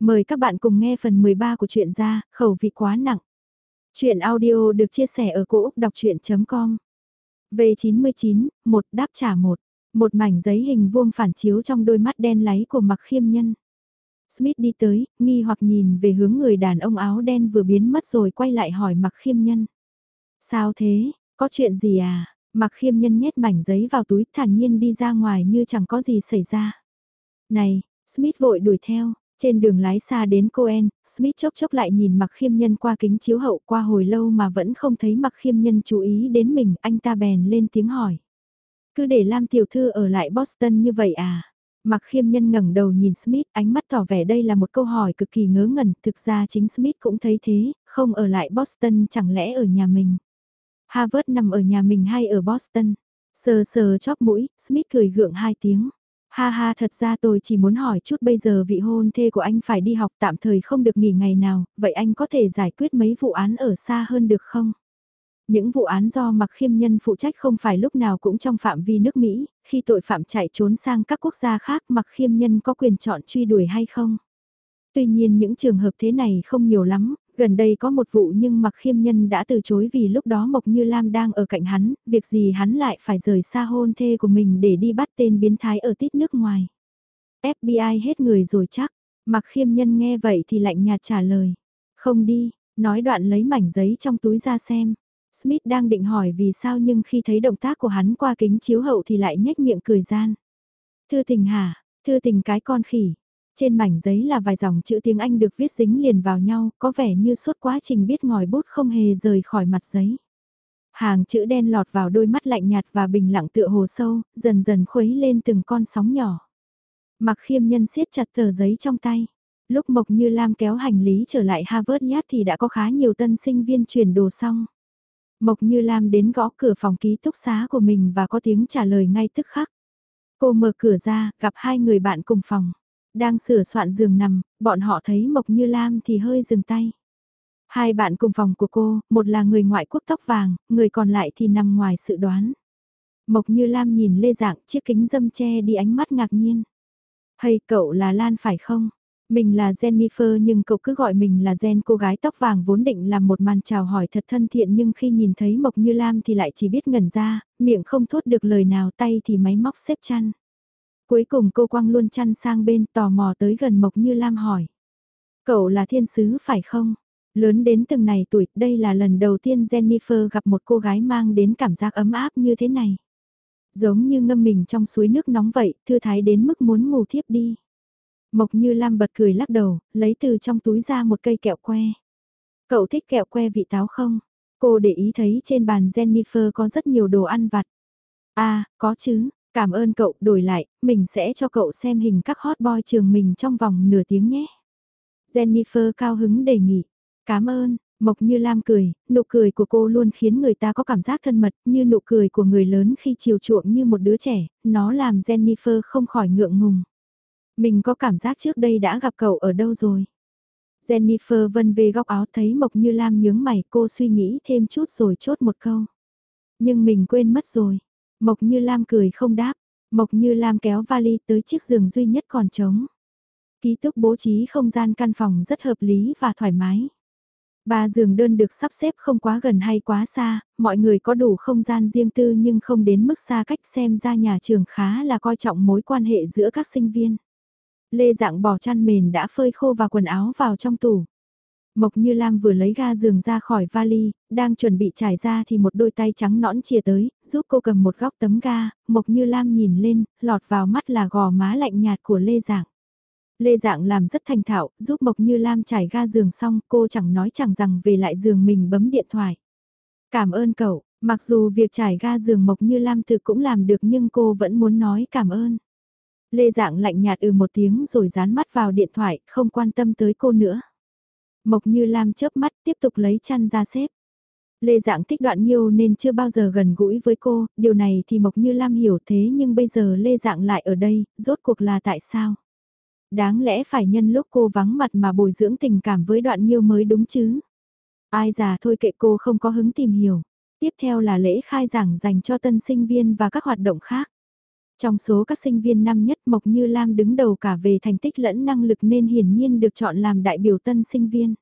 Mời các bạn cùng nghe phần 13 của truyện ra, khẩu vị quá nặng. Chuyện audio được chia sẻ ở cỗ đọc chuyện.com V99, một đáp trả một. Một mảnh giấy hình vuông phản chiếu trong đôi mắt đen láy của mặc khiêm nhân. Smith đi tới, nghi hoặc nhìn về hướng người đàn ông áo đen vừa biến mất rồi quay lại hỏi mặc khiêm nhân. Sao thế, có chuyện gì à? Mặc khiêm nhân nhét mảnh giấy vào túi thản nhiên đi ra ngoài như chẳng có gì xảy ra. Này, Smith vội đuổi theo, trên đường lái xa đến Coen, Smith chốc chốc lại nhìn mặc khiêm nhân qua kính chiếu hậu qua hồi lâu mà vẫn không thấy mặc khiêm nhân chú ý đến mình, anh ta bèn lên tiếng hỏi. Cứ để Lam tiểu thư ở lại Boston như vậy à? Mặc khiêm nhân ngẩng đầu nhìn Smith, ánh mắt tỏ vẻ đây là một câu hỏi cực kỳ ngớ ngẩn, thực ra chính Smith cũng thấy thế, không ở lại Boston chẳng lẽ ở nhà mình. Harvard nằm ở nhà mình hay ở Boston? Sờ sờ chóp mũi, Smith cười gượng hai tiếng. Ha ha thật ra tôi chỉ muốn hỏi chút bây giờ vị hôn thê của anh phải đi học tạm thời không được nghỉ ngày nào, vậy anh có thể giải quyết mấy vụ án ở xa hơn được không? Những vụ án do mặc khiêm nhân phụ trách không phải lúc nào cũng trong phạm vi nước Mỹ, khi tội phạm chạy trốn sang các quốc gia khác mặc khiêm nhân có quyền chọn truy đuổi hay không? Tuy nhiên những trường hợp thế này không nhiều lắm, gần đây có một vụ nhưng mặc khiêm nhân đã từ chối vì lúc đó Mộc Như Lam đang ở cạnh hắn, việc gì hắn lại phải rời xa hôn thê của mình để đi bắt tên biến thái ở tít nước ngoài. FBI hết người rồi chắc, mặc khiêm nhân nghe vậy thì lạnh nhạt trả lời. Không đi, nói đoạn lấy mảnh giấy trong túi ra xem. Smith đang định hỏi vì sao nhưng khi thấy động tác của hắn qua kính chiếu hậu thì lại nhếch miệng cười gian. Thư tình hả, thư tình cái con khỉ, trên mảnh giấy là vài dòng chữ tiếng Anh được viết dính liền vào nhau, có vẻ như suốt quá trình biết ngòi bút không hề rời khỏi mặt giấy. Hàng chữ đen lọt vào đôi mắt lạnh nhạt và bình lặng tựa hồ sâu, dần dần khuấy lên từng con sóng nhỏ. Mặc khiêm nhân siết chặt tờ giấy trong tay. Lúc Mộc Như Lam kéo hành lý trở lại Harvard Nhát thì đã có khá nhiều tân sinh viên chuyển đồ xong. Mộc Như Lam đến gõ cửa phòng ký túc xá của mình và có tiếng trả lời ngay tức khắc. Cô mở cửa ra, gặp hai người bạn cùng phòng. Đang sửa soạn giường nằm, bọn họ thấy Mộc Như Lam thì hơi dừng tay. Hai bạn cùng phòng của cô, một là người ngoại quốc tóc vàng, người còn lại thì nằm ngoài sự đoán. Mộc Như Lam nhìn Lê Dạng chiếc kính dâm che đi ánh mắt ngạc nhiên. Hay cậu là Lan phải không? Mình là Jennifer nhưng cậu cứ gọi mình là Jen cô gái tóc vàng vốn định làm một màn chào hỏi thật thân thiện nhưng khi nhìn thấy Mộc Như Lam thì lại chỉ biết ngẩn ra, miệng không thốt được lời nào tay thì máy móc xếp chăn. Cuối cùng cô quăng luôn chăn sang bên tò mò tới gần Mộc Như Lam hỏi. Cậu là thiên sứ phải không? Lớn đến từng này tuổi, đây là lần đầu tiên Jennifer gặp một cô gái mang đến cảm giác ấm áp như thế này. Giống như ngâm mình trong suối nước nóng vậy, thư thái đến mức muốn ngủ thiếp đi. Mộc Như Lam bật cười lắc đầu, lấy từ trong túi ra một cây kẹo que. Cậu thích kẹo que vị táo không? Cô để ý thấy trên bàn Jennifer có rất nhiều đồ ăn vặt. À, có chứ, Cảm ơn cậu, đổi lại, mình sẽ cho cậu xem hình các hot boy trường mình trong vòng nửa tiếng nhé. Jennifer cao hứng đề nghị. Cảm ơn, Mộc Như Lam cười, nụ cười của cô luôn khiến người ta có cảm giác thân mật, như nụ cười của người lớn khi chiều chuộng như một đứa trẻ, nó làm Jennifer không khỏi ngượng ngùng. Mình có cảm giác trước đây đã gặp cậu ở đâu rồi? Jennifer vân về góc áo thấy Mộc Như Lam nhướng mày cô suy nghĩ thêm chút rồi chốt một câu. Nhưng mình quên mất rồi. Mộc Như Lam cười không đáp, Mộc Như Lam kéo vali tới chiếc giường duy nhất còn trống. Ký túc bố trí không gian căn phòng rất hợp lý và thoải mái. Ba giường đơn được sắp xếp không quá gần hay quá xa, mọi người có đủ không gian riêng tư nhưng không đến mức xa cách xem ra nhà trường khá là coi trọng mối quan hệ giữa các sinh viên. Lê dạng bỏ chăn mền đã phơi khô và quần áo vào trong tủ. Mộc Như Lam vừa lấy ga giường ra khỏi vali, đang chuẩn bị trải ra thì một đôi tay trắng nõn chia tới, giúp cô cầm một góc tấm ga, Mộc Như Lam nhìn lên, lọt vào mắt là gò má lạnh nhạt của Lê Dạng. Lê Dạng làm rất thành thạo, giúp Mộc Như Lam trải ga giường xong cô chẳng nói chẳng rằng về lại giường mình bấm điện thoại. Cảm ơn cậu, mặc dù việc trải ga giường Mộc Như Lam tự cũng làm được nhưng cô vẫn muốn nói cảm ơn. Lê Dạng lạnh nhạt ừ một tiếng rồi dán mắt vào điện thoại, không quan tâm tới cô nữa. Mộc Như Lam chớp mắt tiếp tục lấy chăn ra xếp. Lê Dạng thích đoạn nhiêu nên chưa bao giờ gần gũi với cô, điều này thì Mộc Như Lam hiểu thế nhưng bây giờ Lê Dạng lại ở đây, rốt cuộc là tại sao? Đáng lẽ phải nhân lúc cô vắng mặt mà bồi dưỡng tình cảm với đoạn nhiêu mới đúng chứ? Ai già thôi kệ cô không có hứng tìm hiểu. Tiếp theo là lễ khai giảng dành cho tân sinh viên và các hoạt động khác. Trong số các sinh viên năm nhất Mộc Như Lam đứng đầu cả về thành tích lẫn năng lực nên hiển nhiên được chọn làm đại biểu tân sinh viên.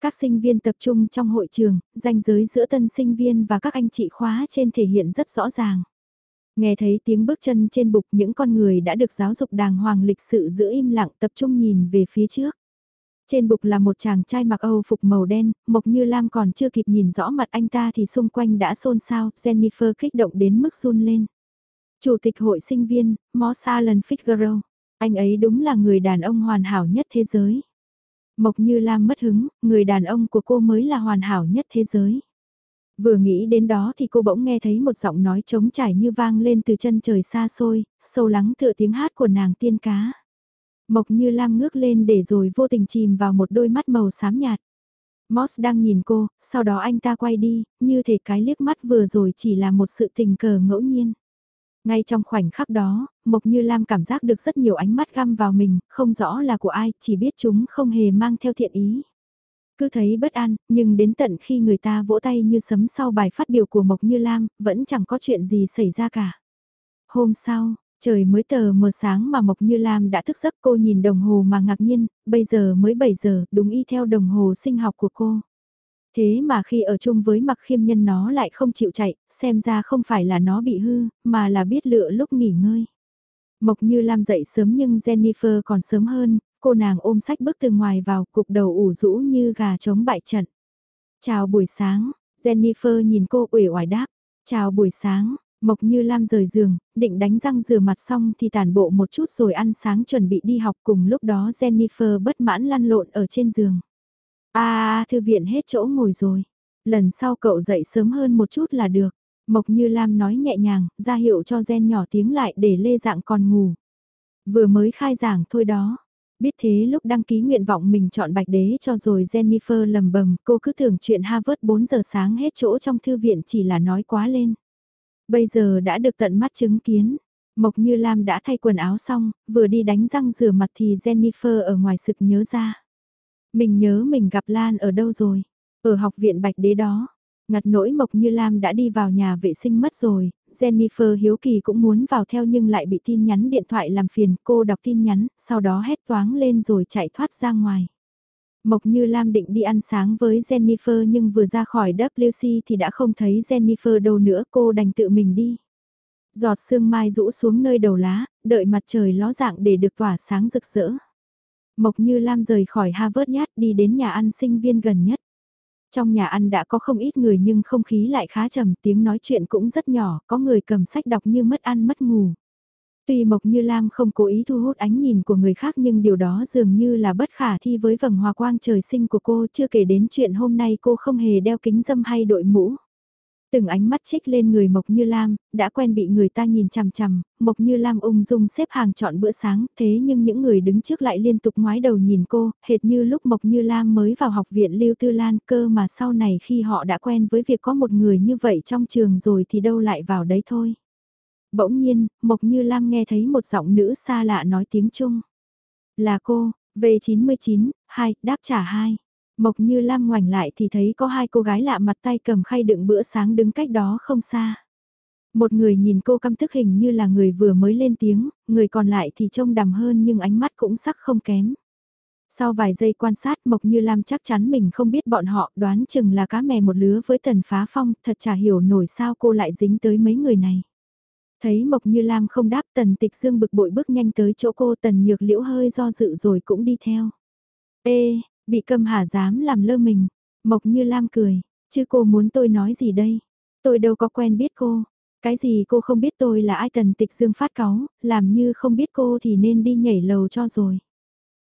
Các sinh viên tập trung trong hội trường, ranh giới giữa tân sinh viên và các anh chị khóa trên thể hiện rất rõ ràng. Nghe thấy tiếng bước chân trên bục những con người đã được giáo dục đàng hoàng lịch sự giữ im lặng tập trung nhìn về phía trước. Trên bục là một chàng trai mặc Âu phục màu đen, Mộc Như Lam còn chưa kịp nhìn rõ mặt anh ta thì xung quanh đã xôn xao, Jennifer kích động đến mức run lên. Chủ tịch hội sinh viên, Moss Alan Fitzgerald. Anh ấy đúng là người đàn ông hoàn hảo nhất thế giới. Mộc Như Lam mất hứng, người đàn ông của cô mới là hoàn hảo nhất thế giới. Vừa nghĩ đến đó thì cô bỗng nghe thấy một giọng nói trống trải như vang lên từ chân trời xa xôi, sâu lắng tựa tiếng hát của nàng tiên cá. Mộc Như Lam ngước lên để rồi vô tình chìm vào một đôi mắt màu xám nhạt. Moss đang nhìn cô, sau đó anh ta quay đi, như thể cái liếc mắt vừa rồi chỉ là một sự tình cờ ngẫu nhiên. Ngay trong khoảnh khắc đó, Mộc Như Lam cảm giác được rất nhiều ánh mắt găm vào mình, không rõ là của ai, chỉ biết chúng không hề mang theo thiện ý. Cứ thấy bất an, nhưng đến tận khi người ta vỗ tay như sấm sau bài phát biểu của Mộc Như Lam, vẫn chẳng có chuyện gì xảy ra cả. Hôm sau, trời mới tờ mờ sáng mà Mộc Như Lam đã thức giấc cô nhìn đồng hồ mà ngạc nhiên, bây giờ mới 7 giờ, đúng y theo đồng hồ sinh học của cô. Thế mà khi ở chung với mặc khiêm nhân nó lại không chịu chạy, xem ra không phải là nó bị hư, mà là biết lựa lúc nghỉ ngơi. Mộc như Lam dậy sớm nhưng Jennifer còn sớm hơn, cô nàng ôm sách bước từ ngoài vào, cục đầu ủ rũ như gà trống bại trận. Chào buổi sáng, Jennifer nhìn cô uể oải đáp. Chào buổi sáng, Mộc như Lam rời giường, định đánh răng rửa mặt xong thì tàn bộ một chút rồi ăn sáng chuẩn bị đi học cùng lúc đó Jennifer bất mãn lăn lộn ở trên giường. À, thư viện hết chỗ ngồi rồi. Lần sau cậu dậy sớm hơn một chút là được. Mộc Như Lam nói nhẹ nhàng, ra hiệu cho gen nhỏ tiếng lại để lê dạng còn ngủ. Vừa mới khai giảng thôi đó. Biết thế lúc đăng ký nguyện vọng mình chọn bạch đế cho rồi Jennifer lầm bầm cô cứ tưởng chuyện Harvard 4 giờ sáng hết chỗ trong thư viện chỉ là nói quá lên. Bây giờ đã được tận mắt chứng kiến. Mộc Như Lam đã thay quần áo xong, vừa đi đánh răng rửa mặt thì Jennifer ở ngoài sực nhớ ra. Mình nhớ mình gặp Lan ở đâu rồi? Ở học viện Bạch Đế đó. Ngặt nỗi Mộc Như Lam đã đi vào nhà vệ sinh mất rồi, Jennifer Hiếu Kỳ cũng muốn vào theo nhưng lại bị tin nhắn điện thoại làm phiền, cô đọc tin nhắn, sau đó hét toáng lên rồi chạy thoát ra ngoài. Mộc Như Lam định đi ăn sáng với Jennifer nhưng vừa ra khỏi WC thì đã không thấy Jennifer đâu nữa, cô đành tự mình đi. Giọt sương mai rũ xuống nơi đầu lá, đợi mặt trời ló dạng để được tỏa sáng rực rỡ. Mộc Như Lam rời khỏi Harvard nhát đi đến nhà ăn sinh viên gần nhất. Trong nhà ăn đã có không ít người nhưng không khí lại khá trầm, tiếng nói chuyện cũng rất nhỏ, có người cầm sách đọc như mất ăn mất ngủ. Tuy Mộc Như Lam không cố ý thu hút ánh nhìn của người khác nhưng điều đó dường như là bất khả thi với vầng hòa quang trời sinh của cô chưa kể đến chuyện hôm nay cô không hề đeo kính dâm hay đội mũ. Từng ánh mắt trích lên người Mộc Như Lam, đã quen bị người ta nhìn chằm chằm, Mộc Như Lam ung dung xếp hàng chọn bữa sáng, thế nhưng những người đứng trước lại liên tục ngoái đầu nhìn cô, hệt như lúc Mộc Như Lam mới vào học viện Lưu Tư Lan cơ mà sau này khi họ đã quen với việc có một người như vậy trong trường rồi thì đâu lại vào đấy thôi. Bỗng nhiên, Mộc Như Lam nghe thấy một giọng nữ xa lạ nói tiếng Trung. Là cô, V99, 2, đáp trả 2. Mộc như Lam ngoảnh lại thì thấy có hai cô gái lạ mặt tay cầm khay đựng bữa sáng đứng cách đó không xa. Một người nhìn cô căm tức hình như là người vừa mới lên tiếng, người còn lại thì trông đằm hơn nhưng ánh mắt cũng sắc không kém. Sau vài giây quan sát Mộc Như Lam chắc chắn mình không biết bọn họ đoán chừng là cá mè một lứa với Tần Phá Phong, thật chả hiểu nổi sao cô lại dính tới mấy người này. Thấy Mộc Như Lam không đáp Tần Tịch Dương bực bội bước nhanh tới chỗ cô Tần Nhược Liễu hơi do dự rồi cũng đi theo. Ê, Bị câm hà dám làm lơ mình. Mộc như Lam cười, chứ cô muốn tôi nói gì đây? Tôi đâu có quen biết cô. Cái gì cô không biết tôi là ai tần tịch dương phát cáu, làm như không biết cô thì nên đi nhảy lầu cho rồi.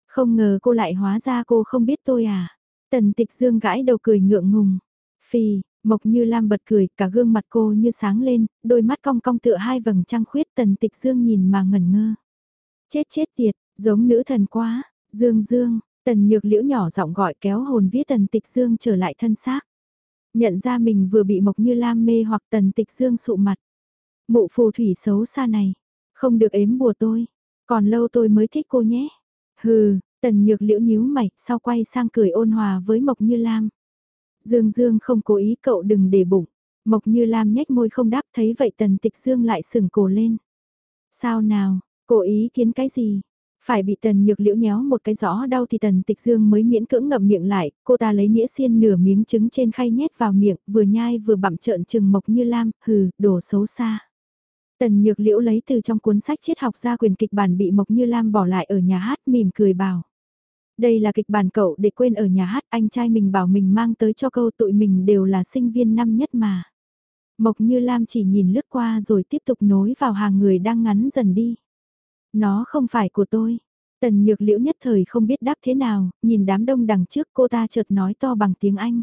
Không ngờ cô lại hóa ra cô không biết tôi à. Tần tịch dương gãi đầu cười ngượng ngùng. Phì, Mộc như Lam bật cười, cả gương mặt cô như sáng lên, đôi mắt cong cong tựa hai vầng trăng khuyết tần tịch dương nhìn mà ngẩn ngơ. Chết chết tiệt, giống nữ thần quá, dương dương, Tần nhược liễu nhỏ giọng gọi kéo hồn viết tần tịch dương trở lại thân xác. Nhận ra mình vừa bị mộc như lam mê hoặc tần tịch dương sụ mặt. Mụ phù thủy xấu xa này, không được ếm bùa tôi, còn lâu tôi mới thích cô nhé. Hừ, tần nhược liễu nhíu mày, sau quay sang cười ôn hòa với mộc như lam. Dương Dương không cố ý cậu đừng để bụng. Mộc như lam nhếch môi không đáp thấy vậy tần tịch dương lại sừng cổ lên. Sao nào, cố ý kiến cái gì? Phải bị tần nhược liễu nhéo một cái rõ đau thì tần tịch dương mới miễn cưỡng ngậm miệng lại, cô ta lấy nĩa xiên nửa miếng trứng trên khay nhét vào miệng, vừa nhai vừa bặm trợn trừng mộc như lam, hừ, đồ xấu xa. Tần nhược liễu lấy từ trong cuốn sách triết học ra quyền kịch bản bị mộc như lam bỏ lại ở nhà hát mỉm cười bảo. Đây là kịch bản cậu để quên ở nhà hát anh trai mình bảo mình mang tới cho câu tụi mình đều là sinh viên năm nhất mà. Mộc như Lam chỉ nhìn lướt qua rồi tiếp tục nối vào hàng người đang ngắn dần đi. Nó không phải của tôi. Tần nhược liễu nhất thời không biết đáp thế nào, nhìn đám đông đằng trước cô ta chợt nói to bằng tiếng Anh.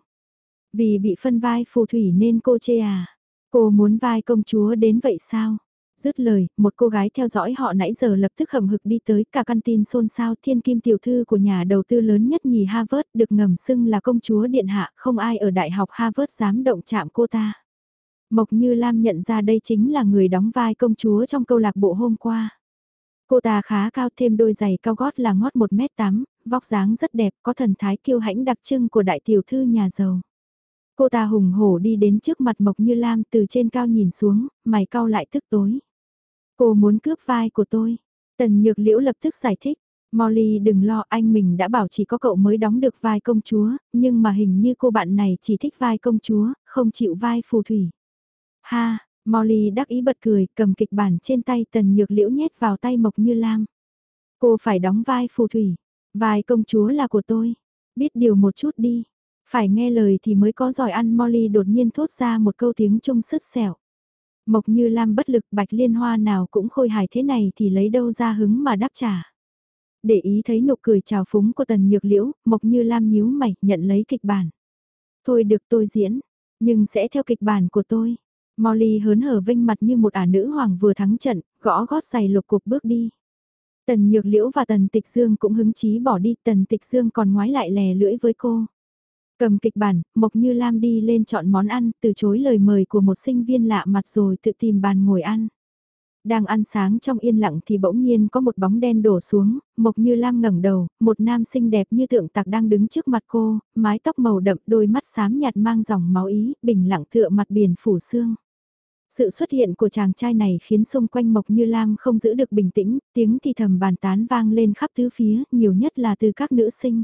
Vì bị phân vai phù thủy nên cô chê à. Cô muốn vai công chúa đến vậy sao? Dứt lời, một cô gái theo dõi họ nãy giờ lập tức hầm hực đi tới cả căn tin xôn xao thiên kim tiểu thư của nhà đầu tư lớn nhất nhì Harvard được ngầm xưng là công chúa điện hạ không ai ở đại học Harvard dám động chạm cô ta. Mộc Như Lam nhận ra đây chính là người đóng vai công chúa trong câu lạc bộ hôm qua. Cô ta khá cao thêm đôi giày cao gót là ngót 1m8, vóc dáng rất đẹp, có thần thái kiêu hãnh đặc trưng của đại tiểu thư nhà giàu. Cô ta hùng hổ đi đến trước mặt Mộc Như Lam từ trên cao nhìn xuống, mày cao lại tức tối. Cô muốn cướp vai của tôi. Tần Nhược Liễu lập tức giải thích. Molly đừng lo anh mình đã bảo chỉ có cậu mới đóng được vai công chúa, nhưng mà hình như cô bạn này chỉ thích vai công chúa, không chịu vai phù thủy. Ha, Molly đắc ý bật cười, cầm kịch bản trên tay tần nhược liễu nhét vào tay Mộc Như Lam. Cô phải đóng vai phù thủy, vai công chúa là của tôi, biết điều một chút đi. Phải nghe lời thì mới có giỏi ăn Molly đột nhiên thốt ra một câu tiếng trung sứt sẹo. Mộc Như Lam bất lực bạch liên hoa nào cũng khôi hài thế này thì lấy đâu ra hứng mà đáp trả. Để ý thấy nụ cười trào phúng của tần nhược liễu, Mộc Như Lam nhíu mày nhận lấy kịch bản. Thôi được tôi diễn, nhưng sẽ theo kịch bản của tôi. Molly hớn hở vinh mặt như một ả nữ hoàng vừa thắng trận, gõ gót giày lục cục bước đi. Tần Nhược Liễu và Tần Tịch Dương cũng hứng chí bỏ đi, Tần Tịch Dương còn ngoái lại lè lưỡi với cô. Cầm kịch bản, Mộc Như Lam đi lên chọn món ăn, từ chối lời mời của một sinh viên lạ mặt rồi tự tìm bàn ngồi ăn. Đang ăn sáng trong yên lặng thì bỗng nhiên có một bóng đen đổ xuống, Mộc Như Lam ngẩng đầu, một nam xinh đẹp như tượng tạc đang đứng trước mặt cô, mái tóc màu đậm, đôi mắt xám nhạt mang dòng máu ý, bình lặng tựa mặt biển phủ xương. Sự xuất hiện của chàng trai này khiến xung quanh Mộc Như Lam không giữ được bình tĩnh, tiếng thì thầm bàn tán vang lên khắp tứ phía, nhiều nhất là từ các nữ sinh.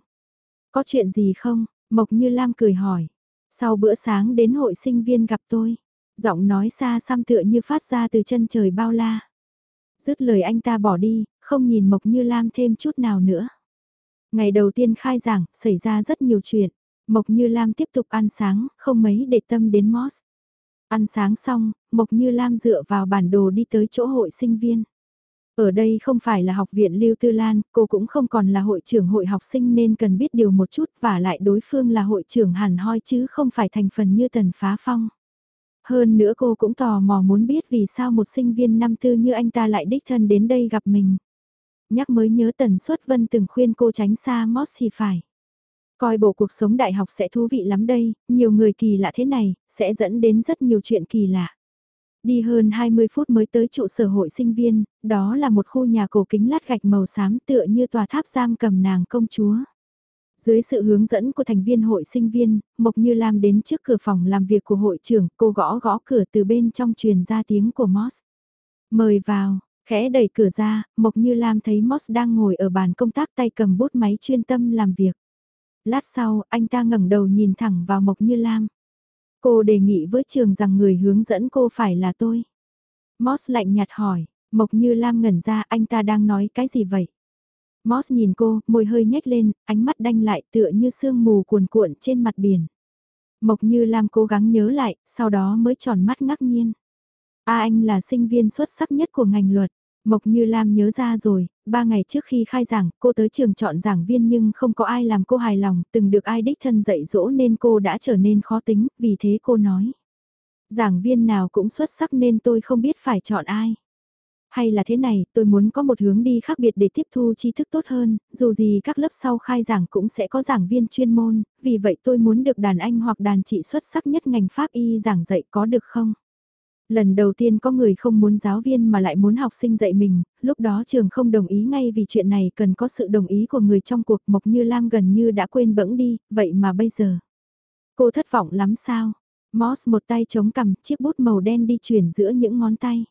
Có chuyện gì không? Mộc Như Lam cười hỏi. Sau bữa sáng đến hội sinh viên gặp tôi. Giọng nói xa xăm tựa như phát ra từ chân trời bao la. Dứt lời anh ta bỏ đi, không nhìn Mộc Như Lam thêm chút nào nữa. Ngày đầu tiên khai giảng, xảy ra rất nhiều chuyện. Mộc Như Lam tiếp tục ăn sáng, không mấy để tâm đến Moss. Ăn sáng xong, Mộc Như Lam dựa vào bản đồ đi tới chỗ hội sinh viên. Ở đây không phải là học viện Lưu Tư Lan, cô cũng không còn là hội trưởng hội học sinh nên cần biết điều một chút và lại đối phương là hội trưởng hẳn hoi chứ không phải thành phần như Tần Phá Phong. Hơn nữa cô cũng tò mò muốn biết vì sao một sinh viên năm tư như anh ta lại đích thân đến đây gặp mình. Nhắc mới nhớ Tần Suất Vân từng khuyên cô tránh xa Moss thì phải. Coi bộ cuộc sống đại học sẽ thú vị lắm đây, nhiều người kỳ lạ thế này, sẽ dẫn đến rất nhiều chuyện kỳ lạ. Đi hơn 20 phút mới tới trụ sở hội sinh viên, đó là một khu nhà cổ kính lát gạch màu xám tựa như tòa tháp giam cầm nàng công chúa. Dưới sự hướng dẫn của thành viên hội sinh viên, Mộc Như Lam đến trước cửa phòng làm việc của hội trưởng, cô gõ gõ cửa từ bên trong truyền ra tiếng của Moss. Mời vào, khẽ đẩy cửa ra, Mộc Như Lam thấy Moss đang ngồi ở bàn công tác tay cầm bút máy chuyên tâm làm việc lát sau anh ta ngẩng đầu nhìn thẳng vào Mộc Như Lam. Cô đề nghị với trường rằng người hướng dẫn cô phải là tôi. Moss lạnh nhạt hỏi, Mộc Như Lam ngẩn ra anh ta đang nói cái gì vậy? Moss nhìn cô, môi hơi nhếch lên, ánh mắt đanh lại tựa như sương mù cuồn cuộn trên mặt biển. Mộc Như Lam cố gắng nhớ lại, sau đó mới tròn mắt ngắc nhiên. A anh là sinh viên xuất sắc nhất của ngành luật. Mộc Như Lam nhớ ra rồi, ba ngày trước khi khai giảng, cô tới trường chọn giảng viên nhưng không có ai làm cô hài lòng, từng được ai đích thân dạy dỗ nên cô đã trở nên khó tính, vì thế cô nói. Giảng viên nào cũng xuất sắc nên tôi không biết phải chọn ai. Hay là thế này, tôi muốn có một hướng đi khác biệt để tiếp thu tri thức tốt hơn, dù gì các lớp sau khai giảng cũng sẽ có giảng viên chuyên môn, vì vậy tôi muốn được đàn anh hoặc đàn chị xuất sắc nhất ngành pháp y giảng dạy có được không? Lần đầu tiên có người không muốn giáo viên mà lại muốn học sinh dạy mình, lúc đó trường không đồng ý ngay vì chuyện này cần có sự đồng ý của người trong cuộc Mộc Như Lam gần như đã quên bẫng đi, vậy mà bây giờ. Cô thất vọng lắm sao? Moss một tay chống cầm chiếc bút màu đen đi chuyển giữa những ngón tay.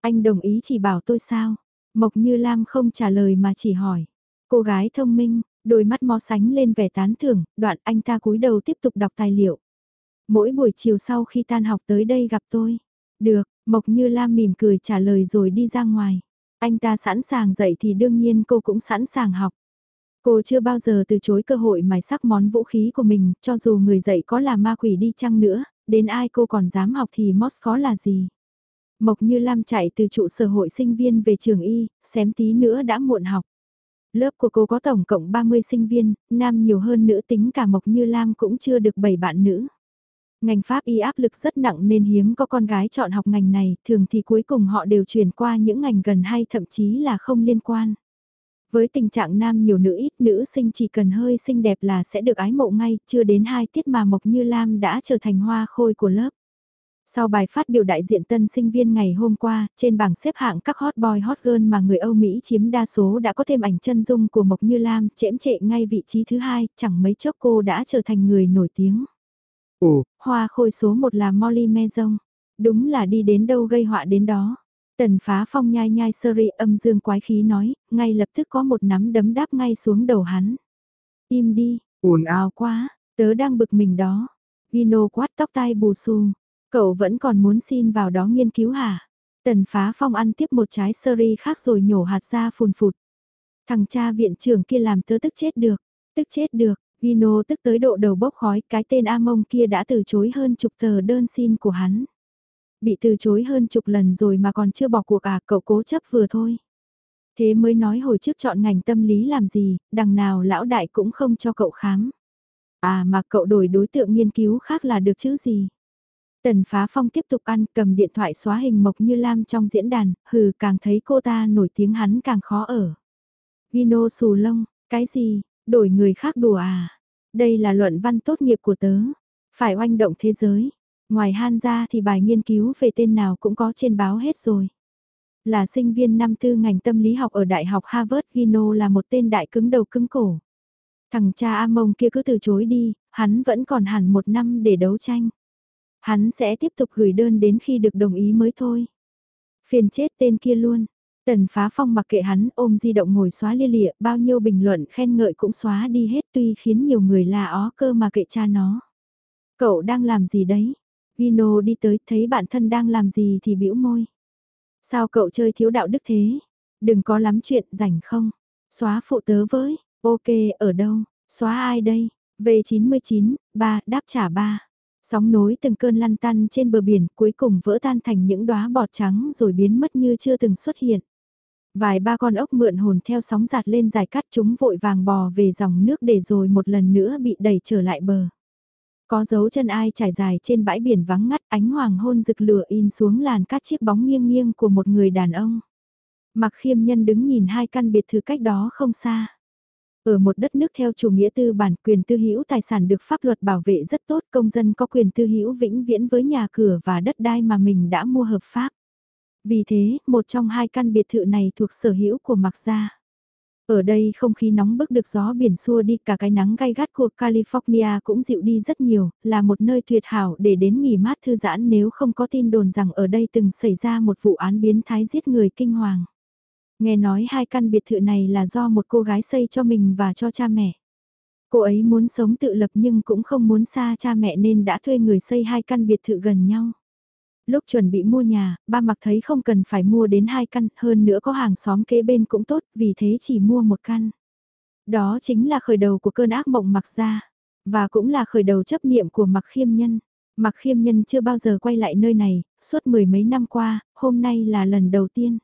Anh đồng ý chỉ bảo tôi sao? Mộc Như Lam không trả lời mà chỉ hỏi. Cô gái thông minh, đôi mắt mò sánh lên vẻ tán thưởng, đoạn anh ta cúi đầu tiếp tục đọc tài liệu. Mỗi buổi chiều sau khi tan học tới đây gặp tôi. Được, Mộc Như Lam mỉm cười trả lời rồi đi ra ngoài. Anh ta sẵn sàng dạy thì đương nhiên cô cũng sẵn sàng học. Cô chưa bao giờ từ chối cơ hội mài sắc món vũ khí của mình, cho dù người dạy có là ma quỷ đi chăng nữa, đến ai cô còn dám học thì Moss khó là gì. Mộc Như Lam chạy từ trụ sở hội sinh viên về trường Y, xém tí nữa đã muộn học. Lớp của cô có tổng cộng 30 sinh viên, nam nhiều hơn nữ tính cả Mộc Như Lam cũng chưa được 7 bạn nữ. Ngành Pháp y áp lực rất nặng nên hiếm có con gái chọn học ngành này, thường thì cuối cùng họ đều chuyển qua những ngành gần hay thậm chí là không liên quan. Với tình trạng nam nhiều nữ ít nữ sinh chỉ cần hơi xinh đẹp là sẽ được ái mộ ngay, chưa đến hai tiết mà Mộc Như Lam đã trở thành hoa khôi của lớp. Sau bài phát biểu đại diện tân sinh viên ngày hôm qua, trên bảng xếp hạng các hot boy hot girl mà người Âu Mỹ chiếm đa số đã có thêm ảnh chân dung của Mộc Như Lam, chễm trệ ngay vị trí thứ hai, chẳng mấy chốc cô đã trở thành người nổi tiếng. Ồ, hoa khôi số một là Molly Mezong. Đúng là đi đến đâu gây họa đến đó. Tần phá phong nhai nhai sơ ri âm dương quái khí nói, ngay lập tức có một nắm đấm đáp ngay xuống đầu hắn. Im đi, ồn ào quá, tớ đang bực mình đó. Gino quát tóc tai bù xù. Cậu vẫn còn muốn xin vào đó nghiên cứu hả? Tần phá phong ăn tiếp một trái sơ ri khác rồi nhổ hạt ra phùn phụt. Thằng cha viện trưởng kia làm tớ tức chết được. Tức chết được, Gino tức tới độ đầu bốc khói, cái tên A Mông kia đã từ chối hơn chục tờ đơn xin của hắn. Bị từ chối hơn chục lần rồi mà còn chưa bỏ cuộc à, cậu cố chấp vừa thôi. Thế mới nói hồi trước chọn ngành tâm lý làm gì, đằng nào lão đại cũng không cho cậu khám. À mà cậu đổi đối tượng nghiên cứu khác là được chứ gì. Tần phá phong tiếp tục ăn cầm điện thoại xóa hình mộc như lam trong diễn đàn, hừ càng thấy cô ta nổi tiếng hắn càng khó ở. Gino xù lông, cái gì, đổi người khác đùa à? Đây là luận văn tốt nghiệp của tớ, phải oanh động thế giới. Ngoài Han ra thì bài nghiên cứu về tên nào cũng có trên báo hết rồi. Là sinh viên năm tư ngành tâm lý học ở Đại học Harvard Gino là một tên đại cứng đầu cứng cổ. Thằng cha A Mông kia cứ từ chối đi, hắn vẫn còn hẳn một năm để đấu tranh. Hắn sẽ tiếp tục gửi đơn đến khi được đồng ý mới thôi. Phiền chết tên kia luôn. Tần phá phong mặc kệ hắn ôm di động ngồi xóa lia lịa, bao nhiêu bình luận khen ngợi cũng xóa đi hết tuy khiến nhiều người là ó cơ mà kệ cha nó. Cậu đang làm gì đấy? Gino đi tới thấy bạn thân đang làm gì thì bĩu môi. Sao cậu chơi thiếu đạo đức thế? Đừng có lắm chuyện rảnh không? Xóa phụ tớ với, ok ở đâu? Xóa ai đây? V99, 3, đáp trả 3. Sóng nối từng cơn lăn tăn trên bờ biển cuối cùng vỡ tan thành những đóa bọt trắng rồi biến mất như chưa từng xuất hiện. Vài ba con ốc mượn hồn theo sóng giạt lên dài cắt chúng vội vàng bò về dòng nước để rồi một lần nữa bị đẩy trở lại bờ. Có dấu chân ai trải dài trên bãi biển vắng ngắt, ánh hoàng hôn rực lửa in xuống làn cát chiếc bóng nghiêng nghiêng của một người đàn ông. Mặc khiêm nhân đứng nhìn hai căn biệt thự cách đó không xa. Ở một đất nước theo chủ nghĩa tư bản, quyền tư hữu tài sản được pháp luật bảo vệ rất tốt, công dân có quyền tư hữu vĩnh viễn với nhà cửa và đất đai mà mình đã mua hợp pháp. Vì thế, một trong hai căn biệt thự này thuộc sở hữu của Mạc Gia. Ở đây không khí nóng bức được gió biển xua đi cả cái nắng gai gắt của California cũng dịu đi rất nhiều, là một nơi tuyệt hảo để đến nghỉ mát thư giãn nếu không có tin đồn rằng ở đây từng xảy ra một vụ án biến thái giết người kinh hoàng. Nghe nói hai căn biệt thự này là do một cô gái xây cho mình và cho cha mẹ. Cô ấy muốn sống tự lập nhưng cũng không muốn xa cha mẹ nên đã thuê người xây hai căn biệt thự gần nhau. Lúc chuẩn bị mua nhà, ba mặc thấy không cần phải mua đến hai căn, hơn nữa có hàng xóm kế bên cũng tốt, vì thế chỉ mua một căn. Đó chính là khởi đầu của cơn ác mộng mặc ra, và cũng là khởi đầu chấp niệm của mặc khiêm nhân. Mặc khiêm nhân chưa bao giờ quay lại nơi này, suốt mười mấy năm qua, hôm nay là lần đầu tiên.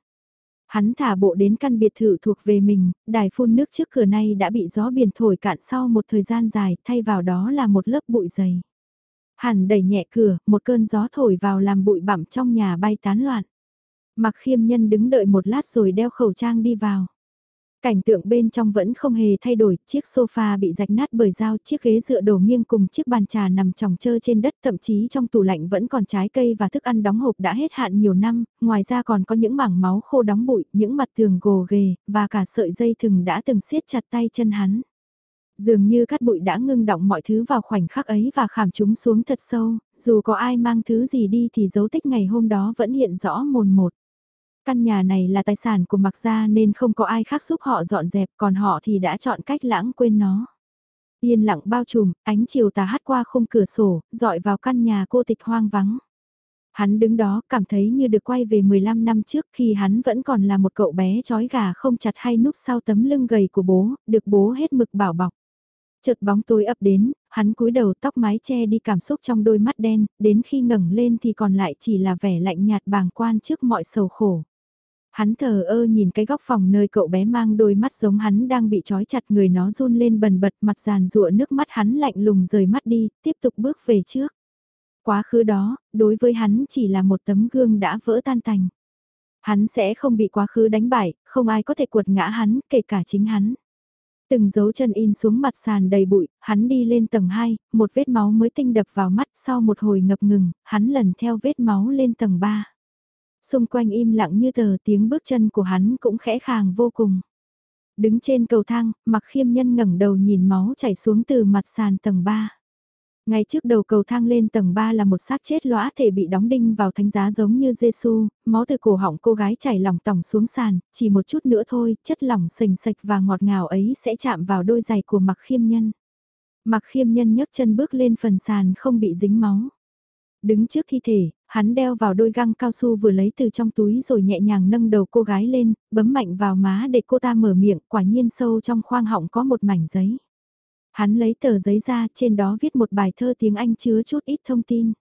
Hắn thả bộ đến căn biệt thự thuộc về mình, đài phun nước trước cửa này đã bị gió biển thổi cạn sau một thời gian dài, thay vào đó là một lớp bụi dày. Hàn đẩy nhẹ cửa, một cơn gió thổi vào làm bụi bặm trong nhà bay tán loạn. Mặc khiêm nhân đứng đợi một lát rồi đeo khẩu trang đi vào. Cảnh tượng bên trong vẫn không hề thay đổi, chiếc sofa bị rạch nát bởi dao, chiếc ghế dựa đổ nghiêng cùng chiếc bàn trà nằm tròng trơ trên đất, thậm chí trong tủ lạnh vẫn còn trái cây và thức ăn đóng hộp đã hết hạn nhiều năm, ngoài ra còn có những mảng máu khô đóng bụi, những mặt tường gồ ghề, và cả sợi dây thừng đã từng siết chặt tay chân hắn. Dường như cát bụi đã ngưng động mọi thứ vào khoảnh khắc ấy và khảm chúng xuống thật sâu, dù có ai mang thứ gì đi thì dấu tích ngày hôm đó vẫn hiện rõ mồn một. Căn nhà này là tài sản của Mạc Gia nên không có ai khác giúp họ dọn dẹp còn họ thì đã chọn cách lãng quên nó. Yên lặng bao trùm, ánh chiều tà hắt qua khung cửa sổ, dọi vào căn nhà cô tịch hoang vắng. Hắn đứng đó cảm thấy như được quay về 15 năm trước khi hắn vẫn còn là một cậu bé chói gà không chặt hay núp sau tấm lưng gầy của bố, được bố hết mực bảo bọc. Chợt bóng tối ập đến, hắn cúi đầu tóc mái che đi cảm xúc trong đôi mắt đen, đến khi ngẩng lên thì còn lại chỉ là vẻ lạnh nhạt bàng quan trước mọi sầu khổ. Hắn thờ ơ nhìn cái góc phòng nơi cậu bé mang đôi mắt giống hắn đang bị trói chặt người nó run lên bần bật mặt giàn rụa nước mắt hắn lạnh lùng rời mắt đi, tiếp tục bước về trước. Quá khứ đó, đối với hắn chỉ là một tấm gương đã vỡ tan tành. Hắn sẽ không bị quá khứ đánh bại, không ai có thể cuột ngã hắn, kể cả chính hắn. Từng dấu chân in xuống mặt sàn đầy bụi, hắn đi lên tầng 2, một vết máu mới tinh đập vào mắt sau một hồi ngập ngừng, hắn lần theo vết máu lên tầng 3. Xung quanh im lặng như tờ tiếng bước chân của hắn cũng khẽ khàng vô cùng. Đứng trên cầu thang, mặc khiêm nhân ngẩng đầu nhìn máu chảy xuống từ mặt sàn tầng 3. Ngay trước đầu cầu thang lên tầng 3 là một xác chết lõa thể bị đóng đinh vào thánh giá giống như Giêsu, máu từ cổ họng cô gái chảy lỏng tỏng xuống sàn, chỉ một chút nữa thôi, chất lỏng sình sạch và ngọt ngào ấy sẽ chạm vào đôi giày của mặc khiêm nhân. Mặc khiêm nhân nhấc chân bước lên phần sàn không bị dính máu. Đứng trước thi thể, hắn đeo vào đôi găng cao su vừa lấy từ trong túi rồi nhẹ nhàng nâng đầu cô gái lên, bấm mạnh vào má để cô ta mở miệng, quả nhiên sâu trong khoang họng có một mảnh giấy. Hắn lấy tờ giấy ra, trên đó viết một bài thơ tiếng Anh chứa chút ít thông tin.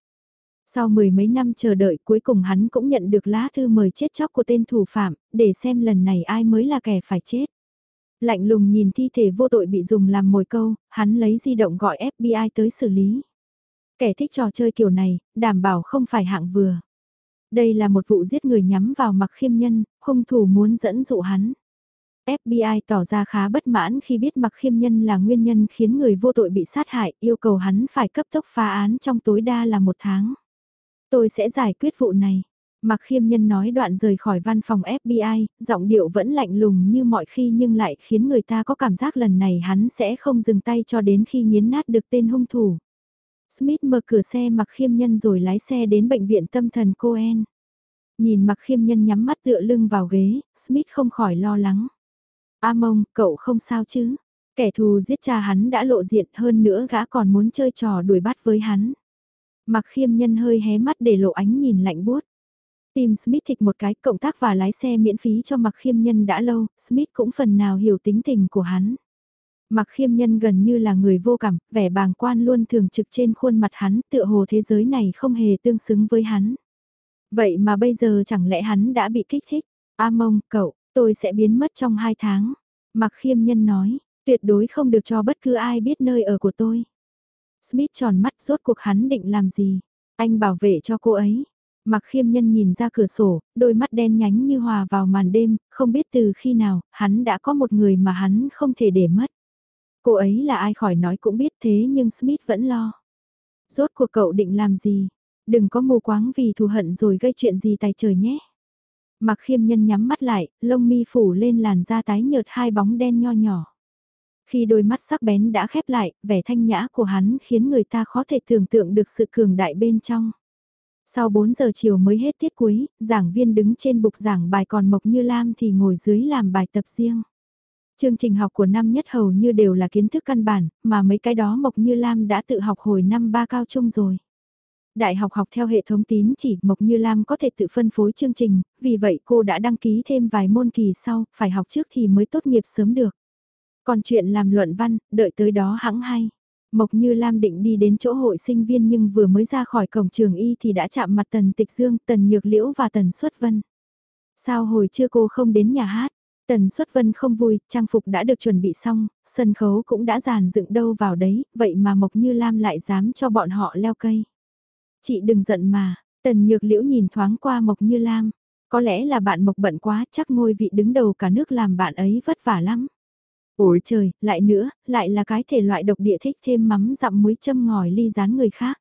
Sau mười mấy năm chờ đợi cuối cùng hắn cũng nhận được lá thư mời chết chóc của tên thủ phạm, để xem lần này ai mới là kẻ phải chết. Lạnh lùng nhìn thi thể vô tội bị dùng làm mồi câu, hắn lấy di động gọi FBI tới xử lý. Kẻ thích trò chơi kiểu này, đảm bảo không phải hạng vừa. Đây là một vụ giết người nhắm vào mặc khiêm nhân, hung thủ muốn dẫn dụ hắn. FBI tỏ ra khá bất mãn khi biết mặc khiêm nhân là nguyên nhân khiến người vô tội bị sát hại, yêu cầu hắn phải cấp tốc phá án trong tối đa là một tháng. Tôi sẽ giải quyết vụ này. Mặc khiêm nhân nói đoạn rời khỏi văn phòng FBI, giọng điệu vẫn lạnh lùng như mọi khi nhưng lại khiến người ta có cảm giác lần này hắn sẽ không dừng tay cho đến khi nghiến nát được tên hung thủ. Smith mở cửa xe mặc khiêm nhân rồi lái xe đến bệnh viện tâm thần Cohen. Nhìn mặc khiêm nhân nhắm mắt tựa lưng vào ghế, Smith không khỏi lo lắng. A mông, cậu không sao chứ? Kẻ thù giết cha hắn đã lộ diện hơn nữa gã còn muốn chơi trò đuổi bắt với hắn. Mặc khiêm nhân hơi hé mắt để lộ ánh nhìn lạnh buốt. Tim Smith thịt một cái cộng tác và lái xe miễn phí cho mặc khiêm nhân đã lâu, Smith cũng phần nào hiểu tính tình của hắn. Mặc khiêm nhân gần như là người vô cảm, vẻ bàng quan luôn thường trực trên khuôn mặt hắn tựa hồ thế giới này không hề tương xứng với hắn. Vậy mà bây giờ chẳng lẽ hắn đã bị kích thích? A mông, cậu, Tôi sẽ biến mất trong hai tháng. Mặc khiêm nhân nói, tuyệt đối không được cho bất cứ ai biết nơi ở của tôi. Smith tròn mắt rốt cuộc hắn định làm gì. Anh bảo vệ cho cô ấy. Mặc khiêm nhân nhìn ra cửa sổ, đôi mắt đen nhánh như hòa vào màn đêm, không biết từ khi nào, hắn đã có một người mà hắn không thể để mất. Cô ấy là ai khỏi nói cũng biết thế nhưng Smith vẫn lo. Rốt cuộc cậu định làm gì? Đừng có mù quáng vì thù hận rồi gây chuyện gì tài trời nhé. Mặc khiêm nhân nhắm mắt lại, lông mi phủ lên làn da tái nhợt hai bóng đen nho nhỏ. Khi đôi mắt sắc bén đã khép lại, vẻ thanh nhã của hắn khiến người ta khó thể tưởng tượng được sự cường đại bên trong. Sau 4 giờ chiều mới hết tiết cuối, giảng viên đứng trên bục giảng bài còn Mộc Như Lam thì ngồi dưới làm bài tập riêng. Chương trình học của năm nhất hầu như đều là kiến thức căn bản, mà mấy cái đó Mộc Như Lam đã tự học hồi năm ba cao trung rồi. Đại học học theo hệ thống tín chỉ Mộc Như Lam có thể tự phân phối chương trình, vì vậy cô đã đăng ký thêm vài môn kỳ sau, phải học trước thì mới tốt nghiệp sớm được. Còn chuyện làm luận văn, đợi tới đó hãng hay. Mộc Như Lam định đi đến chỗ hội sinh viên nhưng vừa mới ra khỏi cổng trường y thì đã chạm mặt Tần Tịch Dương, Tần Nhược Liễu và Tần Xuất Vân. Sao hồi chưa cô không đến nhà hát? Tần Xuất Vân không vui, trang phục đã được chuẩn bị xong, sân khấu cũng đã dàn dựng đâu vào đấy, vậy mà Mộc Như Lam lại dám cho bọn họ leo cây. Chị đừng giận mà, tần nhược liễu nhìn thoáng qua Mộc Như Lam. Có lẽ là bạn Mộc bận quá chắc ngôi vị đứng đầu cả nước làm bạn ấy vất vả lắm. Ôi trời, lại nữa, lại là cái thể loại độc địa thích thêm mắm dặm muối châm ngòi ly rán người khác.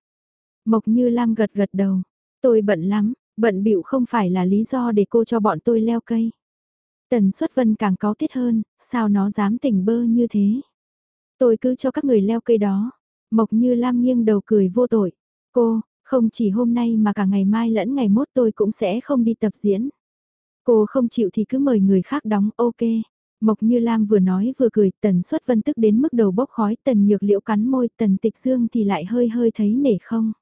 Mộc Như Lam gật gật đầu. Tôi bận lắm, bận bịu không phải là lý do để cô cho bọn tôi leo cây. Tần xuất vân càng có tiết hơn, sao nó dám tỉnh bơ như thế. Tôi cứ cho các người leo cây đó. Mộc Như Lam nghiêng đầu cười vô tội. Cô, không chỉ hôm nay mà cả ngày mai lẫn ngày mốt tôi cũng sẽ không đi tập diễn. Cô không chịu thì cứ mời người khác đóng ok. Mộc Như Lam vừa nói vừa cười, tần suất vân tức đến mức đầu bốc khói, tần nhược liễu cắn môi, tần tịch dương thì lại hơi hơi thấy nể không.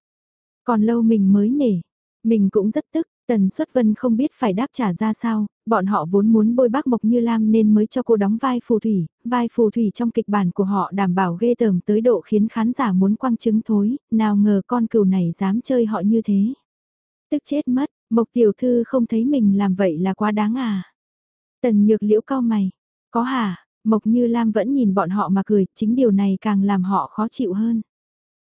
Còn lâu mình mới nể, mình cũng rất tức, tần xuất vân không biết phải đáp trả ra sao, bọn họ vốn muốn bôi bác Mộc Như Lam nên mới cho cô đóng vai phù thủy, vai phù thủy trong kịch bản của họ đảm bảo ghê tởm tới độ khiến khán giả muốn quăng trứng thối, nào ngờ con cừu này dám chơi họ như thế. Tức chết mất, Mộc Tiểu Thư không thấy mình làm vậy là quá đáng à. Tần nhược liễu cao mày, có hả, Mộc Như Lam vẫn nhìn bọn họ mà cười, chính điều này càng làm họ khó chịu hơn.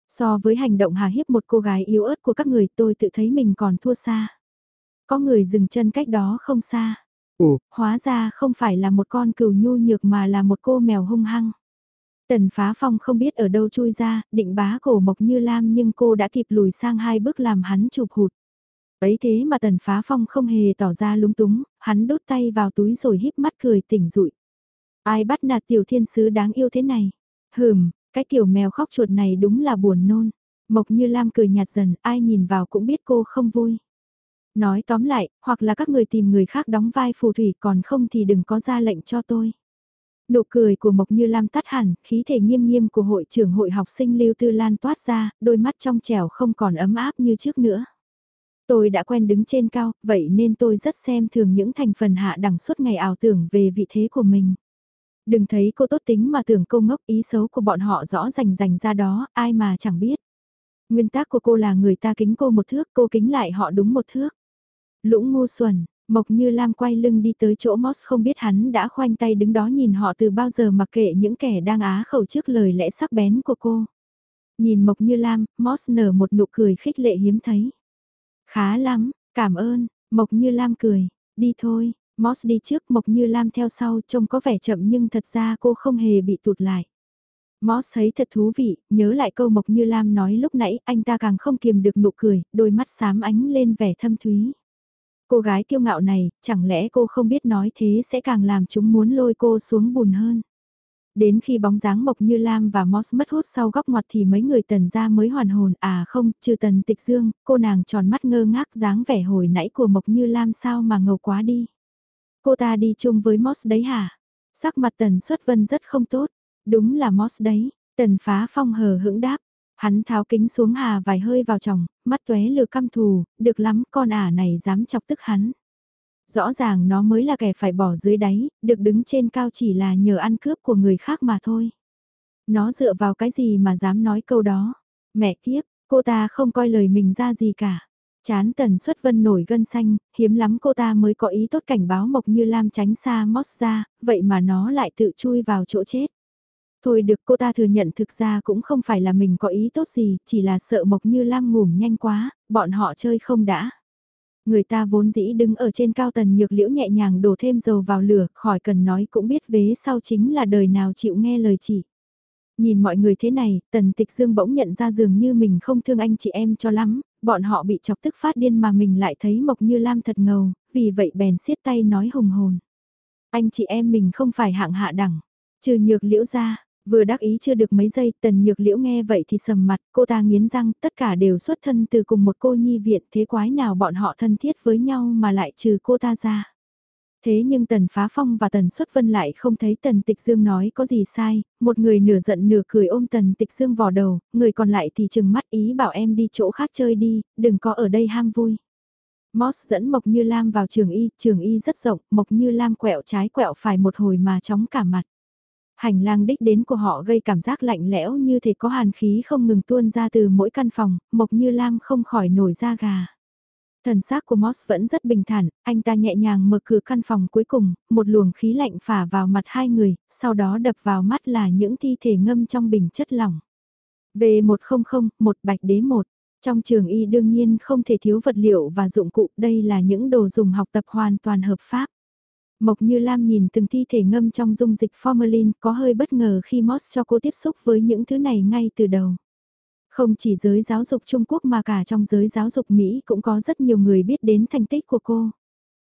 So với hành động hà hiếp một cô gái yếu ớt của các người tôi tự thấy mình còn thua xa. Có người dừng chân cách đó không xa. Ồ, hóa ra không phải là một con cừu nhu nhược mà là một cô mèo hung hăng. Tần phá phong không biết ở đâu chui ra, định bá cổ mộc như lam nhưng cô đã kịp lùi sang hai bước làm hắn chụp hụt. Ấy thế mà tần phá phong không hề tỏ ra lúng túng, hắn đút tay vào túi rồi híp mắt cười tỉnh rụi. Ai bắt nạt tiểu thiên sứ đáng yêu thế này? Hừm, cái kiểu mèo khóc chuột này đúng là buồn nôn. Mộc như Lam cười nhạt dần, ai nhìn vào cũng biết cô không vui. Nói tóm lại, hoặc là các người tìm người khác đóng vai phù thủy còn không thì đừng có ra lệnh cho tôi. Nụ cười của Mộc Như Lam tắt hẳn, khí thể nghiêm nghiêm của hội trưởng hội học sinh Lưu Tư Lan toát ra, đôi mắt trong trẻo không còn ấm áp như trước nữa. Tôi đã quen đứng trên cao, vậy nên tôi rất xem thường những thành phần hạ đẳng suốt ngày ảo tưởng về vị thế của mình. Đừng thấy cô tốt tính mà tưởng cô ngốc ý xấu của bọn họ rõ rành rành ra đó, ai mà chẳng biết. Nguyên tắc của cô là người ta kính cô một thước, cô kính lại họ đúng một thước. Lũng ngu xuẩn, Mộc Như Lam quay lưng đi tới chỗ Moss không biết hắn đã khoanh tay đứng đó nhìn họ từ bao giờ mặc kệ những kẻ đang á khẩu trước lời lẽ sắc bén của cô. Nhìn Mộc Như Lam, Moss nở một nụ cười khích lệ hiếm thấy. Khá lắm, cảm ơn, Mộc Như Lam cười, đi thôi, Moss đi trước Mộc Như Lam theo sau trông có vẻ chậm nhưng thật ra cô không hề bị tụt lại. Moss thấy thật thú vị, nhớ lại câu Mộc Như Lam nói lúc nãy anh ta càng không kiềm được nụ cười, đôi mắt xám ánh lên vẻ thâm thúy. Cô gái kiêu ngạo này, chẳng lẽ cô không biết nói thế sẽ càng làm chúng muốn lôi cô xuống bùn hơn. Đến khi bóng dáng Mộc Như Lam và Moss mất hút sau góc ngoặt thì mấy người tần ra mới hoàn hồn, à không, trừ tần tịch dương, cô nàng tròn mắt ngơ ngác dáng vẻ hồi nãy của Mộc Như Lam sao mà ngầu quá đi. Cô ta đi chung với Moss đấy hả? Sắc mặt tần xuất vân rất không tốt, đúng là Moss đấy, tần phá phong hờ hững đáp, Hắn tháo kính xuống hà vài hơi vào chồng, mắt tuế lừa căm thù, được lắm con ả này dám chọc tức hắn. Rõ ràng nó mới là kẻ phải bỏ dưới đáy, được đứng trên cao chỉ là nhờ ăn cướp của người khác mà thôi. Nó dựa vào cái gì mà dám nói câu đó. Mẹ kiếp, cô ta không coi lời mình ra gì cả. Chán tần xuất vân nổi gân xanh, hiếm lắm cô ta mới có ý tốt cảnh báo Mộc Như Lam tránh xa mót ra, vậy mà nó lại tự chui vào chỗ chết. Thôi được cô ta thừa nhận thực ra cũng không phải là mình có ý tốt gì, chỉ là sợ Mộc Như Lam ngủm nhanh quá, bọn họ chơi không đã. Người ta vốn dĩ đứng ở trên cao tần nhược liễu nhẹ nhàng đổ thêm dầu vào lửa, khỏi cần nói cũng biết vế sau chính là đời nào chịu nghe lời chỉ. Nhìn mọi người thế này, tần tịch dương bỗng nhận ra dường như mình không thương anh chị em cho lắm, bọn họ bị chọc tức phát điên mà mình lại thấy Mộc Như Lam thật ngầu, vì vậy bèn siết tay nói hùng hồn. Anh chị em mình không phải hạng hạ đẳng, trừ nhược liễu ra, Vừa đắc ý chưa được mấy giây, tần nhược liễu nghe vậy thì sầm mặt, cô ta nghiến răng, tất cả đều xuất thân từ cùng một cô nhi viện, thế quái nào bọn họ thân thiết với nhau mà lại trừ cô ta ra. Thế nhưng Tần Phá Phong và Tần Xuất Vân lại không thấy Tần Tịch Dương nói có gì sai, một người nửa giận nửa cười ôm Tần Tịch Dương vò đầu, người còn lại thì chừng mắt ý bảo em đi chỗ khác chơi đi, đừng có ở đây ham vui. Moss dẫn Mộc Như Lam vào trường y, trường y rất rộng, Mộc Như Lam quẹo trái quẹo phải một hồi mà chóng cả mặt. Hành lang đích đến của họ gây cảm giác lạnh lẽo như thể có hàn khí không ngừng tuôn ra từ mỗi căn phòng, Mộc Như Lam không khỏi nổi da gà. Thần xác của Moss vẫn rất bình thản, anh ta nhẹ nhàng mở cửa căn phòng cuối cùng, một luồng khí lạnh phả vào mặt hai người, sau đó đập vào mắt là những thi thể ngâm trong bình chất lỏng. V100, một bạch đế một. Trong trường y đương nhiên không thể thiếu vật liệu và dụng cụ, đây là những đồ dùng học tập hoàn toàn hợp pháp. Mộc Như Lam nhìn từng thi thể ngâm trong dung dịch formalin có hơi bất ngờ khi Moss cho cô tiếp xúc với những thứ này ngay từ đầu. Không chỉ giới giáo dục Trung Quốc mà cả trong giới giáo dục Mỹ cũng có rất nhiều người biết đến thành tích của cô.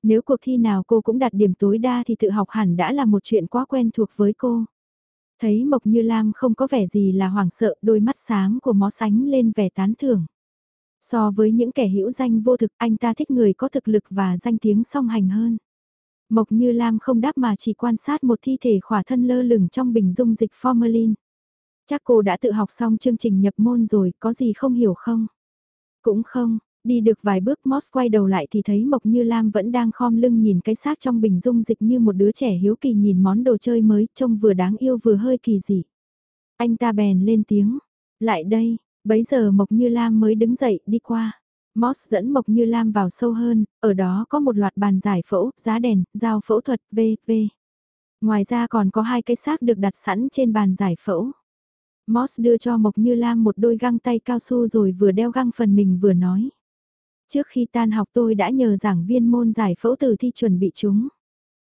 Nếu cuộc thi nào cô cũng đạt điểm tối đa thì tự học hẳn đã là một chuyện quá quen thuộc với cô. Thấy Mộc Như Lam không có vẻ gì là hoảng sợ, đôi mắt sáng của Moss ánh lên vẻ tán thưởng. So với những kẻ hữu danh vô thực, anh ta thích người có thực lực và danh tiếng song hành hơn. Mộc Như Lam không đáp mà chỉ quan sát một thi thể khỏa thân lơ lửng trong bình dung dịch formalin. Chắc cô đã tự học xong chương trình nhập môn rồi, có gì không hiểu không? Cũng không, đi được vài bước Moss quay đầu lại thì thấy Mộc Như Lam vẫn đang khom lưng nhìn cái xác trong bình dung dịch như một đứa trẻ hiếu kỳ nhìn món đồ chơi mới, trông vừa đáng yêu vừa hơi kỳ dị. Anh ta bèn lên tiếng, lại đây, bấy giờ Mộc Như Lam mới đứng dậy đi qua. Moss dẫn Mộc Như Lam vào sâu hơn, ở đó có một loạt bàn giải phẫu, giá đèn, dao phẫu thuật, v.v. Ngoài ra còn có hai cái xác được đặt sẵn trên bàn giải phẫu. Moss đưa cho Mộc Như Lam một đôi găng tay cao su rồi vừa đeo găng phần mình vừa nói. Trước khi tan học tôi đã nhờ giảng viên môn giải phẫu từ thi chuẩn bị chúng.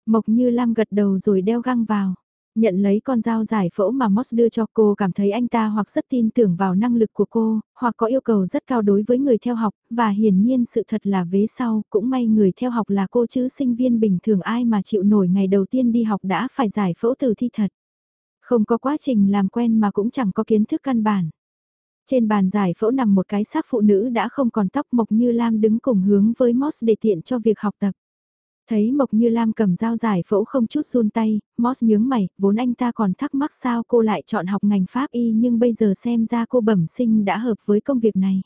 Mộc Như Lam gật đầu rồi đeo găng vào. Nhận lấy con dao giải phẫu mà Moss đưa cho cô cảm thấy anh ta hoặc rất tin tưởng vào năng lực của cô, hoặc có yêu cầu rất cao đối với người theo học, và hiển nhiên sự thật là vế sau, cũng may người theo học là cô chứ sinh viên bình thường ai mà chịu nổi ngày đầu tiên đi học đã phải giải phẫu từ thi thật. Không có quá trình làm quen mà cũng chẳng có kiến thức căn bản. Trên bàn giải phẫu nằm một cái xác phụ nữ đã không còn tóc Mộc Như Lam đứng cùng hướng với Moss để tiện cho việc học tập. Thấy Mộc Như Lam cầm dao giải phẫu không chút run tay, Moss nhướng mày, vốn anh ta còn thắc mắc sao cô lại chọn học ngành pháp y nhưng bây giờ xem ra cô bẩm sinh đã hợp với công việc này.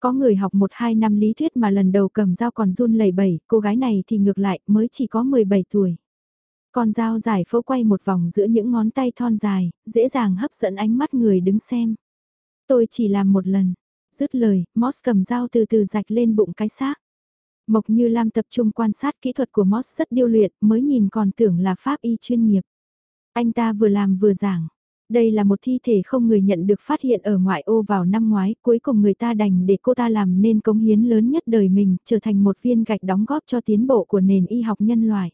Có người học 1-2 năm lý thuyết mà lần đầu cầm dao còn run lẩy bẩy, cô gái này thì ngược lại mới chỉ có 17 tuổi. Con dao giải phẫu quay một vòng giữa những ngón tay thon dài, dễ dàng hấp dẫn ánh mắt người đứng xem. Tôi chỉ làm một lần. Dứt lời, Moss cầm dao từ từ rạch lên bụng cái xác. Mộc Như Lam tập trung quan sát kỹ thuật của Moss rất điêu luyện, mới nhìn còn tưởng là pháp y chuyên nghiệp. Anh ta vừa làm vừa giảng. Đây là một thi thể không người nhận được phát hiện ở ngoại ô vào năm ngoái, cuối cùng người ta đành để cô ta làm nên cống hiến lớn nhất đời mình, trở thành một viên gạch đóng góp cho tiến bộ của nền y học nhân loại.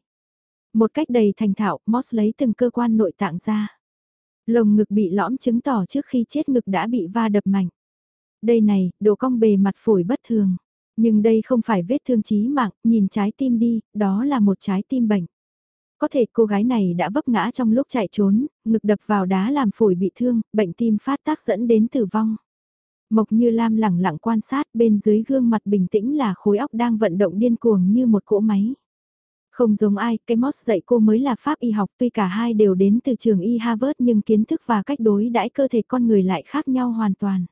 Một cách đầy thành thạo, Moss lấy từng cơ quan nội tạng ra. Lồng ngực bị lõm chứng tỏ trước khi chết ngực đã bị va đập mạnh. Đây này, độ cong bề mặt phổi bất thường. Nhưng đây không phải vết thương chí mạng, nhìn trái tim đi, đó là một trái tim bệnh. Có thể cô gái này đã vấp ngã trong lúc chạy trốn, ngực đập vào đá làm phổi bị thương, bệnh tim phát tác dẫn đến tử vong. Mộc Như Lam lẳng lặng quan sát bên dưới gương mặt bình tĩnh là khối óc đang vận động điên cuồng như một cỗ máy. Không giống ai, cái Moss dạy cô mới là pháp y học tuy cả hai đều đến từ trường y Harvard nhưng kiến thức và cách đối đãi cơ thể con người lại khác nhau hoàn toàn.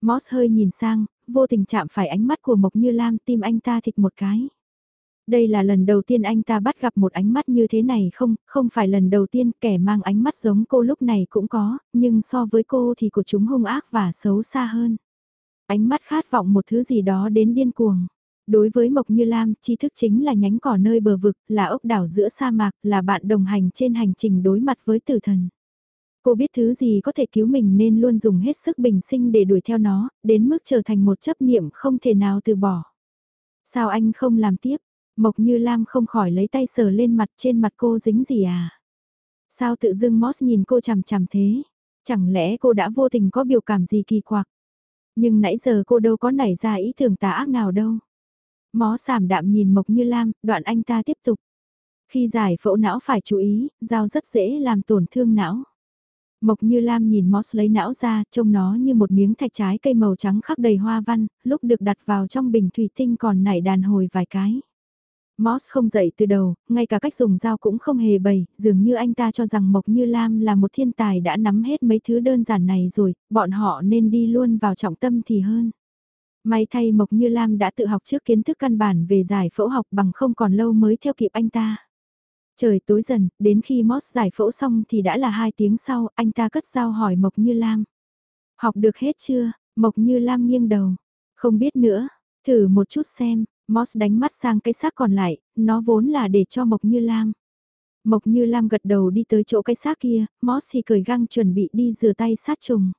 Moss hơi nhìn sang, vô tình chạm phải ánh mắt của Mộc Như Lam tim anh ta thịt một cái. Đây là lần đầu tiên anh ta bắt gặp một ánh mắt như thế này không, không phải lần đầu tiên kẻ mang ánh mắt giống cô lúc này cũng có, nhưng so với cô thì của chúng hung ác và xấu xa hơn. Ánh mắt khát vọng một thứ gì đó đến điên cuồng. Đối với Mộc Như Lam, tri thức chính là nhánh cỏ nơi bờ vực, là ốc đảo giữa sa mạc, là bạn đồng hành trên hành trình đối mặt với tử thần. Cô biết thứ gì có thể cứu mình nên luôn dùng hết sức bình sinh để đuổi theo nó, đến mức trở thành một chấp niệm không thể nào từ bỏ. Sao anh không làm tiếp? Mộc Như Lam không khỏi lấy tay sờ lên mặt trên mặt cô dính gì à? Sao tự dưng Moss nhìn cô chằm chằm thế? Chẳng lẽ cô đã vô tình có biểu cảm gì kỳ quặc? Nhưng nãy giờ cô đâu có nảy ra ý tưởng tà ác nào đâu. Mó sảm đạm nhìn Mộc Như Lam, đoạn anh ta tiếp tục. Khi giải phẫu não phải chú ý, dao rất dễ làm tổn thương não. Mộc Như Lam nhìn Moss lấy não ra, trông nó như một miếng thạch trái cây màu trắng khắc đầy hoa văn, lúc được đặt vào trong bình thủy tinh còn nảy đàn hồi vài cái. Moss không dậy từ đầu, ngay cả cách dùng dao cũng không hề bày, dường như anh ta cho rằng Mộc Như Lam là một thiên tài đã nắm hết mấy thứ đơn giản này rồi, bọn họ nên đi luôn vào trọng tâm thì hơn. May thay Mộc Như Lam đã tự học trước kiến thức căn bản về giải phẫu học bằng không còn lâu mới theo kịp anh ta. Trời tối dần, đến khi Moss giải phẫu xong thì đã là hai tiếng sau, anh ta cất dao hỏi Mộc Như Lam. Học được hết chưa? Mộc Như Lam nghiêng đầu. Không biết nữa, thử một chút xem, Moss đánh mắt sang cái xác còn lại, nó vốn là để cho Mộc Như Lam. Mộc Như Lam gật đầu đi tới chỗ cái xác kia, Moss thì cởi găng chuẩn bị đi rửa tay sát trùng.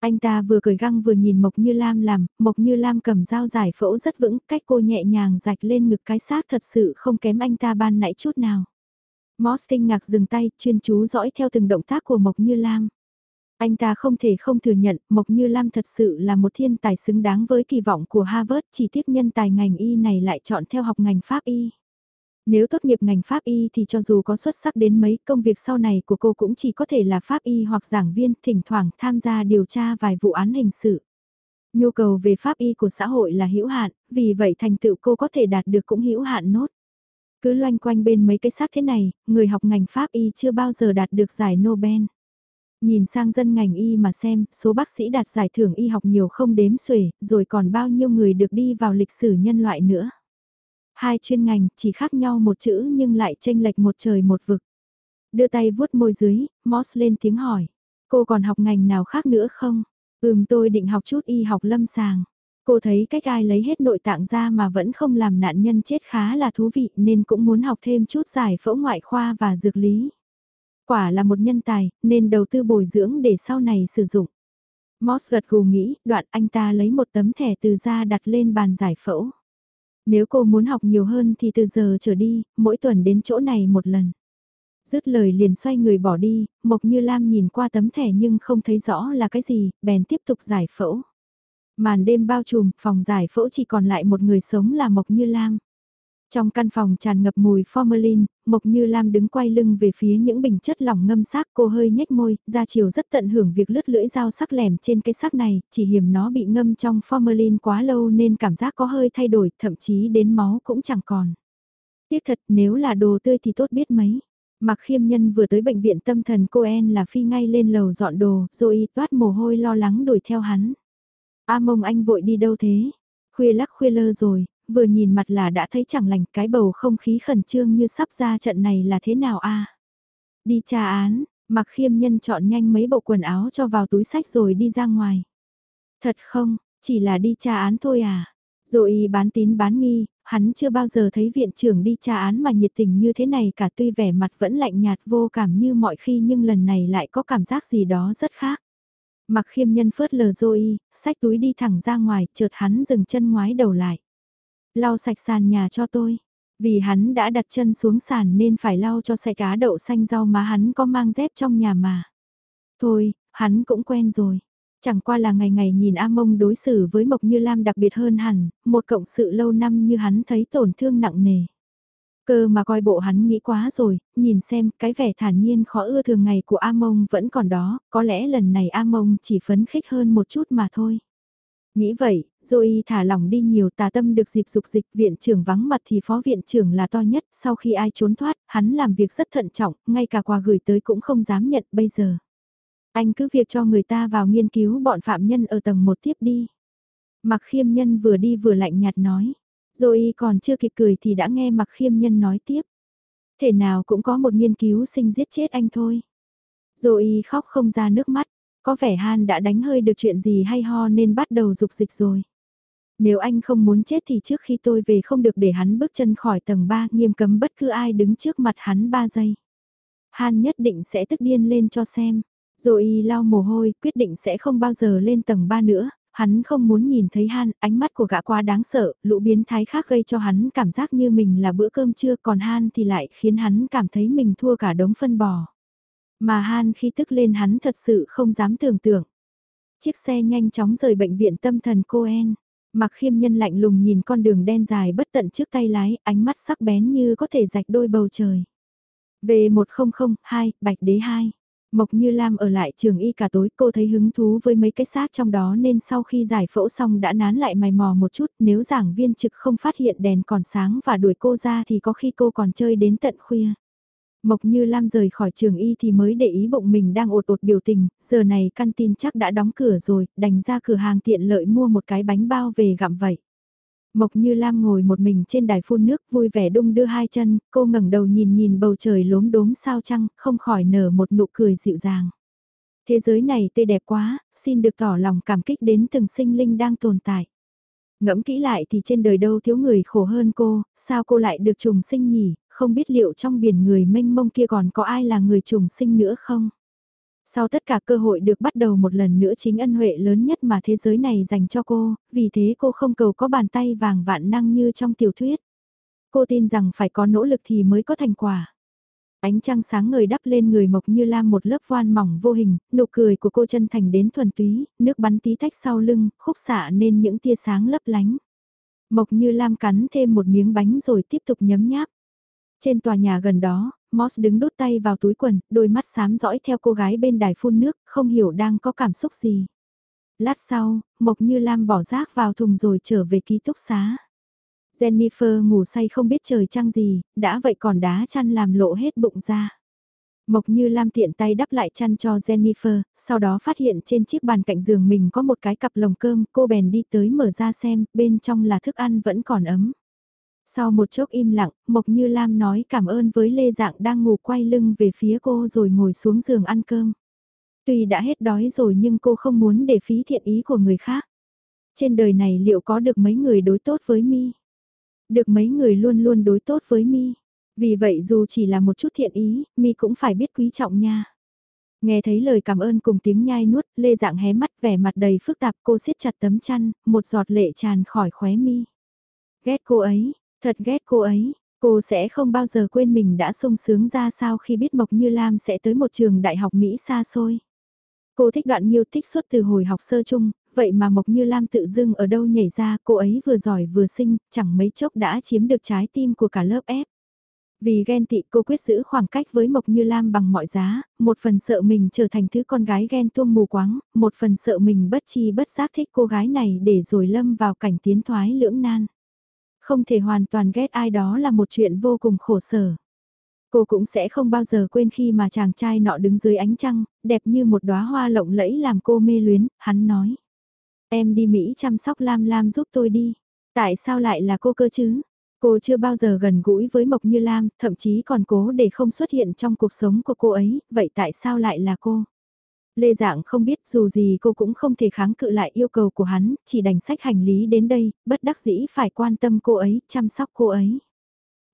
Anh ta vừa cởi găng vừa nhìn Mộc Như Lam làm, Mộc Như Lam cầm dao giải phẫu rất vững, cách cô nhẹ nhàng rạch lên ngực cái xác thật sự không kém anh ta ban nãy chút nào. Moss kinh ngạc dừng tay, chuyên chú dõi theo từng động tác của Mộc Như Lam. Anh ta không thể không thừa nhận, Mộc Như Lam thật sự là một thiên tài xứng đáng với kỳ vọng của Harvard, chỉ tiếc nhân tài ngành y này lại chọn theo học ngành pháp y. Nếu tốt nghiệp ngành pháp y thì cho dù có xuất sắc đến mấy công việc sau này của cô cũng chỉ có thể là pháp y hoặc giảng viên thỉnh thoảng tham gia điều tra vài vụ án hình sự. Nhu cầu về pháp y của xã hội là hữu hạn, vì vậy thành tựu cô có thể đạt được cũng hữu hạn nốt. Cứ loanh quanh bên mấy cái xác thế này, người học ngành pháp y chưa bao giờ đạt được giải Nobel. Nhìn sang dân ngành y mà xem, số bác sĩ đạt giải thưởng y học nhiều không đếm xuể, rồi còn bao nhiêu người được đi vào lịch sử nhân loại nữa. Hai chuyên ngành chỉ khác nhau một chữ nhưng lại tranh lệch một trời một vực. Đưa tay vuốt môi dưới, Moss lên tiếng hỏi. Cô còn học ngành nào khác nữa không? Ừm tôi định học chút y học lâm sàng. Cô thấy cách ai lấy hết nội tạng ra mà vẫn không làm nạn nhân chết khá là thú vị nên cũng muốn học thêm chút giải phẫu ngoại khoa và dược lý. Quả là một nhân tài, nên đầu tư bồi dưỡng để sau này sử dụng. Moss gật gù nghĩ, đoạn anh ta lấy một tấm thẻ từ ra đặt lên bàn giải phẫu. Nếu cô muốn học nhiều hơn thì từ giờ trở đi, mỗi tuần đến chỗ này một lần. Dứt lời liền xoay người bỏ đi, Mộc Như Lam nhìn qua tấm thẻ nhưng không thấy rõ là cái gì, bèn tiếp tục giải phẫu. Màn đêm bao trùm, phòng giải phẫu chỉ còn lại một người sống là Mộc Như Lam. Trong căn phòng tràn ngập mùi formalin, Mộc Như Lam đứng quay lưng về phía những bình chất lỏng ngâm xác cô hơi nhếch môi, ra chiều rất tận hưởng việc lướt lưỡi dao sắc lẻm trên cái xác này, chỉ hiểm nó bị ngâm trong formalin quá lâu nên cảm giác có hơi thay đổi, thậm chí đến máu cũng chẳng còn. Tiếc thật nếu là đồ tươi thì tốt biết mấy. Mặc khiêm nhân vừa tới bệnh viện tâm thần cô En là phi ngay lên lầu dọn đồ, rồi toát mồ hôi lo lắng đuổi theo hắn. A mông anh vội đi đâu thế? Khuya lắc khuya lơ rồi, vừa nhìn mặt là đã thấy chẳng lành cái bầu không khí khẩn trương như sắp ra trận này là thế nào a Đi tra án, mặc khiêm nhân chọn nhanh mấy bộ quần áo cho vào túi sách rồi đi ra ngoài. Thật không, chỉ là đi tra án thôi à? Rồi bán tín bán nghi, hắn chưa bao giờ thấy viện trưởng đi tra án mà nhiệt tình như thế này cả tuy vẻ mặt vẫn lạnh nhạt vô cảm như mọi khi nhưng lần này lại có cảm giác gì đó rất khác. Mặc khiêm nhân phớt lờ Zoe, sách túi đi thẳng ra ngoài, chợt hắn dừng chân ngoái đầu lại. Lau sạch sàn nhà cho tôi. Vì hắn đã đặt chân xuống sàn nên phải lau cho sạch cá đậu xanh rau mà hắn có mang dép trong nhà mà. Thôi, hắn cũng quen rồi. Chẳng qua là ngày ngày nhìn A Mông đối xử với Mộc Như Lam đặc biệt hơn hẳn, một cộng sự lâu năm như hắn thấy tổn thương nặng nề. Cơ mà coi bộ hắn nghĩ quá rồi, nhìn xem cái vẻ thản nhiên khó ưa thường ngày của A Mông vẫn còn đó, có lẽ lần này A Mông chỉ phấn khích hơn một chút mà thôi. Nghĩ vậy, Zoe thả lỏng đi nhiều tà tâm được dịp dục dịch viện trưởng vắng mặt thì phó viện trưởng là to nhất, sau khi ai trốn thoát, hắn làm việc rất thận trọng, ngay cả quà gửi tới cũng không dám nhận bây giờ. Anh cứ việc cho người ta vào nghiên cứu bọn phạm nhân ở tầng một tiếp đi. Mặc khiêm nhân vừa đi vừa lạnh nhạt nói. Rồi còn chưa kịp cười thì đã nghe mặc khiêm nhân nói tiếp. Thể nào cũng có một nghiên cứu sinh giết chết anh thôi. Rồi khóc không ra nước mắt. Có vẻ Han đã đánh hơi được chuyện gì hay ho nên bắt đầu dục dịch rồi. Nếu anh không muốn chết thì trước khi tôi về không được để hắn bước chân khỏi tầng 3 nghiêm cấm bất cứ ai đứng trước mặt hắn 3 giây. Han nhất định sẽ tức điên lên cho xem. Rồi lau mồ hôi, quyết định sẽ không bao giờ lên tầng 3 nữa, hắn không muốn nhìn thấy Han, ánh mắt của gã quá đáng sợ, lũ biến thái khác gây cho hắn cảm giác như mình là bữa cơm trưa còn Han thì lại khiến hắn cảm thấy mình thua cả đống phân bò. Mà Han khi tức lên hắn thật sự không dám tưởng tượng. Chiếc xe nhanh chóng rời bệnh viện tâm thần Coen. Mặc khiêm nhân lạnh lùng nhìn con đường đen dài bất tận trước tay lái, ánh mắt sắc bén như có thể rạch đôi bầu trời. V1002, Bạch Đế 2 Mộc Như Lam ở lại trường y cả tối cô thấy hứng thú với mấy cái xác trong đó nên sau khi giải phẫu xong đã nán lại mày mò một chút nếu giảng viên trực không phát hiện đèn còn sáng và đuổi cô ra thì có khi cô còn chơi đến tận khuya. Mộc Như Lam rời khỏi trường y thì mới để ý bụng mình đang ột ột biểu tình, giờ này căn tin chắc đã đóng cửa rồi, đành ra cửa hàng tiện lợi mua một cái bánh bao về gặm vậy. Mộc Như Lam ngồi một mình trên đài phun nước vui vẻ đung đưa hai chân, cô ngẩng đầu nhìn nhìn bầu trời lốm đốm sao trăng, không khỏi nở một nụ cười dịu dàng. Thế giới này tươi đẹp quá, xin được tỏ lòng cảm kích đến từng sinh linh đang tồn tại. Ngẫm kỹ lại thì trên đời đâu thiếu người khổ hơn cô, sao cô lại được trùng sinh nhỉ, không biết liệu trong biển người mênh mông kia còn có ai là người trùng sinh nữa không? Sau tất cả cơ hội được bắt đầu một lần nữa chính ân huệ lớn nhất mà thế giới này dành cho cô, vì thế cô không cầu có bàn tay vàng vạn năng như trong tiểu thuyết. Cô tin rằng phải có nỗ lực thì mới có thành quả. Ánh trăng sáng ngời đắp lên người Mộc Như Lam một lớp voan mỏng vô hình, nụ cười của cô chân thành đến thuần túy, nước bắn tí tách sau lưng, khúc xạ nên những tia sáng lấp lánh. Mộc Như Lam cắn thêm một miếng bánh rồi tiếp tục nhấm nháp. Trên tòa nhà gần đó, Moss đứng đút tay vào túi quần, đôi mắt xám dõi theo cô gái bên đài phun nước, không hiểu đang có cảm xúc gì. Lát sau, Mộc Như Lam bỏ rác vào thùng rồi trở về ký túc xá. Jennifer ngủ say không biết trời trăng gì, đã vậy còn đá chăn làm lộ hết bụng ra. Mộc Như Lam tiện tay đắp lại chăn cho Jennifer, sau đó phát hiện trên chiếc bàn cạnh giường mình có một cái cặp lồng cơm, cô bèn đi tới mở ra xem, bên trong là thức ăn vẫn còn ấm. Sau một chốc im lặng, Mộc Như Lam nói cảm ơn với Lê Dạng đang ngủ quay lưng về phía cô rồi ngồi xuống giường ăn cơm. Tuy đã hết đói rồi nhưng cô không muốn để phí thiện ý của người khác. Trên đời này liệu có được mấy người đối tốt với mi? Được mấy người luôn luôn đối tốt với mi. Vì vậy dù chỉ là một chút thiện ý, mi cũng phải biết quý trọng nha. Nghe thấy lời cảm ơn cùng tiếng nhai nuốt, Lê Dạng hé mắt vẻ mặt đầy phức tạp cô siết chặt tấm chăn, một giọt lệ tràn khỏi khóe mi. Ghét cô ấy, thật ghét cô ấy, cô sẽ không bao giờ quên mình đã sung sướng ra sao khi biết Mộc Như Lam sẽ tới một trường đại học Mỹ xa xôi. Cô thích đoạn nghiêu thích suốt từ hồi học sơ chung, vậy mà Mộc Như Lam tự dưng ở đâu nhảy ra cô ấy vừa giỏi vừa xinh, chẳng mấy chốc đã chiếm được trái tim của cả lớp ép. Vì ghen tị cô quyết giữ khoảng cách với Mộc Như Lam bằng mọi giá, một phần sợ mình trở thành thứ con gái ghen tuông mù quáng, một phần sợ mình bất chi bất giác thích cô gái này để rồi lâm vào cảnh tiến thoái lưỡng nan. Không thể hoàn toàn ghét ai đó là một chuyện vô cùng khổ sở. Cô cũng sẽ không bao giờ quên khi mà chàng trai nọ đứng dưới ánh trăng, đẹp như một đóa hoa lộng lẫy làm cô mê luyến, hắn nói. Em đi Mỹ chăm sóc Lam Lam giúp tôi đi. Tại sao lại là cô cơ chứ? Cô chưa bao giờ gần gũi với Mộc Như Lam, thậm chí còn cố để không xuất hiện trong cuộc sống của cô ấy, vậy tại sao lại là cô? Lê Dạng không biết dù gì cô cũng không thể kháng cự lại yêu cầu của hắn, chỉ đành sách hành lý đến đây, bất đắc dĩ phải quan tâm cô ấy, chăm sóc cô ấy.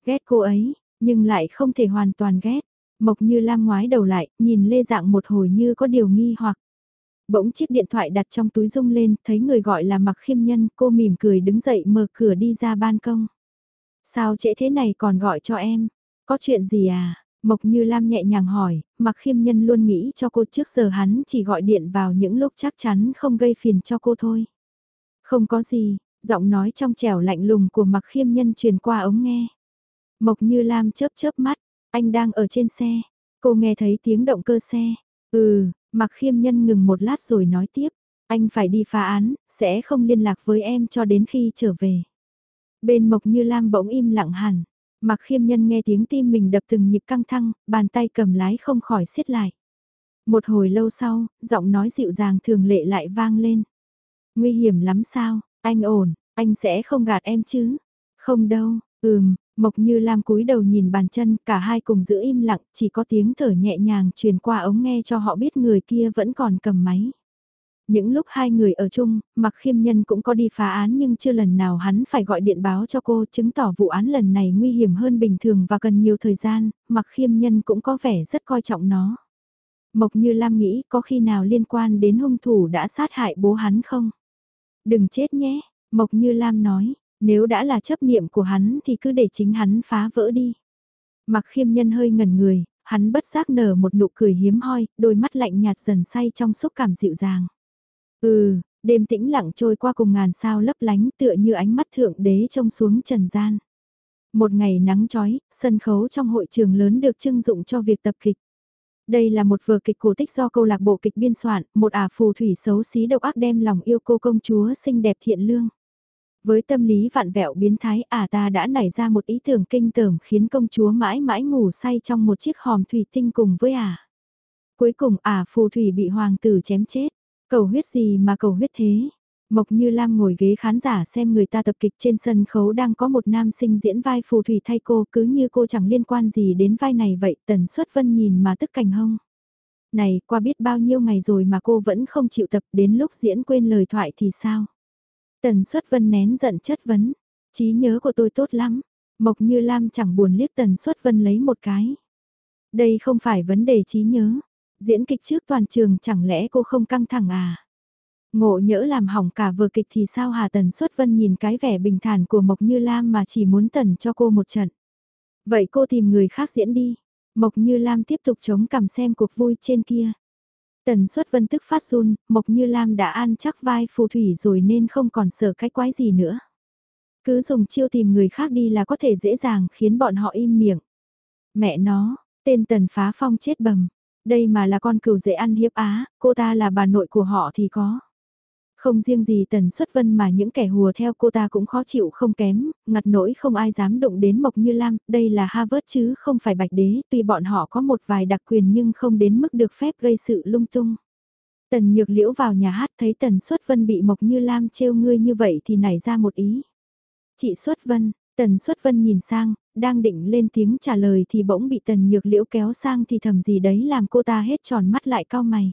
Ghét cô ấy, nhưng lại không thể hoàn toàn ghét. Mộc Như Lam ngoái đầu lại, nhìn Lê Dạng một hồi như có điều nghi hoặc. Bỗng chiếc điện thoại đặt trong túi rung lên, thấy người gọi là Mặc Khiêm Nhân, cô mỉm cười đứng dậy mở cửa đi ra ban công. Sao trễ thế này còn gọi cho em? Có chuyện gì à? Mộc Như Lam nhẹ nhàng hỏi, mặc khiêm nhân luôn nghĩ cho cô trước giờ hắn chỉ gọi điện vào những lúc chắc chắn không gây phiền cho cô thôi. Không có gì, giọng nói trong trẻo lạnh lùng của mặc khiêm nhân truyền qua ống nghe. Mộc Như Lam chớp chớp mắt, anh đang ở trên xe, cô nghe thấy tiếng động cơ xe. Ừ, mặc khiêm nhân ngừng một lát rồi nói tiếp, anh phải đi phá án, sẽ không liên lạc với em cho đến khi trở về. Bên Mộc Như Lam bỗng im lặng hẳn. Mặc khiêm nhân nghe tiếng tim mình đập từng nhịp căng thăng, bàn tay cầm lái không khỏi siết lại. Một hồi lâu sau, giọng nói dịu dàng thường lệ lại vang lên. Nguy hiểm lắm sao, anh ổn, anh sẽ không gạt em chứ? Không đâu, ừm, Mộc Như Lam cúi đầu nhìn bàn chân, cả hai cùng giữ im lặng, chỉ có tiếng thở nhẹ nhàng truyền qua ống nghe cho họ biết người kia vẫn còn cầm máy. Những lúc hai người ở chung, mặc khiêm nhân cũng có đi phá án nhưng chưa lần nào hắn phải gọi điện báo cho cô chứng tỏ vụ án lần này nguy hiểm hơn bình thường và cần nhiều thời gian, mặc khiêm nhân cũng có vẻ rất coi trọng nó. Mộc như Lam nghĩ có khi nào liên quan đến hung thủ đã sát hại bố hắn không? Đừng chết nhé, Mộc như Lam nói, nếu đã là chấp niệm của hắn thì cứ để chính hắn phá vỡ đi. Mặc khiêm nhân hơi ngẩn người, hắn bất giác nở một nụ cười hiếm hoi, đôi mắt lạnh nhạt dần say trong xúc cảm dịu dàng. Ừ, đêm tĩnh lặng trôi qua cùng ngàn sao lấp lánh tựa như ánh mắt thượng đế trông xuống trần gian. Một ngày nắng trói, sân khấu trong hội trường lớn được trưng dụng cho việc tập kịch. Đây là một vở kịch cổ tích do câu lạc bộ kịch biên soạn, một ả phù thủy xấu xí độc ác đem lòng yêu cô công chúa xinh đẹp thiện lương. Với tâm lý vạn vẹo biến thái ả ta đã nảy ra một ý tưởng kinh tởm khiến công chúa mãi mãi ngủ say trong một chiếc hòm thủy tinh cùng với ả. Cuối cùng ả phù thủy bị hoàng tử chém chết. Cầu huyết gì mà cầu huyết thế? Mộc Như Lam ngồi ghế khán giả xem người ta tập kịch trên sân khấu đang có một nam sinh diễn vai phù thủy thay cô cứ như cô chẳng liên quan gì đến vai này vậy tần suất vân nhìn mà tức cành hông. Này qua biết bao nhiêu ngày rồi mà cô vẫn không chịu tập đến lúc diễn quên lời thoại thì sao? Tần suất vân nén giận chất vấn, trí nhớ của tôi tốt lắm, Mộc Như Lam chẳng buồn liếc tần suất vân lấy một cái. Đây không phải vấn đề trí nhớ, Diễn kịch trước toàn trường chẳng lẽ cô không căng thẳng à? Ngộ nhỡ làm hỏng cả vừa kịch thì sao Hà Tần xuất vân nhìn cái vẻ bình thản của Mộc Như Lam mà chỉ muốn tần cho cô một trận. Vậy cô tìm người khác diễn đi. Mộc Như Lam tiếp tục chống cằm xem cuộc vui trên kia. Tần xuất vân tức phát run, Mộc Như Lam đã an chắc vai phù thủy rồi nên không còn sợ cái quái gì nữa. Cứ dùng chiêu tìm người khác đi là có thể dễ dàng khiến bọn họ im miệng. Mẹ nó, tên tần phá phong chết bầm, đây mà là con cừu dễ ăn hiếp á, cô ta là bà nội của họ thì có. Không riêng gì Tần Xuất Vân mà những kẻ hùa theo cô ta cũng khó chịu không kém, ngặt nỗi không ai dám động đến Mộc Như Lam, đây là Harvard chứ không phải Bạch Đế, tuy bọn họ có một vài đặc quyền nhưng không đến mức được phép gây sự lung tung. Tần Nhược Liễu vào nhà hát thấy Tần Xuất Vân bị Mộc Như Lam trêu ngươi như vậy thì nảy ra một ý. Chị Xuất Vân, Tần Xuất Vân nhìn sang, đang định lên tiếng trả lời thì bỗng bị Tần Nhược Liễu kéo sang thì thầm gì đấy làm cô ta hết tròn mắt lại cao mày.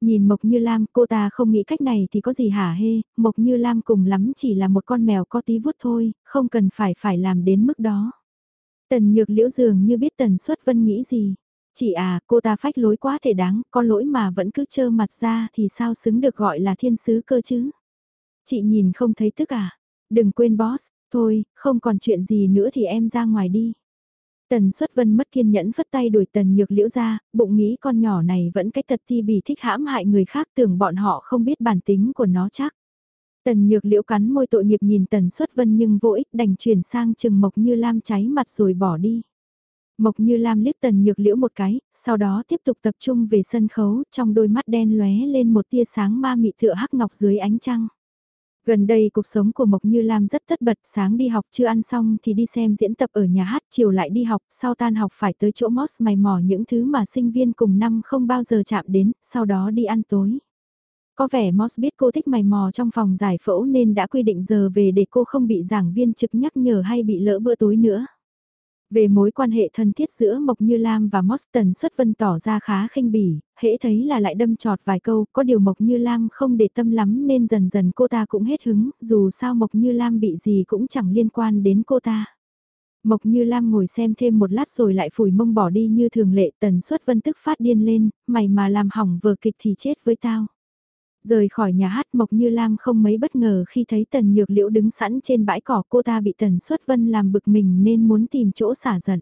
Nhìn Mộc Như Lam cô ta không nghĩ cách này thì có gì hả hê, Mộc Như Lam cùng lắm chỉ là một con mèo có tí vuốt thôi, không cần phải phải làm đến mức đó. Tần Nhược Liễu dường như biết Tần Xuất Vân nghĩ gì. Chị à, cô ta phách lối quá thể đáng, có lỗi mà vẫn cứ trơ mặt ra thì sao xứng được gọi là thiên sứ cơ chứ. Chị nhìn không thấy tức à, đừng quên boss, thôi, không còn chuyện gì nữa thì em ra ngoài đi. Tần xuất vân mất kiên nhẫn phất tay đuổi tần nhược liễu ra, bụng nghĩ con nhỏ này vẫn cái tật ti bì thích hãm hại người khác tưởng bọn họ không biết bản tính của nó chắc. Tần nhược liễu cắn môi tội nghiệp nhìn tần xuất vân nhưng vô ích đành chuyển sang Trừng mộc như lam cháy mặt rồi bỏ đi. Mộc như lam liếc tần nhược liễu một cái, sau đó tiếp tục tập trung về sân khấu trong đôi mắt đen lóe lên một tia sáng ma mị tựa hắc ngọc dưới ánh trăng. Gần đây cuộc sống của Mộc Như Lam rất tất bật, sáng đi học chưa ăn xong thì đi xem diễn tập ở nhà hát, chiều lại đi học, sau tan học phải tới chỗ Moss mày mò những thứ mà sinh viên cùng năm không bao giờ chạm đến, sau đó đi ăn tối. Có vẻ Moss biết cô thích mày mò trong phòng giải phẫu nên đã quy định giờ về để cô không bị giảng viên trực nhắc nhở hay bị lỡ bữa tối nữa. Về mối quan hệ thân thiết giữa Mộc Như Lam và Moston xuất vân tỏ ra khá khinh bỉ, hễ thấy là lại đâm trọt vài câu, có điều Mộc Như Lam không để tâm lắm nên dần dần cô ta cũng hết hứng, dù sao Mộc Như Lam bị gì cũng chẳng liên quan đến cô ta. Mộc Như Lam ngồi xem thêm một lát rồi lại phủi mông bỏ đi như thường lệ tần suất vân tức phát điên lên, mày mà làm hỏng vở kịch thì chết với tao. Rời khỏi nhà hát Mộc Như Lam không mấy bất ngờ khi thấy Tần Nhược Liễu đứng sẵn trên bãi cỏ cô ta bị Tần Xuất Vân làm bực mình nên muốn tìm chỗ xả giận.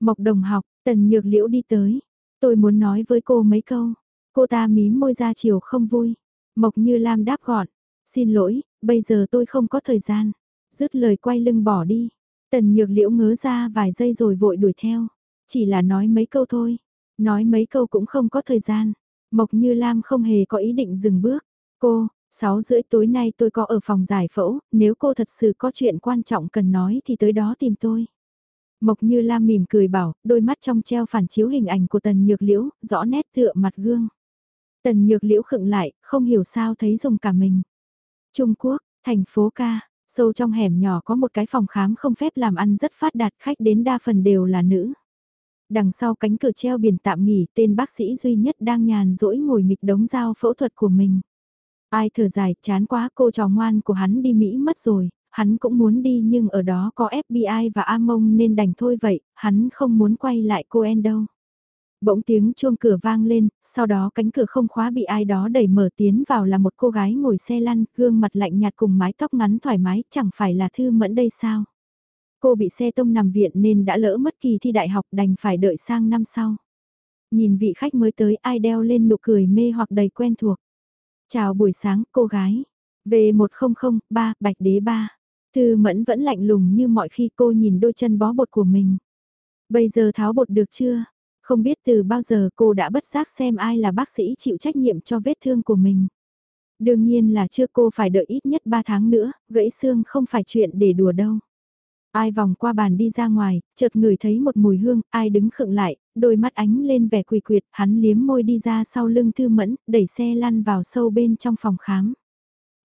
Mộc đồng học, Tần Nhược Liễu đi tới. Tôi muốn nói với cô mấy câu. Cô ta mím môi ra chiều không vui. Mộc Như Lam đáp gọn. Xin lỗi, bây giờ tôi không có thời gian. Dứt lời quay lưng bỏ đi. Tần Nhược Liễu ngớ ra vài giây rồi vội đuổi theo. Chỉ là nói mấy câu thôi. Nói mấy câu cũng không có thời gian. Mộc Như Lam không hề có ý định dừng bước. Cô, 6 rưỡi tối nay tôi có ở phòng giải phẫu, nếu cô thật sự có chuyện quan trọng cần nói thì tới đó tìm tôi. Mộc Như Lam mỉm cười bảo, đôi mắt trong treo phản chiếu hình ảnh của Tần Nhược Liễu, rõ nét tựa mặt gương. Tần Nhược Liễu khựng lại, không hiểu sao thấy dùng cả mình. Trung Quốc, thành phố ca, sâu trong hẻm nhỏ có một cái phòng khám không phép làm ăn rất phát đạt khách đến đa phần đều là nữ đằng sau cánh cửa treo biển tạm nghỉ tên bác sĩ duy nhất đang nhàn rỗi ngồi nghịch đống dao phẫu thuật của mình. Ai thở dài, chán quá cô trò ngoan của hắn đi Mỹ mất rồi, hắn cũng muốn đi nhưng ở đó có FBI và Among nên đành thôi vậy, hắn không muốn quay lại cô En đâu. Bỗng tiếng chuông cửa vang lên, sau đó cánh cửa không khóa bị ai đó đẩy mở tiến vào là một cô gái ngồi xe lăn, gương mặt lạnh nhạt cùng mái tóc ngắn thoải mái, chẳng phải là Thư Mẫn đây sao? Cô bị xe tông nằm viện nên đã lỡ mất kỳ thi đại học đành phải đợi sang năm sau. Nhìn vị khách mới tới ai đeo lên nụ cười mê hoặc đầy quen thuộc. Chào buổi sáng cô gái. V1003 Bạch Đế 3. Thư Mẫn vẫn lạnh lùng như mọi khi cô nhìn đôi chân bó bột của mình. Bây giờ tháo bột được chưa? Không biết từ bao giờ cô đã bất giác xem ai là bác sĩ chịu trách nhiệm cho vết thương của mình. Đương nhiên là chưa cô phải đợi ít nhất 3 tháng nữa, gãy xương không phải chuyện để đùa đâu. Ai vòng qua bàn đi ra ngoài, chợt ngửi thấy một mùi hương, ai đứng khựng lại, đôi mắt ánh lên vẻ quỳ quyệt, hắn liếm môi đi ra sau lưng thư mẫn, đẩy xe lăn vào sâu bên trong phòng khám.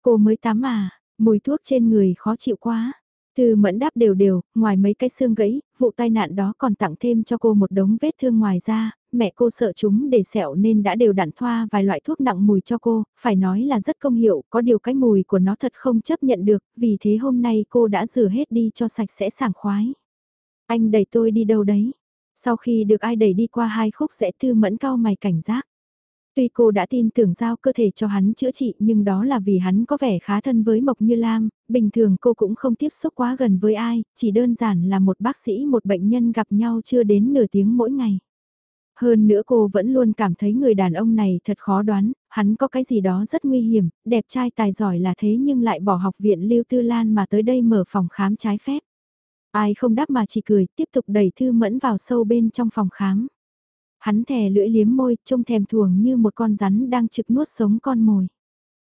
Cô mới tắm à, mùi thuốc trên người khó chịu quá. Từ mẫn đáp đều đều, ngoài mấy cái xương gãy, vụ tai nạn đó còn tặng thêm cho cô một đống vết thương ngoài ra, mẹ cô sợ chúng để sẹo nên đã đều đặn thoa vài loại thuốc nặng mùi cho cô, phải nói là rất công hiệu, có điều cái mùi của nó thật không chấp nhận được, vì thế hôm nay cô đã rửa hết đi cho sạch sẽ sảng khoái. Anh đẩy tôi đi đâu đấy? Sau khi được ai đẩy đi qua hai khúc sẽ thư mẫn cao mày cảnh giác. Tuy cô đã tin tưởng giao cơ thể cho hắn chữa trị nhưng đó là vì hắn có vẻ khá thân với Mộc Như Lam, bình thường cô cũng không tiếp xúc quá gần với ai, chỉ đơn giản là một bác sĩ một bệnh nhân gặp nhau chưa đến nửa tiếng mỗi ngày. Hơn nữa cô vẫn luôn cảm thấy người đàn ông này thật khó đoán, hắn có cái gì đó rất nguy hiểm, đẹp trai tài giỏi là thế nhưng lại bỏ học viện Lưu Tư Lan mà tới đây mở phòng khám trái phép. Ai không đáp mà chỉ cười, tiếp tục đẩy Thư Mẫn vào sâu bên trong phòng khám. Hắn thè lưỡi liếm môi, trông thèm thuồng như một con rắn đang trực nuốt sống con mồi.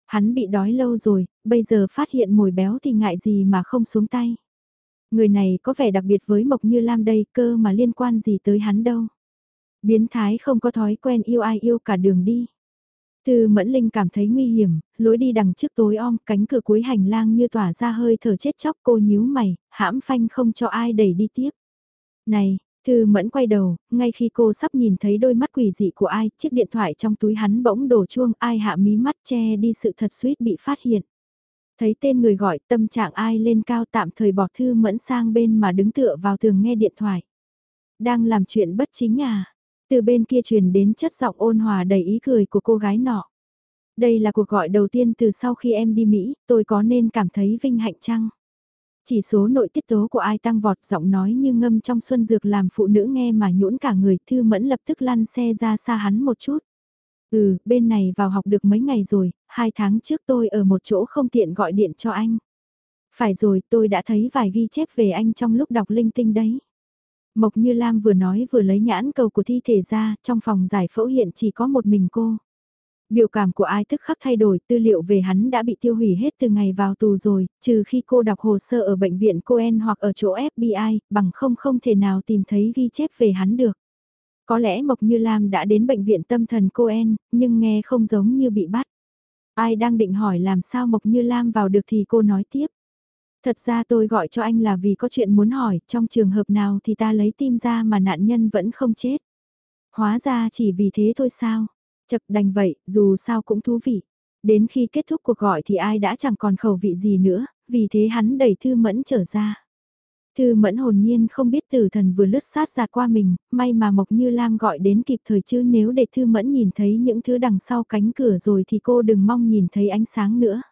Hắn bị đói lâu rồi, bây giờ phát hiện mồi béo thì ngại gì mà không xuống tay. Người này có vẻ đặc biệt với Mộc Như Lam đây cơ mà liên quan gì tới hắn đâu. Biến thái không có thói quen yêu ai yêu cả đường đi. Từ Mẫn Linh cảm thấy nguy hiểm, lối đi đằng trước tối om, cánh cửa cuối hành lang như tỏa ra hơi thở chết chóc cô nhíu mày, hãm phanh không cho ai đẩy đi tiếp. Này, Thư Mẫn quay đầu, ngay khi cô sắp nhìn thấy đôi mắt quỷ dị của ai, chiếc điện thoại trong túi hắn bỗng đổ chuông, ai hạ mí mắt che đi sự thật suýt bị phát hiện. Thấy tên người gọi tâm trạng ai lên cao tạm thời bỏ Thư Mẫn sang bên mà đứng tựa vào tường nghe điện thoại. Đang làm chuyện bất chính à? Từ bên kia truyền đến chất giọng ôn hòa đầy ý cười của cô gái nọ. Đây là cuộc gọi đầu tiên từ sau khi em đi Mỹ, tôi có nên cảm thấy vinh hạnh chăng? Chỉ số nội tiết tố của ai tăng vọt giọng nói như ngâm trong xuân dược làm phụ nữ nghe mà nhũn cả người thư mẫn lập tức lăn xe ra xa hắn một chút. Ừ, bên này vào học được mấy ngày rồi, hai tháng trước tôi ở một chỗ không tiện gọi điện cho anh. Phải rồi, tôi đã thấy vài ghi chép về anh trong lúc đọc linh tinh đấy. Mộc Như Lam vừa nói vừa lấy nhãn cầu của thi thể ra, trong phòng giải phẫu hiện chỉ có một mình cô. Biểu cảm của ai tức khắc thay đổi, tư liệu về hắn đã bị tiêu hủy hết từ ngày vào tù rồi, trừ khi cô đọc hồ sơ ở bệnh viện Cohen hoặc ở chỗ FBI, bằng không không thể nào tìm thấy ghi chép về hắn được. Có lẽ Mộc Như Lam đã đến bệnh viện tâm thần Cohen, nhưng nghe không giống như bị bắt. Ai đang định hỏi làm sao Mộc Như Lam vào được thì cô nói tiếp. Thật ra tôi gọi cho anh là vì có chuyện muốn hỏi, trong trường hợp nào thì ta lấy tim ra mà nạn nhân vẫn không chết. Hóa ra chỉ vì thế thôi sao? Chật đành vậy, dù sao cũng thú vị. Đến khi kết thúc cuộc gọi thì ai đã chẳng còn khẩu vị gì nữa, vì thế hắn đẩy Thư Mẫn trở ra. Thư Mẫn hồn nhiên không biết tử thần vừa lướt sát ra qua mình, may mà Mộc Như Lam gọi đến kịp thời chứ nếu để Thư Mẫn nhìn thấy những thứ đằng sau cánh cửa rồi thì cô đừng mong nhìn thấy ánh sáng nữa.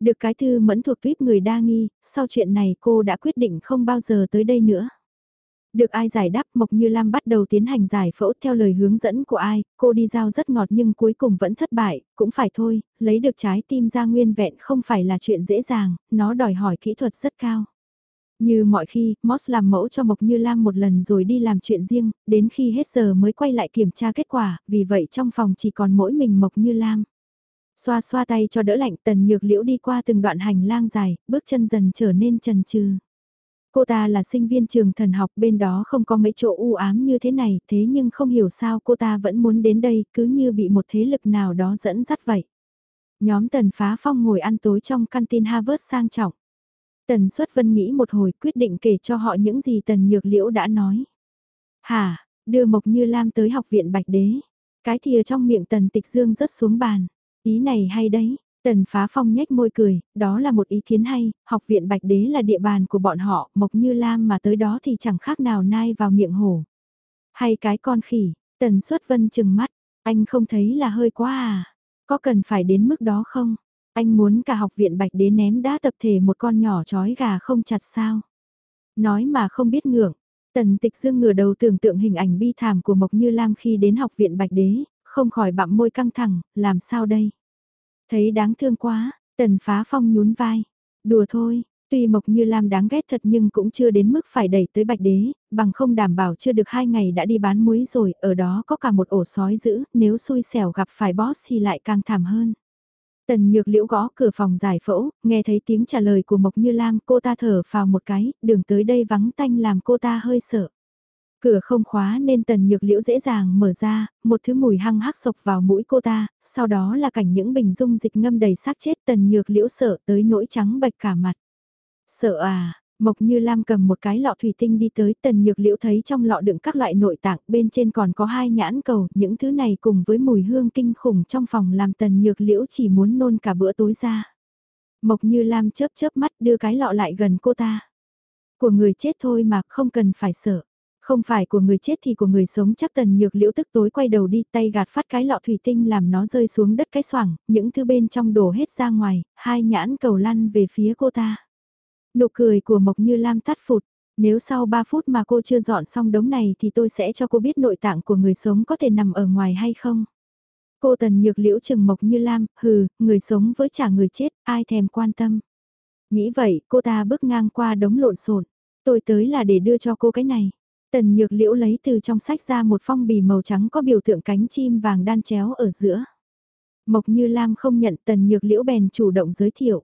Được cái Thư Mẫn thuộc tuyếp người đa nghi, sau chuyện này cô đã quyết định không bao giờ tới đây nữa. Được ai giải đáp Mộc Như Lam bắt đầu tiến hành giải phẫu theo lời hướng dẫn của ai, cô đi giao rất ngọt nhưng cuối cùng vẫn thất bại, cũng phải thôi, lấy được trái tim ra nguyên vẹn không phải là chuyện dễ dàng, nó đòi hỏi kỹ thuật rất cao. Như mọi khi, Moss làm mẫu cho Mộc Như Lam một lần rồi đi làm chuyện riêng, đến khi hết giờ mới quay lại kiểm tra kết quả, vì vậy trong phòng chỉ còn mỗi mình Mộc Như Lam. Xoa xoa tay cho đỡ lạnh tần nhược liễu đi qua từng đoạn hành lang dài, bước chân dần trở nên trần trừ. Cô ta là sinh viên trường thần học bên đó không có mấy chỗ u ám như thế này, thế nhưng không hiểu sao cô ta vẫn muốn đến đây cứ như bị một thế lực nào đó dẫn dắt vậy. Nhóm tần phá phong ngồi ăn tối trong canteen Harvard sang trọng. Tần xuất vân nghĩ một hồi quyết định kể cho họ những gì tần nhược liễu đã nói. Hả, đưa Mộc Như Lam tới học viện Bạch Đế. Cái thìa trong miệng tần tịch dương rớt xuống bàn. Ý này hay đấy, Tần phá phong nhếch môi cười, đó là một ý kiến hay, học viện Bạch Đế là địa bàn của bọn họ, Mộc Như Lam mà tới đó thì chẳng khác nào nai vào miệng hổ. Hay cái con khỉ, tần suất vân chừng mắt, anh không thấy là hơi quá à, có cần phải đến mức đó không? Anh muốn cả học viện Bạch Đế ném đá tập thể một con nhỏ chói gà không chặt sao? Nói mà không biết ngưỡng, tần tịch dương ngửa đầu tưởng tượng hình ảnh bi thảm của Mộc Như Lam khi đến học viện Bạch Đế, không khỏi bặm môi căng thẳng, làm sao đây? Thấy đáng thương quá, tần phá phong nhún vai. Đùa thôi, tuy Mộc Như Lam đáng ghét thật nhưng cũng chưa đến mức phải đẩy tới bạch đế, bằng không đảm bảo chưa được hai ngày đã đi bán muối rồi, ở đó có cả một ổ sói dữ, nếu xui xẻo gặp phải boss thì lại càng thảm hơn. Tần nhược liễu gõ cửa phòng giải phẫu, nghe thấy tiếng trả lời của Mộc Như Lam cô ta thở vào một cái, đường tới đây vắng tanh làm cô ta hơi sợ. Cửa không khóa nên tần nhược liễu dễ dàng mở ra, một thứ mùi hăng hắc sộc vào mũi cô ta, sau đó là cảnh những bình dung dịch ngâm đầy xác chết tần nhược liễu sợ tới nỗi trắng bạch cả mặt. Sợ à, Mộc Như Lam cầm một cái lọ thủy tinh đi tới tần nhược liễu thấy trong lọ đựng các loại nội tạng bên trên còn có hai nhãn cầu, những thứ này cùng với mùi hương kinh khủng trong phòng làm tần nhược liễu chỉ muốn nôn cả bữa tối ra. Mộc Như Lam chớp chớp mắt đưa cái lọ lại gần cô ta. Của người chết thôi mà không cần phải sợ. Không phải của người chết thì của người sống chắc tần nhược liễu tức tối quay đầu đi tay gạt phát cái lọ thủy tinh làm nó rơi xuống đất cái xoảng, những thứ bên trong đổ hết ra ngoài, hai nhãn cầu lăn về phía cô ta. Nụ cười của Mộc Như Lam tắt phụt, nếu sau 3 phút mà cô chưa dọn xong đống này thì tôi sẽ cho cô biết nội tạng của người sống có thể nằm ở ngoài hay không. Cô tần nhược liễu chừng Mộc Như Lam, hừ, người sống với trả người chết, ai thèm quan tâm. Nghĩ vậy, cô ta bước ngang qua đống lộn xộn. Tôi tới là để đưa cho cô cái này. Tần nhược liễu lấy từ trong sách ra một phong bì màu trắng có biểu tượng cánh chim vàng đan chéo ở giữa. Mộc Như Lam không nhận Tần Nhược Liễu bèn chủ động giới thiệu.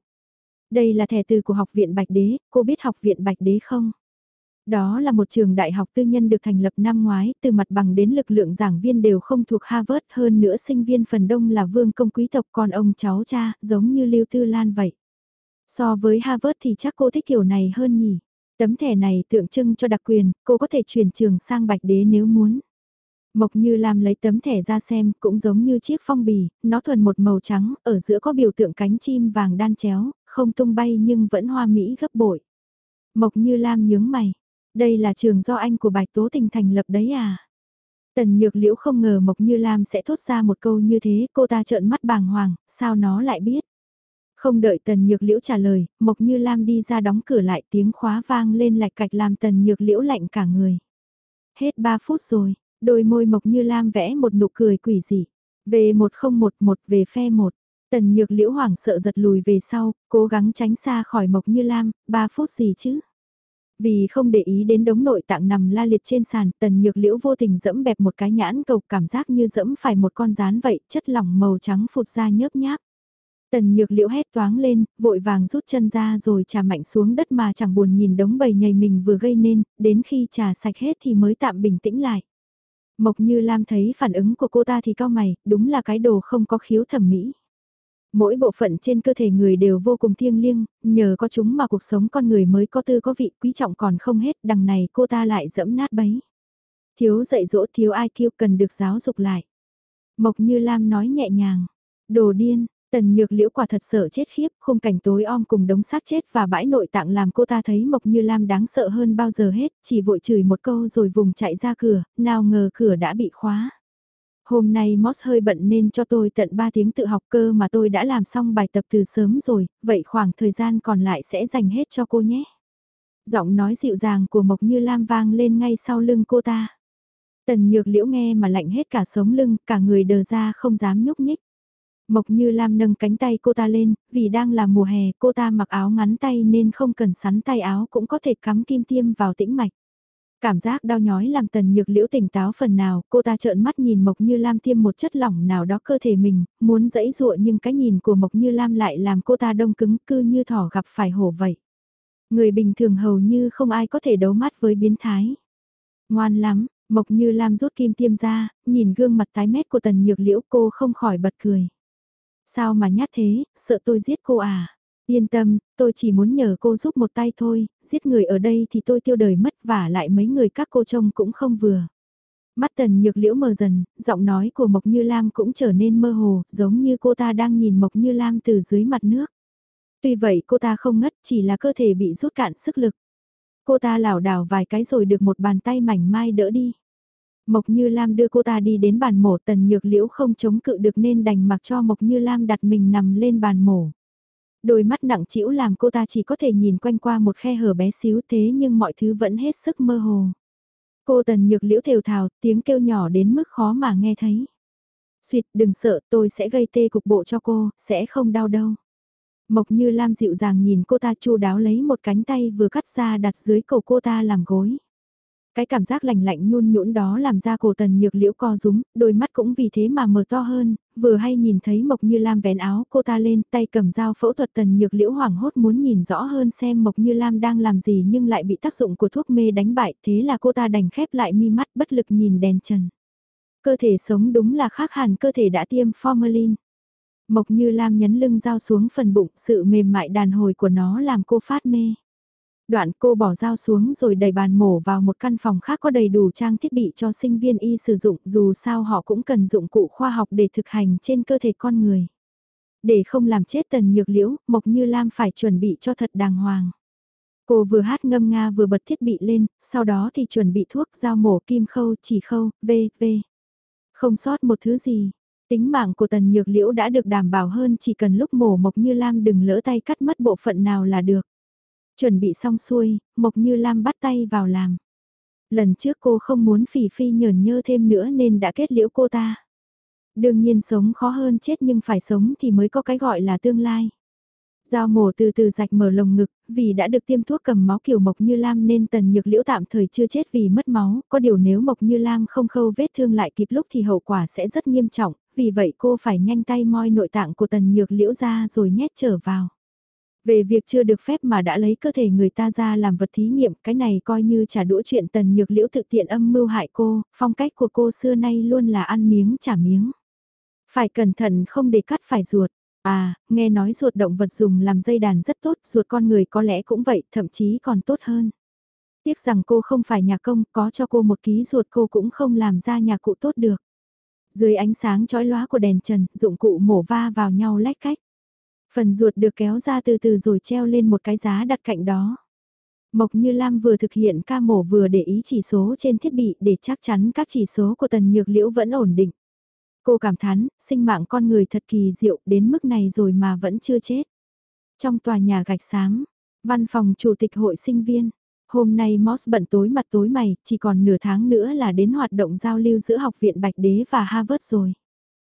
Đây là thẻ từ của Học viện Bạch Đế, cô biết Học viện Bạch Đế không? Đó là một trường đại học tư nhân được thành lập năm ngoái, từ mặt bằng đến lực lượng giảng viên đều không thuộc Harvard, hơn nữa sinh viên phần đông là vương công quý tộc còn ông cháu cha, giống như Lưu Tư Lan vậy. So với Harvard thì chắc cô thích kiểu này hơn nhỉ. Tấm thẻ này tượng trưng cho đặc quyền, cô có thể chuyển trường sang Bạch Đế nếu muốn. Mộc Như Lam lấy tấm thẻ ra xem, cũng giống như chiếc phong bì, nó thuần một màu trắng, ở giữa có biểu tượng cánh chim vàng đan chéo, không tung bay nhưng vẫn hoa mỹ gấp bội. Mộc Như Lam nhướng mày, đây là trường do anh của Bạch Tố Tình thành lập đấy à? Tần Nhược Liễu không ngờ Mộc Như Lam sẽ thốt ra một câu như thế, cô ta trợn mắt bàng hoàng, sao nó lại biết? Không đợi Tần Nhược Liễu trả lời, Mộc Như Lam đi ra đóng cửa lại tiếng khóa vang lên lạch cạch làm Tần Nhược Liễu lạnh cả người. Hết 3 phút rồi, đôi môi Mộc Như Lam vẽ một nụ cười quỷ dị. Về 1011 về phe 1. Tần Nhược Liễu hoảng sợ giật lùi về sau, cố gắng tránh xa khỏi Mộc Như Lam, 3 phút gì chứ? Vì không để ý đến đống nội tạng nằm la liệt trên sàn, tần nhược liễu vô tình dẫm bẹp một cái nhãn cầu cảm giác như dẫm phải một con rán vậy, chất lỏng màu trắng phụt ra nhớp nháp. Tần nhược liễu hét toáng lên, vội vàng rút chân ra rồi trà mạnh xuống đất mà chẳng buồn nhìn đống bầy nhầy mình vừa gây nên, đến khi trà sạch hết thì mới tạm bình tĩnh lại. Mộc như Lam thấy phản ứng của cô ta thì cao mày, đúng là cái đồ không có khiếu thẩm mỹ. Mỗi bộ phận trên cơ thể người đều vô cùng thiêng liêng, nhờ có chúng mà cuộc sống con người mới có tư có vị quý trọng còn không hết, đằng này cô ta lại dẫm nát bấy. Thiếu dạy dỗ thiếu ai kêu cần được giáo dục lại. Mộc Như Lam nói nhẹ nhàng, đồ điên, Tần nhược liễu quả thật sợ chết khiếp, khung cảnh tối om cùng đống xác chết và bãi nội tạng làm cô ta thấy Mộc Như Lam đáng sợ hơn bao giờ hết, chỉ vội chửi một câu rồi vùng chạy ra cửa, nào ngờ cửa đã bị khóa. Hôm nay Moss hơi bận nên cho tôi tận 3 tiếng tự học cơ mà tôi đã làm xong bài tập từ sớm rồi, vậy khoảng thời gian còn lại sẽ dành hết cho cô nhé. Giọng nói dịu dàng của Mộc Như Lam vang lên ngay sau lưng cô ta. Tần nhược liễu nghe mà lạnh hết cả sống lưng, cả người đờ ra không dám nhúc nhích. Mộc Như Lam nâng cánh tay cô ta lên, vì đang là mùa hè cô ta mặc áo ngắn tay nên không cần sắn tay áo cũng có thể cắm kim tiêm vào tĩnh mạch. Cảm giác đau nhói làm tần nhược liễu tỉnh táo phần nào, cô ta trợn mắt nhìn Mộc Như Lam tiêm một chất lỏng nào đó cơ thể mình, muốn dẫy dụa nhưng cái nhìn của Mộc Như Lam lại làm cô ta đông cứng cư như thỏ gặp phải hổ vậy. Người bình thường hầu như không ai có thể đấu mắt với biến thái. Ngoan lắm, Mộc Như Lam rút kim tiêm ra, nhìn gương mặt tái mét của tần nhược liễu cô không khỏi bật cười. Sao mà nhát thế, sợ tôi giết cô à? Yên tâm, tôi chỉ muốn nhờ cô giúp một tay thôi, giết người ở đây thì tôi tiêu đời mất và lại mấy người các cô trông cũng không vừa. Mắt tần nhược liễu mờ dần, giọng nói của Mộc Như Lam cũng trở nên mơ hồ, giống như cô ta đang nhìn Mộc Như Lam từ dưới mặt nước. Tuy vậy cô ta không ngất, chỉ là cơ thể bị rút cạn sức lực. Cô ta lảo đảo vài cái rồi được một bàn tay mảnh mai đỡ đi. Mộc Như Lam đưa cô ta đi đến bàn mổ tần nhược liễu không chống cự được nên đành mặc cho Mộc Như Lam đặt mình nằm lên bàn mổ. Đôi mắt nặng trĩu làm cô ta chỉ có thể nhìn quanh qua một khe hở bé xíu thế nhưng mọi thứ vẫn hết sức mơ hồ. Cô tần nhược liễu thều thào, tiếng kêu nhỏ đến mức khó mà nghe thấy. Xuyệt đừng sợ tôi sẽ gây tê cục bộ cho cô, sẽ không đau đâu. Mộc như Lam dịu dàng nhìn cô ta chu đáo lấy một cánh tay vừa cắt ra đặt dưới cổ cô ta làm gối. Cái cảm giác lạnh lạnh nhun nhũn đó làm ra cổ tần nhược liễu co rúm, đôi mắt cũng vì thế mà mở to hơn, vừa hay nhìn thấy Mộc Như Lam vén áo cô ta lên tay cầm dao phẫu thuật tần nhược liễu hoảng hốt muốn nhìn rõ hơn xem Mộc Như Lam đang làm gì nhưng lại bị tác dụng của thuốc mê đánh bại thế là cô ta đành khép lại mi mắt bất lực nhìn đèn trần. Cơ thể sống đúng là khác hẳn cơ thể đã tiêm formalin. Mộc Như Lam nhấn lưng dao xuống phần bụng sự mềm mại đàn hồi của nó làm cô phát mê. Đoạn cô bỏ dao xuống rồi đẩy bàn mổ vào một căn phòng khác có đầy đủ trang thiết bị cho sinh viên y sử dụng dù sao họ cũng cần dụng cụ khoa học để thực hành trên cơ thể con người. Để không làm chết tần nhược liễu, Mộc Như Lam phải chuẩn bị cho thật đàng hoàng. Cô vừa hát ngâm nga vừa bật thiết bị lên, sau đó thì chuẩn bị thuốc dao mổ kim khâu, chỉ khâu, v, v. Không sót một thứ gì. Tính mạng của tần nhược liễu đã được đảm bảo hơn chỉ cần lúc mổ Mộc Như Lam đừng lỡ tay cắt mất bộ phận nào là được. Chuẩn bị xong xuôi, Mộc Như Lam bắt tay vào làm. Lần trước cô không muốn phỉ phi nhởn nhơ thêm nữa nên đã kết liễu cô ta. Đương nhiên sống khó hơn chết nhưng phải sống thì mới có cái gọi là tương lai. Giao mổ từ từ rạch mở lồng ngực, vì đã được tiêm thuốc cầm máu kiểu Mộc Như Lam nên tần nhược liễu tạm thời chưa chết vì mất máu, có điều nếu Mộc Như Lam không khâu vết thương lại kịp lúc thì hậu quả sẽ rất nghiêm trọng, vì vậy cô phải nhanh tay moi nội tạng của tần nhược liễu ra rồi nhét trở vào. Về việc chưa được phép mà đã lấy cơ thể người ta ra làm vật thí nghiệm, cái này coi như trả đũa chuyện tần nhược liễu thực tiện âm mưu hại cô, phong cách của cô xưa nay luôn là ăn miếng trả miếng. Phải cẩn thận không để cắt phải ruột. À, nghe nói ruột động vật dùng làm dây đàn rất tốt, ruột con người có lẽ cũng vậy, thậm chí còn tốt hơn. Tiếc rằng cô không phải nhà công, có cho cô một ký ruột cô cũng không làm ra nhà cụ tốt được. Dưới ánh sáng chói lóa của đèn trần, dụng cụ mổ va vào nhau lách cách. Phần ruột được kéo ra từ từ rồi treo lên một cái giá đặt cạnh đó. Mộc Như Lam vừa thực hiện ca mổ vừa để ý chỉ số trên thiết bị để chắc chắn các chỉ số của tần nhược liễu vẫn ổn định. Cô cảm thán, sinh mạng con người thật kỳ diệu đến mức này rồi mà vẫn chưa chết. Trong tòa nhà gạch xám, văn phòng chủ tịch hội sinh viên, hôm nay Moss bận tối mặt tối mày, chỉ còn nửa tháng nữa là đến hoạt động giao lưu giữa Học viện Bạch Đế và Harvard rồi.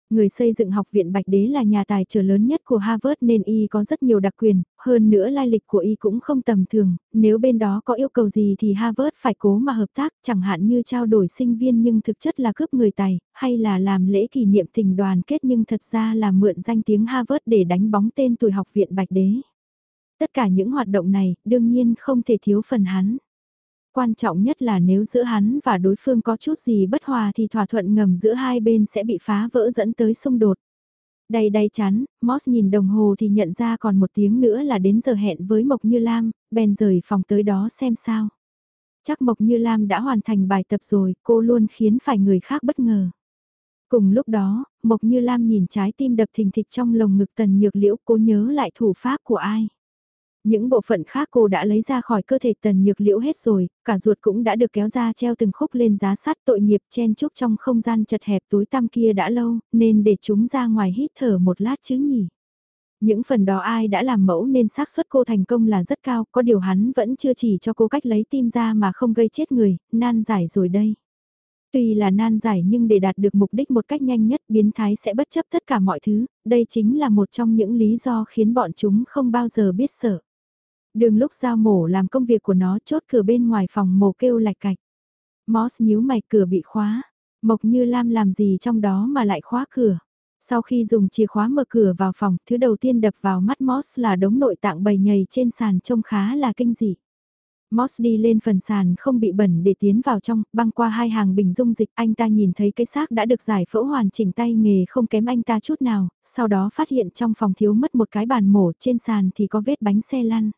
Người xây dựng học viện Bạch Đế là nhà tài trợ lớn nhất của Harvard nên y có rất nhiều đặc quyền, hơn nữa lai lịch của y cũng không tầm thường, nếu bên đó có yêu cầu gì thì Harvard phải cố mà hợp tác, chẳng hạn như trao đổi sinh viên nhưng thực chất là cướp người tài, hay là làm lễ kỷ niệm tình đoàn kết nhưng thật ra là mượn danh tiếng Harvard để đánh bóng tên tuổi học viện Bạch Đế. Tất cả những hoạt động này đương nhiên không thể thiếu phần hắn. Quan trọng nhất là nếu giữa hắn và đối phương có chút gì bất hòa thì thỏa thuận ngầm giữa hai bên sẽ bị phá vỡ dẫn tới xung đột. Đầy đầy chán, Moss nhìn đồng hồ thì nhận ra còn một tiếng nữa là đến giờ hẹn với Mộc Như Lam, bèn rời phòng tới đó xem sao. Chắc Mộc Như Lam đã hoàn thành bài tập rồi, cô luôn khiến phải người khác bất ngờ. Cùng lúc đó, Mộc Như Lam nhìn trái tim đập thình thịch trong lồng ngực tần nhược liễu cô nhớ lại thủ pháp của ai. Những bộ phận khác cô đã lấy ra khỏi cơ thể tần nhược liễu hết rồi, cả ruột cũng đã được kéo ra treo từng khúc lên giá sắt tội nghiệp chen chúc trong không gian chật hẹp tối tăm kia đã lâu, nên để chúng ra ngoài hít thở một lát chứ nhỉ. Những phần đó ai đã làm mẫu nên xác suất cô thành công là rất cao, có điều hắn vẫn chưa chỉ cho cô cách lấy tim ra mà không gây chết người, nan giải rồi đây. Tuy là nan giải nhưng để đạt được mục đích một cách nhanh nhất biến thái sẽ bất chấp tất cả mọi thứ, đây chính là một trong những lý do khiến bọn chúng không bao giờ biết sợ. Đường lúc giao mổ làm công việc của nó chốt cửa bên ngoài phòng mổ kêu lạch cạch. Moss nhíu mày cửa bị khóa. Mộc như Lam làm gì trong đó mà lại khóa cửa. Sau khi dùng chìa khóa mở cửa vào phòng, thứ đầu tiên đập vào mắt Moss là đống nội tạng bầy nhầy trên sàn trông khá là kinh dị. Moss đi lên phần sàn không bị bẩn để tiến vào trong, băng qua hai hàng bình dung dịch, anh ta nhìn thấy cái xác đã được giải phẫu hoàn chỉnh tay nghề không kém anh ta chút nào, sau đó phát hiện trong phòng thiếu mất một cái bàn mổ, trên sàn thì có vết bánh xe lăn.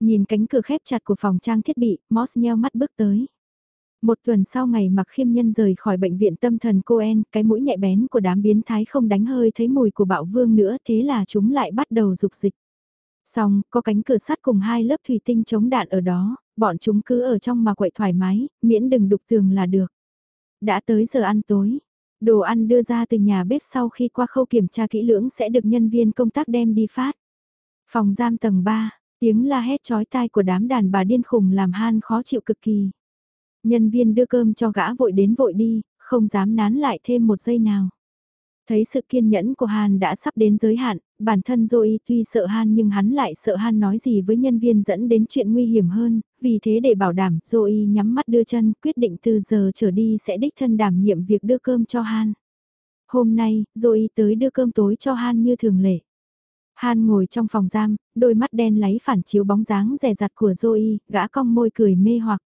Nhìn cánh cửa khép chặt của phòng trang thiết bị, Moss nheo mắt bước tới. Một tuần sau ngày mặc khiêm nhân rời khỏi bệnh viện tâm thần Coen, cái mũi nhạy bén của đám biến thái không đánh hơi thấy mùi của bạo vương nữa thế là chúng lại bắt đầu dục dịch. Xong, có cánh cửa sắt cùng hai lớp thủy tinh chống đạn ở đó, bọn chúng cứ ở trong mà quậy thoải mái, miễn đừng đục tường là được. Đã tới giờ ăn tối. Đồ ăn đưa ra từ nhà bếp sau khi qua khâu kiểm tra kỹ lưỡng sẽ được nhân viên công tác đem đi phát. Phòng giam tầng 3, Tiếng la hét chói tai của đám đàn bà điên khùng làm Han khó chịu cực kỳ. Nhân viên đưa cơm cho gã vội đến vội đi, không dám nán lại thêm một giây nào. Thấy sự kiên nhẫn của Han đã sắp đến giới hạn, bản thân Zoe tuy sợ Han nhưng hắn lại sợ Han nói gì với nhân viên dẫn đến chuyện nguy hiểm hơn, vì thế để bảo đảm Zoe nhắm mắt đưa chân quyết định từ giờ trở đi sẽ đích thân đảm nhiệm việc đưa cơm cho Han. Hôm nay, Zoe tới đưa cơm tối cho Han như thường lệ. Han ngồi trong phòng giam, đôi mắt đen lấy phản chiếu bóng dáng rẻ rặt của Zoe, gã cong môi cười mê hoặc.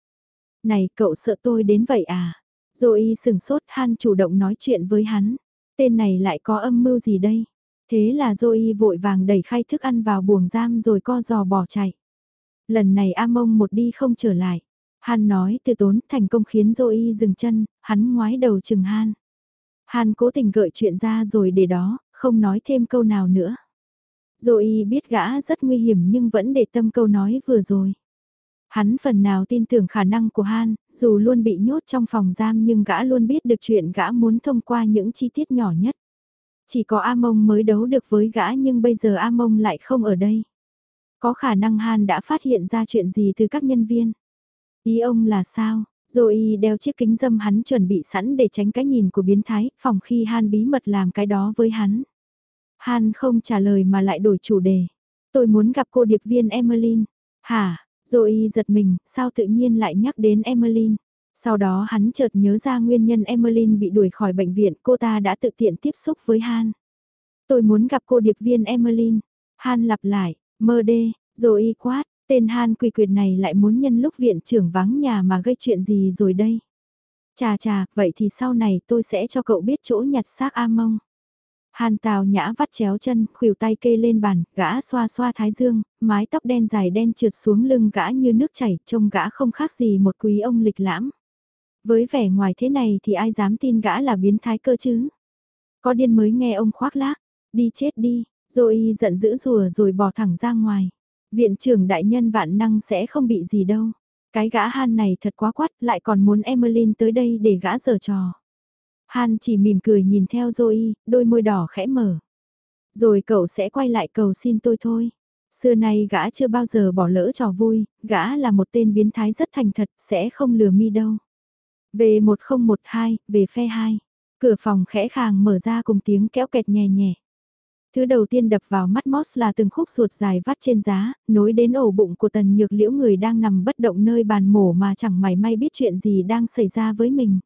Này, cậu sợ tôi đến vậy à? Zoe sừng sốt, Han chủ động nói chuyện với hắn. Tên này lại có âm mưu gì đây? Thế là Zoe vội vàng đẩy khay thức ăn vào buồng giam rồi co giò bỏ chạy. Lần này A Mông một đi không trở lại. Han nói từ tốn thành công khiến Zoe dừng chân, hắn ngoái đầu chừng Han. Han cố tình gợi chuyện ra rồi để đó, không nói thêm câu nào nữa. Rồi biết gã rất nguy hiểm nhưng vẫn để tâm câu nói vừa rồi. Hắn phần nào tin tưởng khả năng của Han, dù luôn bị nhốt trong phòng giam nhưng gã luôn biết được chuyện gã muốn thông qua những chi tiết nhỏ nhất. Chỉ có A Mông mới đấu được với gã nhưng bây giờ A Mông lại không ở đây. Có khả năng Han đã phát hiện ra chuyện gì từ các nhân viên. Ý ông là sao? Rồi đeo chiếc kính dâm hắn chuẩn bị sẵn để tránh cái nhìn của biến thái, phòng khi Han bí mật làm cái đó với hắn. Han không trả lời mà lại đổi chủ đề. Tôi muốn gặp cô điệp viên Emmeline. Hả? Zoe giật mình, sao tự nhiên lại nhắc đến Emmeline? Sau đó hắn chợt nhớ ra nguyên nhân Emmeline bị đuổi khỏi bệnh viện, cô ta đã tự tiện tiếp xúc với Han. Tôi muốn gặp cô điệp viên Emmeline. Han lặp lại, mơ đê, Zoe quát, tên Han quỳ quyệt này lại muốn nhân lúc viện trưởng vắng nhà mà gây chuyện gì rồi đây. Chà chà, vậy thì sau này tôi sẽ cho cậu biết chỗ nhặt xác A mông. Hàn Tào nhã vắt chéo chân, khuỷu tay kê lên bàn, gã xoa xoa thái dương, mái tóc đen dài đen trượt xuống lưng gã như nước chảy, trông gã không khác gì một quý ông lịch lãm. Với vẻ ngoài thế này thì ai dám tin gã là biến thái cơ chứ? Có điên mới nghe ông khoác lác, đi chết đi, rồi giận dữ rùa rồi bỏ thẳng ra ngoài. Viện trưởng đại nhân vạn năng sẽ không bị gì đâu. Cái gã Han này thật quá quắt, lại còn muốn Emmeline tới đây để gã giở trò. Han chỉ mỉm cười nhìn theo Zoe, đôi môi đỏ khẽ mở. Rồi cậu sẽ quay lại cầu xin tôi thôi. Xưa nay gã chưa bao giờ bỏ lỡ trò vui, gã là một tên biến thái rất thành thật, sẽ không lừa mi đâu. Về 1012, về phe 2. Cửa phòng khẽ khàng mở ra cùng tiếng kéo kẹt nhẹ nhẹ. Thứ đầu tiên đập vào mắt Moss là từng khúc ruột dài vắt trên giá, nối đến ổ bụng của tần nhược liễu người đang nằm bất động nơi bàn mổ mà chẳng mày may biết chuyện gì đang xảy ra với mình.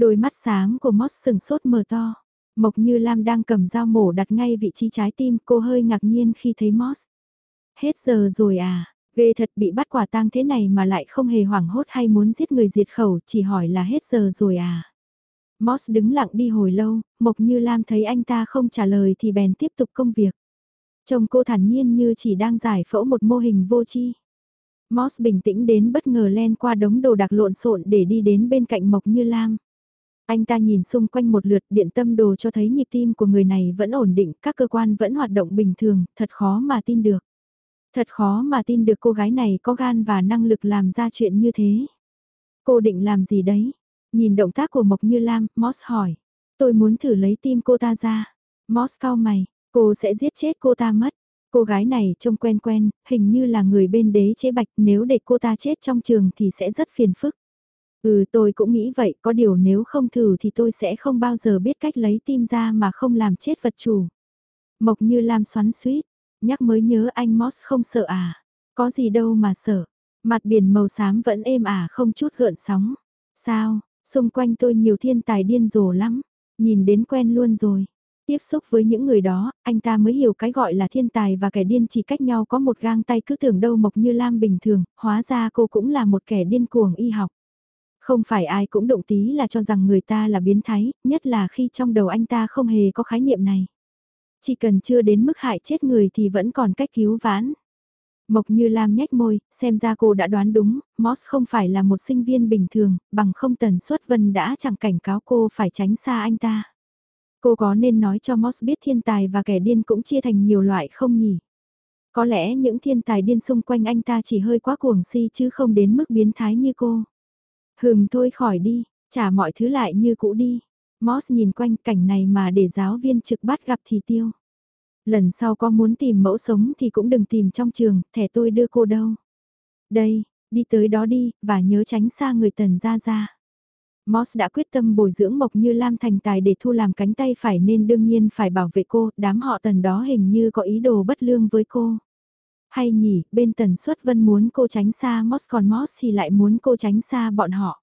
Đôi mắt sáng của Moss sừng sốt mờ to. Mộc như Lam đang cầm dao mổ đặt ngay vị trí trái tim cô hơi ngạc nhiên khi thấy Moss. Hết giờ rồi à, ghê thật bị bắt quả tang thế này mà lại không hề hoảng hốt hay muốn giết người diệt khẩu chỉ hỏi là hết giờ rồi à. Moss đứng lặng đi hồi lâu, Mộc Như Lam thấy anh ta không trả lời thì bèn tiếp tục công việc. Trông cô thản nhiên như chỉ đang giải phẫu một mô hình vô tri. Moss bình tĩnh đến bất ngờ len qua đống đồ đạc lộn xộn để đi đến bên cạnh Mộc Như Lam. Anh ta nhìn xung quanh một lượt điện tâm đồ cho thấy nhịp tim của người này vẫn ổn định, các cơ quan vẫn hoạt động bình thường, thật khó mà tin được. Thật khó mà tin được cô gái này có gan và năng lực làm ra chuyện như thế. Cô định làm gì đấy? Nhìn động tác của Mộc Như Lam, Moss hỏi. Tôi muốn thử lấy tim cô ta ra. Moss cao mày, cô sẽ giết chết cô ta mất. Cô gái này trông quen quen, hình như là người bên đế chế bạch nếu để cô ta chết trong trường thì sẽ rất phiền phức. Ừ tôi cũng nghĩ vậy, có điều nếu không thử thì tôi sẽ không bao giờ biết cách lấy tim ra mà không làm chết vật chủ. Mộc như Lam xoắn suýt, nhắc mới nhớ anh Moss không sợ à, có gì đâu mà sợ, mặt biển màu xám vẫn êm ả không chút gợn sóng. Sao, xung quanh tôi nhiều thiên tài điên rồ lắm, nhìn đến quen luôn rồi. Tiếp xúc với những người đó, anh ta mới hiểu cái gọi là thiên tài và kẻ điên chỉ cách nhau có một gang tay cứ tưởng đâu Mộc Như Lam bình thường, hóa ra cô cũng là một kẻ điên cuồng y học. Không phải ai cũng động tí là cho rằng người ta là biến thái, nhất là khi trong đầu anh ta không hề có khái niệm này. Chỉ cần chưa đến mức hại chết người thì vẫn còn cách cứu vãn. Mộc như Lam nhếch môi, xem ra cô đã đoán đúng, Moss không phải là một sinh viên bình thường, bằng không tần suất vân đã chẳng cảnh cáo cô phải tránh xa anh ta. Cô có nên nói cho Moss biết thiên tài và kẻ điên cũng chia thành nhiều loại không nhỉ? Có lẽ những thiên tài điên xung quanh anh ta chỉ hơi quá cuồng si chứ không đến mức biến thái như cô. Hừm thôi khỏi đi, trả mọi thứ lại như cũ đi. Moss nhìn quanh cảnh này mà để giáo viên trực bắt gặp thì tiêu. Lần sau có muốn tìm mẫu sống thì cũng đừng tìm trong trường, thẻ tôi đưa cô đâu. Đây, đi tới đó đi, và nhớ tránh xa người tần ra ra. Moss đã quyết tâm bồi dưỡng Mộc Như Lam thành tài để thu làm cánh tay phải nên đương nhiên phải bảo vệ cô, đám họ tần đó hình như có ý đồ bất lương với cô. Hay nhỉ, bên tần suất vân muốn cô tránh xa Moss còn Moss thì lại muốn cô tránh xa bọn họ.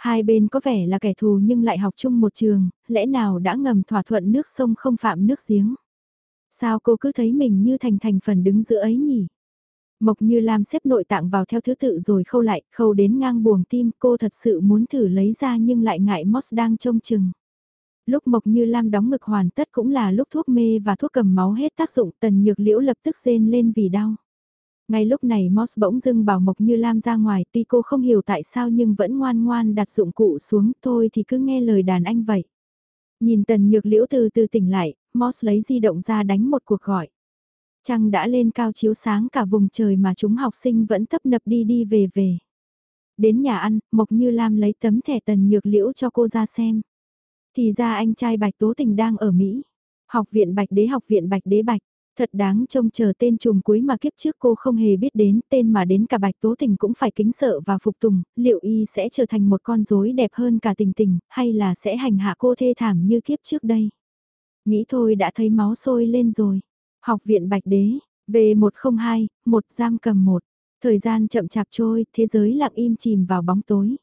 Hai bên có vẻ là kẻ thù nhưng lại học chung một trường, lẽ nào đã ngầm thỏa thuận nước sông không phạm nước giếng. Sao cô cứ thấy mình như thành thành phần đứng giữa ấy nhỉ? Mộc như Lam xếp nội tạng vào theo thứ tự rồi khâu lại, khâu đến ngang buồng tim cô thật sự muốn thử lấy ra nhưng lại ngại Moss đang trông chừng. Lúc Mộc Như Lam đóng ngực hoàn tất cũng là lúc thuốc mê và thuốc cầm máu hết tác dụng tần nhược liễu lập tức rên lên vì đau. Ngay lúc này Moss bỗng dưng bảo Mộc Như Lam ra ngoài tuy cô không hiểu tại sao nhưng vẫn ngoan ngoan đặt dụng cụ xuống thôi thì cứ nghe lời đàn anh vậy. Nhìn tần nhược liễu từ từ tỉnh lại, Moss lấy di động ra đánh một cuộc gọi. Trăng đã lên cao chiếu sáng cả vùng trời mà chúng học sinh vẫn tấp nập đi đi về về. Đến nhà ăn, Mộc Như Lam lấy tấm thẻ tần nhược liễu cho cô ra xem. Thì ra anh trai Bạch Tố Tình đang ở Mỹ. Học viện Bạch Đế học viện Bạch Đế Bạch. Thật đáng trông chờ tên trùm cuối mà kiếp trước cô không hề biết đến, tên mà đến cả Bạch Tố Tình cũng phải kính sợ và phục tùng, liệu y sẽ trở thành một con rối đẹp hơn cả tình tình, hay là sẽ hành hạ cô thê thảm như kiếp trước đây. Nghĩ thôi đã thấy máu sôi lên rồi. Học viện Bạch Đế, V102, một giam cầm một. Thời gian chậm chạp trôi, thế giới lặng im chìm vào bóng tối.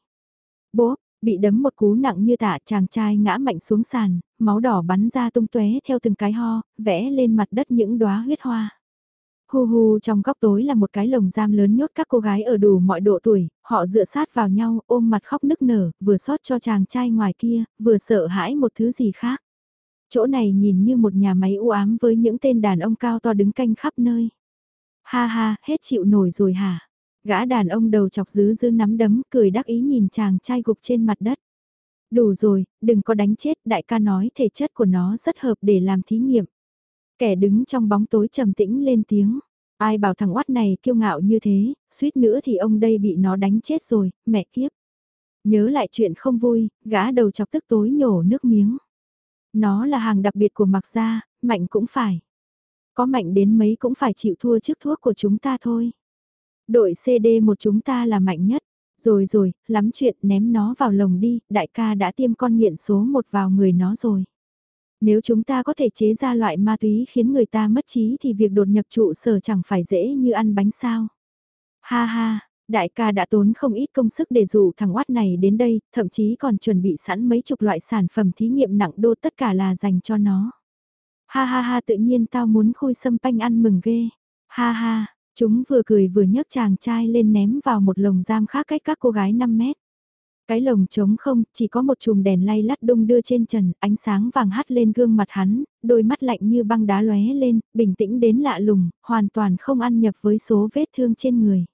Bố, bị đấm một cú nặng như tạ chàng trai ngã mạnh xuống sàn, máu đỏ bắn ra tung tóe theo từng cái ho, vẽ lên mặt đất những đóa huyết hoa. Hu hu trong góc tối là một cái lồng giam lớn nhốt các cô gái ở đủ mọi độ tuổi, họ dựa sát vào nhau ôm mặt khóc nức nở, vừa xót cho chàng trai ngoài kia, vừa sợ hãi một thứ gì khác. Chỗ này nhìn như một nhà máy u ám với những tên đàn ông cao to đứng canh khắp nơi. Ha ha, hết chịu nổi rồi hả? Gã đàn ông đầu chọc dứ dư nắm đấm, cười đắc ý nhìn chàng trai gục trên mặt đất. Đủ rồi, đừng có đánh chết, đại ca nói thể chất của nó rất hợp để làm thí nghiệm. Kẻ đứng trong bóng tối trầm tĩnh lên tiếng. Ai bảo thằng oát này kiêu ngạo như thế, suýt nữa thì ông đây bị nó đánh chết rồi, mẹ kiếp. Nhớ lại chuyện không vui, gã đầu chọc tức tối nhổ nước miếng. Nó là hàng đặc biệt của mặc gia, mạnh cũng phải. Có mạnh đến mấy cũng phải chịu thua trước thuốc của chúng ta thôi. Đội CD một chúng ta là mạnh nhất. Rồi rồi, lắm chuyện ném nó vào lồng đi, đại ca đã tiêm con nghiện số một vào người nó rồi. Nếu chúng ta có thể chế ra loại ma túy khiến người ta mất trí thì việc đột nhập trụ sở chẳng phải dễ như ăn bánh sao. Ha ha, đại ca đã tốn không ít công sức để dụ thằng oát này đến đây, thậm chí còn chuẩn bị sẵn mấy chục loại sản phẩm thí nghiệm nặng đô tất cả là dành cho nó. Ha ha ha tự nhiên tao muốn khui sâm panh ăn mừng ghê. Ha ha, chúng vừa cười vừa nhấc chàng trai lên ném vào một lồng giam khác cách các cô gái 5 mét. Cái lồng trống không, chỉ có một chùm đèn lay lắt đung đưa trên trần, ánh sáng vàng hắt lên gương mặt hắn, đôi mắt lạnh như băng đá lóe lên, bình tĩnh đến lạ lùng, hoàn toàn không ăn nhập với số vết thương trên người.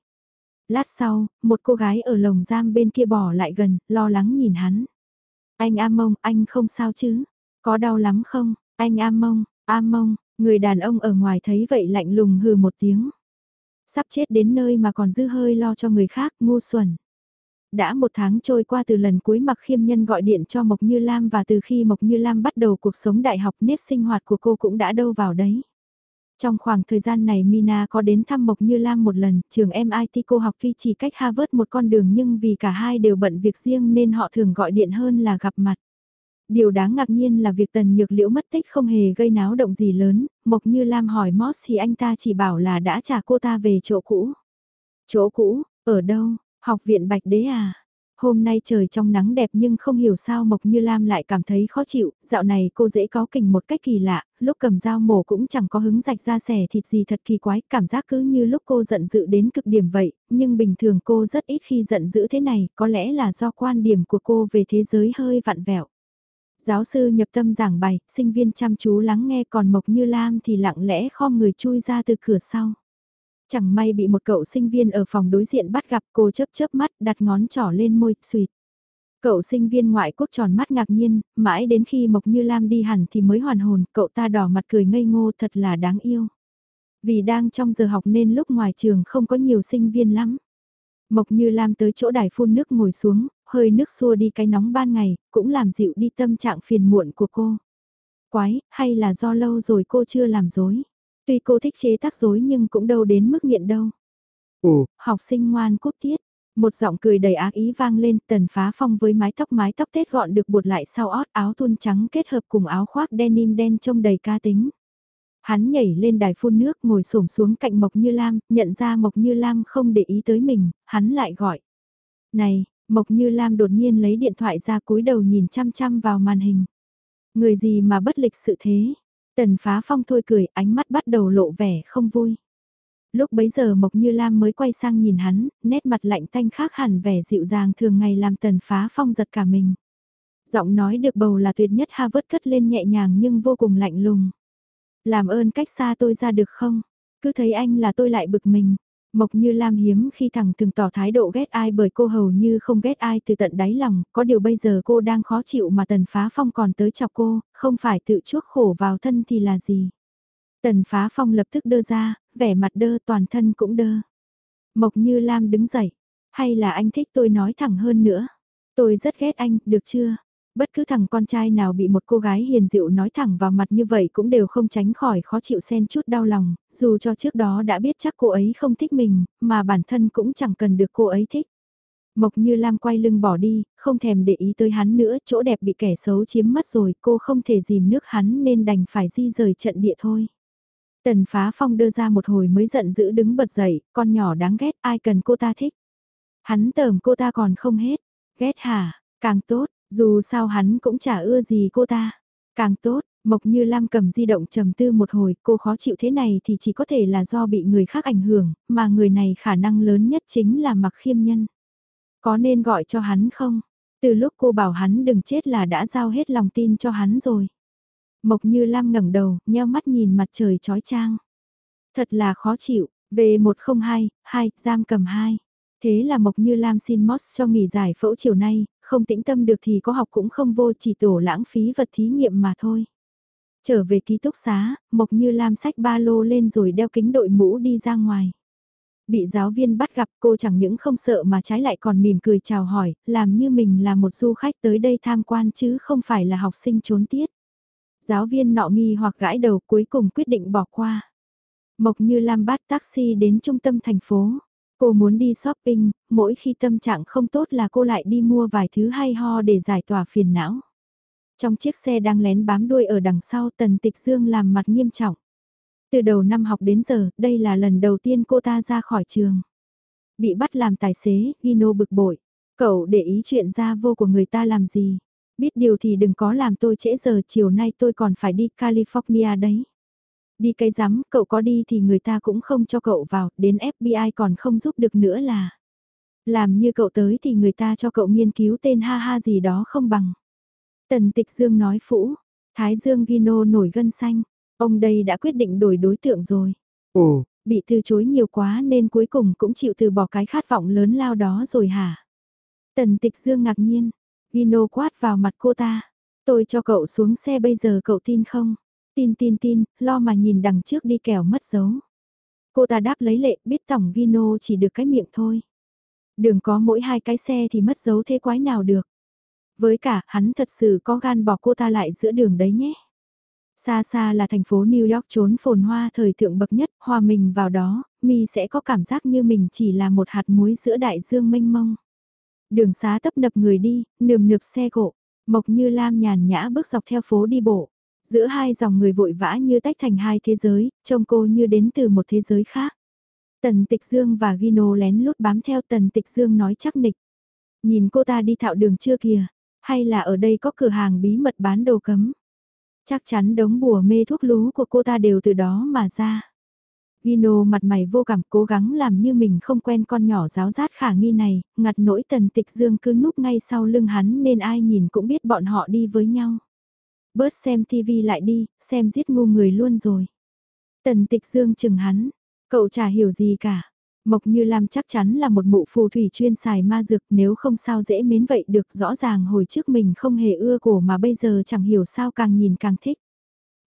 Lát sau, một cô gái ở lồng giam bên kia bỏ lại gần, lo lắng nhìn hắn. Anh A Mông, anh không sao chứ? Có đau lắm không? Anh A Mông, A Mông, người đàn ông ở ngoài thấy vậy lạnh lùng hừ một tiếng. Sắp chết đến nơi mà còn dư hơi lo cho người khác, ngu xuẩn đã một tháng trôi qua từ lần cuối mặc khiêm nhân gọi điện cho Mộc Như Lam và từ khi Mộc Như Lam bắt đầu cuộc sống đại học nếp sinh hoạt của cô cũng đã đâu vào đấy. Trong khoảng thời gian này Mina có đến thăm Mộc Như Lam một lần, trường MIT cô học tuy chỉ cách Harvard một con đường nhưng vì cả hai đều bận việc riêng nên họ thường gọi điện hơn là gặp mặt. Điều đáng ngạc nhiên là việc tần nhược liễu mất tích không hề gây náo động gì lớn, Mộc Như Lam hỏi Moss thì anh ta chỉ bảo là đã trả cô ta về chỗ cũ. Chỗ cũ, ở đâu, Học viện Bạch Đế à? Hôm nay trời trong nắng đẹp nhưng không hiểu sao Mộc Như Lam lại cảm thấy khó chịu, dạo này cô dễ có kình một cách kỳ lạ, lúc cầm dao mổ cũng chẳng có hứng rạch ra xẻ thịt gì thật kỳ quái, cảm giác cứ như lúc cô giận dữ đến cực điểm vậy, nhưng bình thường cô rất ít khi giận dữ thế này, có lẽ là do quan điểm của cô về thế giới hơi vặn vẹo. Giáo sư nhập tâm giảng bài, sinh viên chăm chú lắng nghe còn Mộc Như Lam thì lặng lẽ khom người chui ra từ cửa sau. Chẳng may bị một cậu sinh viên ở phòng đối diện bắt gặp cô chớp chớp mắt đặt ngón trỏ lên môi, suyệt. Cậu sinh viên ngoại quốc tròn mắt ngạc nhiên, mãi đến khi Mộc Như Lam đi hẳn thì mới hoàn hồn, cậu ta đỏ mặt cười ngây ngô thật là đáng yêu. Vì đang trong giờ học nên lúc ngoài trường không có nhiều sinh viên lắm. Mộc Như Lam tới chỗ đài phun nước ngồi xuống, hơi nước xua đi cái nóng ban ngày, cũng làm dịu đi tâm trạng phiền muộn của cô. Quái, hay là do lâu rồi cô chưa làm dối? Tuy cô thích chế tác dối nhưng cũng đâu đến mức nghiện đâu. Ồ, học sinh ngoan cúp tiết. Một giọng cười đầy ác ý vang lên tần phá phong với mái tóc mái tóc tết gọn được buộc lại sau ót áo thun trắng kết hợp cùng áo khoác denim đen trông đầy ca tính. Hắn nhảy lên đài phun nước ngồi xổm xuống cạnh Mộc Như Lam, nhận ra Mộc Như Lam không để ý tới mình, hắn lại gọi. Này, Mộc Như Lam đột nhiên lấy điện thoại ra cúi đầu nhìn chăm chăm vào màn hình. Người gì mà bất lịch sự thế? Tần phá phong thôi cười, ánh mắt bắt đầu lộ vẻ không vui. Lúc bấy giờ Mộc Như Lam mới quay sang nhìn hắn, nét mặt lạnh tanh khác hẳn vẻ dịu dàng thường ngày làm tần phá phong giật cả mình. Giọng nói được bầu là tuyệt nhất Harvard cất lên nhẹ nhàng nhưng vô cùng lạnh lùng. Làm ơn cách xa tôi ra được không? Cứ thấy anh là tôi lại bực mình. Mộc Như Lam hiếm khi thẳng từng tỏ thái độ ghét ai bởi cô hầu như không ghét ai từ tận đáy lòng, có điều bây giờ cô đang khó chịu mà Tần Phá Phong còn tới chọc cô, không phải tự chuốc khổ vào thân thì là gì. Tần Phá Phong lập tức đưa ra, vẻ mặt đơ toàn thân cũng đơ. Mộc Như Lam đứng dậy, hay là anh thích tôi nói thẳng hơn nữa. Tôi rất ghét anh, được chưa? Bất cứ thằng con trai nào bị một cô gái hiền dịu nói thẳng vào mặt như vậy cũng đều không tránh khỏi khó chịu xen chút đau lòng, dù cho trước đó đã biết chắc cô ấy không thích mình, mà bản thân cũng chẳng cần được cô ấy thích. Mộc như Lam quay lưng bỏ đi, không thèm để ý tới hắn nữa, chỗ đẹp bị kẻ xấu chiếm mất rồi, cô không thể dìm nước hắn nên đành phải di rời trận địa thôi. Tần phá phong đưa ra một hồi mới giận dữ đứng bật dậy, con nhỏ đáng ghét, ai cần cô ta thích. Hắn tờm cô ta còn không hết, Ghét hả, càng tốt, dù sao hắn cũng chả ưa gì cô ta. Càng tốt, Mộc Như Lam cầm di động trầm tư một hồi, cô khó chịu thế này thì chỉ có thể là do bị người khác ảnh hưởng, mà người này khả năng lớn nhất chính là Mặc Khiêm Nhân. Có nên gọi cho hắn không? Từ lúc cô bảo hắn đừng chết là đã giao hết lòng tin cho hắn rồi. Mộc Như Lam ngẩng đầu, nheo mắt nhìn mặt trời chói chang. Thật là khó chịu, V102, 2, giam cầm 2. Thế là Mộc Như Lam xin Moss cho nghỉ giải phẫu chiều nay, không tĩnh tâm được thì có học cũng không vô chỉ tổ lãng phí vật thí nghiệm mà thôi. Trở về ký túc xá, Mộc Như Lam sách ba lô lên rồi đeo kính đội mũ đi ra ngoài. Bị giáo viên bắt gặp cô chẳng những không sợ mà trái lại còn mỉm cười chào hỏi, làm như mình là một du khách tới đây tham quan chứ không phải là học sinh trốn tiết. Giáo viên nọ nghi hoặc gãi đầu cuối cùng quyết định bỏ qua. Mộc Như Lam bắt taxi đến trung tâm thành phố. Cô muốn đi shopping, mỗi khi tâm trạng không tốt là cô lại đi mua vài thứ hay ho để giải tỏa phiền não. Trong chiếc xe đang lén bám đuôi ở đằng sau Tần Tịch Dương làm mặt nghiêm trọng. Từ đầu năm học đến giờ, đây là lần đầu tiên cô ta ra khỏi trường. Bị bắt làm tài xế, Gino bực bội. Cậu để ý chuyện ra vô của người ta làm gì? Biết điều thì đừng có làm tôi trễ giờ chiều nay tôi còn phải đi California đấy. Đi cái rắm, cậu có đi thì người ta cũng không cho cậu vào, đến FBI còn không giúp được nữa là. Làm như cậu tới thì người ta cho cậu nghiên cứu tên ha ha gì đó không bằng. Tần Tịch Dương nói phũ, Thái Dương Gino nổi gân xanh, ông đây đã quyết định đổi đối tượng rồi. Ồ, bị từ chối nhiều quá nên cuối cùng cũng chịu từ bỏ cái khát vọng lớn lao đó rồi hả? Tần Tịch Dương ngạc nhiên, Gino quát vào mặt cô ta. Tôi cho cậu xuống xe bây giờ cậu tin không? Tin tin tin, lo mà nhìn đằng trước đi kẻo mất dấu. Cô ta đáp lấy lệ biết tổng Gino chỉ được cái miệng thôi. Đường có mỗi hai cái xe thì mất dấu thế quái nào được. Với cả, hắn thật sự có gan bỏ cô ta lại giữa đường đấy nhé. Xa xa là thành phố New York trốn phồn hoa thời thượng bậc nhất, hòa mình vào đó, mi sẽ có cảm giác như mình chỉ là một hạt muối giữa đại dương mênh mông. Đường xá tấp nập người đi, nườm nượp xe gộ, Mộc Như Lam nhàn nhã bước dọc theo phố đi bộ. Giữa hai dòng người vội vã như tách thành hai thế giới, trông cô như đến từ một thế giới khác. Tần Tịch Dương và Gino lén lút bám theo Tần Tịch Dương nói chắc nịch. Nhìn cô ta đi thạo đường chưa kìa, hay là ở đây có cửa hàng bí mật bán đồ cấm. Chắc chắn đống bùa mê thuốc lú của cô ta đều từ đó mà ra. Gino mặt mày vô cảm cố gắng làm như mình không quen con nhỏ giáo rát khả nghi này, ngặt nỗi tần tịch dương cứ núp ngay sau lưng hắn nên ai nhìn cũng biết bọn họ đi với nhau. Bớt xem tivi lại đi, xem giết ngu người luôn rồi. Tần tịch dương chừng hắn, cậu chả hiểu gì cả. Mộc Như Lam chắc chắn là một mụ phù thủy chuyên xài ma dược nếu không sao dễ mến vậy được rõ ràng hồi trước mình không hề ưa cổ mà bây giờ chẳng hiểu sao càng nhìn càng thích.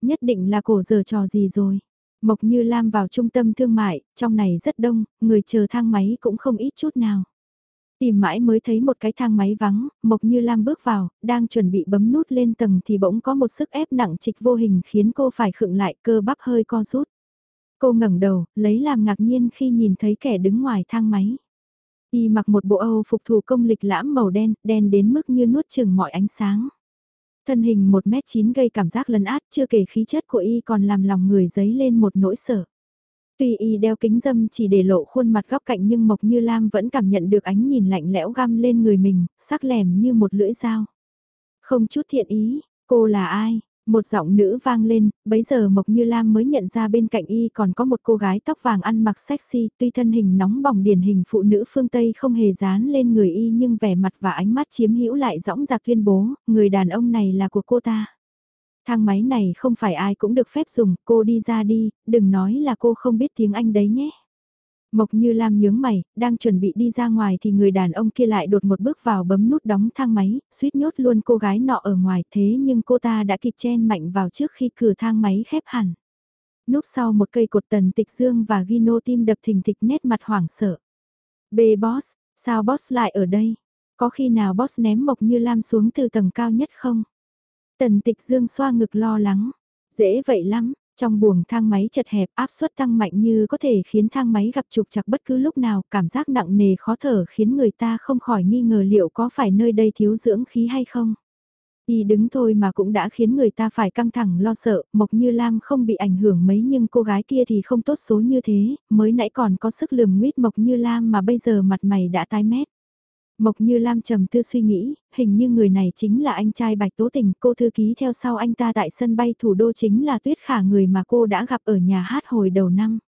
Nhất định là cổ giờ trò gì rồi. Mộc Như Lam vào trung tâm thương mại, trong này rất đông, người chờ thang máy cũng không ít chút nào. Tìm mãi mới thấy một cái thang máy vắng, Mộc Như Lam bước vào, đang chuẩn bị bấm nút lên tầng thì bỗng có một sức ép nặng trịch vô hình khiến cô phải khựng lại cơ bắp hơi co rút. Cô ngẩng đầu, lấy làm ngạc nhiên khi nhìn thấy kẻ đứng ngoài thang máy. Y mặc một bộ Âu phục thủ công lịch lãm màu đen, đen đến mức như nuốt chừng mọi ánh sáng. Thân hình 1m9 gây cảm giác lấn át chưa kể khí chất của Y còn làm lòng người dấy lên một nỗi sợ. Tuy Y đeo kính dâm chỉ để lộ khuôn mặt góc cạnh nhưng Mộc Như Lam vẫn cảm nhận được ánh nhìn lạnh lẽo găm lên người mình, sắc lẻm như một lưỡi dao. Không chút thiện ý, cô là ai? Một giọng nữ vang lên, bấy giờ Mộc Như Lam mới nhận ra bên cạnh y còn có một cô gái tóc vàng ăn mặc sexy, tuy thân hình nóng bỏng điển hình phụ nữ phương Tây không hề dán lên người y nhưng vẻ mặt và ánh mắt chiếm hữu lại rõng rạc tuyên bố, người đàn ông này là của cô ta. Thang máy này không phải ai cũng được phép dùng, cô đi ra đi, đừng nói là cô không biết tiếng Anh đấy nhé. Mộc như Lam nhướng mày, đang chuẩn bị đi ra ngoài thì người đàn ông kia lại đột một bước vào bấm nút đóng thang máy, suýt nhốt luôn cô gái nọ ở ngoài thế nhưng cô ta đã kịp chen mạnh vào trước khi cửa thang máy khép hẳn. Núp sau một cây cột tần tịch dương và Gino tim đập thình thịch nét mặt hoảng sợ. B boss, sao boss lại ở đây? Có khi nào boss ném Mộc như Lam xuống từ tầng cao nhất không? Tần tịch dương xoa ngực lo lắng. Dễ vậy lắm, trong buồng thang máy chật hẹp áp suất tăng mạnh như có thể khiến thang máy gặp trục chặt bất cứ lúc nào, cảm giác nặng nề khó thở khiến người ta không khỏi nghi ngờ liệu có phải nơi đây thiếu dưỡng khí hay không. Y đứng thôi mà cũng đã khiến người ta phải căng thẳng lo sợ, Mộc Như Lam không bị ảnh hưởng mấy nhưng cô gái kia thì không tốt số như thế, mới nãy còn có sức lườm nguyết Mộc Như Lam mà bây giờ mặt mày đã tái mét. Mộc Như Lam trầm tư suy nghĩ, hình như người này chính là anh trai Bạch Tố Tình, cô thư ký theo sau anh ta tại sân bay thủ đô chính là Tuyết Khả người mà cô đã gặp ở nhà hát hồi đầu năm.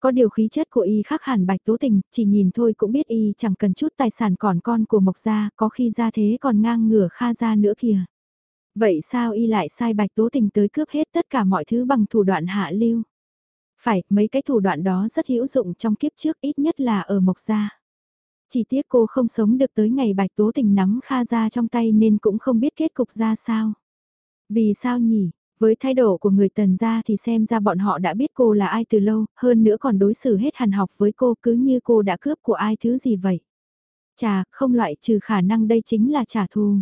Có điều khí chất của y khác hẳn Bạch Tố Tình, chỉ nhìn thôi cũng biết y chẳng cần chút tài sản còn con của Mộc Gia, có khi ra thế còn ngang ngửa Kha Gia nữa kìa. Vậy sao y lại sai Bạch Tố Tình tới cướp hết tất cả mọi thứ bằng thủ đoạn hạ lưu? Phải, mấy cái thủ đoạn đó rất hữu dụng trong kiếp trước ít nhất là ở Mộc Gia. Chỉ tiếc cô không sống được tới ngày Bạch Tố Tình nắm Kha ra trong tay nên cũng không biết kết cục ra sao. Vì sao nhỉ? Với thái độ của người tần gia thì xem ra bọn họ đã biết cô là ai từ lâu, hơn nữa còn đối xử hết hàn học với cô cứ như cô đã cướp của ai thứ gì vậy. Chà, không loại trừ khả năng đây chính là trả thù.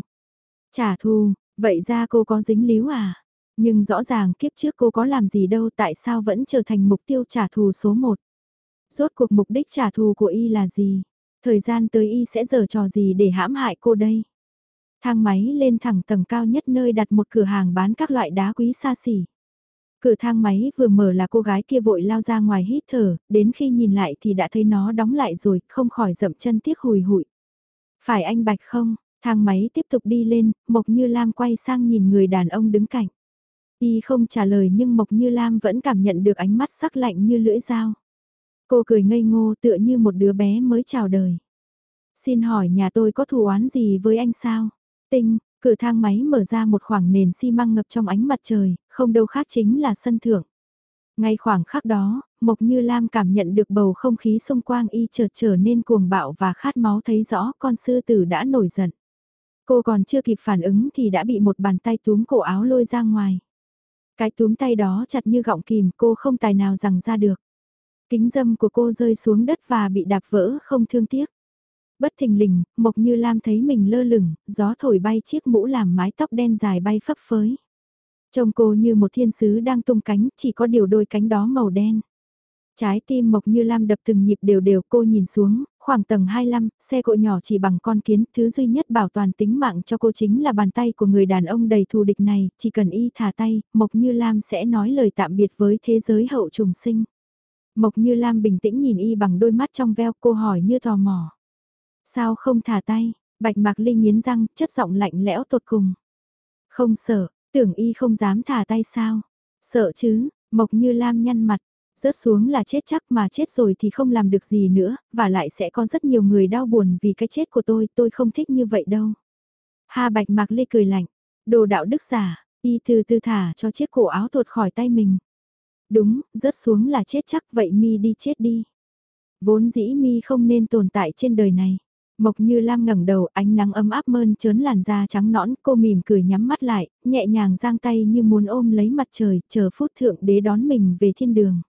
Trả thù, vậy ra cô có dính líu à? Nhưng rõ ràng kiếp trước cô có làm gì đâu tại sao vẫn trở thành mục tiêu trả thù số 1. Rốt cuộc mục đích trả thù của y là gì? Thời gian tới y sẽ giở trò gì để hãm hại cô đây? Thang máy lên thẳng tầng cao nhất nơi đặt một cửa hàng bán các loại đá quý xa xỉ. Cửa thang máy vừa mở là cô gái kia vội lao ra ngoài hít thở, đến khi nhìn lại thì đã thấy nó đóng lại rồi, không khỏi dậm chân tiếc hùi hụi. Phải anh Bạch không? Thang máy tiếp tục đi lên, Mộc Như Lam quay sang nhìn người đàn ông đứng cạnh. Y không trả lời nhưng Mộc Như Lam vẫn cảm nhận được ánh mắt sắc lạnh như lưỡi dao. Cô cười ngây ngô tựa như một đứa bé mới chào đời. Xin hỏi nhà tôi có thù oán gì với anh sao? Tinh, cửa thang máy mở ra một khoảng nền xi măng ngập trong ánh mặt trời, không đâu khác chính là sân thượng. Ngay khoảng khắc đó, Mộc Như Lam cảm nhận được bầu không khí xung quanh y chợt trở nên cuồng bạo và khát máu thấy rõ con sư tử đã nổi giận. Cô còn chưa kịp phản ứng thì đã bị một bàn tay túm cổ áo lôi ra ngoài. Cái túm tay đó chặt như gọng kìm cô không tài nào rằng ra được. Kính dâm của cô rơi xuống đất và bị đạp vỡ không thương tiếc. Bất thình lình, Mộc Như Lam thấy mình lơ lửng, gió thổi bay chiếc mũ làm mái tóc đen dài bay phấp phới. Trông cô như một thiên sứ đang tung cánh, chỉ có điều đôi cánh đó màu đen. Trái tim Mộc Như Lam đập từng nhịp đều đều cô nhìn xuống, khoảng tầng 25, xe cộ nhỏ chỉ bằng con kiến, thứ duy nhất bảo toàn tính mạng cho cô chính là bàn tay của người đàn ông đầy thù địch này, chỉ cần y thả tay, Mộc Như Lam sẽ nói lời tạm biệt với thế giới hậu trùng sinh. Mộc Như Lam bình tĩnh nhìn y bằng đôi mắt trong veo cô hỏi như tò mò. Sao không thả tay, bạch mạc linh nghiến răng, chất giọng lạnh lẽo tột cùng. Không sợ, tưởng y không dám thả tay sao? Sợ chứ, Mộc Như Lam nhăn mặt, rớt xuống là chết chắc mà chết rồi thì không làm được gì nữa, và lại sẽ có rất nhiều người đau buồn vì cái chết của tôi, tôi không thích như vậy đâu. Hà Bạch Mạc Lê cười lạnh, đồ đạo đức giả, y từ từ thả cho chiếc cổ áo tuột khỏi tay mình. Đúng, rớt xuống là chết chắc vậy mi đi chết đi. Vốn dĩ mi không nên tồn tại trên đời này. Mộc như Lam ngẩng đầu ánh nắng ấm áp mơn trớn làn da trắng nõn cô mỉm cười nhắm mắt lại, nhẹ nhàng giang tay như muốn ôm lấy mặt trời, chờ phút thượng đế đón mình về thiên đường.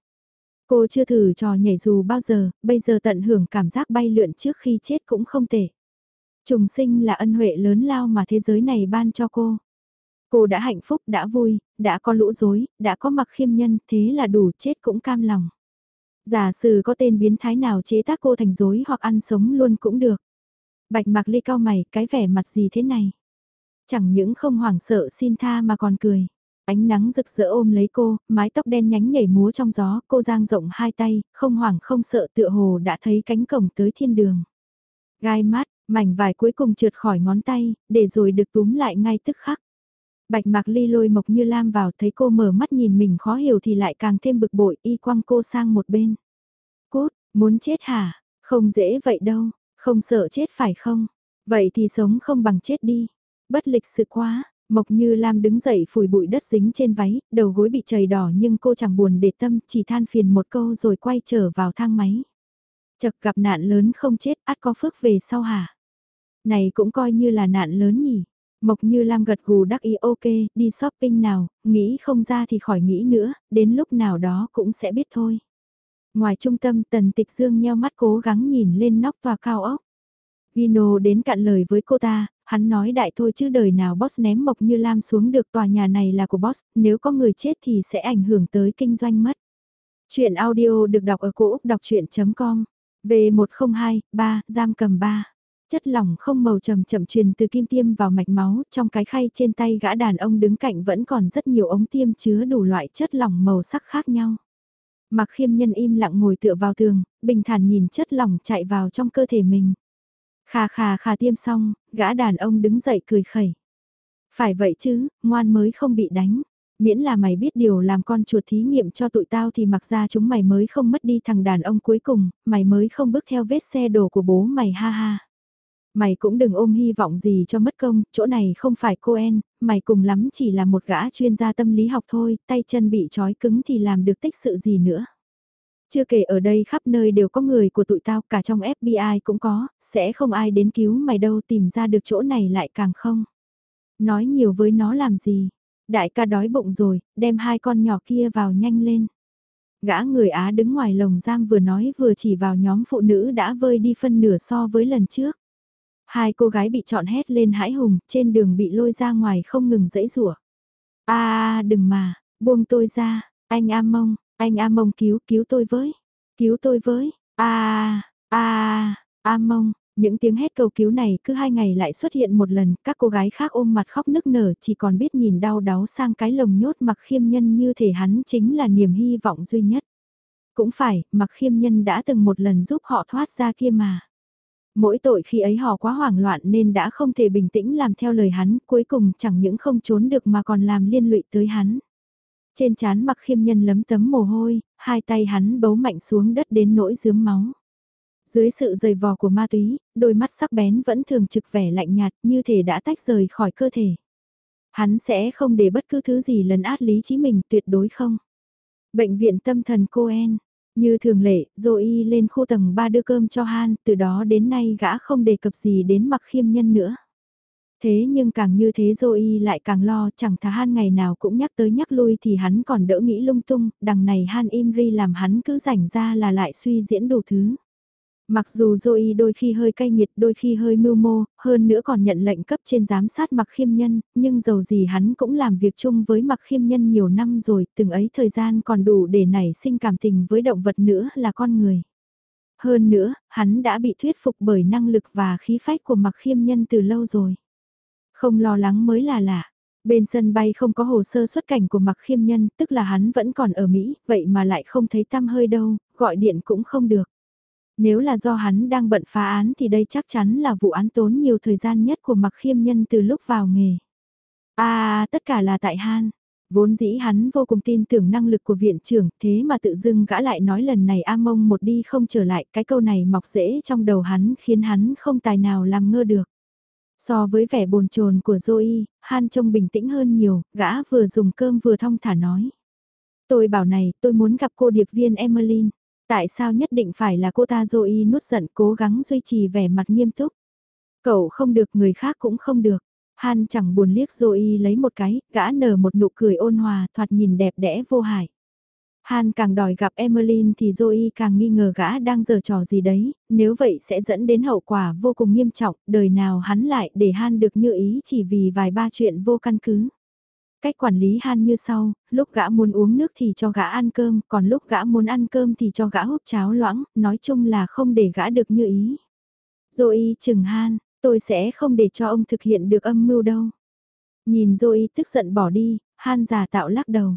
Cô chưa thử trò nhảy dù bao giờ, bây giờ tận hưởng cảm giác bay lượn trước khi chết cũng không tệ. Trùng sinh là ân huệ lớn lao mà thế giới này ban cho cô. Cô đã hạnh phúc, đã vui, đã có lũ dối, đã có mặc khiêm nhân, thế là đủ chết cũng cam lòng. Giả sử có tên biến thái nào chế tác cô thành dối hoặc ăn sống luôn cũng được. Bạch mặc Ly cao mày, cái vẻ mặt gì thế này? Chẳng những không hoảng sợ xin tha mà còn cười. Ánh nắng rực rỡ ôm lấy cô, mái tóc đen nhánh nhảy múa trong gió, cô giang rộng hai tay, không hoảng không sợ tựa hồ đã thấy cánh cổng tới thiên đường. Gai mắt, mảnh vải cuối cùng trượt khỏi ngón tay, để rồi được túm lại ngay tức khắc. Bạch Mạc Ly lôi Mộc Như Lam vào thấy cô mở mắt nhìn mình khó hiểu thì lại càng thêm bực bội y quăng cô sang một bên. Cốt, muốn chết hả? Không dễ vậy đâu, không sợ chết phải không? Vậy thì sống không bằng chết đi. Bất lịch sự quá, Mộc Như Lam đứng dậy phủi bụi đất dính trên váy, đầu gối bị chảy đỏ nhưng cô chẳng buồn để tâm, chỉ than phiền một câu rồi quay trở vào thang máy. Chật gặp nạn lớn không chết, ắt có phước về sau hả? Này cũng coi như là nạn lớn nhỉ. Mộc Như Lam gật gù đắc ý ok, đi shopping nào, nghĩ không ra thì khỏi nghĩ nữa, đến lúc nào đó cũng sẽ biết thôi. Ngoài trung tâm tần tịch dương nheo mắt cố gắng nhìn lên nóc tòa cao ốc. Gino đến cạn lời với cô ta, hắn nói đại thôi chứ đời nào boss ném Mộc Như Lam xuống được tòa nhà này là của boss, nếu có người chết thì sẽ ảnh hưởng tới kinh doanh mất. Chuyện audio được đọc ở cổ Úc đọc chuyện.com, V1023, giam cầm 3. Chất lỏng không màu trầm chậm truyền từ kim tiêm vào mạch máu, trong cái khay trên tay gã đàn ông đứng cạnh vẫn còn rất nhiều ống tiêm chứa đủ loại chất lỏng màu sắc khác nhau. Mặc khiêm nhân im lặng ngồi tựa vào tường, bình thản nhìn chất lỏng chạy vào trong cơ thể mình. Khà khà khà tiêm xong, gã đàn ông đứng dậy cười khẩy. Phải vậy chứ, ngoan mới không bị đánh. Miễn là mày biết điều làm con chuột thí nghiệm cho tụi tao thì mặc ra chúng mày mới không mất đi thằng đàn ông cuối cùng, mày mới không bước theo vết xe đổ của bố mày ha ha. Mày cũng đừng ôm hy vọng gì cho mất công, chỗ này không phải cô En, mày cùng lắm chỉ là một gã chuyên gia tâm lý học thôi, tay chân bị trói cứng thì làm được tích sự gì nữa. Chưa kể ở đây khắp nơi đều có người của tụi tao, cả trong FBI cũng có, sẽ không ai đến cứu mày đâu tìm ra được chỗ này lại càng không. Nói nhiều với nó làm gì, đại ca đói bụng rồi, đem hai con nhỏ kia vào nhanh lên. Gã người Á đứng ngoài lồng giam vừa nói vừa chỉ vào nhóm phụ nữ đã vơi đi phân nửa so với lần trước. Hai cô gái bị chọn hét lên hãi hùng, trên đường bị lôi ra ngoài không ngừng dẫy rủa. A đừng mà, buông tôi ra, anh A Mông, anh A Mông cứu, cứu tôi với, cứu tôi với, A A A Mông, những tiếng hét cầu cứu này cứ hai ngày lại xuất hiện một lần, các cô gái khác ôm mặt khóc nức nở chỉ còn biết nhìn đau đáu sang cái lồng nhốt mặc khiêm nhân như thể hắn chính là niềm hy vọng duy nhất. Cũng phải, mặc khiêm nhân đã từng một lần giúp họ thoát ra kia mà. Mỗi tội khi ấy họ quá hoảng loạn nên đã không thể bình tĩnh làm theo lời hắn, cuối cùng chẳng những không trốn được mà còn làm liên lụy tới hắn. Trên chán mặc khiêm nhân lấm tấm mồ hôi, hai tay hắn bấu mạnh xuống đất đến nỗi dướm máu. Dưới sự dày vò của ma túy, đôi mắt sắc bén vẫn thường trực vẻ lạnh nhạt như thể đã tách rời khỏi cơ thể. Hắn sẽ không để bất cứ thứ gì lấn át lý trí mình tuyệt đối không. Bệnh viện tâm thần Coen, như thường lệ, Zoe lên khu tầng 3 đưa cơm cho Han, từ đó đến nay gã không đề cập gì đến mặc khiêm nhân nữa. Thế nhưng càng như thế Zoe lại càng lo chẳng thà Han ngày nào cũng nhắc tới nhắc lui thì hắn còn đỡ nghĩ lung tung, đằng này Han Imri làm hắn cứ rảnh ra là lại suy diễn đủ thứ. Mặc dù Zoe đôi khi hơi cay nghiệt, đôi khi hơi mưu mô, hơn nữa còn nhận lệnh cấp trên giám sát mặc khiêm nhân, nhưng dầu gì hắn cũng làm việc chung với mặc khiêm nhân nhiều năm rồi, từng ấy thời gian còn đủ để nảy sinh cảm tình với động vật nữa là con người. Hơn nữa, hắn đã bị thuyết phục bởi năng lực và khí phách của mặc khiêm nhân từ lâu rồi. Không lo lắng mới là lạ. Bên sân bay không có hồ sơ xuất cảnh của mặc khiêm nhân, tức là hắn vẫn còn ở Mỹ, vậy mà lại không thấy tăm hơi đâu, gọi điện cũng không được. Nếu là do hắn đang bận phá án thì đây chắc chắn là vụ án tốn nhiều thời gian nhất của mặc khiêm nhân từ lúc vào nghề. À, tất cả là tại Han. Vốn dĩ hắn vô cùng tin tưởng năng lực của viện trưởng, thế mà tự dưng gã lại nói lần này A mông một đi không trở lại, cái câu này mọc rễ trong đầu hắn khiến hắn không tài nào làm ngơ được. So với vẻ bồn chồn của Zoe, Han trông bình tĩnh hơn nhiều, gã vừa dùng cơm vừa thong thả nói. Tôi bảo này, tôi muốn gặp cô điệp viên Emmeline. Tại sao nhất định phải là cô ta Zoe nuốt giận cố gắng duy trì vẻ mặt nghiêm túc. Cậu không được người khác cũng không được. Han chẳng buồn liếc Zoe lấy một cái, gã nở một nụ cười ôn hòa thoạt nhìn đẹp đẽ vô hại. Han càng đòi gặp Emmeline thì Zoe càng nghi ngờ gã đang giở trò gì đấy, nếu vậy sẽ dẫn đến hậu quả vô cùng nghiêm trọng, đời nào hắn lại để Han được như ý chỉ vì vài ba chuyện vô căn cứ. Cách quản lý Han như sau, lúc gã muốn uống nước thì cho gã ăn cơm, còn lúc gã muốn ăn cơm thì cho gã hút cháo loãng, nói chung là không để gã được như ý. Rồi chừng Han, tôi sẽ không để cho ông thực hiện được âm mưu đâu. Nhìn Zoe tức giận bỏ đi, Han giả tạo lắc đầu.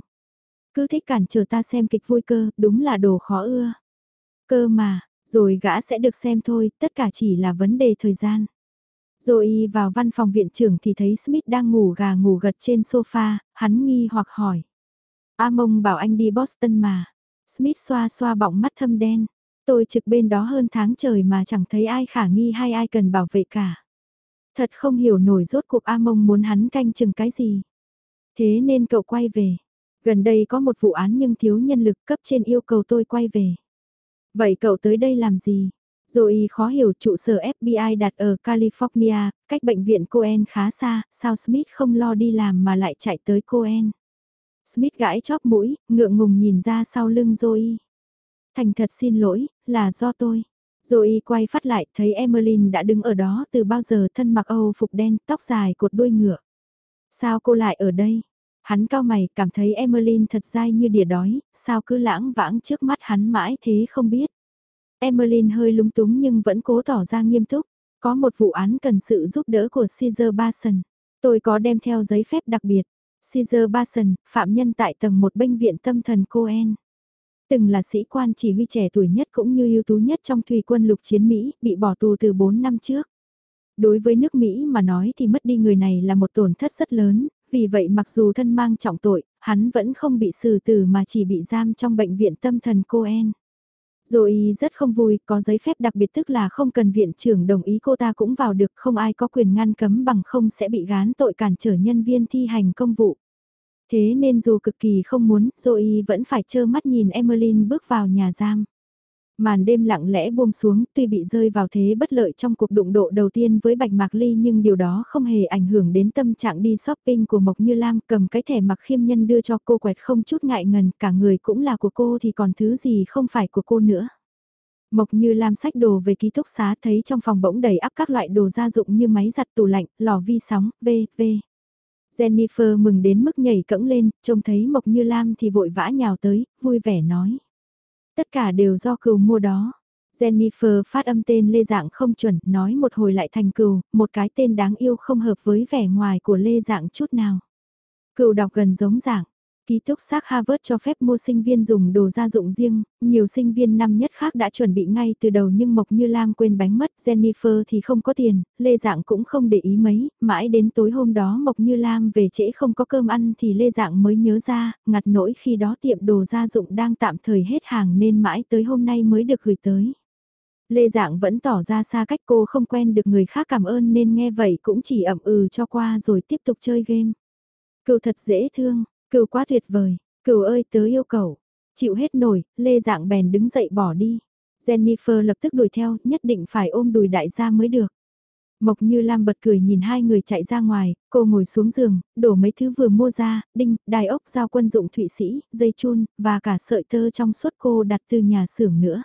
Cứ thích cản trở ta xem kịch vui cơ, đúng là đồ khó ưa. Cơ mà, rồi gã sẽ được xem thôi, tất cả chỉ là vấn đề thời gian. Rồi vào văn phòng viện trưởng thì thấy Smith đang ngủ gà ngủ gật trên sofa, hắn nghi hoặc hỏi. A mông bảo anh đi Boston mà. Smith xoa xoa bọng mắt thâm đen. Tôi trực bên đó hơn tháng trời mà chẳng thấy ai khả nghi hay ai cần bảo vệ cả. Thật không hiểu nổi rốt cuộc A mông muốn hắn canh chừng cái gì. Thế nên cậu quay về. Gần đây có một vụ án nhưng thiếu nhân lực cấp trên yêu cầu tôi quay về. Vậy cậu tới đây làm gì? Rồi khó hiểu trụ sở FBI đặt ở California, cách bệnh viện Cohen khá xa, sao Smith không lo đi làm mà lại chạy tới Cohen. Smith gãi chóp mũi, ngượng ngùng nhìn ra sau lưng Zoe. Thành thật xin lỗi, là do tôi. Zoe quay phát lại thấy Emmeline đã đứng ở đó từ bao giờ thân mặc Âu phục đen, tóc dài cột đuôi ngựa. Sao cô lại ở đây? Hắn cao mày cảm thấy Emmeline thật dai như đỉa đói, sao cứ lãng vãng trước mắt hắn mãi thế không biết. Emmeline hơi lúng túng nhưng vẫn cố tỏ ra nghiêm túc. Có một vụ án cần sự giúp đỡ của Caesar Bason. Tôi có đem theo giấy phép đặc biệt. Caesar Bason, phạm nhân tại tầng một bệnh viện tâm thần Cohen. Từng là sĩ quan chỉ huy trẻ tuổi nhất cũng như ưu tú nhất trong thủy quân lục chiến Mỹ, bị bỏ tù từ 4 năm trước. Đối với nước Mỹ mà nói thì mất đi người này là một tổn thất rất lớn, vì vậy mặc dù thân mang trọng tội, hắn vẫn không bị xử tử mà chỉ bị giam trong bệnh viện tâm thần Coen. Rồi rất không vui, có giấy phép đặc biệt tức là không cần viện trưởng đồng ý cô ta cũng vào được, không ai có quyền ngăn cấm bằng không sẽ bị gán tội cản trở nhân viên thi hành công vụ. Thế nên dù cực kỳ không muốn, Zoe vẫn phải trơ mắt nhìn Emmeline bước vào nhà giam. Màn đêm lặng lẽ buông xuống, tuy bị rơi vào thế bất lợi trong cuộc đụng độ đầu tiên với Bạch Mạc Ly nhưng điều đó không hề ảnh hưởng đến tâm trạng đi shopping của Mộc Như Lam cầm cái thẻ mặc khiêm nhân đưa cho cô quẹt không chút ngại ngần, cả người cũng là của cô thì còn thứ gì không phải của cô nữa. Mộc Như Lam sách đồ về ký túc xá thấy trong phòng bỗng đầy ắp các loại đồ gia dụng như máy giặt tủ lạnh, lò vi sóng, v, v. Jennifer mừng đến mức nhảy cẫng lên, trông thấy Mộc Như Lam thì vội vã nhào tới, vui vẻ nói. Tất cả đều do cừu mua đó. Jennifer phát âm tên Lê Dạng không chuẩn, nói một hồi lại thành cừu, một cái tên đáng yêu không hợp với vẻ ngoài của Lê Dạng chút nào. Cừu đọc gần giống dạng, Ký túc xác Harvard cho phép mua sinh viên dùng đồ gia dụng riêng, nhiều sinh viên năm nhất khác đã chuẩn bị ngay từ đầu nhưng Mộc Như Lam quên bánh mất, Jennifer thì không có tiền, Lê Dạng cũng không để ý mấy, mãi đến tối hôm đó Mộc Như Lam về trễ không có cơm ăn thì Lê Dạng mới nhớ ra, ngặt nỗi khi đó tiệm đồ gia dụng đang tạm thời hết hàng nên mãi tới hôm nay mới được gửi tới. Lê Dạng vẫn tỏ ra xa cách cô không quen được người khác cảm ơn nên nghe vậy cũng chỉ ậm ừ cho qua rồi tiếp tục chơi game. Cựu thật dễ thương, Cừu quá tuyệt vời, cừu ơi tớ yêu cầu. Chịu hết nổi, Lê Dạng bèn đứng dậy bỏ đi. Jennifer lập tức đuổi theo, nhất định phải ôm đùi đại gia mới được. Mộc Như Lam bật cười nhìn hai người chạy ra ngoài, cô ngồi xuống giường, đổ mấy thứ vừa mua ra, đinh, đài ốc giao quân dụng thụy sĩ, dây chun, và cả sợi tơ trong suốt cô đặt từ nhà xưởng nữa.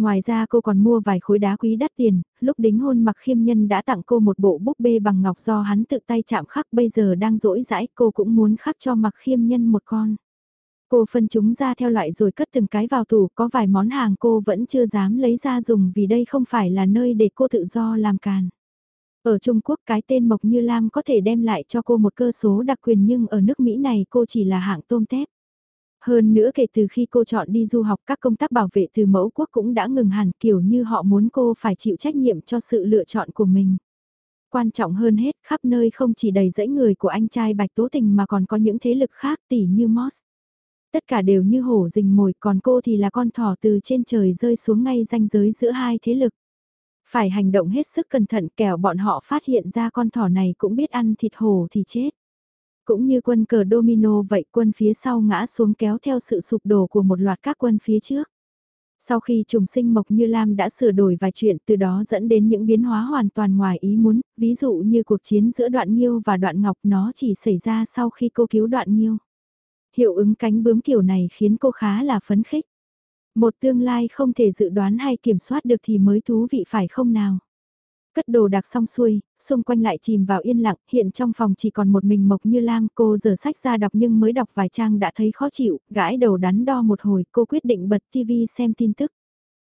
Ngoài ra cô còn mua vài khối đá quý đắt tiền, lúc đính hôn mặc khiêm nhân đã tặng cô một bộ búp bê bằng ngọc do hắn tự tay chạm khắc bây giờ đang rỗi rãi cô cũng muốn khắc cho mặc khiêm nhân một con. Cô phân chúng ra theo loại rồi cất từng cái vào tủ có vài món hàng cô vẫn chưa dám lấy ra dùng vì đây không phải là nơi để cô tự do làm càn. Ở Trung Quốc cái tên Mộc Như Lam có thể đem lại cho cô một cơ số đặc quyền nhưng ở nước Mỹ này cô chỉ là hạng tôm tép. Hơn nữa kể từ khi cô chọn đi du học, các công tác bảo vệ từ mẫu quốc cũng đã ngừng hẳn, kiểu như họ muốn cô phải chịu trách nhiệm cho sự lựa chọn của mình. Quan trọng hơn hết, khắp nơi không chỉ đầy dẫy người của anh trai Bạch Tố Tình mà còn có những thế lực khác, tỉ như Moss. Tất cả đều như hổ rình mồi, còn cô thì là con thỏ từ trên trời rơi xuống ngay ranh giới giữa hai thế lực. Phải hành động hết sức cẩn thận, kẻo bọn họ phát hiện ra con thỏ này cũng biết ăn thịt hổ thì chết. Cũng như quân cờ domino vậy quân phía sau ngã xuống kéo theo sự sụp đổ của một loạt các quân phía trước. Sau khi trùng sinh Mộc Như Lam đã sửa đổi vài chuyện từ đó dẫn đến những biến hóa hoàn toàn ngoài ý muốn, ví dụ như cuộc chiến giữa đoạn Nhiêu và đoạn Ngọc nó chỉ xảy ra sau khi cô cứu đoạn Nhiêu. Hiệu ứng cánh bướm kiểu này khiến cô khá là phấn khích. Một tương lai không thể dự đoán hay kiểm soát được thì mới thú vị phải không nào? Cất đồ đạc xong xuôi, xung quanh lại chìm vào yên lặng, hiện trong phòng chỉ còn một mình Mộc Như Lam, cô giờ sách ra đọc nhưng mới đọc vài trang đã thấy khó chịu, gãi đầu đắn đo một hồi, cô quyết định bật TV xem tin tức.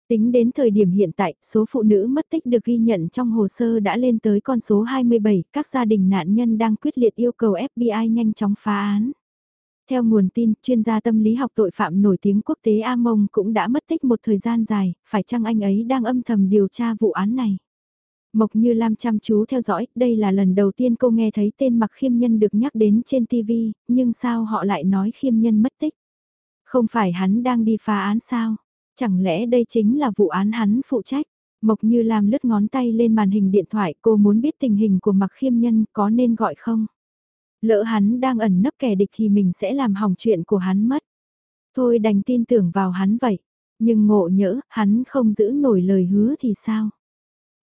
Tính đến thời điểm hiện tại, số phụ nữ mất tích được ghi nhận trong hồ sơ đã lên tới con số 27, các gia đình nạn nhân đang quyết liệt yêu cầu FBI nhanh chóng phá án. Theo nguồn tin, chuyên gia tâm lý học tội phạm nổi tiếng quốc tế A Mông cũng đã mất tích một thời gian dài, phải chăng anh ấy đang âm thầm điều tra vụ án này? Mộc Như Lam chăm chú theo dõi, đây là lần đầu tiên cô nghe thấy tên mặc khiêm nhân được nhắc đến trên TV, nhưng sao họ lại nói khiêm nhân mất tích? Không phải hắn đang đi phá án sao? Chẳng lẽ đây chính là vụ án hắn phụ trách? Mộc Như Lam lướt ngón tay lên màn hình điện thoại cô muốn biết tình hình của mặc khiêm nhân có nên gọi không? Lỡ hắn đang ẩn nấp kẻ địch thì mình sẽ làm hỏng chuyện của hắn mất. Thôi đành tin tưởng vào hắn vậy. Nhưng ngộ nhỡ, hắn không giữ nổi lời hứa thì sao?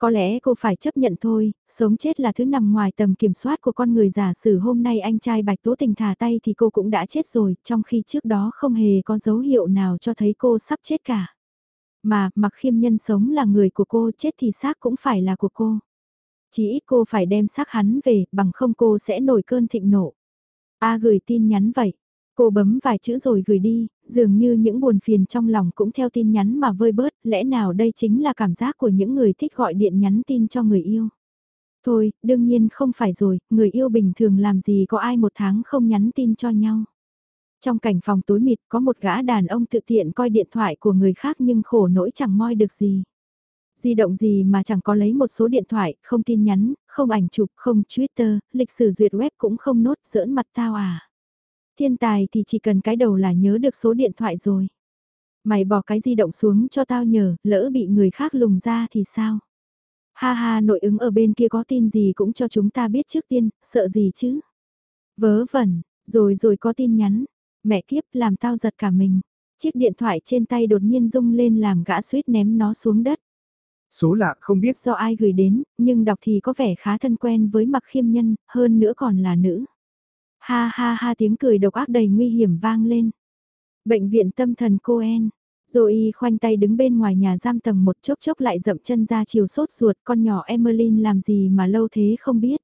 Có lẽ cô phải chấp nhận thôi, sống chết là thứ nằm ngoài tầm kiểm soát của con người giả sử hôm nay anh trai Bạch Tố Tình thả tay thì cô cũng đã chết rồi, trong khi trước đó không hề có dấu hiệu nào cho thấy cô sắp chết cả. Mà, mặc khiêm nhân sống là người của cô, chết thì xác cũng phải là của cô. Chỉ ít cô phải đem xác hắn về, bằng không cô sẽ nổi cơn thịnh nộ. A gửi tin nhắn vậy. Cô bấm vài chữ rồi gửi đi, dường như những buồn phiền trong lòng cũng theo tin nhắn mà vơi bớt, lẽ nào đây chính là cảm giác của những người thích gọi điện nhắn tin cho người yêu. Thôi, đương nhiên không phải rồi, người yêu bình thường làm gì có ai một tháng không nhắn tin cho nhau. Trong cảnh phòng tối mịt có một gã đàn ông tự tiện coi điện thoại của người khác nhưng khổ nỗi chẳng moi được gì. Di động gì mà chẳng có lấy một số điện thoại, không tin nhắn, không ảnh chụp, không Twitter, lịch sử duyệt web cũng không nốt, giỡn mặt tao à. Thiên tài thì chỉ cần cái đầu là nhớ được số điện thoại rồi. Mày bỏ cái di động xuống cho tao nhờ, lỡ bị người khác lùng ra thì sao? Ha ha nội ứng ở bên kia có tin gì cũng cho chúng ta biết trước tiên, sợ gì chứ? Vớ vẩn, rồi rồi có tin nhắn. Mẹ kiếp làm tao giật cả mình. Chiếc điện thoại trên tay đột nhiên rung lên làm gã suýt ném nó xuống đất. Số lạ không biết do ai gửi đến, nhưng đọc thì có vẻ khá thân quen với mặc khiêm nhân, hơn nữa còn là nữ. Ha ha ha tiếng cười độc ác đầy nguy hiểm vang lên. Bệnh viện tâm thần Coen. Zoe khoanh tay đứng bên ngoài nhà giam tầng một chốc chốc lại dậm chân ra chiều sốt ruột con nhỏ Emmeline làm gì mà lâu thế không biết.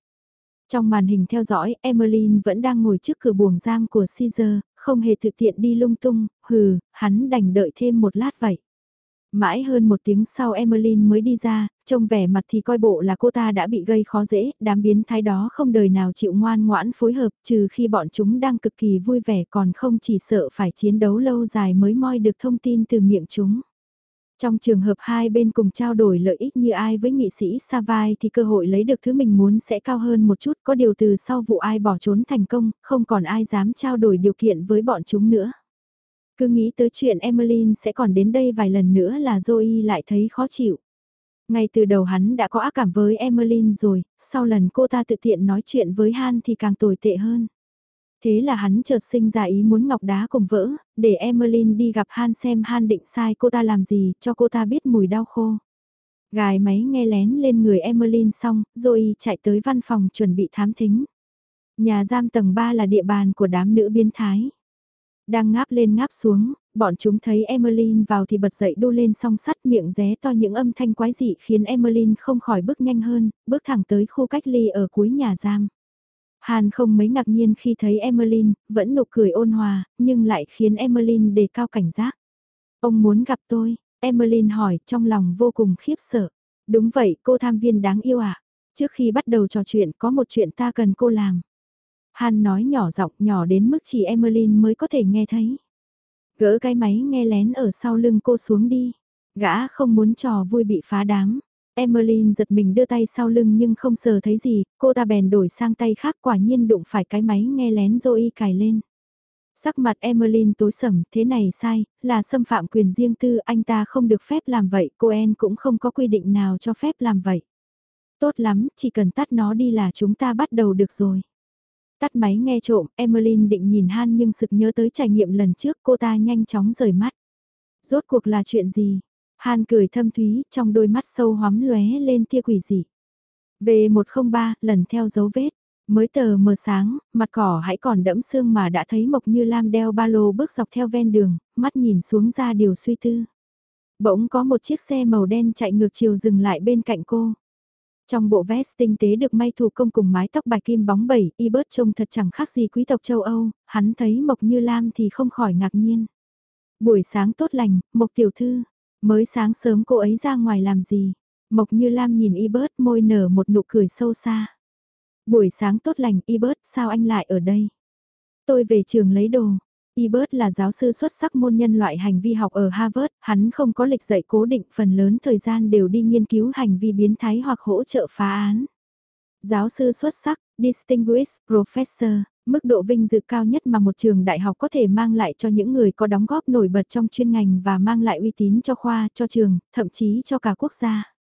Trong màn hình theo dõi, Emmeline vẫn đang ngồi trước cửa buồng giam của Caesar, không hề thực tiện đi lung tung, hừ, hắn đành đợi thêm một lát vậy. Mãi hơn một tiếng sau Emmeline mới đi ra, trông vẻ mặt thì coi bộ là cô ta đã bị gây khó dễ, đám biến thái đó không đời nào chịu ngoan ngoãn phối hợp trừ khi bọn chúng đang cực kỳ vui vẻ còn không chỉ sợ phải chiến đấu lâu dài mới moi được thông tin từ miệng chúng. Trong trường hợp hai bên cùng trao đổi lợi ích như ai với nghị sĩ Savai thì cơ hội lấy được thứ mình muốn sẽ cao hơn một chút có điều từ sau vụ ai bỏ trốn thành công, không còn ai dám trao đổi điều kiện với bọn chúng nữa. Cứ nghĩ tới chuyện Emmeline sẽ còn đến đây vài lần nữa là Zoe lại thấy khó chịu. Ngay từ đầu hắn đã có ác cảm với Emmeline rồi, sau lần cô ta tự tiện nói chuyện với Han thì càng tồi tệ hơn. Thế là hắn chợt sinh ra ý muốn ngọc đá cùng vỡ, để Emmeline đi gặp Han xem Han định sai cô ta làm gì, cho cô ta biết mùi đau khô. Gài máy nghe lén lên người Emmeline xong, Zoe chạy tới văn phòng chuẩn bị thám thính. Nhà giam tầng 3 là địa bàn của đám nữ biến thái. Đang ngáp lên ngáp xuống, bọn chúng thấy Emmeline vào thì bật dậy đu lên song sắt miệng ré to những âm thanh quái dị khiến Emmeline không khỏi bước nhanh hơn, bước thẳng tới khu cách ly ở cuối nhà giam. Hàn không mấy ngạc nhiên khi thấy Emmeline, vẫn nụ cười ôn hòa, nhưng lại khiến Emmeline đề cao cảnh giác. Ông muốn gặp tôi, Emmeline hỏi trong lòng vô cùng khiếp sợ. Đúng vậy, cô tham viên đáng yêu ạ. À? Trước khi bắt đầu trò chuyện có một chuyện ta cần cô làm. Han nói nhỏ giọng nhỏ đến mức chỉ Emmeline mới có thể nghe thấy. Gỡ cái máy nghe lén ở sau lưng cô xuống đi. Gã không muốn trò vui bị phá đám. Emmeline giật mình đưa tay sau lưng nhưng không sờ thấy gì, cô ta bèn đổi sang tay khác quả nhiên đụng phải cái máy nghe lén Zoe cài lên. Sắc mặt Emmeline tối sầm, thế này sai, là xâm phạm quyền riêng tư, anh ta không được phép làm vậy, cô En cũng không có quy định nào cho phép làm vậy. Tốt lắm, chỉ cần tắt nó đi là chúng ta bắt đầu được rồi. Tắt máy nghe trộm, Emmeline định nhìn Han nhưng sực nhớ tới trải nghiệm lần trước cô ta nhanh chóng rời mắt. Rốt cuộc là chuyện gì? Han cười thâm thúy, trong đôi mắt sâu hóm lóe lên tia quỷ dị. V103, lần theo dấu vết. Mới tờ mờ sáng, mặt cỏ hãy còn đẫm sương mà đã thấy Mộc Như Lam đeo ba lô bước dọc theo ven đường, mắt nhìn xuống ra điều suy tư. Bỗng có một chiếc xe màu đen chạy ngược chiều dừng lại bên cạnh cô. Trong bộ vest tinh tế được may thủ công cùng mái tóc bạch kim bóng bẩy, y bớt trông thật chẳng khác gì quý tộc châu Âu, hắn thấy Mộc Như Lam thì không khỏi ngạc nhiên. Buổi sáng tốt lành, Mộc Tiểu Thư, mới sáng sớm cô ấy ra ngoài làm gì? Mộc Như Lam nhìn y bớt môi nở một nụ cười sâu xa. Buổi sáng tốt lành, y bớt, sao anh lại ở đây? Tôi về trường lấy đồ, Ebert là giáo sư xuất sắc môn nhân loại hành vi học ở Harvard, hắn không có lịch dạy cố định phần lớn thời gian đều đi nghiên cứu hành vi biến thái hoặc hỗ trợ phá án. Giáo sư xuất sắc, Distinguished Professor, mức độ vinh dự cao nhất mà một trường đại học có thể mang lại cho những người có đóng góp nổi bật trong chuyên ngành và mang lại uy tín cho khoa, cho trường, thậm chí cho cả quốc gia.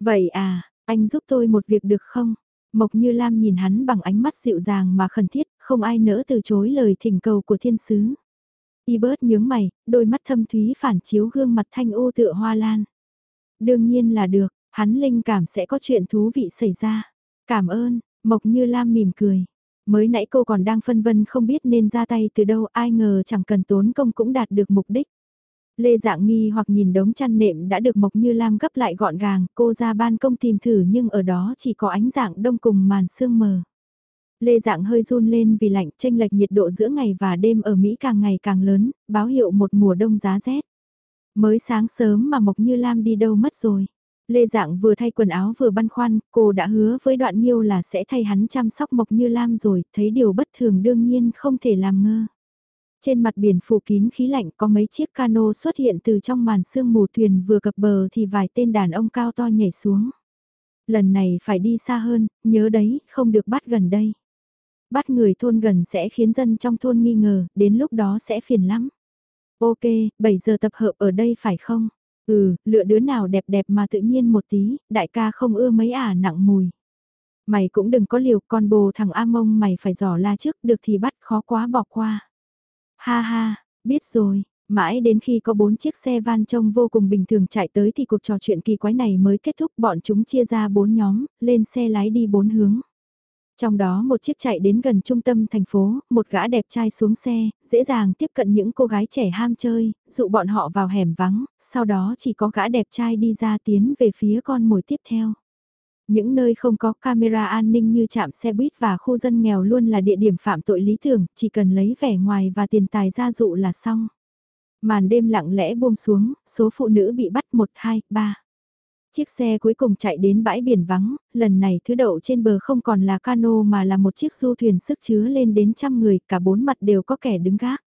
Vậy à, anh giúp tôi một việc được không? Mộc Như Lam nhìn hắn bằng ánh mắt dịu dàng mà khẩn thiết, không ai nỡ từ chối lời thỉnh cầu của thiên sứ. Y bớt nhướng mày, đôi mắt thâm thúy phản chiếu gương mặt thanh ô tựa hoa lan. Đương nhiên là được, hắn linh cảm sẽ có chuyện thú vị xảy ra. Cảm ơn, Mộc Như Lam mỉm cười. Mới nãy cô còn đang phân vân không biết nên ra tay từ đâu ai ngờ chẳng cần tốn công cũng đạt được mục đích. Lê dạng nghi hoặc nhìn đống chăn nệm đã được Mộc Như Lam gấp lại gọn gàng, cô ra ban công tìm thử nhưng ở đó chỉ có ánh dạng đông cùng màn sương mờ. Lê dạng hơi run lên vì lạnh tranh lệch nhiệt độ giữa ngày và đêm ở Mỹ càng ngày càng lớn, báo hiệu một mùa đông giá rét. Mới sáng sớm mà Mộc Như Lam đi đâu mất rồi. Lê Dạng vừa thay quần áo vừa băn khoăn, cô đã hứa với đoạn miêu là sẽ thay hắn chăm sóc Mộc Như Lam rồi, thấy điều bất thường đương nhiên không thể làm ngơ. Trên mặt biển phủ kín khí lạnh có mấy chiếc cano xuất hiện từ trong màn sương mù thuyền vừa cập bờ thì vài tên đàn ông cao to nhảy xuống. Lần này phải đi xa hơn, nhớ đấy, không được bắt gần đây. Bắt người thôn gần sẽ khiến dân trong thôn nghi ngờ, đến lúc đó sẽ phiền lắm. Ok, 7 giờ tập hợp ở đây phải không? Ừ, lựa đứa nào đẹp đẹp mà tự nhiên một tí, đại ca không ưa mấy ả nặng mùi. Mày cũng đừng có liều, con bồ thằng A mông mày phải giỏ la trước, được thì bắt khó quá bỏ qua. Ha ha, biết rồi, mãi đến khi có bốn chiếc xe van trông vô cùng bình thường chạy tới thì cuộc trò chuyện kỳ quái này mới kết thúc bọn chúng chia ra bốn nhóm, lên xe lái đi bốn hướng. Trong đó một chiếc chạy đến gần trung tâm thành phố, một gã đẹp trai xuống xe, dễ dàng tiếp cận những cô gái trẻ ham chơi, dụ bọn họ vào hẻm vắng, sau đó chỉ có gã đẹp trai đi ra tiến về phía con mồi tiếp theo. Những nơi không có camera an ninh như trạm xe buýt và khu dân nghèo luôn là địa điểm phạm tội lý tưởng, chỉ cần lấy vẻ ngoài và tiền tài ra dụ là xong. Màn đêm lặng lẽ buông xuống, số phụ nữ bị bắt 1, 2, 3. Chiếc xe cuối cùng chạy đến bãi biển vắng, lần này thứ đậu trên bờ không còn là cano mà là một chiếc du thuyền sức chứa lên đến trăm người, cả bốn mặt đều có kẻ đứng gác.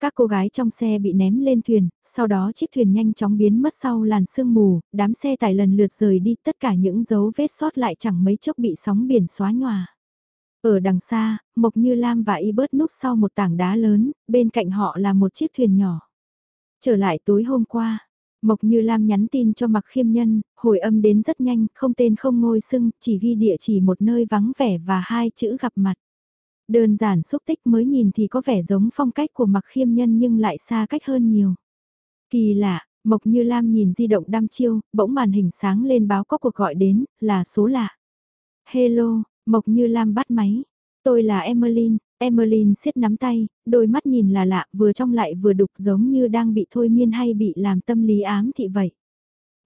Các cô gái trong xe bị ném lên thuyền, sau đó chiếc thuyền nhanh chóng biến mất sau làn sương mù, đám xe tải lần lượt rời đi tất cả những dấu vết sót lại chẳng mấy chốc bị sóng biển xóa nhòa. Ở đằng xa, Mộc Như Lam và Y bớt núp sau một tảng đá lớn, bên cạnh họ là một chiếc thuyền nhỏ. Trở lại tối hôm qua, Mộc Như Lam nhắn tin cho Mặc Khiêm Nhân, hồi âm đến rất nhanh, không tên không ngôi sưng, chỉ ghi địa chỉ một nơi vắng vẻ và hai chữ gặp mặt. Đơn giản xúc tích mới nhìn thì có vẻ giống phong cách của Mặc Khiêm Nhân nhưng lại xa cách hơn nhiều. Kỳ lạ, Mộc Như Lam nhìn di động đăm chiêu, bỗng màn hình sáng lên báo có cuộc gọi đến, là số lạ. Hello, Mộc Như Lam bắt máy. Tôi là Emmeline, Emmeline siết nắm tay, đôi mắt nhìn là lạ, vừa trong lại vừa đục giống như đang bị thôi miên hay bị làm tâm lý ám thị vậy.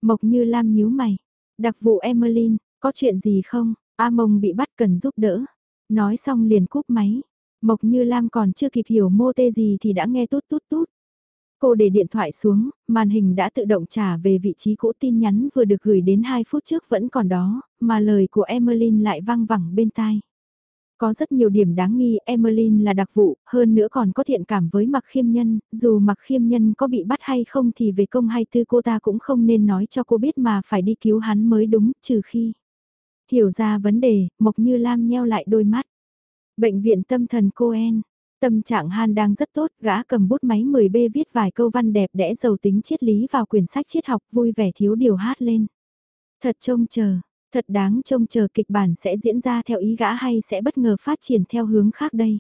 Mộc Như Lam nhíu mày. Đặc vụ Emmeline, có chuyện gì không? A Mông bị bắt cần giúp đỡ. Nói xong liền cúp máy. Mộc Như Lam còn chưa kịp hiểu mô tê gì thì đã nghe tút tút tút. Cô để điện thoại xuống, màn hình đã tự động trả về vị trí cũ tin nhắn vừa được gửi đến 2 phút trước vẫn còn đó, mà lời của Emmeline lại vang vẳng bên tai. Có rất nhiều điểm đáng nghi, Emmeline là đặc vụ, hơn nữa còn có thiện cảm với Mặc Khiêm Nhân, dù Mặc Khiêm Nhân có bị bắt hay không thì về công hay tư cô ta cũng không nên nói cho cô biết mà phải đi cứu hắn mới đúng, trừ khi. Hiểu ra vấn đề, Mộc Như Lam nheo lại đôi mắt. Bệnh viện tâm thần Coen. Tâm trạng Han đang rất tốt, gã cầm bút máy 10B viết vài câu văn đẹp đẽ giàu tính triết lý vào quyển sách triết học vui vẻ thiếu điều hát lên. Thật trông chờ, thật đáng trông chờ kịch bản sẽ diễn ra theo ý gã hay sẽ bất ngờ phát triển theo hướng khác đây.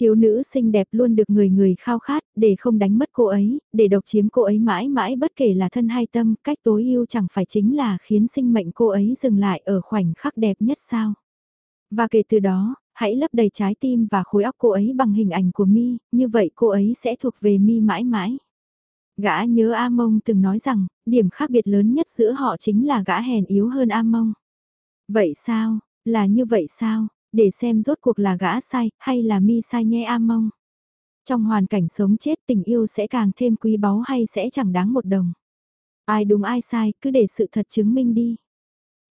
Thiếu nữ xinh đẹp luôn được người người khao khát, để không đánh mất cô ấy, để độc chiếm cô ấy mãi mãi bất kể là thân hay tâm, cách tối ưu chẳng phải chính là khiến sinh mệnh cô ấy dừng lại ở khoảnh khắc đẹp nhất sao. Và kể từ đó, hãy lấp đầy trái tim và khối óc cô ấy bằng hình ảnh của mi, như vậy cô ấy sẽ thuộc về mi mãi mãi. Gã nhớ A Mông từng nói rằng, điểm khác biệt lớn nhất giữa họ chính là gã hèn yếu hơn A Mông. Vậy sao, là như vậy sao, để xem rốt cuộc là gã sai, hay là mi sai nhé A Mông. Trong hoàn cảnh sống chết tình yêu sẽ càng thêm quý báu hay sẽ chẳng đáng một đồng. Ai đúng ai sai, cứ để sự thật chứng minh đi.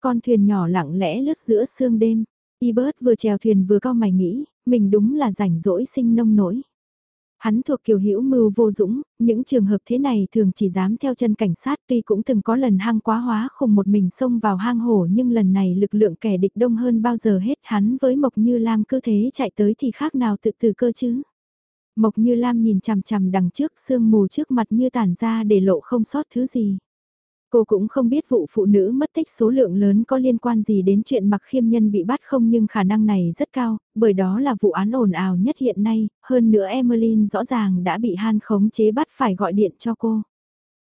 Con thuyền nhỏ lặng lẽ lướt giữa sương đêm. Ebert vừa chèo thuyền vừa cao mày nghĩ, mình đúng là rảnh rỗi sinh nông nổi. Hắn thuộc kiểu hữu mưu vô dũng, những trường hợp thế này thường chỉ dám theo chân cảnh sát tuy cũng từng có lần hang quá hóa khùng một mình xông vào hang hổ nhưng lần này lực lượng kẻ địch đông hơn bao giờ hết hắn với Mộc Như Lam cứ thế chạy tới thì khác nào tự từ cơ chứ. Mộc Như Lam nhìn chằm chằm đằng trước sương mù trước mặt như tản ra để lộ không sót thứ gì. Cô cũng không biết vụ phụ nữ mất tích số lượng lớn có liên quan gì đến chuyện mặc khiêm nhân bị bắt không nhưng khả năng này rất cao, bởi đó là vụ án ồn ào nhất hiện nay, hơn nữa Emmeline rõ ràng đã bị Han khống chế bắt phải gọi điện cho cô.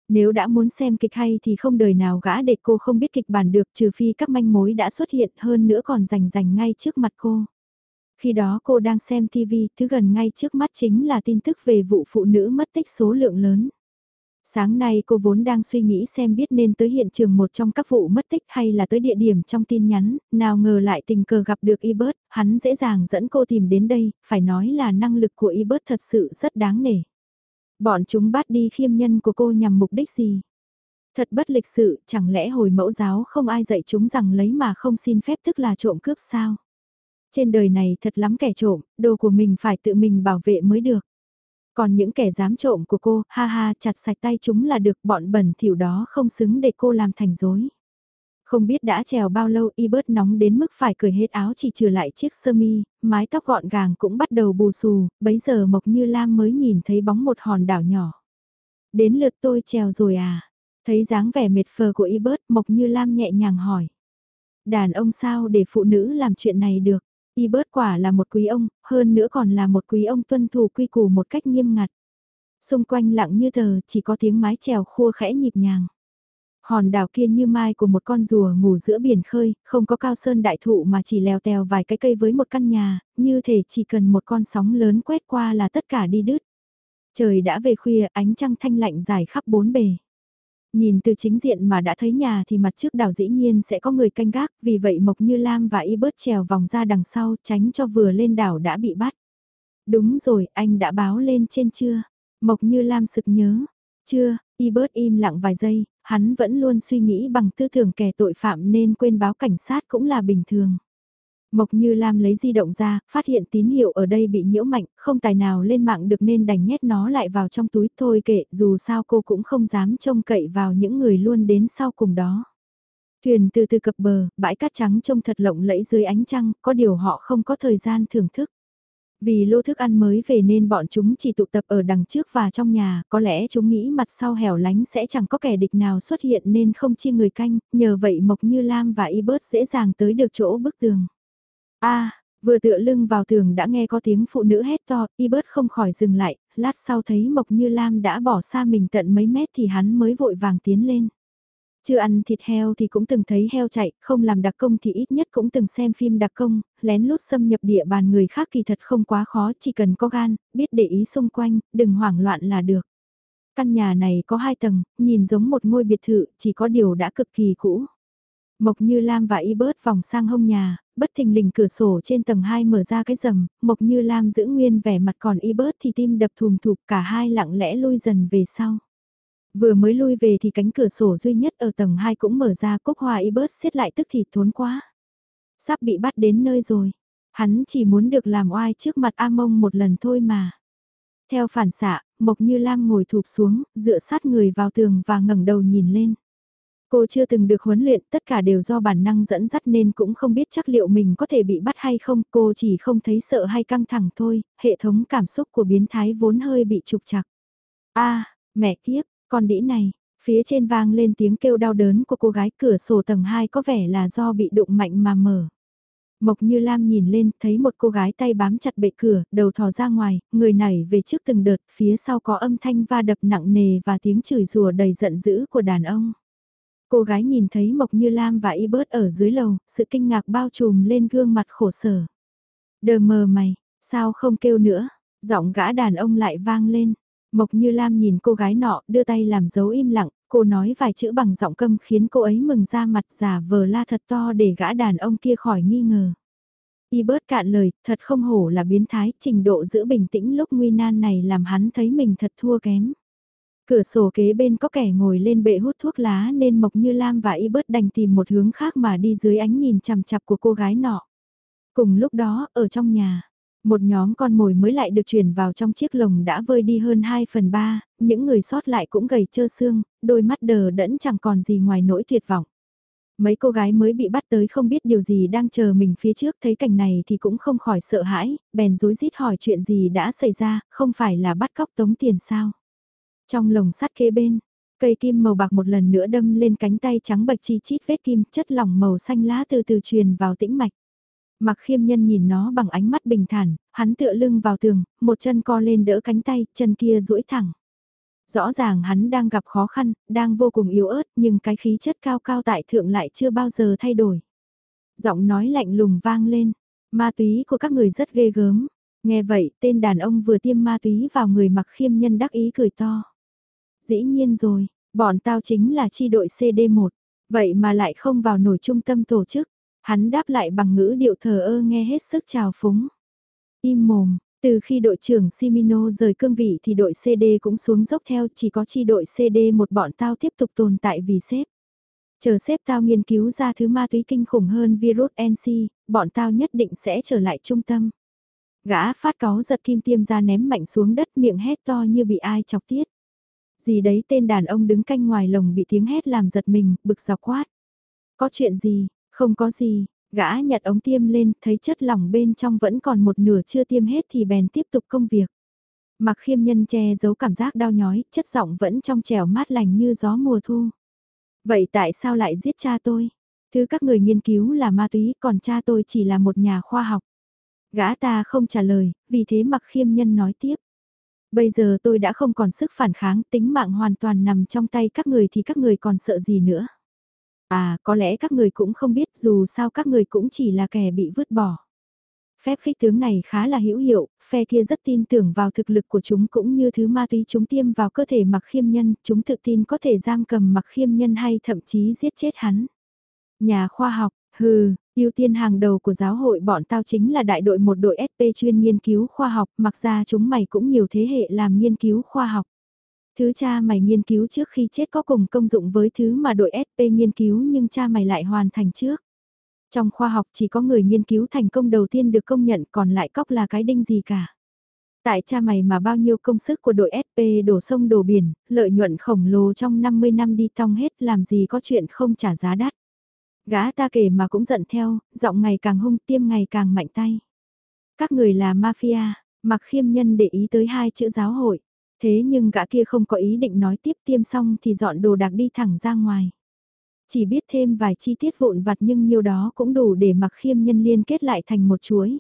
Nếu đã muốn xem kịch hay thì không đời nào gã để cô không biết kịch bản được trừ phi các manh mối đã xuất hiện hơn nữa còn rành rành ngay trước mặt cô. Khi đó cô đang xem TV, thứ gần ngay trước mắt chính là tin tức về vụ phụ nữ mất tích số lượng lớn. Sáng nay cô vốn đang suy nghĩ xem biết nên tới hiện trường một trong các vụ mất tích hay là tới địa điểm trong tin nhắn, nào ngờ lại tình cờ gặp được Ebert, hắn dễ dàng dẫn cô tìm đến đây, phải nói là năng lực của Ebert thật sự rất đáng nể. Bọn chúng bắt đi khiêm nhân của cô nhằm mục đích gì? Thật bất lịch sự, chẳng lẽ hồi mẫu giáo không ai dạy chúng rằng lấy mà không xin phép tức là trộm cướp sao? Trên đời này thật lắm kẻ trộm, đồ của mình phải tự mình bảo vệ mới được. Còn những kẻ dám trộm của cô, ha ha, chặt sạch tay chúng là được bọn bẩn thỉu đó không xứng để cô làm thành dối. Không biết đã trèo bao lâu y bớt nóng đến mức phải cởi hết áo chỉ trừ lại chiếc sơ mi, mái tóc gọn gàng cũng bắt đầu bù xù, bấy giờ Mộc Như Lam mới nhìn thấy bóng một hòn đảo nhỏ. Đến lượt tôi trèo rồi à? Thấy dáng vẻ mệt phờ của y bớt Mộc Như Lam nhẹ nhàng hỏi. Đàn ông sao để phụ nữ làm chuyện này được? Y bớt quả là một quý ông, hơn nữa còn là một quý ông tuân thủ quy củ một cách nghiêm ngặt. Xung quanh lặng như tờ, chỉ có tiếng mái chèo khua khẽ nhịp nhàng. Hòn đảo kia như mai của một con rùa ngủ giữa biển khơi, không có cao sơn đại thụ mà chỉ leo tèo vài cái cây với một căn nhà, như thể chỉ cần một con sóng lớn quét qua là tất cả đi đứt. Trời đã về khuya, ánh trăng thanh lạnh dài khắp bốn bề. Nhìn từ chính diện mà đã thấy nhà thì mặt trước đảo dĩ nhiên sẽ có người canh gác, vì vậy Mộc Như Lam và Y bớt trèo vòng ra đằng sau tránh cho vừa lên đảo đã bị bắt. Đúng rồi, anh đã báo lên trên chưa? Mộc Như Lam sực nhớ. Chưa, Y bớt im lặng vài giây, hắn vẫn luôn suy nghĩ bằng tư tưởng kẻ tội phạm nên quên báo cảnh sát cũng là bình thường. Mộc Như Lam lấy di động ra, phát hiện tín hiệu ở đây bị nhiễu mạnh, không tài nào lên mạng được nên đành nhét nó lại vào trong túi thôi kệ, dù sao cô cũng không dám trông cậy vào những người luôn đến sau cùng đó. Thuyền từ từ cập bờ, bãi cát trắng trông thật lộng lẫy dưới ánh trăng, có điều họ không có thời gian thưởng thức. Vì lô thức ăn mới về nên bọn chúng chỉ tụ tập ở đằng trước và trong nhà, có lẽ chúng nghĩ mặt sau hẻo lánh sẽ chẳng có kẻ địch nào xuất hiện nên không chia người canh, nhờ vậy Mộc Như Lam và Y bớt dễ dàng tới được chỗ bức tường a vừa tựa lưng vào tường đã nghe có tiếng phụ nữ hét to, y bớt không khỏi dừng lại, lát sau thấy Mộc Như Lam đã bỏ xa mình tận mấy mét thì hắn mới vội vàng tiến lên. Chưa ăn thịt heo thì cũng từng thấy heo chạy, không làm đặc công thì ít nhất cũng từng xem phim đặc công, lén lút xâm nhập địa bàn người khác kỳ thật không quá khó, chỉ cần có gan, biết để ý xung quanh, đừng hoảng loạn là được. Căn nhà này có hai tầng, nhìn giống một ngôi biệt thự, chỉ có điều đã cực kỳ cũ. Mộc Như Lam và Y bớt vòng sang hông nhà, bất thình lình cửa sổ trên tầng 2 mở ra cái rầm, Mộc Như Lam giữ nguyên vẻ mặt còn y bớt thì tim đập thùm thụp cả hai lặng lẽ lui dần về sau. Vừa mới lui về thì cánh cửa sổ duy nhất ở tầng 2 cũng mở ra cúc hoa y bớt xiết lại tức thì thốn quá. Sắp bị bắt đến nơi rồi. Hắn chỉ muốn được làm oai trước mặt A Mông một lần thôi mà. Theo phản xạ, Mộc Như Lam ngồi thụp xuống, dựa sát người vào tường và ngẩng đầu nhìn lên. Cô chưa từng được huấn luyện, tất cả đều do bản năng dẫn dắt nên cũng không biết chắc liệu mình có thể bị bắt hay không, cô chỉ không thấy sợ hay căng thẳng thôi, hệ thống cảm xúc của biến thái vốn hơi bị trục chặt. a mẹ kiếp, con đĩ này, phía trên vang lên tiếng kêu đau đớn của cô gái cửa sổ tầng 2 có vẻ là do bị đụng mạnh mà mở. Mộc Như Lam nhìn lên, thấy một cô gái tay bám chặt bệ cửa, đầu thò ra ngoài, người nảy về trước từng đợt, phía sau có âm thanh va đập nặng nề và tiếng chửi rủa đầy giận dữ của đàn ông. Cô gái nhìn thấy Mộc Như Lam và Y bớt ở dưới lầu, sự kinh ngạc bao trùm lên gương mặt khổ sở. Đờ mờ mày, sao không kêu nữa? Giọng gã đàn ông lại vang lên. Mộc Như Lam nhìn cô gái nọ, đưa tay làm dấu im lặng, cô nói vài chữ bằng giọng câm khiến cô ấy mừng ra mặt giả vờ la thật to để gã đàn ông kia khỏi nghi ngờ. Y bớt cạn lời, thật không hổ là biến thái, trình độ giữ bình tĩnh lúc nguy nan này làm hắn thấy mình thật thua kém. Cửa sổ kế bên có kẻ ngồi lên bệ hút thuốc lá nên Mộc Như Lam và Y bớt đành tìm một hướng khác mà đi dưới ánh nhìn chằm chặp của cô gái nọ. Cùng lúc đó, ở trong nhà, một nhóm con mồi mới lại được chuyển vào trong chiếc lồng đã vơi đi hơn 2 phần 3, những người sót lại cũng gầy trơ xương, đôi mắt đờ đẫn chẳng còn gì ngoài nỗi tuyệt vọng. Mấy cô gái mới bị bắt tới không biết điều gì đang chờ mình phía trước thấy cảnh này thì cũng không khỏi sợ hãi, bèn rối rít hỏi chuyện gì đã xảy ra, không phải là bắt cóc tống tiền sao. Trong lồng sắt kế bên, cây kim màu bạc một lần nữa đâm lên cánh tay trắng bạch chi chít vết kim chất lỏng màu xanh lá từ từ truyền vào tĩnh mạch. Mặc khiêm nhân nhìn nó bằng ánh mắt bình thản, hắn tựa lưng vào tường, một chân co lên đỡ cánh tay, chân kia duỗi thẳng. Rõ ràng hắn đang gặp khó khăn, đang vô cùng yếu ớt nhưng cái khí chất cao cao tại thượng lại chưa bao giờ thay đổi. Giọng nói lạnh lùng vang lên, ma túy của các người rất ghê gớm. Nghe vậy tên đàn ông vừa tiêm ma túy vào người mặc khiêm nhân đắc ý cười to. Dĩ nhiên rồi, bọn tao chính là chi đội CD1, vậy mà lại không vào nổi trung tâm tổ chức. Hắn đáp lại bằng ngữ điệu thờ ơ nghe hết sức trào phúng. Im mồm, từ khi đội trưởng Simino rời cương vị thì đội CD cũng xuống dốc theo chỉ có chi đội CD một bọn tao tiếp tục tồn tại vì sếp. Chờ sếp tao nghiên cứu ra thứ ma túy kinh khủng hơn virus NC, bọn tao nhất định sẽ trở lại trung tâm. Gã phát cáo giật kim tiêm ra ném mạnh xuống đất miệng hét to như bị ai chọc tiết. Gì đấy tên đàn ông đứng canh ngoài lồng bị tiếng hét làm giật mình, bực dọc quát. Có chuyện gì, không có gì, gã nhặt ống tiêm lên, thấy chất lỏng bên trong vẫn còn một nửa chưa tiêm hết thì bèn tiếp tục công việc. Mặc khiêm nhân che giấu cảm giác đau nhói, chất giọng vẫn trong trẻo mát lành như gió mùa thu. Vậy tại sao lại giết cha tôi? Thứ các người nghiên cứu là ma túy, còn cha tôi chỉ là một nhà khoa học. Gã ta không trả lời, vì thế mặc khiêm nhân nói tiếp. Bây giờ tôi đã không còn sức phản kháng, tính mạng hoàn toàn nằm trong tay các người thì các người còn sợ gì nữa. À, có lẽ các người cũng không biết dù sao các người cũng chỉ là kẻ bị vứt bỏ. Phép khích tướng này khá là hữu hiệu, phe kia rất tin tưởng vào thực lực của chúng cũng như thứ ma túy chúng tiêm vào cơ thể mặc khiêm nhân, chúng tự tin có thể giam cầm mặc khiêm nhân hay thậm chí giết chết hắn. Nhà khoa học, hừ, ưu tiên hàng đầu của giáo hội bọn tao chính là đại đội một đội SP chuyên nghiên cứu khoa học, mặc ra chúng mày cũng nhiều thế hệ làm nghiên cứu khoa học. Thứ cha mày nghiên cứu trước khi chết có cùng công dụng với thứ mà đội SP nghiên cứu nhưng cha mày lại hoàn thành trước. Trong khoa học chỉ có người nghiên cứu thành công đầu tiên được công nhận còn lại cóc là cái đinh gì cả. Tại cha mày mà bao nhiêu công sức của đội SP đổ sông đổ biển, lợi nhuận khổng lồ trong 50 năm đi tong hết làm gì có chuyện không trả giá đắt. Gã ta kể mà cũng giận theo, giọng ngày càng hung tiêm ngày càng mạnh tay. Các người là mafia, mặc khiêm nhân để ý tới hai chữ giáo hội. Thế nhưng gã kia không có ý định nói tiếp tiêm xong thì dọn đồ đạc đi thẳng ra ngoài. Chỉ biết thêm vài chi tiết vụn vặt nhưng nhiều đó cũng đủ để mặc khiêm nhân liên kết lại thành một chuối.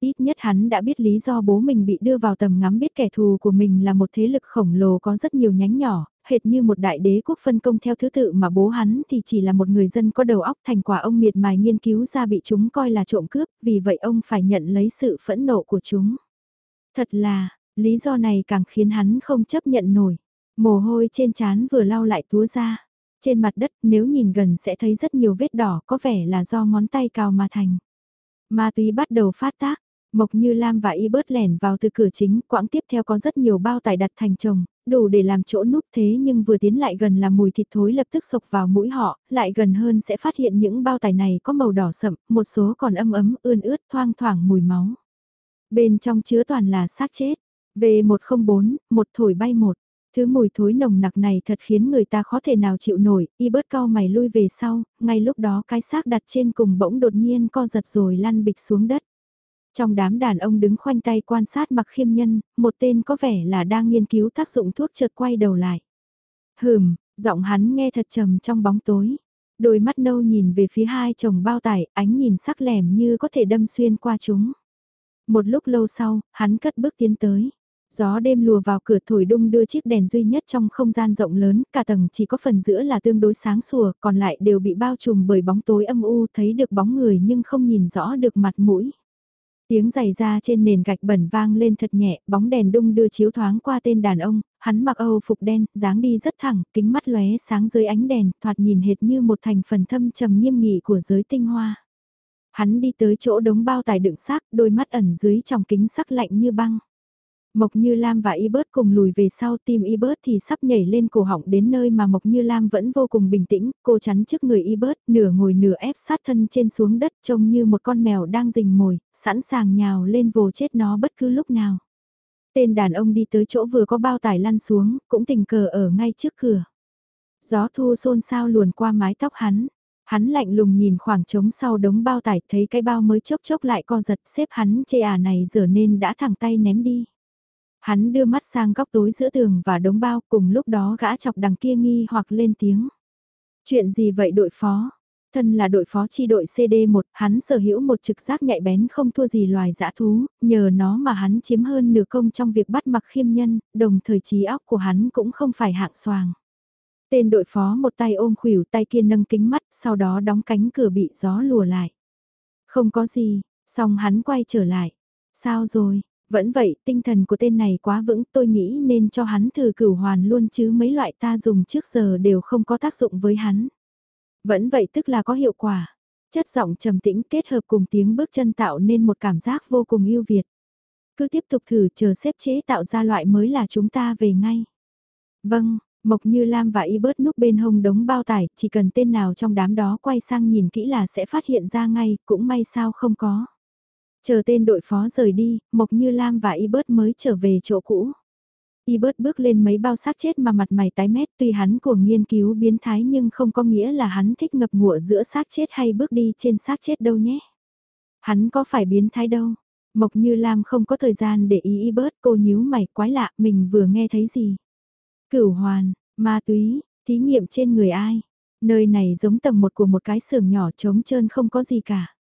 Ít nhất hắn đã biết lý do bố mình bị đưa vào tầm ngắm biết kẻ thù của mình là một thế lực khổng lồ có rất nhiều nhánh nhỏ, hệt như một đại đế quốc phân công theo thứ tự mà bố hắn thì chỉ là một người dân có đầu óc thành quả ông miệt mài nghiên cứu ra bị chúng coi là trộm cướp, vì vậy ông phải nhận lấy sự phẫn nộ của chúng. Thật là, lý do này càng khiến hắn không chấp nhận nổi. Mồ hôi trên trán vừa lau lại túa ra. Trên mặt đất nếu nhìn gần sẽ thấy rất nhiều vết đỏ có vẻ là do ngón tay cào mà thành. Ma túy bắt đầu phát tác, Mộc Như Lam và Y bớt lẻn vào từ cửa chính, quãng tiếp theo có rất nhiều bao tải đặt thành chồng, đủ để làm chỗ núp thế nhưng vừa tiến lại gần là mùi thịt thối lập tức sộc vào mũi họ, lại gần hơn sẽ phát hiện những bao tải này có màu đỏ sậm, một số còn âm ấm, ươn ướt, thoang thoảng mùi máu. Bên trong chứa toàn là xác chết. V104, một thổi bay một. Thứ mùi thối nồng nặc này thật khiến người ta khó thể nào chịu nổi, y bớt cao mày lui về sau, ngay lúc đó cái xác đặt trên cùng bỗng đột nhiên co giật rồi lăn bịch xuống đất. Trong đám đàn ông đứng khoanh tay quan sát mặc khiêm nhân, một tên có vẻ là đang nghiên cứu tác dụng thuốc chợt quay đầu lại. Hừm, giọng hắn nghe thật trầm trong bóng tối. Đôi mắt nâu nhìn về phía hai chồng bao tải, ánh nhìn sắc lẻm như có thể đâm xuyên qua chúng. Một lúc lâu sau, hắn cất bước tiến tới. Gió đêm lùa vào cửa thổi đung đưa chiếc đèn duy nhất trong không gian rộng lớn, cả tầng chỉ có phần giữa là tương đối sáng sủa, còn lại đều bị bao trùm bởi bóng tối âm u thấy được bóng người nhưng không nhìn rõ được mặt mũi. Tiếng giày ra trên nền gạch bẩn vang lên thật nhẹ, bóng đèn đung đưa chiếu thoáng qua tên đàn ông, hắn mặc âu phục đen, dáng đi rất thẳng, kính mắt lóe sáng dưới ánh đèn, thoạt nhìn hệt như một thành phần thâm trầm nghiêm nghị của giới tinh hoa. Hắn đi tới chỗ đống bao tải đựng xác, đôi mắt ẩn dưới trong kính sắc lạnh như băng. Mộc Như Lam và Y Bớt cùng lùi về sau tim Y Bớt thì sắp nhảy lên cổ họng đến nơi mà Mộc Như Lam vẫn vô cùng bình tĩnh, cô chắn trước người Y Bớt, nửa ngồi nửa ép sát thân trên xuống đất trông như một con mèo đang rình mồi, sẵn sàng nhào lên vồ chết nó bất cứ lúc nào. Tên đàn ông đi tới chỗ vừa có bao tải lăn xuống, cũng tình cờ ở ngay trước cửa. Gió thu xôn xao luồn qua mái tóc hắn. Hắn lạnh lùng nhìn khoảng trống sau đống bao tải thấy cái bao mới chốc chốc lại co giật xếp hắn chê à này giờ nên đã thẳng tay ném đi. Hắn đưa mắt sang góc tối giữa tường và đống bao cùng lúc đó gã chọc đằng kia nghi hoặc lên tiếng. Chuyện gì vậy đội phó? Thân là đội phó chi đội CD1, hắn sở hữu một trực giác nhạy bén không thua gì loài dã thú, nhờ nó mà hắn chiếm hơn nửa công trong việc bắt mặc khiêm nhân, đồng thời trí óc của hắn cũng không phải hạng soàng. Tên đội phó một tay ôm khuỷu tay kia nâng kính mắt, sau đó đóng cánh cửa bị gió lùa lại. Không có gì, xong hắn quay trở lại. Sao rồi, vẫn vậy, tinh thần của tên này quá vững, tôi nghĩ nên cho hắn thử cửu hoàn luôn chứ mấy loại ta dùng trước giờ đều không có tác dụng với hắn. Vẫn vậy tức là có hiệu quả. Chất giọng trầm tĩnh kết hợp cùng tiếng bước chân tạo nên một cảm giác vô cùng yêu Việt. Cứ tiếp tục thử chờ xếp chế tạo ra loại mới là chúng ta về ngay. Vâng, Mộc Như Lam và Y bớt núp bên hông đống bao tải, chỉ cần tên nào trong đám đó quay sang nhìn kỹ là sẽ phát hiện ra ngay, cũng may sao không có. Chờ tên đội phó rời đi, Mộc Như Lam và Y Bớt mới trở về chỗ cũ. Y bớt bước lên mấy bao xác chết mà mặt mày tái mét tuy hắn của nghiên cứu biến thái nhưng không có nghĩa là hắn thích ngập ngụa giữa xác chết hay bước đi trên xác chết đâu nhé. Hắn có phải biến thái đâu. Mộc Như Lam không có thời gian để ý y bớt cô nhíu mày quái lạ mình vừa nghe thấy gì. Cửu hoàn, ma túy, thí nghiệm trên người ai. Nơi này giống tầng một của một cái xưởng nhỏ trống trơn không có gì cả.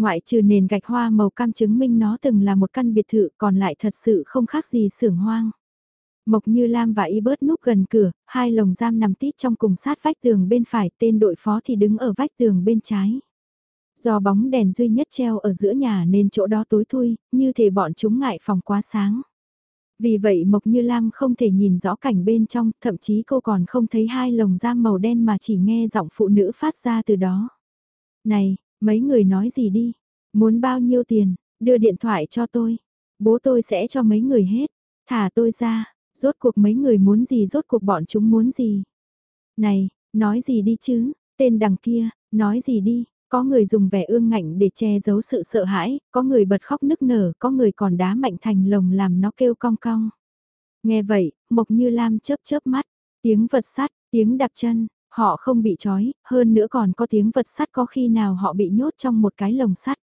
Ngoại trừ nền gạch hoa màu cam chứng minh nó từng là một căn biệt thự còn lại thật sự không khác gì xưởng hoang. Mộc Như Lam và Y bớt núp gần cửa, hai lồng giam nằm tít trong cùng sát vách tường bên phải, tên đội phó thì đứng ở vách tường bên trái. Do bóng đèn duy nhất treo ở giữa nhà nên chỗ đó tối thui, như thể bọn chúng ngại phòng quá sáng. Vì vậy Mộc Như Lam không thể nhìn rõ cảnh bên trong, thậm chí cô còn không thấy hai lồng giam màu đen mà chỉ nghe giọng phụ nữ phát ra từ đó. Này, mấy người nói gì đi? Muốn bao nhiêu tiền? Đưa điện thoại cho tôi. Bố tôi sẽ cho mấy người hết. Thả tôi ra, Rốt cuộc mấy người muốn gì rốt cuộc bọn chúng muốn gì? Này, nói gì đi chứ, tên đằng kia, nói gì đi, có người dùng vẻ ương ngạnh để che giấu sự sợ hãi, có người bật khóc nức nở, có người còn đá mạnh thành lồng làm nó kêu cong cong. Nghe vậy, Mộc Như Lam chớp chớp mắt, tiếng vật sắt, tiếng đạp chân, họ không bị trói, hơn nữa còn có tiếng vật sắt có khi nào họ bị nhốt trong một cái lồng sắt.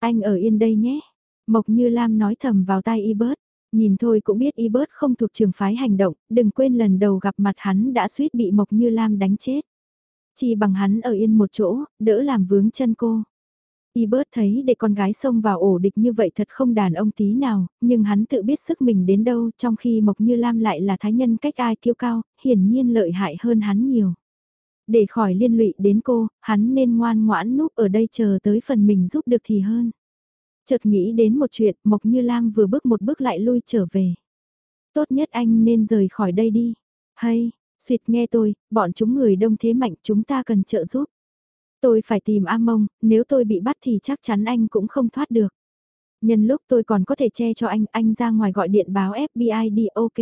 Anh ở yên đây nhé. Mộc Như Lam nói thầm vào tai y bớt. Nhìn thôi cũng biết y bớt không thuộc trường phái hành động, đừng quên lần đầu gặp mặt hắn đã suýt bị Mộc Như Lam đánh chết. Chỉ bằng hắn ở yên một chỗ, đỡ làm vướng chân cô. Y bớt thấy để con gái xông vào ổ địch như vậy thật không đàn ông tí nào, nhưng hắn tự biết sức mình đến đâu trong khi Mộc Như Lam lại là thái nhân cách ai kiêu cao, hiển nhiên lợi hại hơn hắn nhiều. Để khỏi liên lụy đến cô, hắn nên ngoan ngoãn núp ở đây chờ tới phần mình giúp được thì hơn. Chợt nghĩ đến một chuyện, Mộc Như Lam vừa bước một bước lại lui trở về. Tốt nhất anh nên rời khỏi đây đi. Hay, suyệt nghe tôi, bọn chúng người đông thế mạnh chúng ta cần trợ giúp. Tôi phải tìm A Mông, nếu tôi bị bắt thì chắc chắn anh cũng không thoát được. Nhân lúc tôi còn có thể che cho anh, anh ra ngoài gọi điện báo FBI đi ok.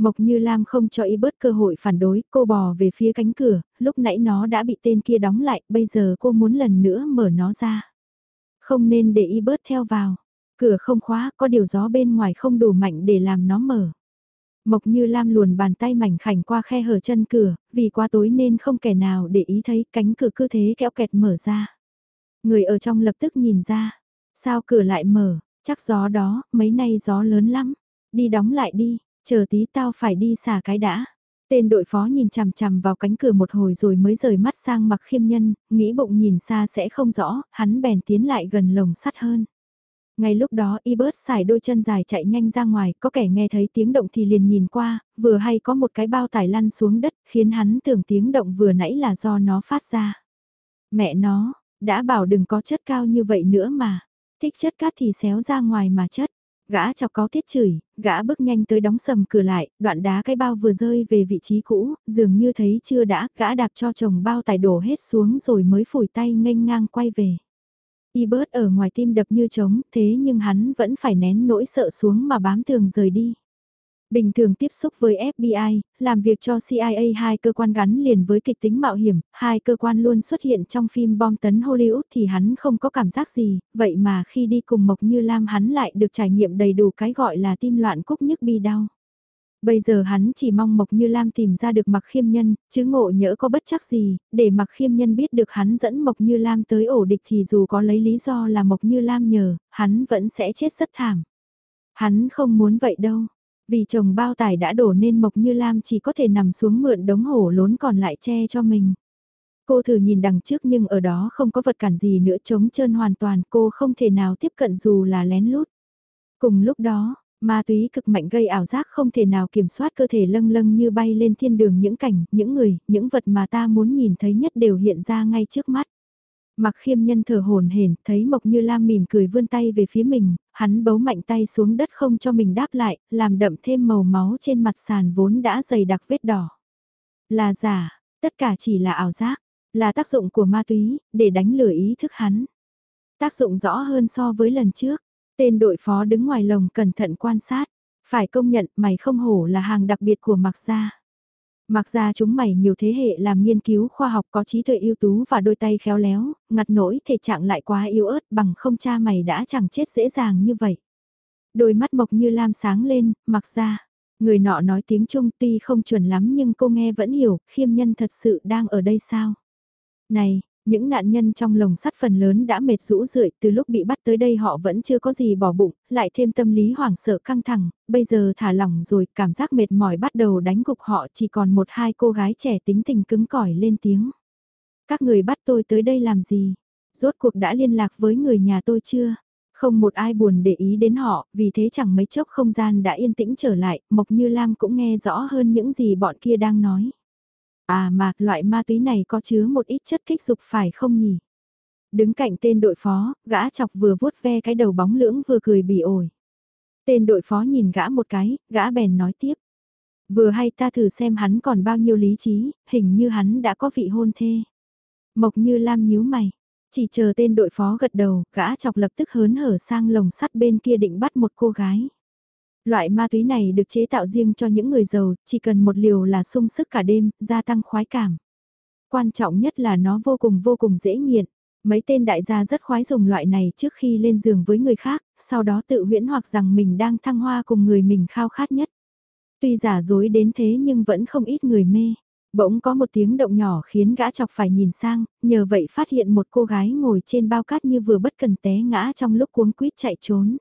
Mộc Như Lam không cho y bớt cơ hội phản đối, cô bò về phía cánh cửa, lúc nãy nó đã bị tên kia đóng lại, bây giờ cô muốn lần nữa mở nó ra. Không nên để y bớt theo vào. Cửa không khóa, có điều gió bên ngoài không đủ mạnh để làm nó mở. Mộc như Lam luồn bàn tay mảnh khảnh qua khe hở chân cửa, vì quá tối nên không kẻ nào để ý thấy cánh cửa cứ thế kéo kẹt mở ra. Người ở trong lập tức nhìn ra. Sao cửa lại mở, chắc gió đó, mấy nay gió lớn lắm. Đi đóng lại đi, chờ tí tao phải đi xả cái đã. Tên đội phó nhìn chằm chằm vào cánh cửa một hồi rồi mới rời mắt sang mặc khiêm nhân, nghĩ bụng nhìn xa sẽ không rõ, hắn bèn tiến lại gần lồng sắt hơn. Ngay lúc đó y bớt xài đôi chân dài chạy nhanh ra ngoài, có kẻ nghe thấy tiếng động thì liền nhìn qua, vừa hay có một cái bao tải lăn xuống đất, khiến hắn tưởng tiếng động vừa nãy là do nó phát ra. Mẹ nó, đã bảo đừng có chất cao như vậy nữa mà, thích chất cát thì xéo ra ngoài mà chất. Gã chọc có tiết chửi, gã bước nhanh tới đóng sầm cửa lại, đoạn đá cái bao vừa rơi về vị trí cũ, dường như thấy chưa đã, gã đạp cho chồng bao tải đổ hết xuống rồi mới phủi tay nghênh ngang quay về. Y bớt ở ngoài tim đập như trống, thế nhưng hắn vẫn phải nén nỗi sợ xuống mà bám tường rời đi. Bình thường tiếp xúc với FBI, làm việc cho CIA hai cơ quan gắn liền với kịch tính mạo hiểm, hai cơ quan luôn xuất hiện trong phim bom tấn Hollywood thì hắn không có cảm giác gì, vậy mà khi đi cùng Mộc Như Lam hắn lại được trải nghiệm đầy đủ cái gọi là tim loạn cúc nhức bi đau. Bây giờ hắn chỉ mong Mộc Như Lam tìm ra được Mặc Khiêm Nhân, chứ ngộ nhỡ có bất chắc gì, để Mặc Khiêm Nhân biết được hắn dẫn Mộc Như Lam tới ổ địch thì dù có lấy lý do là Mộc Như Lam nhờ, hắn vẫn sẽ chết rất thảm. Hắn không muốn vậy đâu. Vì chồng bao tải đã đổ nên Mộc Như Lam chỉ có thể nằm xuống mượn đống hổ lốn còn lại che cho mình. Cô thử nhìn đằng trước nhưng ở đó không có vật cản gì nữa trống trơn hoàn toàn cô không thể nào tiếp cận dù là lén lút. Cùng lúc đó, ma túy cực mạnh gây ảo giác không thể nào kiểm soát cơ thể lâng lâng như bay lên thiên đường những cảnh, những người, những vật mà ta muốn nhìn thấy nhất đều hiện ra ngay trước mắt. Mặc khiêm nhân thở hồn hển thấy Mộc Như Lam mỉm cười vươn tay về phía mình, hắn bấu mạnh tay xuống đất không cho mình đáp lại, làm đậm thêm màu máu trên mặt sàn vốn đã dày đặc vết đỏ. Là giả, tất cả chỉ là ảo giác, là tác dụng của ma túy, để đánh lừa ý thức hắn. Tác dụng rõ hơn so với lần trước, tên đội phó đứng ngoài lồng cẩn thận quan sát, phải công nhận mày không hổ là hàng đặc biệt của mặc gia. Mặc ra chúng mày nhiều thế hệ làm nghiên cứu khoa học có trí tuệ ưu tú và đôi tay khéo léo, ngặt nỗi thể trạng lại quá yếu ớt bằng không cha mày đã chẳng chết dễ dàng như vậy. Đôi mắt mộc như lam sáng lên, mặc ra. Người nọ nói tiếng Trung tuy không chuẩn lắm nhưng cô nghe vẫn hiểu, khiêm nhân thật sự đang ở đây sao? Này, những nạn nhân trong lồng sắt phần lớn đã mệt rũ rượi, từ lúc bị bắt tới đây họ vẫn chưa có gì bỏ bụng, lại thêm tâm lý hoảng sợ căng thẳng, bây giờ thả lỏng rồi, cảm giác mệt mỏi bắt đầu đánh gục họ, chỉ còn một hai cô gái trẻ tính tình cứng cỏi lên tiếng. Các người bắt tôi tới đây làm gì? Rốt cuộc đã liên lạc với người nhà tôi chưa? Không một ai buồn để ý đến họ, vì thế chẳng mấy chốc không gian đã yên tĩnh trở lại, Mộc Như Lam cũng nghe rõ hơn những gì bọn kia đang nói. À mà, loại ma túy này có chứa một ít chất kích dục phải không nhỉ? Đứng cạnh tên đội phó, gã chọc vừa vuốt ve cái đầu bóng lưỡng vừa cười bỉ ổi. Tên đội phó nhìn gã một cái, gã bèn nói tiếp. Vừa hay ta thử xem hắn còn bao nhiêu lý trí, hình như hắn đã có vị hôn thê. Mộc như Lam nhíu mày, chỉ chờ tên đội phó gật đầu, gã chọc lập tức hớn hở sang lồng sắt bên kia định bắt một cô gái. Loại ma túy này được chế tạo riêng cho những người giàu, chỉ cần một liều là sung sức cả đêm, gia tăng khoái cảm. Quan trọng nhất là nó vô cùng vô cùng dễ nghiện. Mấy tên đại gia rất khoái dùng loại này trước khi lên giường với người khác, sau đó tự huyễn hoặc rằng mình đang thăng hoa cùng người mình khao khát nhất. Tuy giả dối đến thế nhưng vẫn không ít người mê. Bỗng có một tiếng động nhỏ khiến gã chọc phải nhìn sang, nhờ vậy phát hiện một cô gái ngồi trên bao cát như vừa bất cần té ngã trong lúc cuống quýt chạy trốn.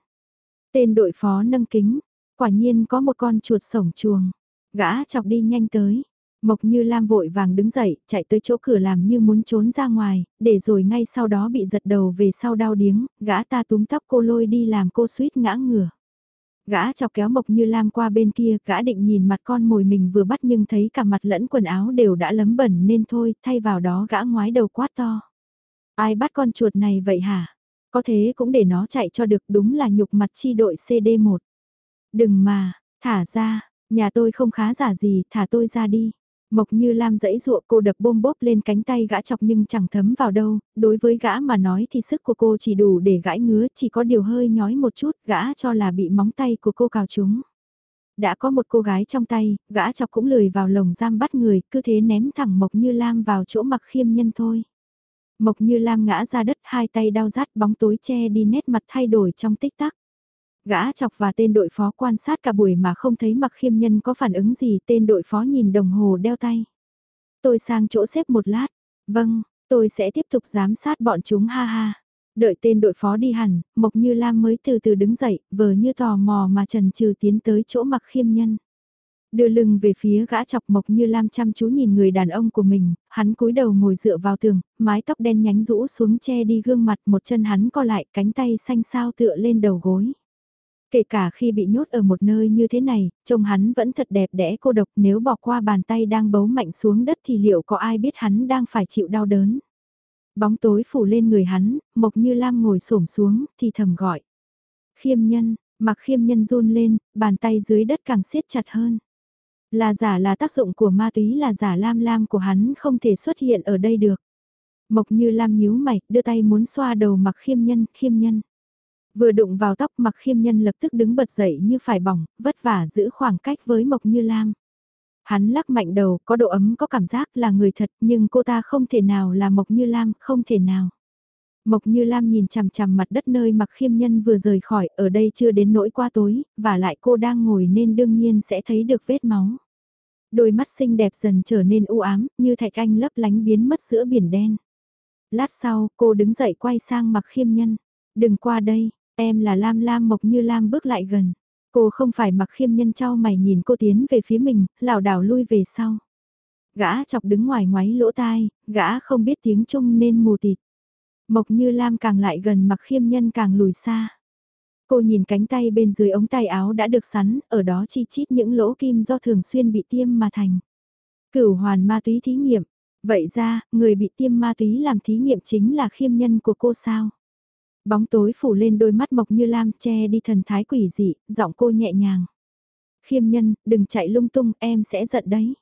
Tên đội phó nâng kính, quả nhiên có một con chuột sổng chuồng. Gã chọc đi nhanh tới. Mộc như Lam vội vàng đứng dậy, chạy tới chỗ cửa làm như muốn trốn ra ngoài, để rồi ngay sau đó bị giật đầu về sau đau điếng, gã ta túm tóc cô lôi đi làm cô suýt ngã ngửa. Gã chọc kéo Mộc Như Lam qua bên kia, gã định nhìn mặt con mồi mình vừa bắt nhưng thấy cả mặt lẫn quần áo đều đã lấm bẩn nên thôi, thay vào đó gã ngoái đầu quát to. Ai bắt con chuột này vậy hả? Có thế cũng để nó chạy cho được đúng là nhục mặt chi đội CD1. Đừng mà, thả ra, nhà tôi không khá giả gì, thả tôi ra đi. Mộc như Lam dãy dụa cô đập bôm bốp lên cánh tay gã chọc nhưng chẳng thấm vào đâu, đối với gã mà nói thì sức của cô chỉ đủ để gãi ngứa, chỉ có điều hơi nhói một chút, gã cho là bị móng tay của cô cào trúng. Đã có một cô gái trong tay, gã chọc cũng lười vào lồng giam bắt người, cứ thế ném thẳng Mộc như Lam vào chỗ mặc khiêm nhân thôi. Mộc như Lam ngã ra đất hai tay đau rát bóng tối che đi nét mặt thay đổi trong tích tắc. Gã chọc và tên đội phó quan sát cả buổi mà không thấy mặc khiêm nhân có phản ứng gì tên đội phó nhìn đồng hồ đeo tay. Tôi sang chỗ xếp một lát. Vâng, tôi sẽ tiếp tục giám sát bọn chúng ha ha. Đợi tên đội phó đi hẳn, Mộc Như Lam mới từ từ đứng dậy, vờ như tò mò mà trần trừ tiến tới chỗ mặc khiêm nhân. Đưa lưng về phía gã chọc Mộc Như Lam chăm chú nhìn người đàn ông của mình, hắn cúi đầu ngồi dựa vào tường, mái tóc đen nhánh rũ xuống che đi gương mặt một chân hắn co lại cánh tay xanh sao tựa lên đầu gối. Kể cả khi bị nhốt ở một nơi như thế này, trông hắn vẫn thật đẹp đẽ cô độc nếu bỏ qua bàn tay đang bấu mạnh xuống đất thì liệu có ai biết hắn đang phải chịu đau đớn. Bóng tối phủ lên người hắn, Mộc Như Lam ngồi xổm xuống, thì thầm gọi. Khiêm nhân, mặc khiêm nhân run lên, bàn tay dưới đất càng siết chặt hơn. Là giả là tác dụng của ma túy là giả lam lam của hắn không thể xuất hiện ở đây được. Mộc Như Lam nhíu mày, đưa tay muốn xoa đầu mặc khiêm nhân, khiêm nhân. Vừa đụng vào tóc mặc khiêm nhân lập tức đứng bật dậy như phải bỏng, vất vả giữ khoảng cách với Mộc Như Lam. Hắn lắc mạnh đầu, có độ ấm có cảm giác là người thật nhưng cô ta không thể nào là Mộc Như Lam, không thể nào. Mộc Như Lam nhìn chằm chằm mặt đất nơi mặc khiêm nhân vừa rời khỏi, ở đây chưa đến nỗi qua tối, và lại cô đang ngồi nên đương nhiên sẽ thấy được vết máu. Đôi mắt xinh đẹp dần trở nên u ám, như thạch anh lấp lánh biến mất giữa biển đen. Lát sau, cô đứng dậy quay sang mặc khiêm nhân. Đừng qua đây, Em là Lam Lam Mộc Như Lam bước lại gần. Cô không phải mặc khiêm nhân trao mày nhìn cô tiến về phía mình, lảo đảo lui về sau. Gã chọc đứng ngoài ngoáy lỗ tai, gã không biết tiếng Trung nên mù tịt. Mộc Như Lam càng lại gần mặc khiêm nhân càng lùi xa. Cô nhìn cánh tay bên dưới ống tay áo đã được sắn, ở đó chi chít những lỗ kim do thường xuyên bị tiêm mà thành. Cửu hoàn ma túy thí nghiệm. Vậy ra, người bị tiêm ma túy làm thí nghiệm chính là khiêm nhân của cô sao? Bóng tối phủ lên đôi mắt mộc như lam che đi thần thái quỷ dị, giọng cô nhẹ nhàng. Khiêm nhân, đừng chạy lung tung, em sẽ giận đấy.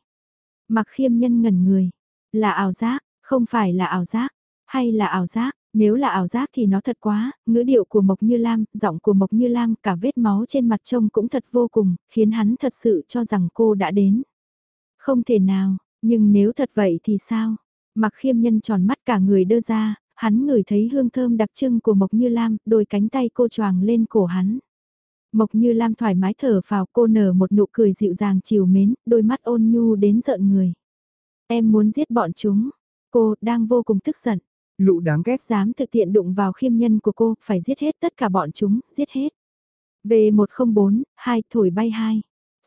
Mặc khiêm nhân ngẩn người. Là ảo giác, không phải là ảo giác, hay là ảo giác, nếu là ảo giác thì nó thật quá, ngữ điệu của Mộc Như Lam, giọng của Mộc Như Lam, cả vết máu trên mặt trông cũng thật vô cùng, khiến hắn thật sự cho rằng cô đã đến. Không thể nào, nhưng nếu thật vậy thì sao? Mặc khiêm nhân tròn mắt cả người đơ ra, hắn ngửi thấy hương thơm đặc trưng của Mộc Như Lam, đôi cánh tay cô choàng lên cổ hắn. Mộc Như Lam thoải mái thở vào cô nở một nụ cười dịu dàng chiều mến, đôi mắt ôn nhu đến giận người. Em muốn giết bọn chúng. Cô đang vô cùng tức giận. Lũ đáng ghét. Dám thực tiện đụng vào khiêm nhân của cô, phải giết hết tất cả bọn chúng, giết hết. V104, 2 thổi bay 2.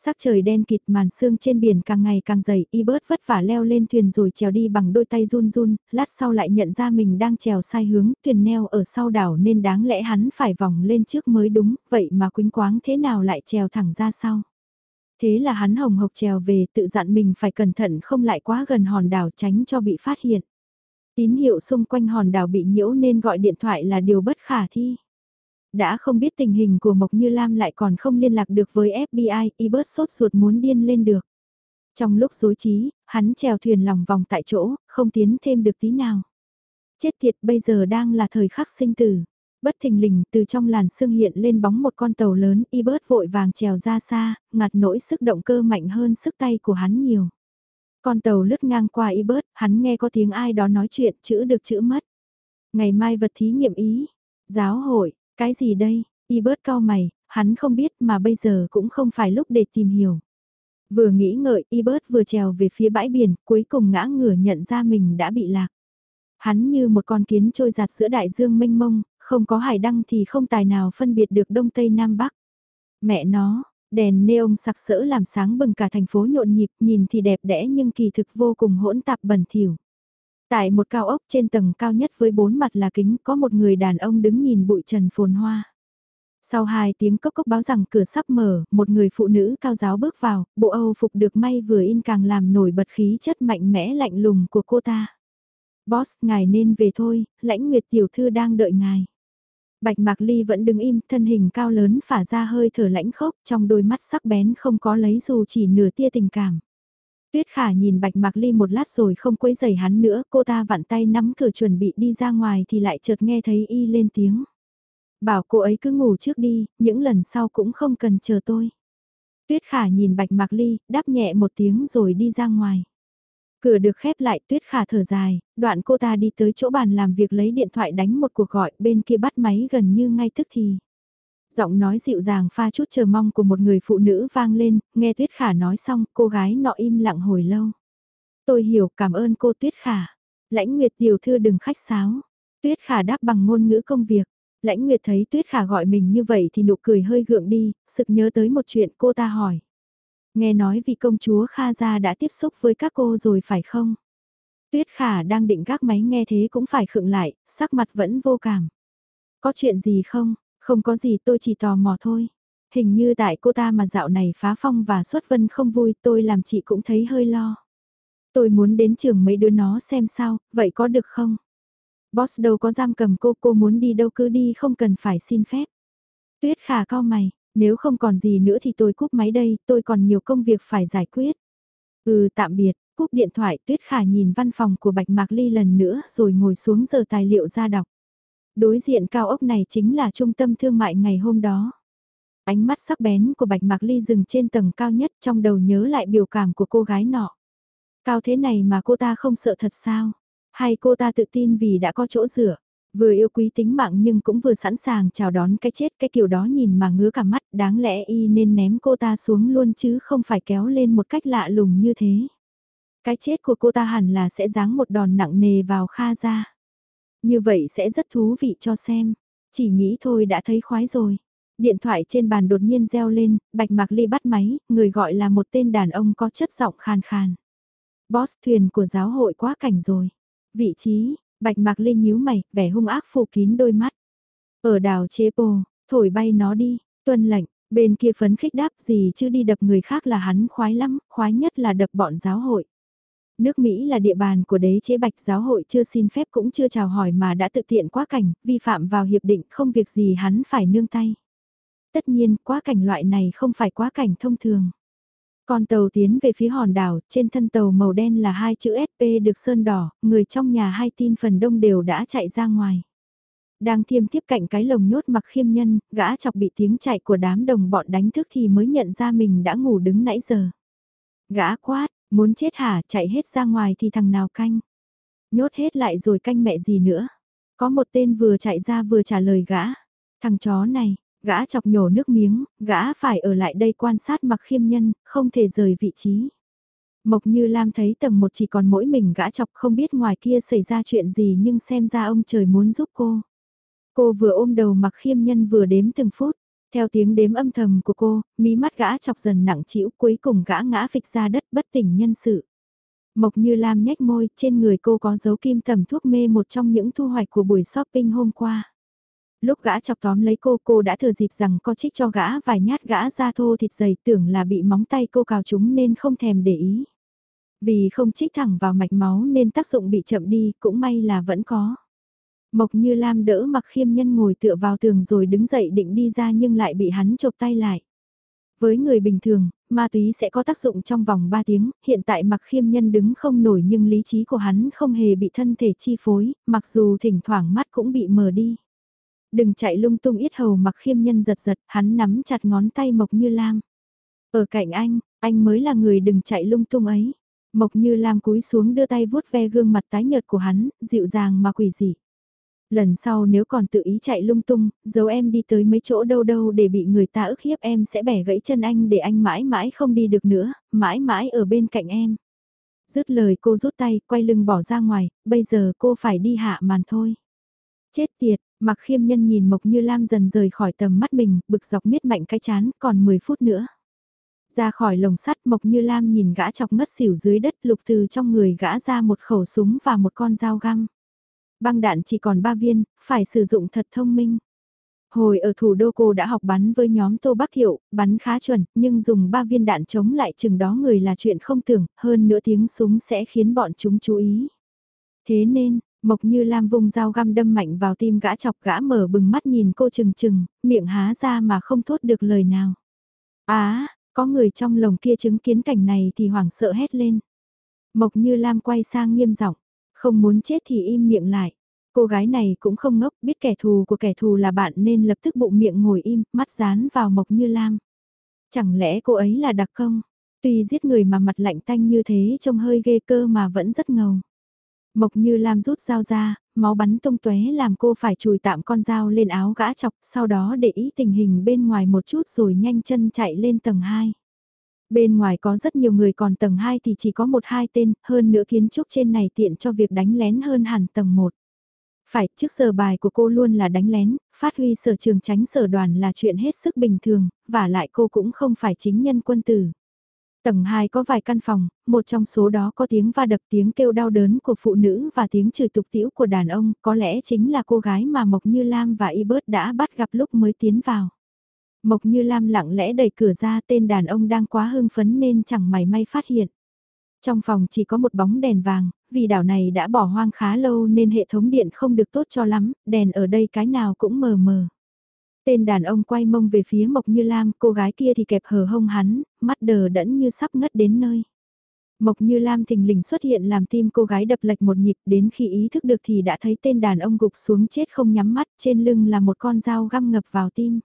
Sắc trời đen kịt màn sương trên biển càng ngày càng dày, y bớt vất vả leo lên thuyền rồi trèo đi bằng đôi tay run run, lát sau lại nhận ra mình đang trèo sai hướng, thuyền neo ở sau đảo nên đáng lẽ hắn phải vòng lên trước mới đúng, vậy mà quính quáng thế nào lại trèo thẳng ra sau. Thế là hắn hồng hộc trèo về tự dặn mình phải cẩn thận không lại quá gần hòn đảo tránh cho bị phát hiện. Tín hiệu xung quanh hòn đảo bị nhiễu nên gọi điện thoại là điều bất khả thi. Đã không biết tình hình của Mộc Như Lam lại còn không liên lạc được với FBI, Ibert sốt ruột muốn điên lên được. Trong lúc dối trí, hắn trèo thuyền lòng vòng tại chỗ, không tiến thêm được tí nào. Chết tiệt bây giờ đang là thời khắc sinh tử. Bất thình lình từ trong làn sương hiện lên bóng một con tàu lớn, Ibert vội vàng trèo ra xa, ngặt nỗi sức động cơ mạnh hơn sức tay của hắn nhiều. Con tàu lướt ngang qua Ibert, hắn nghe có tiếng ai đó nói chuyện, chữ được chữ mất. Ngày mai vật thí nghiệm ý, giáo hội, cái gì đây, y bớt cao mày, hắn không biết mà bây giờ cũng không phải lúc để tìm hiểu. Vừa nghĩ ngợi y bớt vừa trèo về phía bãi biển, cuối cùng ngã ngửa nhận ra mình đã bị lạc. Hắn như một con kiến trôi giạt giữa đại dương mênh mông, không có hải đăng thì không tài nào phân biệt được đông tây nam bắc. Mẹ nó, đèn neon sặc sỡ làm sáng bừng cả thành phố nhộn nhịp, nhìn thì đẹp đẽ nhưng kỳ thực vô cùng hỗn tạp bẩn thỉu. Tại một cao ốc trên tầng cao nhất với bốn mặt là kính có một người đàn ông đứng nhìn bụi trần phồn hoa. Sau hai tiếng cốc cốc báo rằng cửa sắp mở, một người phụ nữ cao giáo bước vào, bộ Âu phục được may vừa in càng làm nổi bật khí chất mạnh mẽ lạnh lùng của cô ta. Boss, ngài nên về thôi, lãnh nguyệt tiểu thư đang đợi ngài. Bạch Mạc Ly vẫn đứng im, thân hình cao lớn phả ra hơi thở lãnh khốc, trong đôi mắt sắc bén không có lấy dù chỉ nửa tia tình cảm. Tuyết Khả nhìn Bạch Mạc Ly một lát rồi không quấy giày hắn nữa, cô ta vặn tay nắm cửa chuẩn bị đi ra ngoài thì lại chợt nghe thấy y lên tiếng. Bảo cô ấy cứ ngủ trước đi, những lần sau cũng không cần chờ tôi. Tuyết Khả nhìn Bạch Mạc Ly, đáp nhẹ một tiếng rồi đi ra ngoài. Cửa được khép lại Tuyết Khả thở dài, đoạn cô ta đi tới chỗ bàn làm việc lấy điện thoại đánh một cuộc gọi bên kia bắt máy gần như ngay tức thì. Giọng nói dịu dàng pha chút chờ mong của một người phụ nữ vang lên, nghe Tuyết Khả nói xong, cô gái nọ im lặng hồi lâu. Tôi hiểu, cảm ơn cô Tuyết Khả. Lãnh Nguyệt tiểu thư đừng khách sáo. Tuyết Khả đáp bằng ngôn ngữ công việc. Lãnh Nguyệt thấy Tuyết Khả gọi mình như vậy thì nụ cười hơi gượng đi, sực nhớ tới một chuyện cô ta hỏi. Nghe nói vị công chúa Kha Gia đã tiếp xúc với các cô rồi phải không? Tuyết Khả đang định gác máy nghe thế cũng phải khựng lại, sắc mặt vẫn vô cảm. Có chuyện gì không? Không có gì tôi chỉ tò mò thôi. Hình như tại cô ta mà dạo này phá phong và xuất vân không vui tôi làm chị cũng thấy hơi lo. Tôi muốn đến trường mấy đứa nó xem sao, vậy có được không? Boss đâu có giam cầm cô, cô muốn đi đâu cứ đi không cần phải xin phép. Tuyết khả cao mày, nếu không còn gì nữa thì tôi cúp máy đây, tôi còn nhiều công việc phải giải quyết. Ừ tạm biệt, cúp điện thoại Tuyết khả nhìn văn phòng của Bạch Mạc Ly lần nữa rồi ngồi xuống giờ tài liệu ra đọc. Đối diện cao ốc này chính là trung tâm thương mại ngày hôm đó. Ánh mắt sắc bén của Bạch Mạc Ly dừng trên tầng cao nhất, trong đầu nhớ lại biểu cảm của cô gái nọ. Cao thế này mà cô ta không sợ thật sao? Hay cô ta tự tin vì đã có chỗ dựa? Vừa yêu quý tính mạng nhưng cũng vừa sẵn sàng chào đón cái chết, cái kiểu đó nhìn mà ngứa cả mắt, đáng lẽ y nên ném cô ta xuống luôn chứ không phải kéo lên một cách lạ lùng như thế. Cái chết của cô ta hẳn là sẽ giáng một đòn nặng nề vào Kha ra. Như vậy sẽ rất thú vị cho xem. Chỉ nghĩ thôi đã thấy khoái rồi. Điện thoại trên bàn đột nhiên reo lên, Bạch Mạc Ly bắt máy, người gọi là một tên đàn ông có chất giọng khàn khàn. Boss thuyền của giáo hội quá cảnh rồi. Vị trí, Bạch Mạc Ly nhíu mày, vẻ hung ác phủ kín đôi mắt. Ở đảo chế bồ, thổi bay nó đi, tuân lệnh, bên kia phấn khích đáp gì chứ đi đập người khác là hắn khoái lắm, khoái nhất là đập bọn giáo hội. Nước Mỹ là địa bàn của đế chế bạch giáo hội chưa xin phép cũng chưa chào hỏi mà đã tự tiện quá cảnh, vi phạm vào hiệp định không việc gì hắn phải nương tay. Tất nhiên, quá cảnh loại này không phải quá cảnh thông thường. Con tàu tiến về phía hòn đảo, trên thân tàu màu đen là hai chữ SP được sơn đỏ, người trong nhà hai tin phần đông đều đã chạy ra ngoài. Đang thiêm tiếp cạnh cái lồng nhốt mặc khiêm nhân, gã chọc bị tiếng chạy của đám đồng bọn đánh thức thì mới nhận ra mình đã ngủ đứng nãy giờ. Gã quát, Muốn chết hả, chạy hết ra ngoài thì thằng nào canh. Nhốt hết lại rồi canh mẹ gì nữa. Có một tên vừa chạy ra vừa trả lời gã. Thằng chó này, gã chọc nhổ nước miếng, gã phải ở lại đây quan sát mặc khiêm nhân, không thể rời vị trí. Mộc Như Lam thấy tầng một chỉ còn mỗi mình gã chọc không biết ngoài kia xảy ra chuyện gì nhưng xem ra ông trời muốn giúp cô. Cô vừa ôm đầu mặc khiêm nhân vừa đếm từng phút. Theo tiếng đếm âm thầm của cô, mí mắt gã chọc dần nặng trĩu cuối cùng gã ngã phịch ra đất bất tỉnh nhân sự. Mộc Như Lam nhếch môi, trên người cô có dấu kim tầm thuốc mê một trong những thu hoạch của buổi shopping hôm qua. Lúc gã chọc tóm lấy cô, cô đã thừa dịp rằng có trích cho gã vài nhát gã ra thô thịt dày tưởng là bị móng tay cô cào chúng nên không thèm để ý. Vì không trích thẳng vào mạch máu nên tác dụng bị chậm đi, cũng may là vẫn có. Mộc Như Lam đỡ mặc khiêm nhân ngồi tựa vào tường rồi đứng dậy định đi ra nhưng lại bị hắn chộp tay lại. Với người bình thường, ma túy sẽ có tác dụng trong vòng 3 tiếng, hiện tại mặc khiêm nhân đứng không nổi nhưng lý trí của hắn không hề bị thân thể chi phối, mặc dù thỉnh thoảng mắt cũng bị mờ đi. Đừng chạy lung tung ít hầu mặc khiêm nhân giật giật, hắn nắm chặt ngón tay Mộc Như Lam. Ở cạnh anh, anh mới là người đừng chạy lung tung ấy. Mộc Như Lam cúi xuống đưa tay vuốt ve gương mặt tái nhợt của hắn, dịu dàng mà quỷ dị. Lần sau nếu còn tự ý chạy lung tung, giấu em đi tới mấy chỗ đâu đâu để bị người ta ức hiếp em sẽ bẻ gãy chân anh để anh mãi mãi không đi được nữa, mãi mãi ở bên cạnh em. Dứt lời cô rút tay, quay lưng bỏ ra ngoài, bây giờ cô phải đi hạ màn thôi. Chết tiệt, mặc khiêm nhân nhìn Mộc Như Lam dần rời khỏi tầm mắt mình, bực dọc miết mạnh cái chán, còn 10 phút nữa. Ra khỏi lồng sắt Mộc Như Lam nhìn gã chọc ngất xỉu dưới đất lục từ trong người gã ra một khẩu súng và một con dao găm. Băng đạn chỉ còn 3 viên, phải sử dụng thật thông minh. Hồi ở thủ đô cô đã học bắn với nhóm Tô Bắc Thiệu, bắn khá chuẩn, nhưng dùng 3 viên đạn chống lại chừng đó người là chuyện không tưởng, hơn nữa tiếng súng sẽ khiến bọn chúng chú ý. Thế nên, Mộc Như Lam vùng dao găm đâm mạnh vào tim gã chọc gã mở bừng mắt nhìn cô chừng chừng, miệng há ra mà không thốt được lời nào. Á, có người trong lồng kia chứng kiến cảnh này thì hoảng sợ hét lên. Mộc Như Lam quay sang nghiêm giọng không muốn chết thì im miệng lại. Cô gái này cũng không ngốc, biết kẻ thù của kẻ thù là bạn nên lập tức bụng miệng ngồi im, mắt dán vào Mộc Như Lam. Chẳng lẽ cô ấy là đặc công? Tuy giết người mà mặt lạnh tanh như thế trông hơi ghê cơ mà vẫn rất ngầu. Mộc Như Lam rút dao ra, máu bắn tung tóe làm cô phải chùi tạm con dao lên áo gã chọc, sau đó để ý tình hình bên ngoài một chút rồi nhanh chân chạy lên tầng 2. Bên ngoài có rất nhiều người còn tầng 2 thì chỉ có một hai tên, hơn nữa kiến trúc trên này tiện cho việc đánh lén hơn hẳn tầng 1. Phải, trước giờ bài của cô luôn là đánh lén, phát huy sở trường tránh sở đoàn là chuyện hết sức bình thường, và lại cô cũng không phải chính nhân quân tử. Tầng 2 có vài căn phòng, một trong số đó có tiếng va đập tiếng kêu đau đớn của phụ nữ và tiếng chửi tục tiễu của đàn ông, có lẽ chính là cô gái mà Mộc Như Lam và Y Bớt đã bắt gặp lúc mới tiến vào. Mộc Như Lam lặng lẽ đẩy cửa ra tên đàn ông đang quá hưng phấn nên chẳng mày may phát hiện. Trong phòng chỉ có một bóng đèn vàng, vì đảo này đã bỏ hoang khá lâu nên hệ thống điện không được tốt cho lắm, đèn ở đây cái nào cũng mờ mờ. Tên đàn ông quay mông về phía Mộc Như Lam, cô gái kia thì kẹp hờ hông hắn, mắt đờ đẫn như sắp ngất đến nơi. Mộc Như Lam thình lình xuất hiện làm tim cô gái đập lệch một nhịp đến khi ý thức được thì đã thấy tên đàn ông gục xuống chết không nhắm mắt trên lưng là một con dao găm ngập vào tim.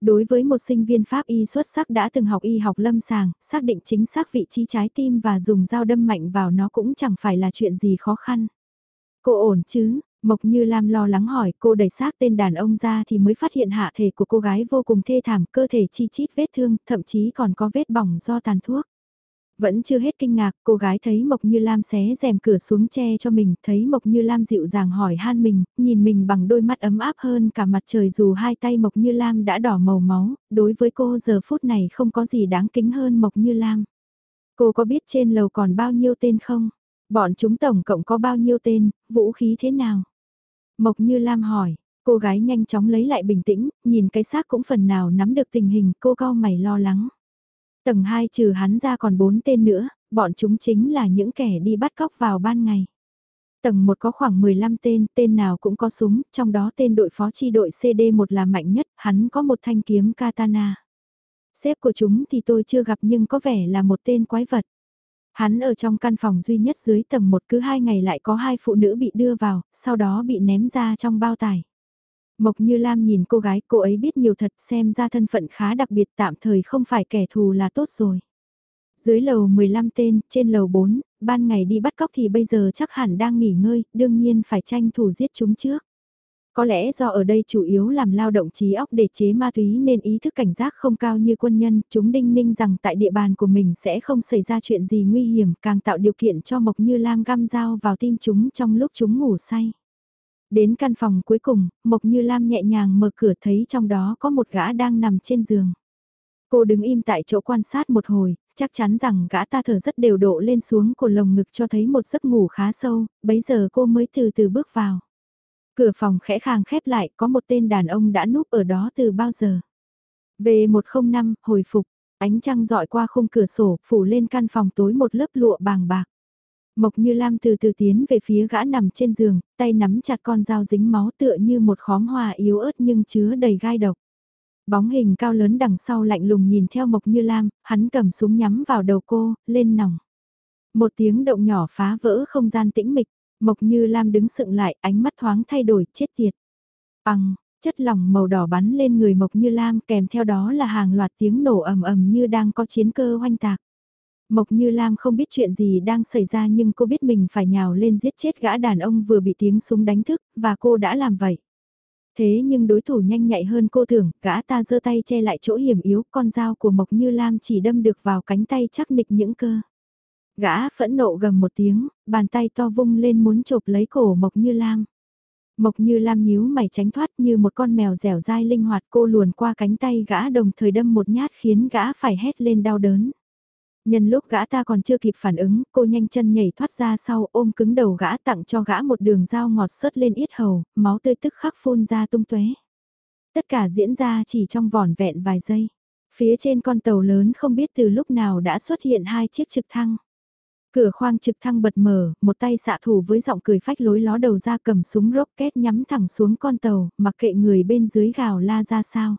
Đối với một sinh viên pháp y xuất sắc đã từng học y học lâm sàng, xác định chính xác vị trí trái tim và dùng dao đâm mạnh vào nó cũng chẳng phải là chuyện gì khó khăn. Cô ổn chứ? Mộc Như Lam lo lắng hỏi cô đẩy xác tên đàn ông ra thì mới phát hiện hạ thể của cô gái vô cùng thê thảm, cơ thể chi chít vết thương, thậm chí còn có vết bỏng do tàn thuốc. Vẫn chưa hết kinh ngạc, cô gái thấy Mộc Như Lam xé rèm cửa xuống che cho mình, thấy Mộc Như Lam dịu dàng hỏi han mình, nhìn mình bằng đôi mắt ấm áp hơn cả mặt trời dù hai tay Mộc Như Lam đã đỏ màu máu, đối với cô giờ phút này không có gì đáng kính hơn Mộc Như Lam. Cô có biết trên lầu còn bao nhiêu tên không? Bọn chúng tổng cộng có bao nhiêu tên, vũ khí thế nào? Mộc Như Lam hỏi, cô gái nhanh chóng lấy lại bình tĩnh, nhìn cái xác cũng phần nào nắm được tình hình, cô cao mày lo lắng. Tầng 2 trừ hắn ra còn 4 tên nữa, bọn chúng chính là những kẻ đi bắt cóc vào ban ngày. Tầng 1 có khoảng 15 tên, tên nào cũng có súng, trong đó tên đội phó chi đội CD1 là mạnh nhất, hắn có một thanh kiếm katana. Xếp của chúng thì tôi chưa gặp nhưng có vẻ là một tên quái vật. Hắn ở trong căn phòng duy nhất dưới tầng 1 cứ hai ngày lại có hai phụ nữ bị đưa vào, sau đó bị ném ra trong bao tải. Mộc Như Lam nhìn cô gái, cô ấy biết nhiều thật xem ra thân phận khá đặc biệt tạm thời không phải kẻ thù là tốt rồi. Dưới lầu 15 tên, trên lầu 4, ban ngày đi bắt cóc thì bây giờ chắc hẳn đang nghỉ ngơi, đương nhiên phải tranh thủ giết chúng trước. Có lẽ do ở đây chủ yếu làm lao động trí óc để chế ma túy nên ý thức cảnh giác không cao như quân nhân, chúng đinh ninh rằng tại địa bàn của mình sẽ không xảy ra chuyện gì nguy hiểm, càng tạo điều kiện cho Mộc Như Lam găm dao vào tim chúng trong lúc chúng ngủ say. Đến căn phòng cuối cùng, Mộc Như Lam nhẹ nhàng mở cửa thấy trong đó có một gã đang nằm trên giường. Cô đứng im tại chỗ quan sát một hồi, chắc chắn rằng gã ta thở rất đều độ lên xuống của lồng ngực cho thấy một giấc ngủ khá sâu, bấy giờ cô mới từ từ bước vào. Cửa phòng khẽ khàng khép lại, có một tên đàn ông đã núp ở đó từ bao giờ. Về 105, hồi phục, ánh trăng dọi qua khung cửa sổ, phủ lên căn phòng tối một lớp lụa bàng bạc. Mộc Như Lam từ từ tiến về phía gã nằm trên giường, tay nắm chặt con dao dính máu tựa như một khóm hoa yếu ớt nhưng chứa đầy gai độc. Bóng hình cao lớn đằng sau lạnh lùng nhìn theo Mộc Như Lam, hắn cầm súng nhắm vào đầu cô, lên nòng. Một tiếng động nhỏ phá vỡ không gian tĩnh mịch, Mộc Như Lam đứng sựng lại, ánh mắt thoáng thay đổi, chết tiệt. Bằng, chất lỏng màu đỏ bắn lên người Mộc Như Lam kèm theo đó là hàng loạt tiếng nổ ầm ầm như đang có chiến cơ hoanh tạc. Mộc Như Lam không biết chuyện gì đang xảy ra nhưng cô biết mình phải nhào lên giết chết gã đàn ông vừa bị tiếng súng đánh thức, và cô đã làm vậy. Thế nhưng đối thủ nhanh nhạy hơn cô tưởng, gã ta giơ tay che lại chỗ hiểm yếu, con dao của Mộc Như Lam chỉ đâm được vào cánh tay chắc nịch những cơ. Gã phẫn nộ gầm một tiếng, bàn tay to vung lên muốn chộp lấy cổ Mộc Như Lam. Mộc Như Lam nhíu mày tránh thoát như một con mèo dẻo dai linh hoạt cô luồn qua cánh tay gã đồng thời đâm một nhát khiến gã phải hét lên đau đớn. Nhân lúc gã ta còn chưa kịp phản ứng, cô nhanh chân nhảy thoát ra sau ôm cứng đầu gã tặng cho gã một đường dao ngọt sớt lên yết hầu, máu tươi tức khắc phun ra tung tóe. Tất cả diễn ra chỉ trong vỏn vẹn vài giây. Phía trên con tàu lớn không biết từ lúc nào đã xuất hiện hai chiếc trực thăng. Cửa khoang trực thăng bật mở, một tay xạ thủ với giọng cười phách lối ló đầu ra cầm súng rocket nhắm thẳng xuống con tàu, mặc kệ người bên dưới gào la ra sao.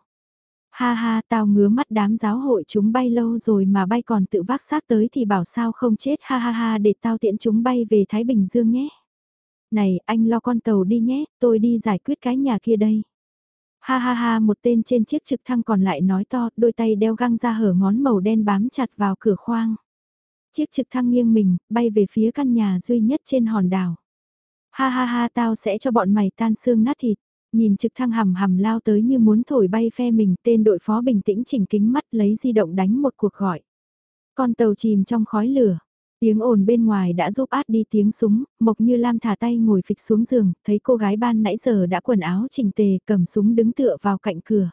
Ha ha tao ngứa mắt đám giáo hội chúng bay lâu rồi mà bay còn tự vác xác tới thì bảo sao không chết ha ha ha để tao tiễn chúng bay về Thái Bình Dương nhé. Này anh lo con tàu đi nhé, tôi đi giải quyết cái nhà kia đây. Ha ha ha một tên trên chiếc trực thăng còn lại nói to, đôi tay đeo găng ra hở ngón màu đen bám chặt vào cửa khoang. Chiếc trực thăng nghiêng mình, bay về phía căn nhà duy nhất trên hòn đảo. Ha ha ha tao sẽ cho bọn mày tan xương nát thịt. Nhìn trực thăng hầm hầm lao tới như muốn thổi bay phe mình, tên đội phó bình tĩnh chỉnh kính mắt lấy di động đánh một cuộc gọi. Con tàu chìm trong khói lửa. Tiếng ồn bên ngoài đã giúp át đi tiếng súng, Mộc Như Lam thả tay ngồi phịch xuống giường, thấy cô gái ban nãy giờ đã quần áo chỉnh tề cầm súng đứng tựa vào cạnh cửa.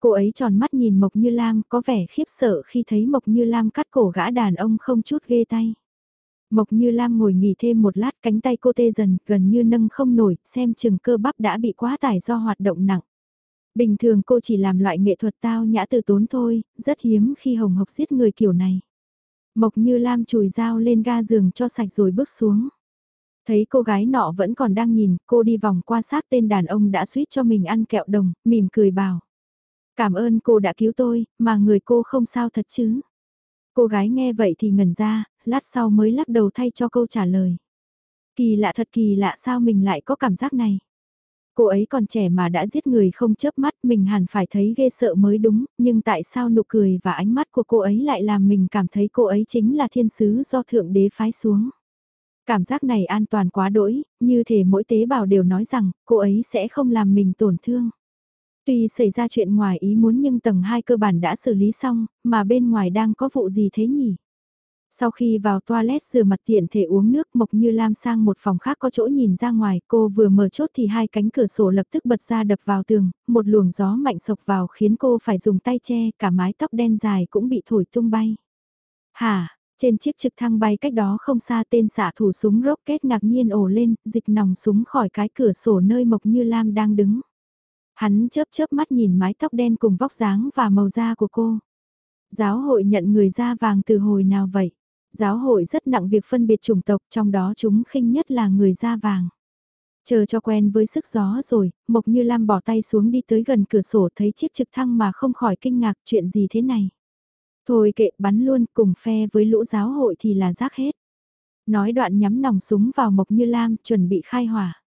Cô ấy tròn mắt nhìn Mộc Như Lam có vẻ khiếp sợ khi thấy Mộc Như Lam cắt cổ gã đàn ông không chút ghê tay. Mộc Như Lam ngồi nghỉ thêm một lát cánh tay cô tê dần gần như nâng không nổi xem chừng cơ bắp đã bị quá tải do hoạt động nặng. Bình thường cô chỉ làm loại nghệ thuật tao nhã từ tốn thôi, rất hiếm khi hồng hộc giết người kiểu này. Mộc Như Lam chùi dao lên ga giường cho sạch rồi bước xuống. Thấy cô gái nọ vẫn còn đang nhìn, cô đi vòng qua sát tên đàn ông đã suýt cho mình ăn kẹo đồng, mỉm cười bảo. Cảm ơn cô đã cứu tôi, mà người cô không sao thật chứ. Cô gái nghe vậy thì ngẩn ra, lát sau mới lắc đầu thay cho câu trả lời. Kỳ lạ thật kỳ lạ sao mình lại có cảm giác này. Cô ấy còn trẻ mà đã giết người không chớp mắt mình hẳn phải thấy ghê sợ mới đúng, nhưng tại sao nụ cười và ánh mắt của cô ấy lại làm mình cảm thấy cô ấy chính là thiên sứ do Thượng Đế phái xuống. Cảm giác này an toàn quá đỗi, như thể mỗi tế bào đều nói rằng cô ấy sẽ không làm mình tổn thương. Tuy xảy ra chuyện ngoài ý muốn nhưng tầng 2 cơ bản đã xử lý xong, mà bên ngoài đang có vụ gì thế nhỉ? Sau khi vào toilet rửa mặt tiện thể uống nước Mộc Như Lam sang một phòng khác có chỗ nhìn ra ngoài, cô vừa mở chốt thì hai cánh cửa sổ lập tức bật ra đập vào tường, một luồng gió mạnh sộc vào khiến cô phải dùng tay che, cả mái tóc đen dài cũng bị thổi tung bay. Hả, trên chiếc trực thăng bay cách đó không xa tên xạ thủ súng rocket ngạc nhiên ổ lên, dịch nòng súng khỏi cái cửa sổ nơi Mộc Như Lam đang đứng. Hắn chớp chớp mắt nhìn mái tóc đen cùng vóc dáng và màu da của cô. Giáo hội nhận người da vàng từ hồi nào vậy? Giáo hội rất nặng việc phân biệt chủng tộc trong đó chúng khinh nhất là người da vàng. Chờ cho quen với sức gió rồi, Mộc Như Lam bỏ tay xuống đi tới gần cửa sổ thấy chiếc trực thăng mà không khỏi kinh ngạc chuyện gì thế này. Thôi kệ bắn luôn cùng phe với lũ giáo hội thì là rác hết. Nói đoạn nhắm nòng súng vào Mộc Như Lam chuẩn bị khai hỏa.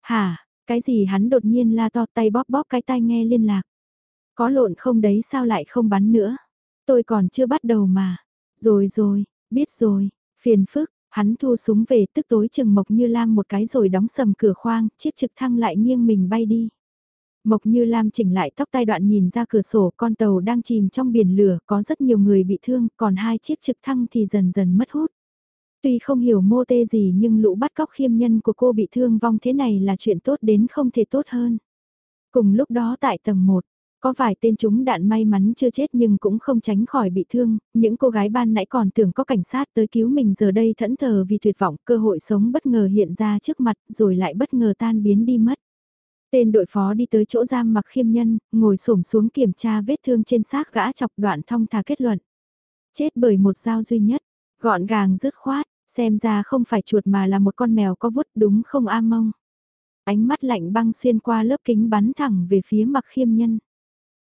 Hả, cái gì hắn đột nhiên la to tay bóp bóp cái tai nghe liên lạc. Có lộn không đấy sao lại không bắn nữa. Tôi còn chưa bắt đầu mà. Rồi rồi, biết rồi, phiền phức, hắn thu súng về tức tối chừng Mộc Như Lam một cái rồi đóng sầm cửa khoang, chiếc trực thăng lại nghiêng mình bay đi. Mộc Như Lam chỉnh lại tóc tai đoạn nhìn ra cửa sổ con tàu đang chìm trong biển lửa, có rất nhiều người bị thương, còn hai chiếc trực thăng thì dần dần mất hút. Tuy không hiểu mô tê gì nhưng lũ bắt cóc khiêm nhân của cô bị thương vong thế này là chuyện tốt đến không thể tốt hơn. Cùng lúc đó tại tầng 1, có vài tên chúng đạn may mắn chưa chết nhưng cũng không tránh khỏi bị thương, những cô gái ban nãy còn tưởng có cảnh sát tới cứu mình giờ đây thẫn thờ vì tuyệt vọng cơ hội sống bất ngờ hiện ra trước mặt rồi lại bất ngờ tan biến đi mất. Tên đội phó đi tới chỗ giam mặc khiêm nhân, ngồi xổm xuống kiểm tra vết thương trên xác gã chọc đoạn thong thả kết luận. Chết bởi một dao duy nhất, gọn gàng dứt khoát, xem ra không phải chuột mà là một con mèo có vuốt đúng không a mông. Ánh mắt lạnh băng xuyên qua lớp kính bắn thẳng về phía mặc khiêm nhân.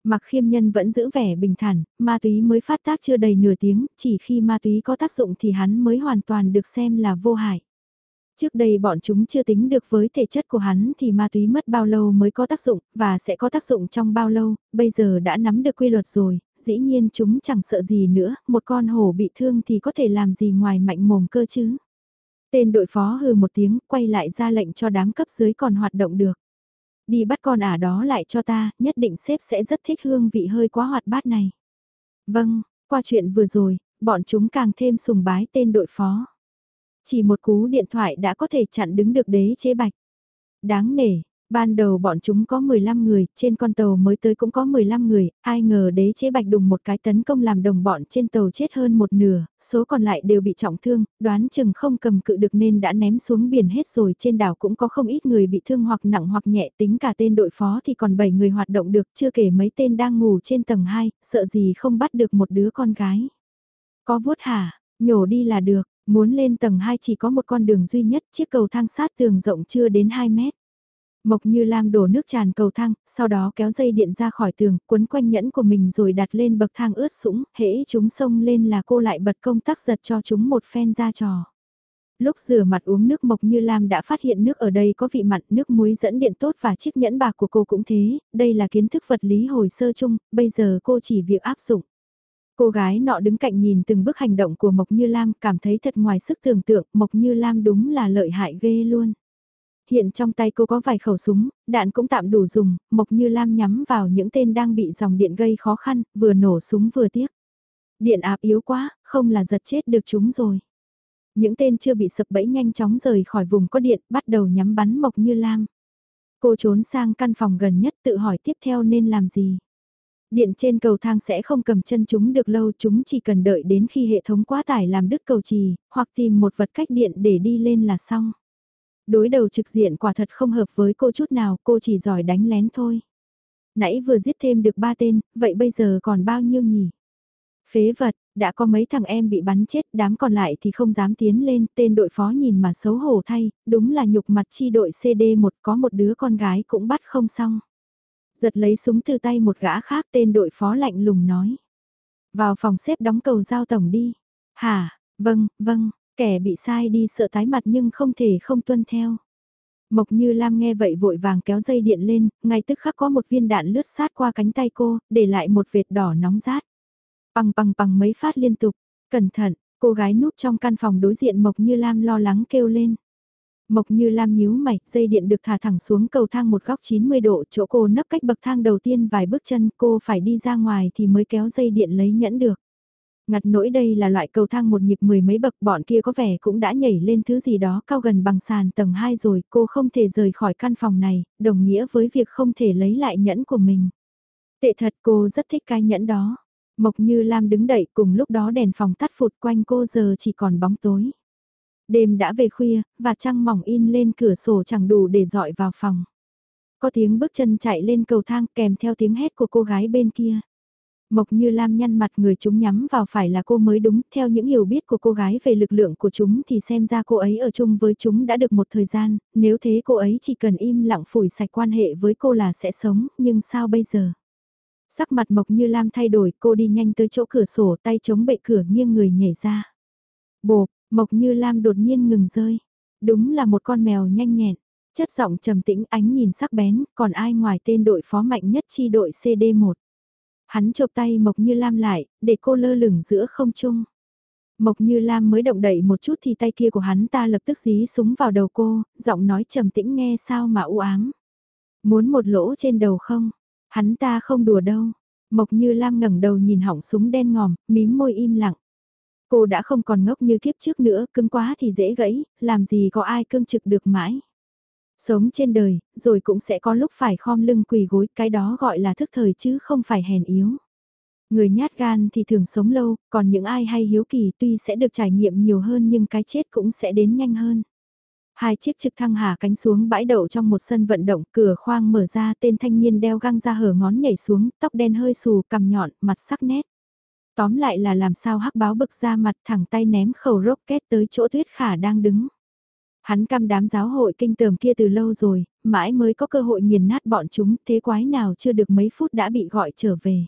Mặc khiêm nhân vẫn giữ vẻ bình thản, ma túy mới phát tác chưa đầy nửa tiếng, chỉ khi ma túy có tác dụng thì hắn mới hoàn toàn được xem là vô hại. Trước đây bọn chúng chưa tính được với thể chất của hắn thì ma túy mất bao lâu mới có tác dụng, và sẽ có tác dụng trong bao lâu, bây giờ đã nắm được quy luật rồi, dĩ nhiên chúng chẳng sợ gì nữa, một con hổ bị thương thì có thể làm gì ngoài mạnh mồm cơ chứ. Tên đội phó hừ một tiếng, quay lại ra lệnh cho đám cấp dưới còn hoạt động được. Đi bắt con ả đó lại cho ta, nhất định sếp sẽ rất thích hương vị hơi quá hoạt bát này. Vâng, qua chuyện vừa rồi, bọn chúng càng thêm sùng bái tên đội phó. Chỉ một cú điện thoại đã có thể chặn đứng được đế chế bạch. Đáng nể, ban đầu bọn chúng có 15 người, trên con tàu mới tới cũng có 15 người, ai ngờ đế chế bạch đùng một cái tấn công làm đồng bọn trên tàu chết hơn một nửa, số còn lại đều bị trọng thương, đoán chừng không cầm cự được nên đã ném xuống biển hết rồi trên đảo cũng có không ít người bị thương hoặc nặng hoặc nhẹ tính cả tên đội phó thì còn 7 người hoạt động được chưa kể mấy tên đang ngủ trên tầng 2, sợ gì không bắt được một đứa con gái. Có vuốt hả, nhổ đi là được, Muốn lên tầng 2 chỉ có một con đường duy nhất, chiếc cầu thang sát tường rộng chưa đến 2 mét. Mộc Như Lam đổ nước tràn cầu thang, sau đó kéo dây điện ra khỏi tường, quấn quanh nhẫn của mình rồi đặt lên bậc thang ướt sũng, hễ chúng xông lên là cô lại bật công tắc giật cho chúng một phen ra trò. Lúc rửa mặt uống nước Mộc Như Lam đã phát hiện nước ở đây có vị mặn, nước muối dẫn điện tốt và chiếc nhẫn bạc của cô cũng thế, đây là kiến thức vật lý hồi sơ chung, bây giờ cô chỉ việc áp dụng. Cô gái nọ đứng cạnh nhìn từng bước hành động của Mộc Như Lam cảm thấy thật ngoài sức tưởng tượng, Mộc Như Lam đúng là lợi hại ghê luôn. Hiện trong tay cô có vài khẩu súng, đạn cũng tạm đủ dùng, Mộc Như Lam nhắm vào những tên đang bị dòng điện gây khó khăn, vừa nổ súng vừa tiếc. Điện áp yếu quá, không là giật chết được chúng rồi. Những tên chưa bị sập bẫy nhanh chóng rời khỏi vùng có điện, bắt đầu nhắm bắn Mộc Như Lam. Cô trốn sang căn phòng gần nhất tự hỏi tiếp theo nên làm gì. Điện trên cầu thang sẽ không cầm chân chúng được lâu, chúng chỉ cần đợi đến khi hệ thống quá tải làm đứt cầu trì, hoặc tìm một vật cách điện để đi lên là xong. Đối đầu trực diện quả thật không hợp với cô chút nào, cô chỉ giỏi đánh lén thôi. Nãy vừa giết thêm được ba tên, vậy bây giờ còn bao nhiêu nhỉ? Phế vật, đã có mấy thằng em bị bắn chết, đám còn lại thì không dám tiến lên, tên đội phó nhìn mà xấu hổ thay, đúng là nhục mặt chi đội CD1 có một đứa con gái cũng bắt không xong. Giật lấy súng từ tay một gã khác tên đội phó lạnh lùng nói. Vào phòng xếp đóng cầu giao tổng đi. Hả, vâng, vâng, kẻ bị sai đi sợ tái mặt nhưng không thể không tuân theo. Mộc Như Lam nghe vậy vội vàng kéo dây điện lên, ngay tức khắc có một viên đạn lướt sát qua cánh tay cô, để lại một vệt đỏ nóng rát. Bằng bằng bằng mấy phát liên tục, cẩn thận, cô gái núp trong căn phòng đối diện Mộc Như Lam lo lắng kêu lên. Mộc như lam nhíu mày, dây điện được thả thẳng xuống cầu thang một góc 90 độ, chỗ cô nấp cách bậc thang đầu tiên vài bước chân, cô phải đi ra ngoài thì mới kéo dây điện lấy nhẫn được. Ngặt nỗi đây là loại cầu thang một nhịp mười mấy bậc, bọn kia có vẻ cũng đã nhảy lên thứ gì đó cao gần bằng sàn tầng 2 rồi, cô không thể rời khỏi căn phòng này, đồng nghĩa với việc không thể lấy lại nhẫn của mình. Tệ thật cô rất thích cái nhẫn đó. Mộc như Lam đứng đậy cùng lúc đó đèn phòng tắt phụt quanh cô giờ chỉ còn bóng tối. Đêm đã về khuya, và trăng mỏng in lên cửa sổ chẳng đủ để dọi vào phòng. Có tiếng bước chân chạy lên cầu thang kèm theo tiếng hét của cô gái bên kia. Mộc như Lam nhăn mặt người chúng nhắm vào phải là cô mới đúng, theo những hiểu biết của cô gái về lực lượng của chúng thì xem ra cô ấy ở chung với chúng đã được một thời gian, nếu thế cô ấy chỉ cần im lặng phủi sạch quan hệ với cô là sẽ sống, nhưng sao bây giờ? Sắc mặt Mộc như Lam thay đổi, cô đi nhanh tới chỗ cửa sổ tay chống bệ cửa nghiêng người nhảy ra. Bộp, Mộc Như Lam đột nhiên ngừng rơi. Đúng là một con mèo nhanh nhẹn. Chất giọng trầm tĩnh ánh nhìn sắc bén, còn ai ngoài tên đội phó mạnh nhất chi đội CD1. Hắn chộp tay Mộc Như Lam lại, để cô lơ lửng giữa không trung. Mộc Như Lam mới động đậy một chút thì tay kia của hắn ta lập tức dí súng vào đầu cô, giọng nói trầm tĩnh nghe sao mà u ám. Muốn một lỗ trên đầu không? Hắn ta không đùa đâu. Mộc Như Lam ngẩng đầu nhìn họng súng đen ngòm, mím môi im lặng. Cô đã không còn ngốc như kiếp trước nữa, cứng quá thì dễ gãy, làm gì có ai cương trực được mãi. Sống trên đời, rồi cũng sẽ có lúc phải khom lưng quỳ gối, cái đó gọi là thức thời chứ không phải hèn yếu. Người nhát gan thì thường sống lâu, còn những ai hay hiếu kỳ tuy sẽ được trải nghiệm nhiều hơn nhưng cái chết cũng sẽ đến nhanh hơn. Hai chiếc trực thăng hạ cánh xuống bãi đậu trong một sân vận động, cửa khoang mở ra tên thanh niên đeo găng ra hở ngón nhảy xuống, tóc đen hơi xù, cằm nhọn, mặt sắc nét. Tóm lại là làm sao hắc báo bực ra mặt thẳng tay ném khẩu rocket tới chỗ tuyết khả đang đứng. Hắn căm đám giáo hội kinh tởm kia từ lâu rồi, mãi mới có cơ hội nghiền nát bọn chúng, thế quái nào chưa được mấy phút đã bị gọi trở về.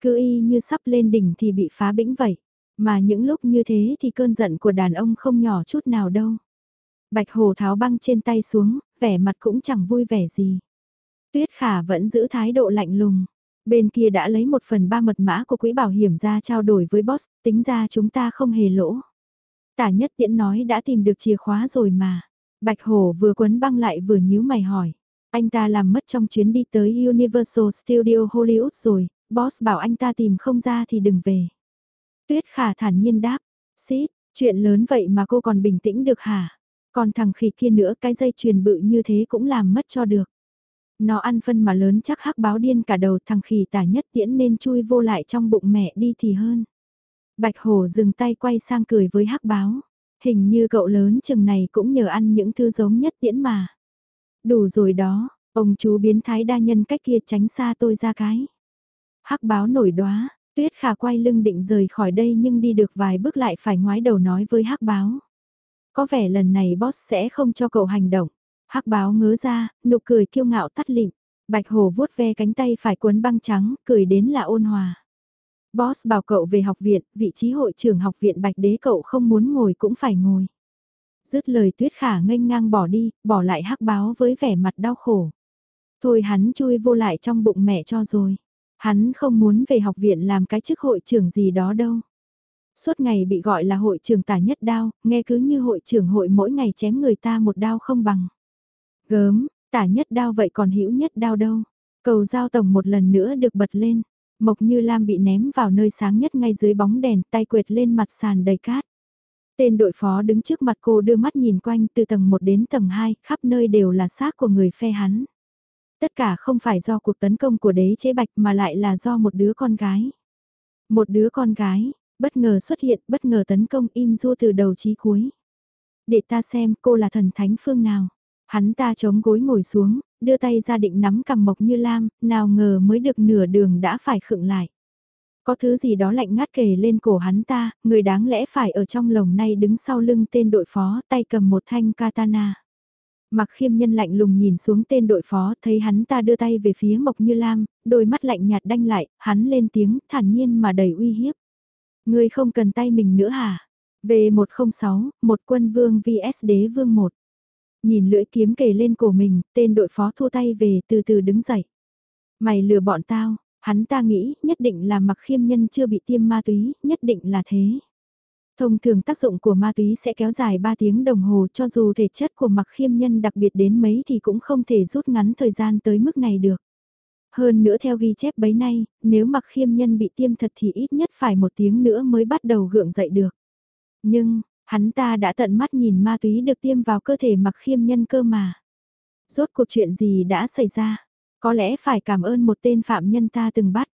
Cứ y như sắp lên đỉnh thì bị phá bĩnh vậy, mà những lúc như thế thì cơn giận của đàn ông không nhỏ chút nào đâu. Bạch Hồ tháo băng trên tay xuống, vẻ mặt cũng chẳng vui vẻ gì. Tuyết Khả vẫn giữ thái độ lạnh lùng. Bên kia đã lấy một phần ba mật mã của quỹ bảo hiểm ra trao đổi với boss, tính ra chúng ta không hề lỗ. Tả nhất tiễn nói đã tìm được chìa khóa rồi mà. Bạch Hổ vừa quấn băng lại vừa nhíu mày hỏi. Anh ta làm mất trong chuyến đi tới Universal Studio Hollywood rồi, boss bảo anh ta tìm không ra thì đừng về. Tuyết khả thản nhiên đáp, xít, chuyện lớn vậy mà cô còn bình tĩnh được hả? Còn thằng khỉ kia nữa cái dây chuyền bự như thế cũng làm mất cho được. Nó ăn phân mà lớn chắc hắc báo điên cả đầu thằng khỉ tả nhất tiễn nên chui vô lại trong bụng mẹ đi thì hơn. Bạch hổ dừng tay quay sang cười với hắc báo. Hình như cậu lớn chừng này cũng nhờ ăn những thứ giống nhất tiễn mà. Đủ rồi đó, ông chú biến thái đa nhân cách kia tránh xa tôi ra cái. Hắc báo nổi đóa, tuyết khả quay lưng định rời khỏi đây nhưng đi được vài bước lại phải ngoái đầu nói với hắc báo. Có vẻ lần này boss sẽ không cho cậu hành động. Hắc báo ngớ ra, nụ cười kiêu ngạo tắt lịm. Bạch Hổ vuốt ve cánh tay phải cuốn băng trắng, cười đến là ôn hòa. Boss bảo cậu về học viện, vị trí hội trưởng học viện Bạch Đế cậu không muốn ngồi cũng phải ngồi. Dứt lời tuyết khả nghênh ngang bỏ đi, bỏ lại hắc báo với vẻ mặt đau khổ. Thôi hắn chui vô lại trong bụng mẹ cho rồi. Hắn không muốn về học viện làm cái chức hội trưởng gì đó đâu. Suốt ngày bị gọi là hội trưởng tả nhất đao, nghe cứ như hội trưởng hội mỗi ngày chém người ta một đao không bằng. Gớm, tả nhất đao vậy còn hữu nhất đao đâu. Cầu giao tổng một lần nữa được bật lên. Mộc Như Lam bị ném vào nơi sáng nhất ngay dưới bóng đèn, tay quệt lên mặt sàn đầy cát. Tên đội phó đứng trước mặt cô đưa mắt nhìn quanh từ tầng 1 đến tầng 2, khắp nơi đều là xác của người phe hắn. Tất cả không phải do cuộc tấn công của đế chế bạch mà lại là do một đứa con gái. Một đứa con gái, bất ngờ xuất hiện, bất ngờ tấn công im du từ đầu chí cuối. Để ta xem cô là thần thánh phương nào. Hắn ta chống gối ngồi xuống, đưa tay ra định nắm cầm mộc như lam, nào ngờ mới được nửa đường đã phải khựng lại. Có thứ gì đó lạnh ngắt kề lên cổ hắn ta, người đáng lẽ phải ở trong lồng nay đứng sau lưng tên đội phó tay cầm một thanh katana. Mặc khiêm nhân lạnh lùng nhìn xuống tên đội phó thấy hắn ta đưa tay về phía Mộc Như Lam, đôi mắt lạnh nhạt đanh lại, hắn lên tiếng thản nhiên mà đầy uy hiếp. Ngươi không cần tay mình nữa hả? V106, một quân vương vs đế vương 1. Nhìn lưỡi kiếm kề lên cổ mình, tên đội phó thua tay về từ từ đứng dậy. Mày lừa bọn tao, hắn ta nghĩ nhất định là mặc khiêm nhân chưa bị tiêm ma túy, nhất định là thế. Thông thường tác dụng của ma túy sẽ kéo dài 3 tiếng đồng hồ cho dù thể chất của mặc khiêm nhân đặc biệt đến mấy thì cũng không thể rút ngắn thời gian tới mức này được. Hơn nữa theo ghi chép bấy nay, nếu mặc khiêm nhân bị tiêm thật thì ít nhất phải một tiếng nữa mới bắt đầu gượng dậy được. Nhưng, hắn ta đã tận mắt nhìn ma túy được tiêm vào cơ thể mặc khiêm nhân cơ mà. Rốt cuộc chuyện gì đã xảy ra? Có lẽ phải cảm ơn một tên phạm nhân ta từng bắt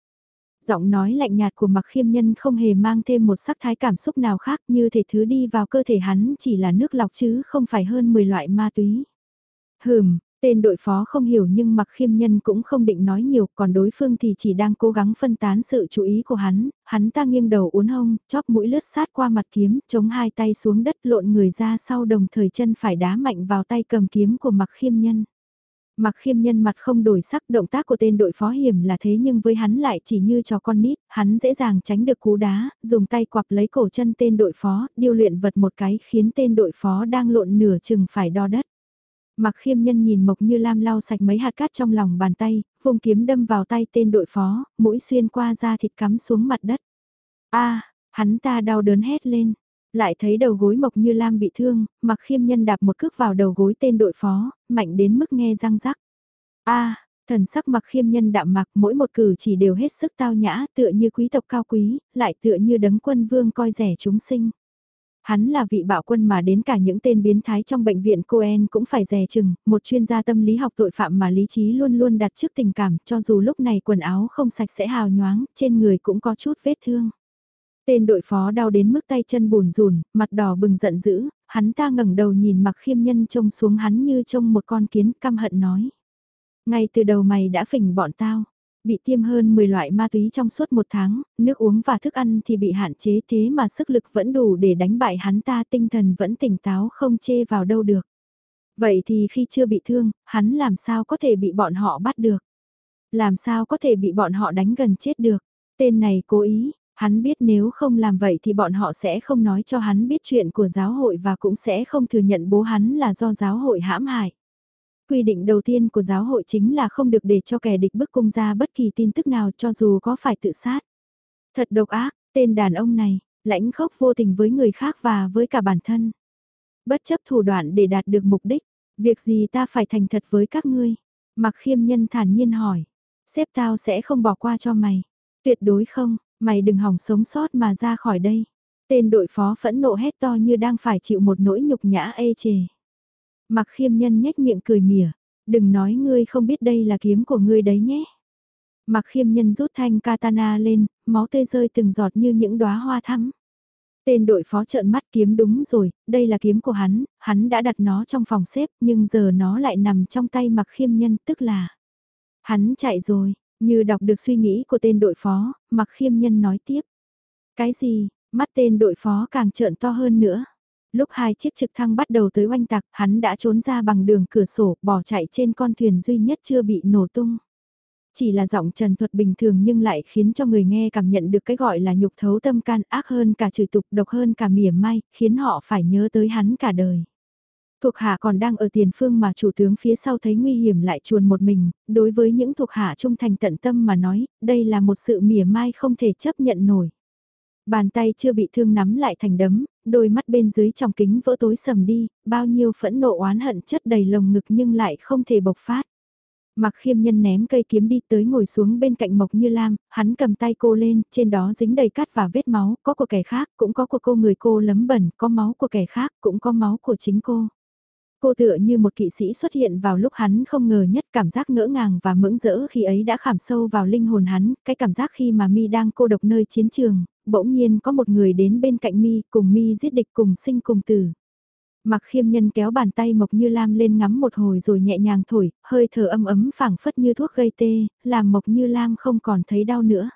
giọng nói lạnh nhạt của mặc khiêm nhân không hề mang thêm một sắc thái cảm xúc nào khác như thể thứ đi vào cơ thể hắn chỉ là nước lọc chứ không phải hơn 10 loại ma túy. Hừm, tên đội phó không hiểu nhưng mặc khiêm nhân cũng không định nói nhiều còn đối phương thì chỉ đang cố gắng phân tán sự chú ý của hắn, hắn ta nghiêng đầu uốn hông, chóp mũi lướt sát qua mặt kiếm, chống hai tay xuống đất lộn người ra sau đồng thời chân phải đá mạnh vào tay cầm kiếm của mặc khiêm nhân. Mặc khiêm nhân mặt không đổi sắc động tác của tên đội phó hiểm là thế nhưng với hắn lại chỉ như cho con nít, hắn dễ dàng tránh được cú đá, dùng tay quặp lấy cổ chân tên đội phó, điêu luyện vật một cái khiến tên đội phó đang lộn nửa chừng phải đo đất. Mặc khiêm nhân nhìn Mộc Như Lam lau sạch mấy hạt cát trong lòng bàn tay, vùng kiếm đâm vào tay tên đội phó, mũi xuyên qua da thịt cắm xuống mặt đất. a Hắn ta đau đớn hét lên, lại thấy đầu gối Mộc Như Lam bị thương, mặc khiêm nhân đạp một cước vào đầu gối tên đội phó, mạnh đến mức nghe răng rắc. a thần sắc mặc khiêm nhân đạm mặc mỗi một cử chỉ đều hết sức tao nhã tựa như quý tộc cao quý, lại tựa như đấng quân vương coi rẻ chúng sinh. Hắn là vị bạo quân mà đến cả những tên biến thái trong bệnh viện Coen cũng phải dè chừng, một chuyên gia tâm lý học tội phạm mà lý trí luôn luôn đặt trước tình cảm cho dù lúc này quần áo không sạch sẽ hào nhoáng, trên người cũng có chút vết thương. Tên đội phó đau đến mức tay chân bùn rùn, mặt đỏ bừng giận dữ, hắn ta ngẩng đầu nhìn mặc khiêm nhân trông xuống hắn như trông một con kiến căm hận nói. Ngay từ đầu mày đã phỉnh bọn tao, bị tiêm hơn 10 loại ma túy trong suốt một tháng, nước uống và thức ăn thì bị hạn chế thế mà sức lực vẫn đủ để đánh bại hắn ta tinh thần vẫn tỉnh táo không chê vào đâu được. Vậy thì khi chưa bị thương, hắn làm sao có thể bị bọn họ bắt được? Làm sao có thể bị bọn họ đánh gần chết được? Tên này cố ý, hắn biết nếu không làm vậy thì bọn họ sẽ không nói cho hắn biết chuyện của giáo hội và cũng sẽ không thừa nhận bố hắn là do giáo hội hãm hại. Quy định đầu tiên của giáo hội chính là không được để cho kẻ địch bức cung ra bất kỳ tin tức nào cho dù có phải tự sát. Thật độc ác, tên đàn ông này, lãnh khốc vô tình với người khác và với cả bản thân. Bất chấp thủ đoạn để đạt được mục đích, việc gì ta phải thành thật với các ngươi? Mặc khiêm nhân thản nhiên hỏi, xếp tao sẽ không bỏ qua cho mày. Tuyệt đối không, mày đừng hỏng sống sót mà ra khỏi đây. Tên đội phó phẫn nộ hét to như đang phải chịu một nỗi nhục nhã ê chề. Mặc khiêm nhân nhếch miệng cười mỉa, đừng nói ngươi không biết đây là kiếm của ngươi đấy nhé. Mặc khiêm nhân rút thanh katana lên, máu tươi rơi từng giọt như những đóa hoa thắm. Tên đội phó trợn mắt kiếm đúng rồi, đây là kiếm của hắn, hắn đã đặt nó trong phòng xếp nhưng giờ nó lại nằm trong tay mặc khiêm nhân tức là. Hắn chạy rồi, như đọc được suy nghĩ của tên đội phó, mặc khiêm nhân nói tiếp. Cái gì, mắt tên đội phó càng trợn to hơn nữa. Lúc hai chiếc trực thăng bắt đầu tới oanh tạc, hắn đã trốn ra bằng đường cửa sổ, bỏ chạy trên con thuyền duy nhất chưa bị nổ tung. Chỉ là giọng trần thuật bình thường nhưng lại khiến cho người nghe cảm nhận được cái gọi là nhục thấu tâm can ác hơn cả chửi tục độc hơn cả mỉa mai, khiến họ phải nhớ tới hắn cả đời. Thuộc hạ còn đang ở tiền phương mà chủ tướng phía sau thấy nguy hiểm lại chuồn một mình, đối với những thuộc hạ trung thành tận tâm mà nói, đây là một sự mỉa mai không thể chấp nhận nổi. Bàn tay chưa bị thương nắm lại thành đấm, đôi mắt bên dưới trong kính vỡ tối sầm đi, bao nhiêu phẫn nộ oán hận chất đầy lồng ngực nhưng lại không thể bộc phát. Mặc khiêm nhân ném cây kiếm đi tới ngồi xuống bên cạnh Mộc Như Lam, hắn cầm tay cô lên, trên đó dính đầy cát và vết máu, có của kẻ khác, cũng có của cô người cô lấm bẩn, có máu của kẻ khác, cũng có máu của chính cô. Cô tựa như một kỵ sĩ xuất hiện vào lúc hắn không ngờ nhất cảm giác ngỡ ngàng và mững rỡ khi ấy đã khảm sâu vào linh hồn hắn, cái cảm giác khi mà mi đang cô độc nơi chiến trường, bỗng nhiên có một người đến bên cạnh mi, cùng mi giết địch cùng sinh cùng tử. Mặc khiêm nhân kéo bàn tay Mộc Như Lam lên ngắm một hồi rồi nhẹ nhàng thổi, hơi thở âm ấm phảng phất như thuốc gây tê, làm Mộc Như Lam không còn thấy đau nữa.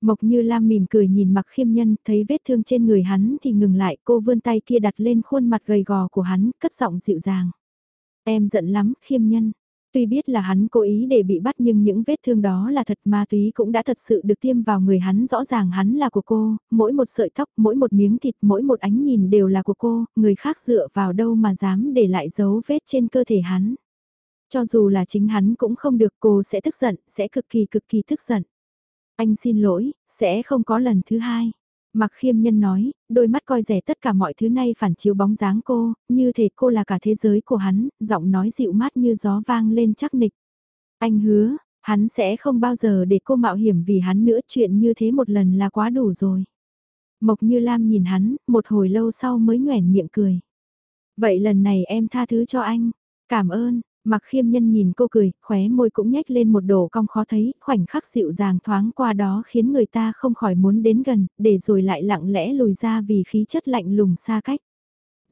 Mộc Như Lam mỉm cười nhìn mặc khiêm nhân, thấy vết thương trên người hắn thì ngừng lại, cô vươn tay kia đặt lên khuôn mặt gầy gò của hắn, cất giọng dịu dàng. Em giận lắm, khiêm nhân. Tuy biết là hắn cố ý để bị bắt nhưng những vết thương đó là thật ma túy cũng đã thật sự được tiêm vào người hắn rõ ràng hắn là của cô, mỗi một sợi tóc, mỗi một miếng thịt, mỗi một ánh nhìn đều là của cô, người khác dựa vào đâu mà dám để lại dấu vết trên cơ thể hắn. Cho dù là chính hắn cũng không được cô sẽ tức giận, sẽ cực kỳ cực kỳ tức giận. Anh xin lỗi, sẽ không có lần thứ hai. Mặc khiêm nhân nói, đôi mắt coi rẻ tất cả mọi thứ này phản chiếu bóng dáng cô, như thể cô là cả thế giới của hắn, giọng nói dịu mát như gió vang lên chắc nịch. Anh hứa, hắn sẽ không bao giờ để cô mạo hiểm vì hắn nữa chuyện như thế một lần là quá đủ rồi. Mộc như Lam nhìn hắn, một hồi lâu sau mới nhoẻn miệng cười. Vậy lần này em tha thứ cho anh, cảm ơn, Mặc khiêm nhân nhìn cô cười, khóe môi cũng nhếch lên một đồ cong khó thấy, khoảnh khắc dịu dàng thoáng qua đó khiến người ta không khỏi muốn đến gần, để rồi lại lặng lẽ lùi ra vì khí chất lạnh lùng xa cách.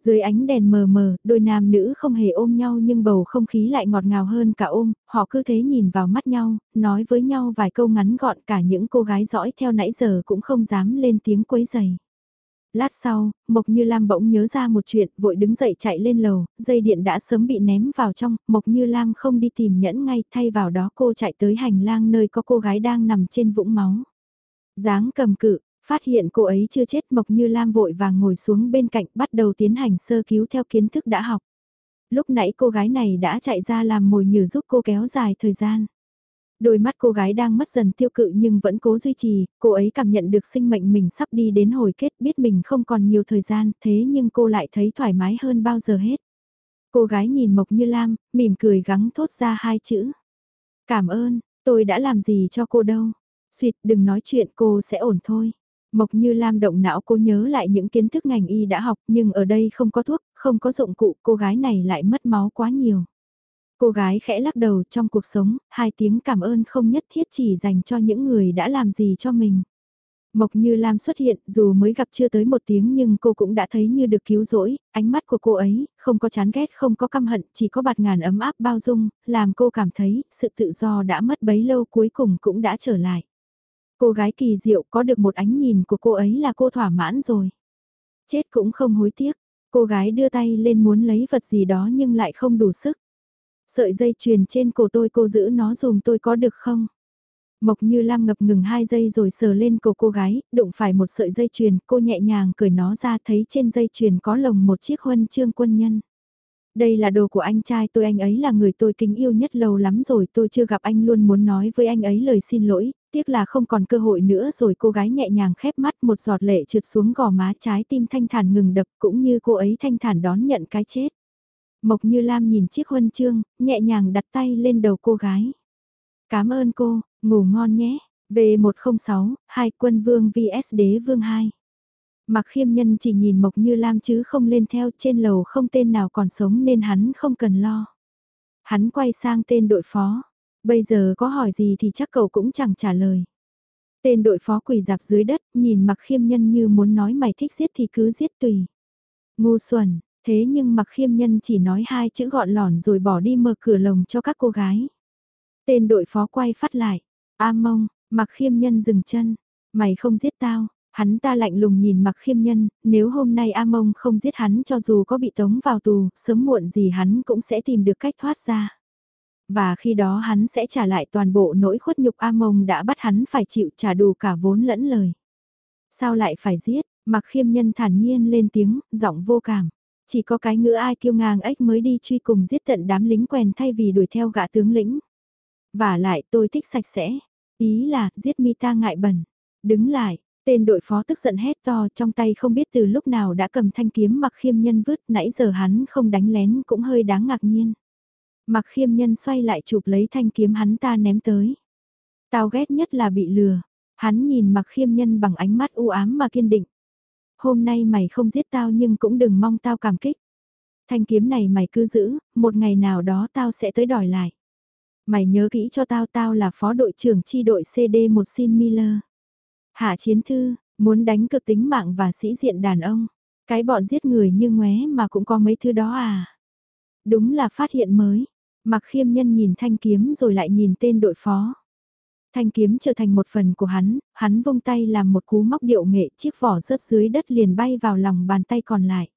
Dưới ánh đèn mờ mờ, đôi nam nữ không hề ôm nhau nhưng bầu không khí lại ngọt ngào hơn cả ôm, họ cứ thế nhìn vào mắt nhau, nói với nhau vài câu ngắn gọn cả những cô gái dõi theo nãy giờ cũng không dám lên tiếng quấy giày. Lát sau, Mộc Như Lam bỗng nhớ ra một chuyện, vội đứng dậy chạy lên lầu, dây điện đã sớm bị ném vào trong, Mộc Như Lam không đi tìm nhẫn ngay, thay vào đó cô chạy tới hành lang nơi có cô gái đang nằm trên vũng máu. dáng cầm cự, phát hiện cô ấy chưa chết Mộc Như Lam vội vàng ngồi xuống bên cạnh bắt đầu tiến hành sơ cứu theo kiến thức đã học. Lúc nãy cô gái này đã chạy ra làm mồi nhử giúp cô kéo dài thời gian. Đôi mắt cô gái đang mất dần tiêu cự nhưng vẫn cố duy trì, cô ấy cảm nhận được sinh mệnh mình sắp đi đến hồi kết biết mình không còn nhiều thời gian thế nhưng cô lại thấy thoải mái hơn bao giờ hết. Cô gái nhìn Mộc Như Lam, mỉm cười gắng thốt ra hai chữ. Cảm ơn, tôi đã làm gì cho cô đâu. Xuyệt đừng nói chuyện cô sẽ ổn thôi. Mộc Như Lam động não cô nhớ lại những kiến thức ngành y đã học nhưng ở đây không có thuốc, không có dụng cụ, cô gái này lại mất máu quá nhiều. Cô gái khẽ lắc đầu trong cuộc sống, hai tiếng cảm ơn không nhất thiết chỉ dành cho những người đã làm gì cho mình. Mộc Như Lam xuất hiện, dù mới gặp chưa tới một tiếng nhưng cô cũng đã thấy như được cứu rỗi, ánh mắt của cô ấy, không có chán ghét không có căm hận, chỉ có bạt ngàn ấm áp bao dung, làm cô cảm thấy sự tự do đã mất bấy lâu cuối cùng cũng đã trở lại. Cô gái kỳ diệu có được một ánh nhìn của cô ấy là cô thỏa mãn rồi. Chết cũng không hối tiếc, cô gái đưa tay lên muốn lấy vật gì đó nhưng lại không đủ sức. Sợi dây chuyền trên cổ tôi cô giữ nó dùm tôi có được không? Mộc như Lam ngập ngừng hai giây rồi sờ lên cổ cô gái, đụng phải một sợi dây chuyền, cô nhẹ nhàng cởi nó ra thấy trên dây chuyền có lồng một chiếc huân chương quân nhân. Đây là đồ của anh trai tôi anh ấy là người tôi kính yêu nhất lâu lắm rồi tôi chưa gặp anh luôn muốn nói với anh ấy lời xin lỗi, tiếc là không còn cơ hội nữa rồi cô gái nhẹ nhàng khép mắt một giọt lệ trượt xuống gò má trái tim thanh thản ngừng đập cũng như cô ấy thanh thản đón nhận cái chết. Mộc Như Lam nhìn chiếc huân chương, nhẹ nhàng đặt tay lên đầu cô gái. Cảm ơn cô, ngủ ngon nhé. V106, hai quân vương vs đế vương 2. Mặc khiêm nhân chỉ nhìn Mộc Như Lam chứ không lên theo trên lầu không tên nào còn sống nên hắn không cần lo. Hắn quay sang tên đội phó. Bây giờ có hỏi gì thì chắc cậu cũng chẳng trả lời. Tên đội phó quỳ dạp dưới đất, nhìn mặc khiêm nhân như muốn nói mày thích giết thì cứ giết tùy. Ngu xuẩn, thế nhưng mặc khiêm nhân chỉ nói hai chữ gọn lỏn rồi bỏ đi mở cửa lồng cho các cô gái. Tên đội phó quay phát lại. A mông, mặc khiêm nhân dừng chân. Mày không giết tao. Hắn ta lạnh lùng nhìn mặc khiêm nhân, nếu hôm nay A mông không giết hắn cho dù có bị tống vào tù, sớm muộn gì hắn cũng sẽ tìm được cách thoát ra. Và khi đó hắn sẽ trả lại toàn bộ nỗi khuất nhục A mông đã bắt hắn phải chịu trả đủ cả vốn lẫn lời. Sao lại phải giết, mặc khiêm nhân thản nhiên lên tiếng, giọng vô cảm. Chỉ có cái ngữ ai kiêu ngang ếch mới đi truy cùng giết tận đám lính quèn thay vì đuổi theo gã tướng lĩnh. Và lại tôi thích sạch sẽ. Ý là giết mi ta ngại bẩn. Đứng lại, tên đội phó tức giận hét to trong tay không biết từ lúc nào đã cầm thanh kiếm mặc khiêm nhân vứt nãy giờ hắn không đánh lén cũng hơi đáng ngạc nhiên. Mặc khiêm nhân xoay lại chụp lấy thanh kiếm hắn ta ném tới. Tao ghét nhất là bị lừa. Hắn nhìn mặc khiêm nhân bằng ánh mắt u ám mà kiên định. Hôm nay mày không giết tao nhưng cũng đừng mong tao cảm kích. Thanh kiếm này mày cứ giữ, một ngày nào đó tao sẽ tới đòi lại. Mày nhớ kỹ cho tao tao là phó đội trưởng chi đội CD1 Sin Miller. Hạ chiến thư, muốn đánh cực tính mạng và sĩ diện đàn ông. Cái bọn giết người như ngoé mà cũng có mấy thứ đó à. Đúng là phát hiện mới. Mặc khiêm nhân nhìn thanh kiếm rồi lại nhìn tên đội phó. Thanh kiếm trở thành một phần của hắn, hắn vung tay làm một cú móc điệu nghệ chiếc vỏ rớt dưới đất liền bay vào lòng bàn tay còn lại.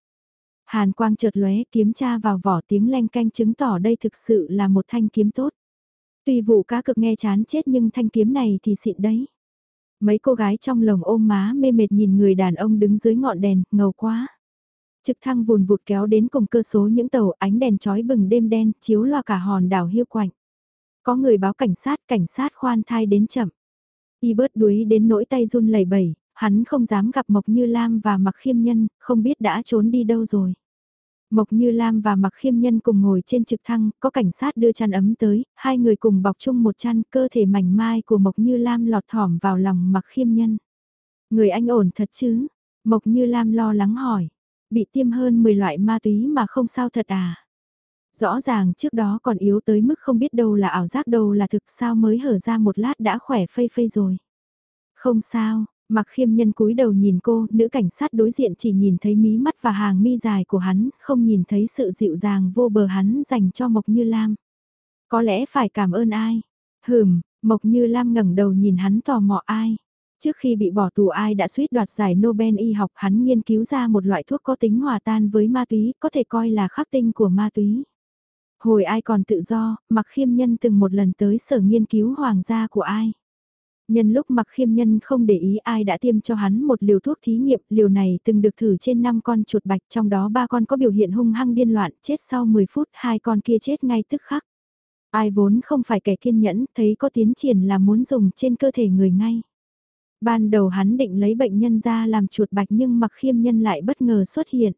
Hàn quang chợt lóe kiếm tra vào vỏ tiếng len canh chứng tỏ đây thực sự là một thanh kiếm tốt. Tuy vụ cá cực nghe chán chết nhưng thanh kiếm này thì xịn đấy. Mấy cô gái trong lồng ôm má mê mệt nhìn người đàn ông đứng dưới ngọn đèn, ngầu quá. Trực thăng vùn vụt kéo đến cùng cơ số những tàu ánh đèn chói bừng đêm đen chiếu loa cả hòn đảo hiu quạnh. Có người báo cảnh sát, cảnh sát khoan thai đến chậm. Y bớt đuối đến nỗi tay run lẩy bẩy, hắn không dám gặp Mộc Như Lam và Mặc Khiêm Nhân, không biết đã trốn đi đâu rồi. Mộc Như Lam và Mặc Khiêm Nhân cùng ngồi trên trực thăng, có cảnh sát đưa chăn ấm tới, hai người cùng bọc chung một chăn, cơ thể mảnh mai của Mộc Như Lam lọt thỏm vào lòng Mặc Khiêm Nhân. Người anh ổn thật chứ? Mộc Như Lam lo lắng hỏi. Bị tiêm hơn 10 loại ma túy mà không sao thật à? Rõ ràng trước đó còn yếu tới mức không biết đâu là ảo giác đâu là thực sao mới hở ra một lát đã khỏe phây phây rồi. Không sao, Mặc khiêm nhân cúi đầu nhìn cô, nữ cảnh sát đối diện chỉ nhìn thấy mí mắt và hàng mi dài của hắn, không nhìn thấy sự dịu dàng vô bờ hắn dành cho Mộc Như Lam. Có lẽ phải cảm ơn ai? Hừm, Mộc Như Lam ngẩng đầu nhìn hắn tò mò ai? Trước khi bị bỏ tù ai đã suýt đoạt giải Nobel y học hắn nghiên cứu ra một loại thuốc có tính hòa tan với ma túy, có thể coi là khắc tinh của ma túy. Hồi ai còn tự do, mặc khiêm nhân từng một lần tới sở nghiên cứu hoàng gia của ai. Nhân lúc mặc khiêm nhân không để ý ai đã tiêm cho hắn một liều thuốc thí nghiệm, liều này từng được thử trên 5 con chuột bạch trong đó ba con có biểu hiện hung hăng điên loạn, chết sau 10 phút, hai con kia chết ngay tức khắc. Ai vốn không phải kẻ kiên nhẫn, thấy có tiến triển là muốn dùng trên cơ thể người ngay. Ban đầu hắn định lấy bệnh nhân ra làm chuột bạch nhưng mặc khiêm nhân lại bất ngờ xuất hiện.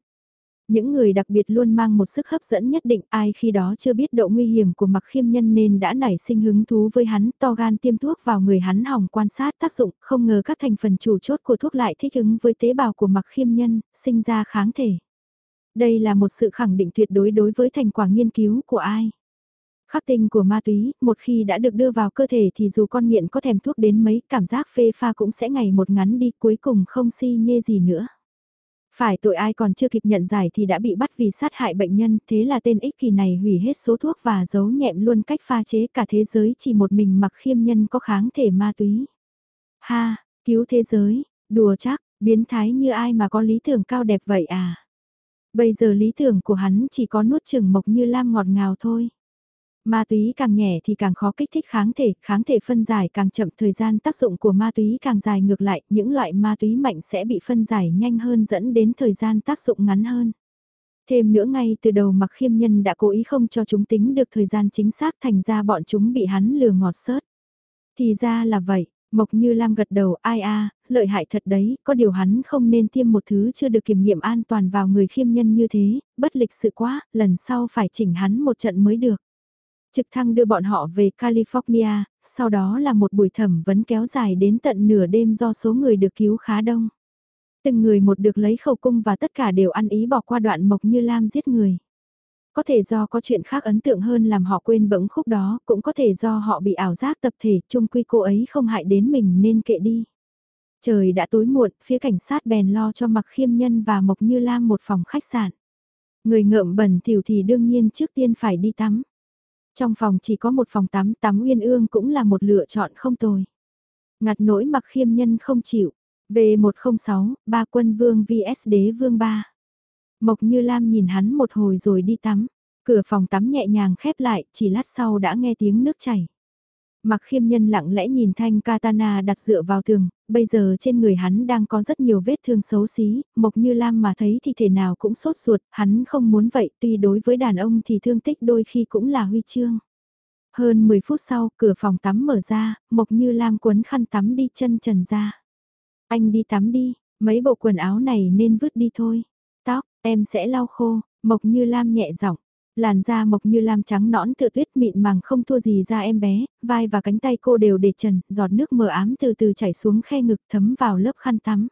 Những người đặc biệt luôn mang một sức hấp dẫn nhất định ai khi đó chưa biết độ nguy hiểm của mặc khiêm nhân nên đã nảy sinh hứng thú với hắn to gan tiêm thuốc vào người hắn hỏng quan sát tác dụng không ngờ các thành phần chủ chốt của thuốc lại thích ứng với tế bào của mặc khiêm nhân, sinh ra kháng thể. Đây là một sự khẳng định tuyệt đối đối với thành quả nghiên cứu của ai. Khắc tinh của ma túy, một khi đã được đưa vào cơ thể thì dù con nghiện có thèm thuốc đến mấy, cảm giác phê pha cũng sẽ ngày một ngắn đi cuối cùng không si nhê gì nữa. Phải tội ai còn chưa kịp nhận giải thì đã bị bắt vì sát hại bệnh nhân, thế là tên ích kỳ này hủy hết số thuốc và giấu nhẹm luôn cách pha chế cả thế giới chỉ một mình mặc khiêm nhân có kháng thể ma túy. Ha, cứu thế giới, đùa chắc, biến thái như ai mà có lý tưởng cao đẹp vậy à? Bây giờ lý tưởng của hắn chỉ có nuốt chừng mộc như lam ngọt ngào thôi. Ma túy càng nhẹ thì càng khó kích thích kháng thể, kháng thể phân giải càng chậm thời gian tác dụng của ma túy càng dài ngược lại, những loại ma túy mạnh sẽ bị phân giải nhanh hơn dẫn đến thời gian tác dụng ngắn hơn. Thêm nữa ngay từ đầu mặc khiêm nhân đã cố ý không cho chúng tính được thời gian chính xác thành ra bọn chúng bị hắn lừa ngọt sớt. Thì ra là vậy, Mộc Như Lam gật đầu ai a lợi hại thật đấy, có điều hắn không nên tiêm một thứ chưa được kiểm nghiệm an toàn vào người khiêm nhân như thế, bất lịch sự quá, lần sau phải chỉnh hắn một trận mới được. Trực thăng đưa bọn họ về California, sau đó là một buổi thẩm vấn kéo dài đến tận nửa đêm do số người được cứu khá đông. Từng người một được lấy khẩu cung và tất cả đều ăn ý bỏ qua đoạn Mộc Như Lam giết người. Có thể do có chuyện khác ấn tượng hơn làm họ quên bỗng khúc đó, cũng có thể do họ bị ảo giác tập thể, chung quy cô ấy không hại đến mình nên kệ đi. Trời đã tối muộn, phía cảnh sát bèn lo cho Mặc Khiêm Nhân và Mộc Như Lam một phòng khách sạn. Người ngợm bẩn thỉu thì đương nhiên trước tiên phải đi tắm. Trong phòng chỉ có một phòng tắm, tắm uyên ương cũng là một lựa chọn không tồi. Ngặt nỗi mặc khiêm nhân không chịu. V106, ba quân vương vs đế vương ba. Mộc như Lam nhìn hắn một hồi rồi đi tắm. Cửa phòng tắm nhẹ nhàng khép lại, chỉ lát sau đã nghe tiếng nước chảy. Mặc khiêm nhân lặng lẽ nhìn thanh katana đặt dựa vào tường, bây giờ trên người hắn đang có rất nhiều vết thương xấu xí, mộc như lam mà thấy thì thể nào cũng sốt ruột, hắn không muốn vậy, tuy đối với đàn ông thì thương tích đôi khi cũng là huy chương. Hơn 10 phút sau, cửa phòng tắm mở ra, mộc như lam cuốn khăn tắm đi chân trần ra. Anh đi tắm đi, mấy bộ quần áo này nên vứt đi thôi. Tóc, em sẽ lau khô, mộc như lam nhẹ giọng Làn da mộc như lam trắng nõn tựa tuyết mịn màng không thua gì da em bé, vai và cánh tay cô đều để trần, giọt nước mờ ám từ từ chảy xuống khe ngực thấm vào lớp khăn tắm.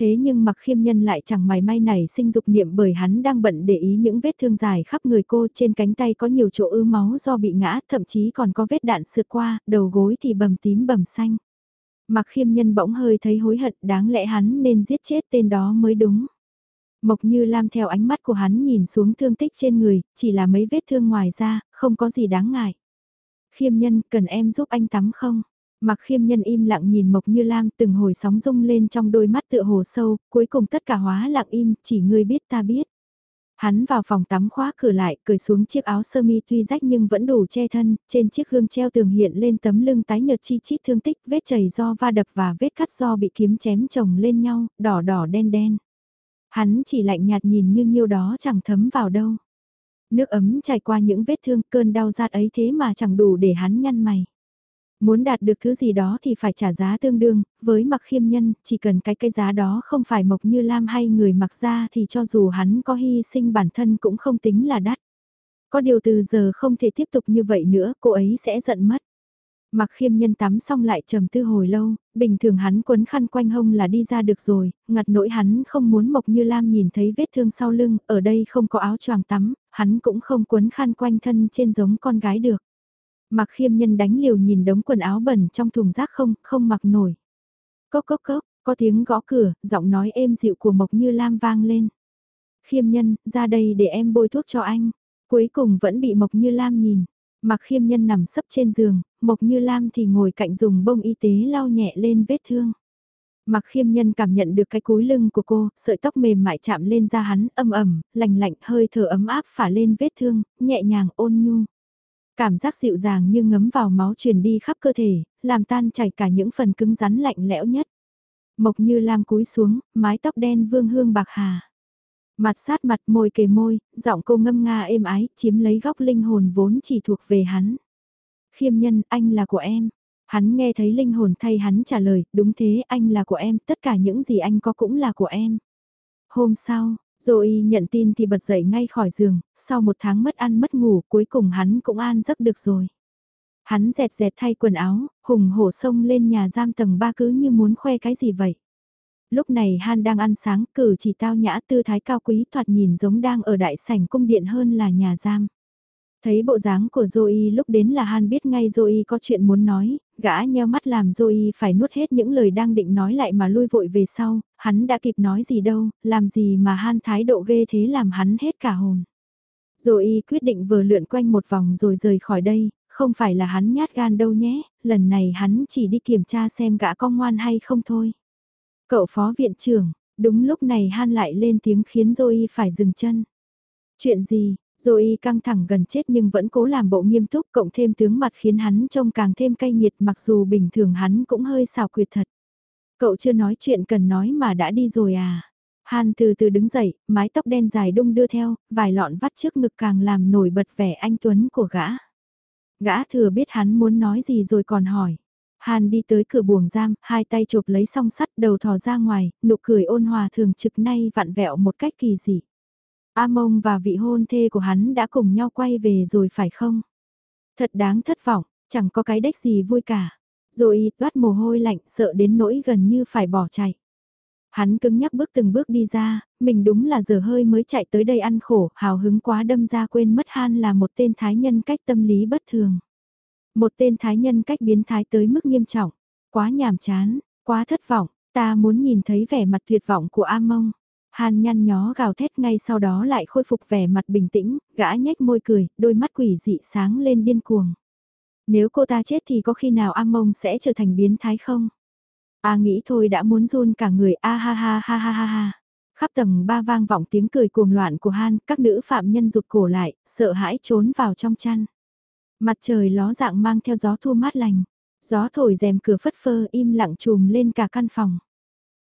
Thế nhưng mặc khiêm nhân lại chẳng mày may này sinh dục niệm bởi hắn đang bận để ý những vết thương dài khắp người cô trên cánh tay có nhiều chỗ ứ máu do bị ngã, thậm chí còn có vết đạn sượt qua, đầu gối thì bầm tím bầm xanh. Mặc khiêm nhân bỗng hơi thấy hối hận đáng lẽ hắn nên giết chết tên đó mới đúng. Mộc Như Lam theo ánh mắt của hắn nhìn xuống thương tích trên người, chỉ là mấy vết thương ngoài ra, không có gì đáng ngại. Khiêm nhân, cần em giúp anh tắm không? Mặc khiêm nhân im lặng nhìn Mộc Như Lam từng hồi sóng rung lên trong đôi mắt tựa hồ sâu, cuối cùng tất cả hóa lặng im, chỉ ngươi biết ta biết. Hắn vào phòng tắm khóa cửa lại, cởi xuống chiếc áo sơ mi tuy rách nhưng vẫn đủ che thân, trên chiếc gương treo tường hiện lên tấm lưng tái nhợt chi chít thương tích, vết chảy do va đập và vết cắt do bị kiếm chém chồng lên nhau, đỏ đỏ đen đen. Hắn chỉ lạnh nhạt nhìn như nhiêu đó chẳng thấm vào đâu. Nước ấm chảy qua những vết thương cơn đau rát ấy thế mà chẳng đủ để hắn nhăn mày. Muốn đạt được thứ gì đó thì phải trả giá tương đương, với mặc khiêm nhân, chỉ cần cái cái giá đó không phải mộc như lam hay người mặc ra thì cho dù hắn có hy sinh bản thân cũng không tính là đắt. Có điều từ giờ không thể tiếp tục như vậy nữa, cô ấy sẽ giận mất. Mặc khiêm nhân tắm xong lại trầm tư hồi lâu, bình thường hắn quấn khăn quanh hông là đi ra được rồi, ngặt nỗi hắn không muốn Mộc Như Lam nhìn thấy vết thương sau lưng, ở đây không có áo choàng tắm, hắn cũng không quấn khăn quanh thân trên giống con gái được. Mặc khiêm nhân đánh liều nhìn đống quần áo bẩn trong thùng rác không, không mặc nổi. Cốc cốc cốc, có tiếng gõ cửa, giọng nói êm dịu của Mộc Như Lam vang lên. Khiêm nhân, ra đây để em bôi thuốc cho anh. Cuối cùng vẫn bị Mộc Như Lam nhìn. Mặc khiêm nhân nằm sấp trên giường, Mộc Như Lam thì ngồi cạnh dùng bông y tế lau nhẹ lên vết thương. Mặc khiêm nhân cảm nhận được cái cúi lưng của cô, sợi tóc mềm mại chạm lên da hắn, âm ẩm, lành lạnh, hơi thở ấm áp phả lên vết thương, nhẹ nhàng ôn nhu. Cảm giác dịu dàng như ngấm vào máu truyền đi khắp cơ thể, làm tan chảy cả những phần cứng rắn lạnh lẽo nhất. Mộc như lam cúi xuống, mái tóc đen vương hương bạc hà. Mặt sát mặt môi kề môi, giọng cô ngâm nga êm ái, chiếm lấy góc linh hồn vốn chỉ thuộc về hắn. Khiêm nhân, anh là của em. Hắn nghe thấy linh hồn thay hắn trả lời, đúng thế, anh là của em, tất cả những gì anh có cũng là của em. Hôm sau, Zoe nhận tin thì bật dậy ngay khỏi giường, sau một tháng mất ăn mất ngủ cuối cùng hắn cũng an giấc được rồi. Hắn dẹt dẹt thay quần áo, hùng hổ sông lên nhà giam tầng ba cứ như muốn khoe cái gì vậy. Lúc này Han đang ăn sáng, cử chỉ tao nhã tư thái cao quý thoạt nhìn giống đang ở đại sảnh cung điện hơn là nhà giam. Thấy bộ dáng của Zoe lúc đến là Han biết ngay Zoe có chuyện muốn nói, gã nheo mắt làm Zoe phải nuốt hết những lời đang định nói lại mà lui vội về sau, hắn đã kịp nói gì đâu, làm gì mà Han thái độ ghê thế làm hắn hết cả hồn. Zoe quyết định vừa lượn quanh một vòng rồi rời khỏi đây, không phải là hắn nhát gan đâu nhé, lần này hắn chỉ đi kiểm tra xem gã có ngoan hay không thôi. Cậu phó viện trưởng, đúng lúc này Han lại lên tiếng khiến Zoe phải dừng chân. Chuyện gì, Zoe căng thẳng gần chết nhưng vẫn cố làm bộ nghiêm túc cộng thêm tướng mặt khiến hắn trông càng thêm cay nghiệt mặc dù bình thường hắn cũng hơi xào quyệt thật. Cậu chưa nói chuyện cần nói mà đã đi rồi à. Han từ từ đứng dậy, mái tóc đen dài đung đưa theo, vài lọn vắt trước ngực càng làm nổi bật vẻ anh Tuấn của gã. Gã thừa biết hắn muốn nói gì rồi còn hỏi. Hàn đi tới cửa buồng giam, hai tay chộp lấy song sắt đầu thò ra ngoài, nụ cười ôn hòa thường trực nay vặn vẹo một cách kỳ dị. A mông và vị hôn thê của hắn đã cùng nhau quay về rồi phải không? Thật đáng thất vọng, chẳng có cái đếch gì vui cả. Rồi toát mồ hôi lạnh sợ đến nỗi gần như phải bỏ chạy. Hắn cứng nhắc bước từng bước đi ra, mình đúng là giờ hơi mới chạy tới đây ăn khổ, hào hứng quá đâm ra quên mất Han là một tên thái nhân cách tâm lý bất thường. Một tên thái nhân cách biến thái tới mức nghiêm trọng, quá nhàm chán, quá thất vọng, ta muốn nhìn thấy vẻ mặt tuyệt vọng của A Mông. hàn nhăn nhó gào thét ngay sau đó lại khôi phục vẻ mặt bình tĩnh, gã nhếch môi cười, đôi mắt quỷ dị sáng lên điên cuồng. Nếu cô ta chết thì có khi nào A Mông sẽ trở thành biến thái không? A nghĩ thôi đã muốn run cả người a ha ha ha ha ha ha. Khắp tầng ba vang vọng tiếng cười cuồng loạn của Han, các nữ phạm nhân rụt cổ lại, sợ hãi trốn vào trong chăn. Mặt trời ló dạng mang theo gió thu mát lành. Gió thổi rèm cửa phất phơ im lặng trùm lên cả căn phòng.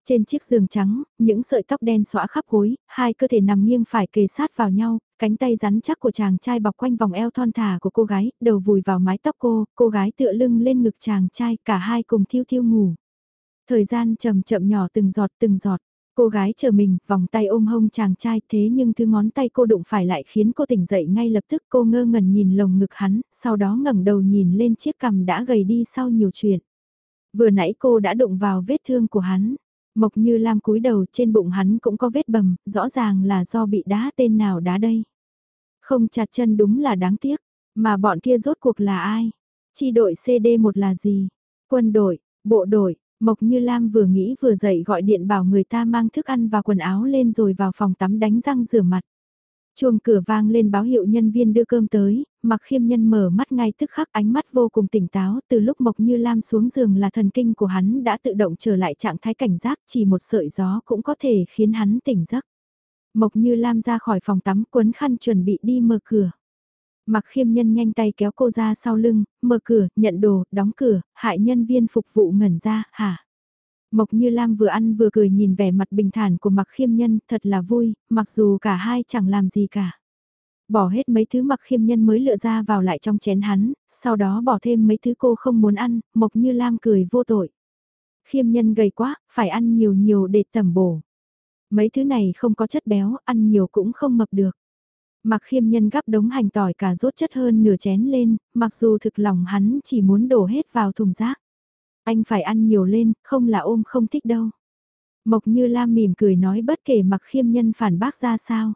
Trên chiếc giường trắng, những sợi tóc đen xõa khắp gối, hai cơ thể nằm nghiêng phải kề sát vào nhau, cánh tay rắn chắc của chàng trai bọc quanh vòng eo thon thả của cô gái, đầu vùi vào mái tóc cô, cô gái tựa lưng lên ngực chàng trai, cả hai cùng thiêu thiêu ngủ. Thời gian chậm chậm nhỏ từng giọt từng giọt. Cô gái chờ mình, vòng tay ôm hông chàng trai thế nhưng thứ ngón tay cô đụng phải lại khiến cô tỉnh dậy ngay lập tức cô ngơ ngẩn nhìn lồng ngực hắn, sau đó ngẩng đầu nhìn lên chiếc cằm đã gầy đi sau nhiều chuyện. Vừa nãy cô đã đụng vào vết thương của hắn, Mộc như Lam cúi đầu trên bụng hắn cũng có vết bầm, rõ ràng là do bị đá tên nào đá đây. Không chặt chân đúng là đáng tiếc, mà bọn kia rốt cuộc là ai? Chi đội CD1 là gì? Quân đội, bộ đội, Mộc Như Lam vừa nghĩ vừa dậy gọi điện bảo người ta mang thức ăn và quần áo lên rồi vào phòng tắm đánh răng rửa mặt. Chuông cửa vang lên báo hiệu nhân viên đưa cơm tới, mặc khiêm nhân mở mắt ngay tức khắc ánh mắt vô cùng tỉnh táo từ lúc Mộc Như Lam xuống giường là thần kinh của hắn đã tự động trở lại trạng thái cảnh giác chỉ một sợi gió cũng có thể khiến hắn tỉnh giấc. Mộc Như Lam ra khỏi phòng tắm quấn khăn chuẩn bị đi mở cửa. Mặc khiêm nhân nhanh tay kéo cô ra sau lưng, mở cửa, nhận đồ, đóng cửa, hại nhân viên phục vụ ngẩn ra, hả? Mộc Như Lam vừa ăn vừa cười nhìn vẻ mặt bình thản của Mặc Khiêm Nhân, thật là vui, mặc dù cả hai chẳng làm gì cả. Bỏ hết mấy thứ Mặc Khiêm Nhân mới lựa ra vào lại trong chén hắn, sau đó bỏ thêm mấy thứ cô không muốn ăn, Mộc Như Lam cười vô tội. Khiêm Nhân gầy quá, phải ăn nhiều nhiều để tẩm bổ. Mấy thứ này không có chất béo, ăn nhiều cũng không mập được. Mặc khiêm nhân gắp đống hành tỏi cả rốt chất hơn nửa chén lên, mặc dù thực lòng hắn chỉ muốn đổ hết vào thùng rác. Anh phải ăn nhiều lên, không là ôm không thích đâu. Mộc như Lam mỉm cười nói bất kể mặc khiêm nhân phản bác ra sao.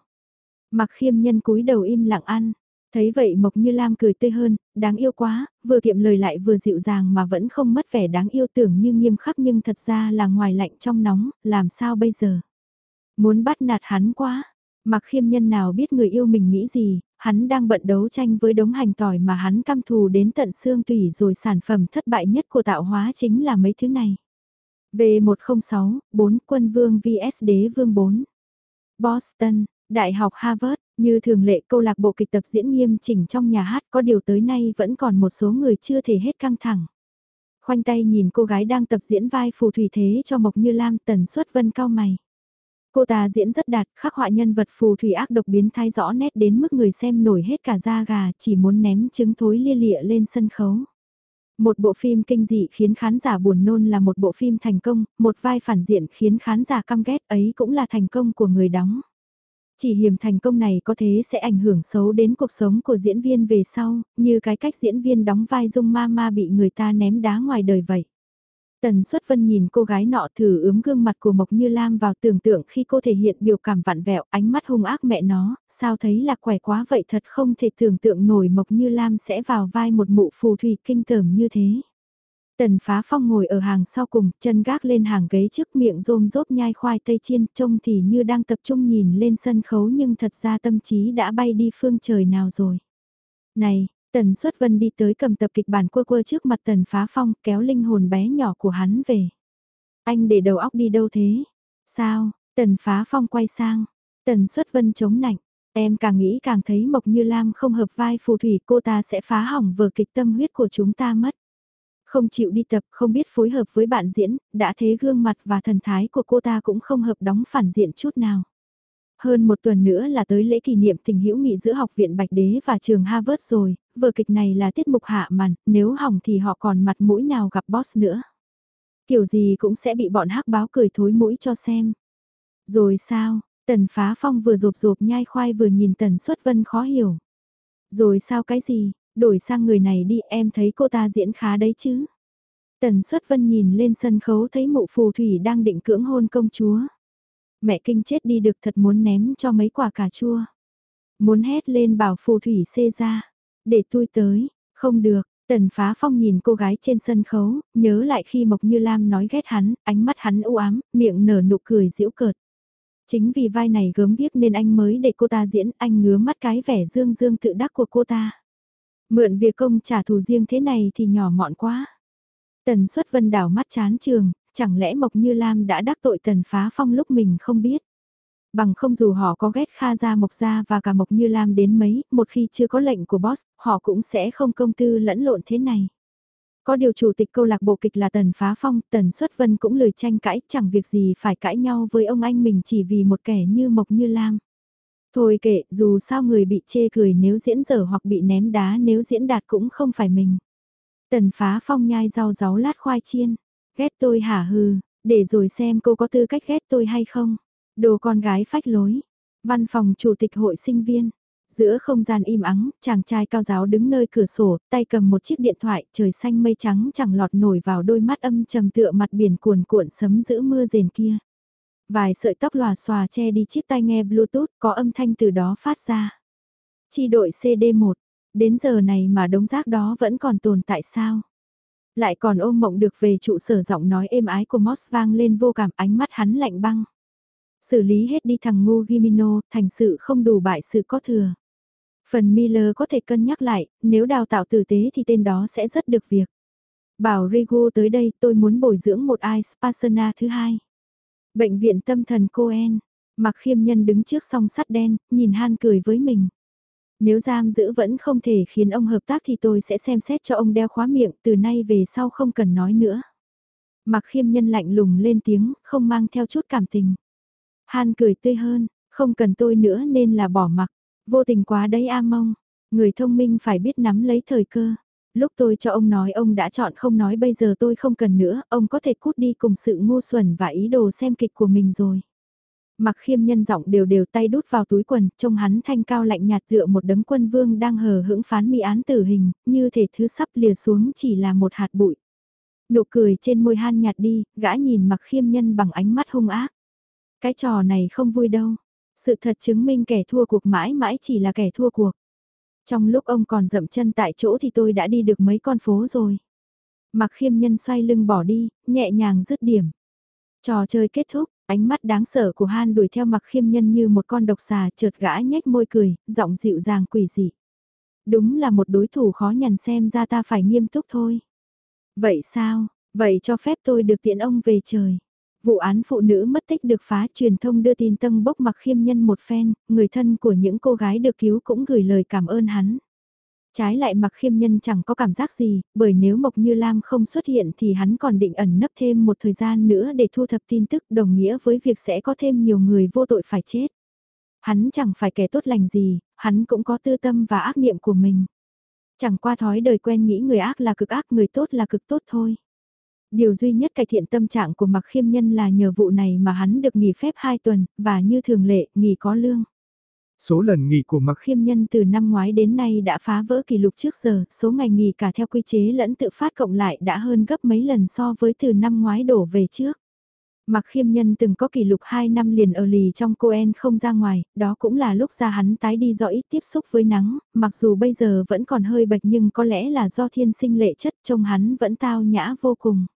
Mặc khiêm nhân cúi đầu im lặng ăn. Thấy vậy Mộc Như Lam cười tươi hơn, đáng yêu quá, vừa kiệm lời lại vừa dịu dàng mà vẫn không mất vẻ đáng yêu tưởng như nghiêm khắc nhưng thật ra là ngoài lạnh trong nóng, làm sao bây giờ? Muốn bắt nạt hắn quá, mặc khiêm nhân nào biết người yêu mình nghĩ gì, hắn đang bận đấu tranh với đống hành tỏi mà hắn căm thù đến tận xương tủy rồi sản phẩm thất bại nhất của tạo hóa chính là mấy thứ này. V106, 4 quân vương vs đế vương 4. Boston, Đại học Harvard, như thường lệ câu lạc bộ kịch tập diễn nghiêm chỉnh trong nhà hát có điều tới nay vẫn còn một số người chưa thể hết căng thẳng. Khoanh tay nhìn cô gái đang tập diễn vai phù thủy thế cho Mộc Như Lam tần suất vân cao mày. Cô ta diễn rất đạt, khắc họa nhân vật phù thủy ác độc biến thái rõ nét đến mức người xem nổi hết cả da gà, chỉ muốn ném trứng thối lia lịa lên sân khấu. Một bộ phim kinh dị khiến khán giả buồn nôn là một bộ phim thành công, một vai phản diện khiến khán giả căm ghét ấy cũng là thành công của người đóng. Chỉ hiểm thành công này có thế sẽ ảnh hưởng xấu đến cuộc sống của diễn viên về sau, như cái cách diễn viên đóng vai dung ma ma bị người ta ném đá ngoài đời vậy. Tần Xuất Vân nhìn cô gái nọ thử ướm gương mặt của Mộc Như Lam vào tưởng tượng khi cô thể hiện biểu cảm vặn vẹo ánh mắt hung ác mẹ nó, sao thấy là quẻ quá vậy thật không thể tưởng tượng nổi Mộc Như Lam sẽ vào vai một mụ phù thủy kinh tởm như thế. Tần phá phong ngồi ở hàng sau cùng, chân gác lên hàng ghế trước miệng rôm rốp nhai khoai tây chiên, trông thì như đang tập trung nhìn lên sân khấu nhưng thật ra tâm trí đã bay đi phương trời nào rồi. Này, Tần Xuất Vân đi tới cầm tập kịch bản quơ quơ trước mặt Tần Phá Phong kéo linh hồn bé nhỏ của hắn về. Anh để đầu óc đi đâu thế? Sao? Tần Phá Phong quay sang. Tần Xuất Vân chống nạnh. Em càng nghĩ càng thấy Mộc Như Lam không hợp vai phù thủy cô ta sẽ phá hỏng vở kịch tâm huyết của chúng ta mất. Không chịu đi tập, không biết phối hợp với bạn diễn, đã thế gương mặt và thần thái của cô ta cũng không hợp đóng phản diện chút nào. Hơn một tuần nữa là tới lễ kỷ niệm tình hữu nghị giữa học viện Bạch Đế và trường Harvard rồi, vở kịch này là tiết mục hạ màn, nếu hỏng thì họ còn mặt mũi nào gặp boss nữa. Kiểu gì cũng sẽ bị bọn hắc báo cười thối mũi cho xem. Rồi sao, Tần Phá Phong vừa rộp rộp nhai khoai vừa nhìn Tần Xuất Vân khó hiểu. Rồi sao cái gì, đổi sang người này đi em thấy cô ta diễn khá đấy chứ. Tần Xuất Vân nhìn lên sân khấu thấy mụ phù thủy đang định cưỡng hôn công chúa mẹ kinh chết đi được thật muốn ném cho mấy quả cà chua. Muốn hét lên bảo phù thủy xê ra, để tôi tới, không được, Tần Phá Phong nhìn cô gái trên sân khấu, nhớ lại khi Mộc Như Lam nói ghét hắn, ánh mắt hắn u ám, miệng nở nụ cười giễu cợt. Chính vì vai này gớm ghiếc nên anh mới để cô ta diễn, anh ngứa mắt cái vẻ dương dương tự đắc của cô ta. Mượn việc công trả thù riêng thế này thì nhỏ mọn quá. Tần suất vân đảo mắt chán trường, chẳng lẽ Mộc Như Lam đã đắc tội Tần Phá Phong lúc mình không biết. Bằng không dù họ có ghét Kha Gia Mộc Gia và cả Mộc Như Lam đến mấy, một khi chưa có lệnh của boss, họ cũng sẽ không công tư lẫn lộn thế này. Có điều chủ tịch câu lạc bộ kịch là Tần Phá Phong, Tần Xuất Vân cũng lời tranh cãi, chẳng việc gì phải cãi nhau với ông anh mình chỉ vì một kẻ như Mộc Như Lam. Thôi kệ, dù sao người bị chê cười nếu diễn dở hoặc bị ném đá nếu diễn đạt cũng không phải mình. Tần Phá Phong nhai rau ráu lát khoai chiên. Ghét tôi hả hừ, để rồi xem cô có tư cách ghét tôi hay không. Đồ con gái phách lối. Văn phòng chủ tịch hội sinh viên. Giữa không gian im ắng, chàng trai cao giáo đứng nơi cửa sổ, tay cầm một chiếc điện thoại, trời xanh mây trắng chẳng lọt nổi vào đôi mắt âm trầm tựa mặt biển cuồn cuộn sấm giữ mưa rền kia. Vài sợi tóc lòa xòa che đi chiếc tai nghe Bluetooth có âm thanh từ đó phát ra. Chi đội CD1, đến giờ này mà đống rác đó vẫn còn tồn tại sao? Lại còn ôm mộng được về trụ sở giọng nói êm ái của Moss vang lên vô cảm ánh mắt hắn lạnh băng. Xử lý hết đi thằng ngu Gimino, thành sự không đủ bại sự có thừa. Phần Miller có thể cân nhắc lại, nếu đào tạo tử tế thì tên đó sẽ rất được việc. Bảo Rigu tới đây tôi muốn bồi dưỡng một ai Spasana thứ hai. Bệnh viện tâm thần Coen, mặc khiêm nhân đứng trước song sắt đen, nhìn Han cười với mình. Nếu giam giữ vẫn không thể khiến ông hợp tác thì tôi sẽ xem xét cho ông đeo khóa miệng, từ nay về sau không cần nói nữa. Mặc khiêm nhân lạnh lùng lên tiếng, không mang theo chút cảm tình. Han cười tươi hơn, không cần tôi nữa nên là bỏ mặc. Vô tình quá đấy a mông. Người thông minh phải biết nắm lấy thời cơ. Lúc tôi cho ông nói ông đã chọn không nói bây giờ tôi không cần nữa, ông có thể cút đi cùng sự ngu xuẩn và ý đồ xem kịch của mình rồi. Mặc khiêm nhân giọng đều đều tay đút vào túi quần, trông hắn thanh cao lạnh nhạt tựa một đấng quân vương đang hờ hững phán mỹ án tử hình, như thể thứ sắp lìa xuống chỉ là một hạt bụi. Nụ cười trên môi han nhạt đi, gã nhìn mặc khiêm nhân bằng ánh mắt hung ác. Cái trò này không vui đâu. Sự thật chứng minh kẻ thua cuộc mãi mãi chỉ là kẻ thua cuộc. Trong lúc ông còn dậm chân tại chỗ thì tôi đã đi được mấy con phố rồi. Mặc khiêm nhân xoay lưng bỏ đi, nhẹ nhàng dứt điểm. Trò chơi kết thúc, Ánh mắt đáng sợ của Han đuổi theo mặc khiêm nhân như một con độc xà chợt gã nhếch môi cười, giọng dịu dàng quỷ dị. Đúng là một đối thủ khó nhằn xem ra ta phải nghiêm túc thôi. Vậy sao, vậy cho phép tôi được tiện ông về trời. Vụ án phụ nữ mất tích được phá truyền thông đưa tin tân bốc mặc khiêm nhân một phen, người thân của những cô gái được cứu cũng gửi lời cảm ơn hắn. Trái lại mặc khiêm nhân chẳng có cảm giác gì, bởi nếu Mộc Như Lam không xuất hiện thì hắn còn định ẩn nấp thêm một thời gian nữa để thu thập tin tức đồng nghĩa với việc sẽ có thêm nhiều người vô tội phải chết. Hắn chẳng phải kẻ tốt lành gì, hắn cũng có tư tâm và ác niệm của mình. Chẳng qua thói đời quen nghĩ người ác là cực ác, người tốt là cực tốt thôi. Điều duy nhất cải thiện tâm trạng của Mạc Khiêm Nhân là nhờ vụ này mà hắn được nghỉ phép 2 tuần, và như thường lệ, nghỉ có lương. Số lần nghỉ của Mạc Khiêm Nhân từ năm ngoái đến nay đã phá vỡ kỷ lục trước giờ, số ngày nghỉ cả theo quy chế lẫn tự phát cộng lại đã hơn gấp mấy lần so với từ năm ngoái đổ về trước. Mặc khiêm nhân từng có kỷ lục 2 năm liền ở lì trong Coen không ra ngoài, đó cũng là lúc ra hắn tái đi do ít tiếp xúc với nắng, mặc dù bây giờ vẫn còn hơi bạch nhưng có lẽ là do thiên sinh lệ chất trông hắn vẫn tao nhã vô cùng.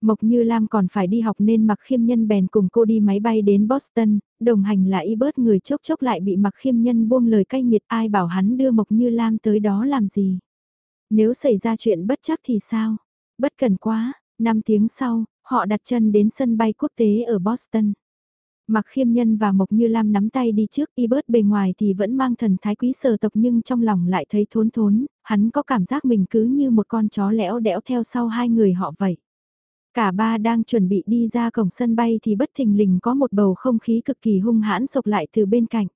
Mộc Như Lam còn phải đi học nên Mặc Khiêm Nhân bèn cùng cô đi máy bay đến Boston, đồng hành là y bớt người chốc chốc lại bị Mặc Khiêm Nhân buông lời cay nghiệt ai bảo hắn đưa Mộc Như Lam tới đó làm gì. Nếu xảy ra chuyện bất chắc thì sao? Bất cần quá, 5 tiếng sau, họ đặt chân đến sân bay quốc tế ở Boston. Mặc khiêm nhân và Mộc Như Lam nắm tay đi trước y bớt bề ngoài thì vẫn mang thần thái quý sở tộc nhưng trong lòng lại thấy thốn thốn, hắn có cảm giác mình cứ như một con chó lẽo đẽo theo sau hai người họ vậy. Cả ba đang chuẩn bị đi ra cổng sân bay thì bất thình lình có một bầu không khí cực kỳ hung hãn sộc lại từ bên cạnh.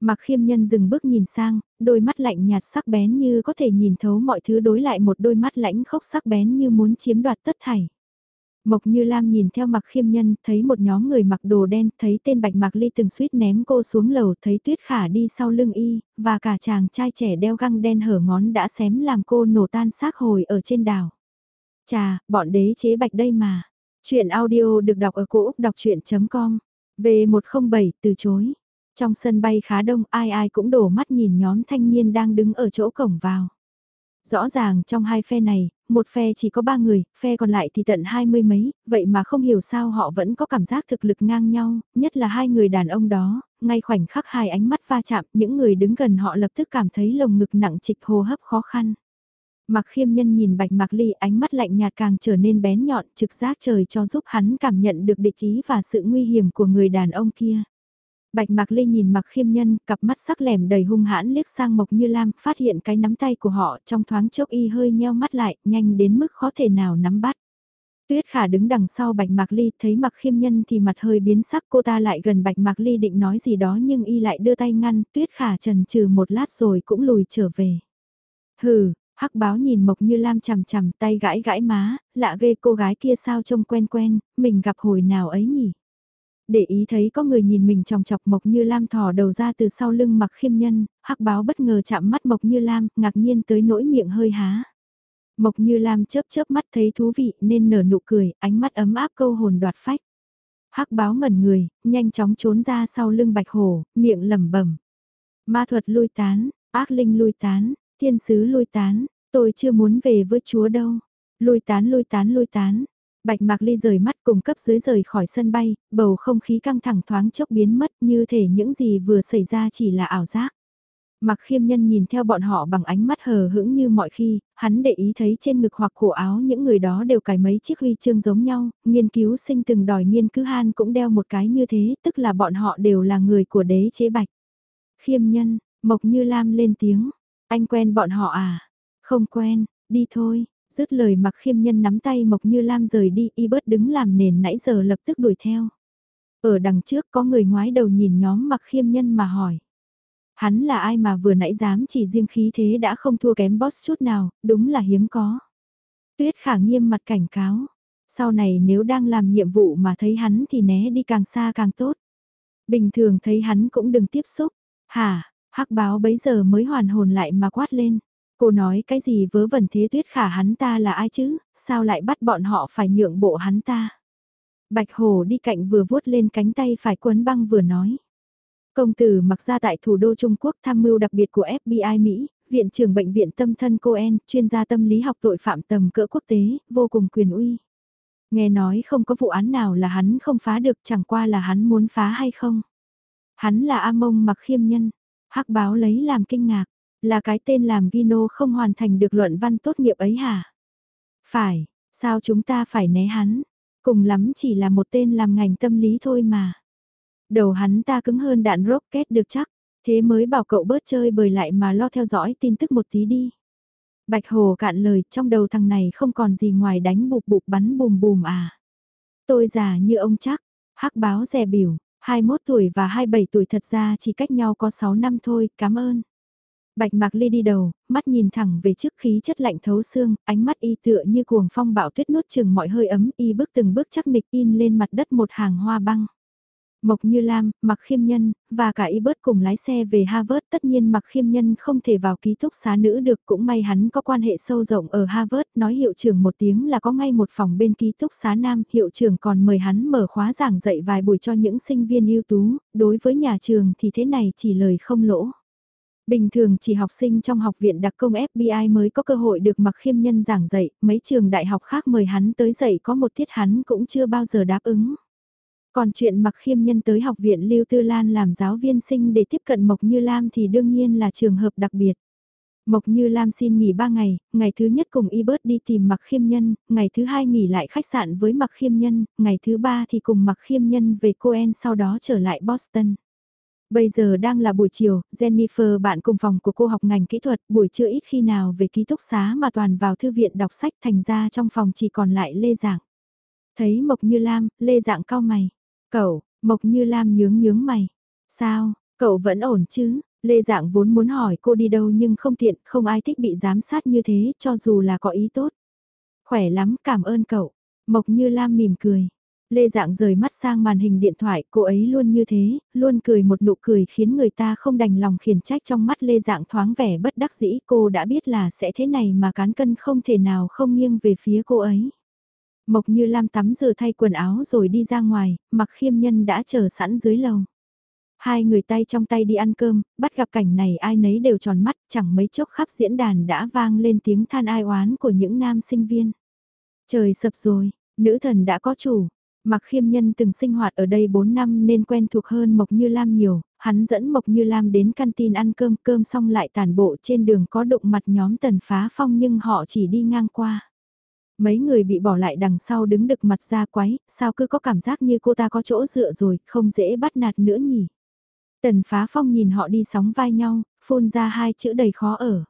Mặc khiêm nhân dừng bước nhìn sang, đôi mắt lạnh nhạt sắc bén như có thể nhìn thấu mọi thứ đối lại một đôi mắt lãnh khốc sắc bén như muốn chiếm đoạt tất thảy. Mộc Như Lam nhìn theo mặc khiêm nhân, thấy một nhóm người mặc đồ đen, thấy tên Bạch mặc Ly từng suýt ném cô xuống lầu, thấy Tuyết Khả đi sau lưng y, và cả chàng trai trẻ đeo găng đen hở ngón đã xém làm cô nổ tan xác hồi ở trên đảo. Chà, bọn đế chế bạch đây mà. Chuyện audio được đọc ở cổ Úc đọc chuyện.com. V107 từ chối. Trong sân bay khá đông ai ai cũng đổ mắt nhìn nhóm thanh niên đang đứng ở chỗ cổng vào. Rõ ràng trong hai phe này, một phe chỉ có ba người, phe còn lại thì tận hai mươi mấy, vậy mà không hiểu sao họ vẫn có cảm giác thực lực ngang nhau, nhất là hai người đàn ông đó, ngay khoảnh khắc hai ánh mắt va chạm, những người đứng gần họ lập tức cảm thấy lồng ngực nặng trịch hô hấp khó khăn. Mặc khiêm nhân nhìn bạch mạc ly ánh mắt lạnh nhạt càng trở nên bén nhọn trực giác trời cho giúp hắn cảm nhận được địch ý và sự nguy hiểm của người đàn ông kia. Bạch Mạc Ly nhìn Mặc Khiêm Nhân, cặp mắt sắc lẻm đầy hung hãn liếc sang Mộc Như Lam, phát hiện cái nắm tay của họ trong thoáng chốc y hơi nheo mắt lại, nhanh đến mức khó thể nào nắm bắt. Tuyết Khả đứng đằng sau Bạch Mạc Ly, thấy Mặc Khiêm Nhân thì mặt hơi biến sắc, cô ta lại gần Bạch Mạc Ly định nói gì đó nhưng y lại đưa tay ngăn, Tuyết Khả trần trừ một lát rồi cũng lùi trở về. Hừ, Hắc báo nhìn Mộc Như Lam chằm chằm tay gãi gãi má, lạ ghê cô gái kia sao trông quen quen, mình gặp hồi nào ấy nhỉ? Để ý thấy có người nhìn mình tròng chọc Mộc Như Lam thò đầu ra từ sau lưng mặc khiêm nhân, hắc báo bất ngờ chạm mắt Mộc Như Lam, ngạc nhiên tới nỗi miệng hơi há. Mộc Như Lam chớp chớp mắt thấy thú vị nên nở nụ cười, ánh mắt ấm áp câu hồn đoạt phách. Hắc báo ngẩn người, nhanh chóng trốn ra sau lưng bạch hổ, miệng lẩm bẩm. Ma thuật lui tán, ác linh lui tán, thiên sứ lôi tán, tôi chưa muốn về với chúa đâu. lôi tán lôi tán lôi tán, Bạch Mạc Ly rời mắt cùng cấp dưới rời khỏi sân bay, bầu không khí căng thẳng thoáng chốc biến mất như thể những gì vừa xảy ra chỉ là ảo giác. Mặc khiêm nhân nhìn theo bọn họ bằng ánh mắt hờ hững như mọi khi, hắn để ý thấy trên ngực hoặc cổ áo những người đó đều cài mấy chiếc huy chương giống nhau, nghiên cứu sinh từng đòi nghiên cứu han cũng đeo một cái như thế, tức là bọn họ đều là người của đế chế bạch. Khiêm nhân, Mộc Như Lam lên tiếng, anh quen bọn họ à? Không quen, đi thôi, Dứt lời mặc khiêm nhân nắm tay Mộc Như Lam rời đi, y bớt đứng làm nền nãy giờ lập tức đuổi theo. Ở đằng trước có người ngoái đầu nhìn nhóm mặc khiêm nhân mà hỏi. Hắn là ai mà vừa nãy dám chỉ riêng khí thế đã không thua kém boss chút nào, đúng là hiếm có. Tuyết khả nghiêm mặt cảnh cáo. Sau này nếu đang làm nhiệm vụ mà thấy hắn thì né đi càng xa càng tốt. Bình thường thấy hắn cũng đừng tiếp xúc. Hả, hắc báo bấy giờ mới hoàn hồn lại mà quát lên. Cô nói cái gì vớ vẩn thế tuyết khả hắn ta là ai chứ, sao lại bắt bọn họ phải nhượng bộ hắn ta. Bạch Hồ đi cạnh vừa vuốt lên cánh tay phải quấn băng vừa nói. Công tử mặc ra tại thủ đô Trung Quốc tham mưu đặc biệt của FBI Mỹ, Viện trưởng Bệnh viện Tâm thân Cohen, chuyên gia tâm lý học tội phạm tầm cỡ quốc tế, vô cùng quyền uy. Nghe nói không có vụ án nào là hắn không phá được chẳng qua là hắn muốn phá hay không. Hắn là A Mông mặc khiêm nhân, hắc báo lấy làm kinh ngạc. Là cái tên làm Gino không hoàn thành được luận văn tốt nghiệp ấy hả? Phải, sao chúng ta phải né hắn? Cùng lắm chỉ là một tên làm ngành tâm lý thôi mà. Đầu hắn ta cứng hơn đạn rocket được chắc. Thế mới bảo cậu bớt chơi bời lại mà lo theo dõi tin tức một tí đi. Bạch Hồ cạn lời trong đầu thằng này không còn gì ngoài đánh bụp bụp bắn bùm bùm à. Tôi già như ông chắc, hắc báo rè biểu, 21 tuổi và 27 tuổi thật ra chỉ cách nhau có 6 năm thôi, cảm ơn. Bạch Mạc Ly đi đầu, mắt nhìn thẳng về trước khí chất lạnh thấu xương, ánh mắt y tựa như cuồng phong bạo tuyết nuốt chừng mọi hơi ấm, y bước từng bước chắc nịch in lên mặt đất một hàng hoa băng. Mộc Như Lam, Mặc Khiêm Nhân, và cả y bớt cùng lái xe về Harvard. Tất nhiên Mặc Khiêm Nhân không thể vào ký túc xá nữ được cũng may hắn có quan hệ sâu rộng ở Harvard. Nói hiệu trưởng một tiếng là có ngay một phòng bên ký túc xá nam. Hiệu trưởng còn mời hắn mở khóa giảng dạy vài buổi cho những sinh viên ưu tú, đối với nhà trường thì thế này chỉ lời không lỗ. Bình thường chỉ học sinh trong học viện đặc công FBI mới có cơ hội được mặc khiêm nhân giảng dạy, mấy trường đại học khác mời hắn tới dạy có một tiết hắn cũng chưa bao giờ đáp ứng. Còn chuyện mặc khiêm nhân tới học viện Lưu Tư Lan làm giáo viên sinh để tiếp cận Mộc Như Lam thì đương nhiên là trường hợp đặc biệt. Mộc Như Lam xin nghỉ 3 ngày, ngày thứ nhất cùng y bớt đi tìm mặc khiêm nhân, ngày thứ hai nghỉ lại khách sạn với mặc khiêm nhân, ngày thứ ba thì cùng mặc khiêm nhân về Coen sau đó trở lại Boston. Bây giờ đang là buổi chiều, Jennifer bạn cùng phòng của cô học ngành kỹ thuật, buổi trưa ít khi nào về ký túc xá mà toàn vào thư viện đọc sách thành ra trong phòng chỉ còn lại Lê Dạng. Thấy Mộc Như Lam, Lê Dạng cao mày. Cậu, Mộc Như Lam nhướng nhướng mày. Sao, cậu vẫn ổn chứ? Lê Dạng vốn muốn hỏi cô đi đâu nhưng không tiện, không ai thích bị giám sát như thế cho dù là có ý tốt. Khỏe lắm, cảm ơn cậu. Mộc Như Lam mỉm cười. Lê Dạng rời mắt sang màn hình điện thoại, cô ấy luôn như thế, luôn cười một nụ cười khiến người ta không đành lòng khiển trách trong mắt Lê Dạng thoáng vẻ bất đắc dĩ cô đã biết là sẽ thế này mà cán cân không thể nào không nghiêng về phía cô ấy. Mộc Như Lam tắm rửa thay quần áo rồi đi ra ngoài, mặc khiêm nhân đã chờ sẵn dưới lầu. Hai người tay trong tay đi ăn cơm, bắt gặp cảnh này ai nấy đều tròn mắt, chẳng mấy chốc khắp diễn đàn đã vang lên tiếng than ai oán của những nam sinh viên. Trời sập rồi, nữ thần đã có chủ, Mặc khiêm nhân từng sinh hoạt ở đây 4 năm nên quen thuộc hơn Mộc Như Lam nhiều, hắn dẫn Mộc Như Lam đến canteen ăn cơm cơm xong lại tàn bộ trên đường có đụng mặt nhóm tần phá phong nhưng họ chỉ đi ngang qua. Mấy người bị bỏ lại đằng sau đứng đực mặt ra quái, sao cứ có cảm giác như cô ta có chỗ dựa rồi, không dễ bắt nạt nữa nhỉ. Tần phá phong nhìn họ đi sóng vai nhau, phun ra hai chữ đầy khó ở.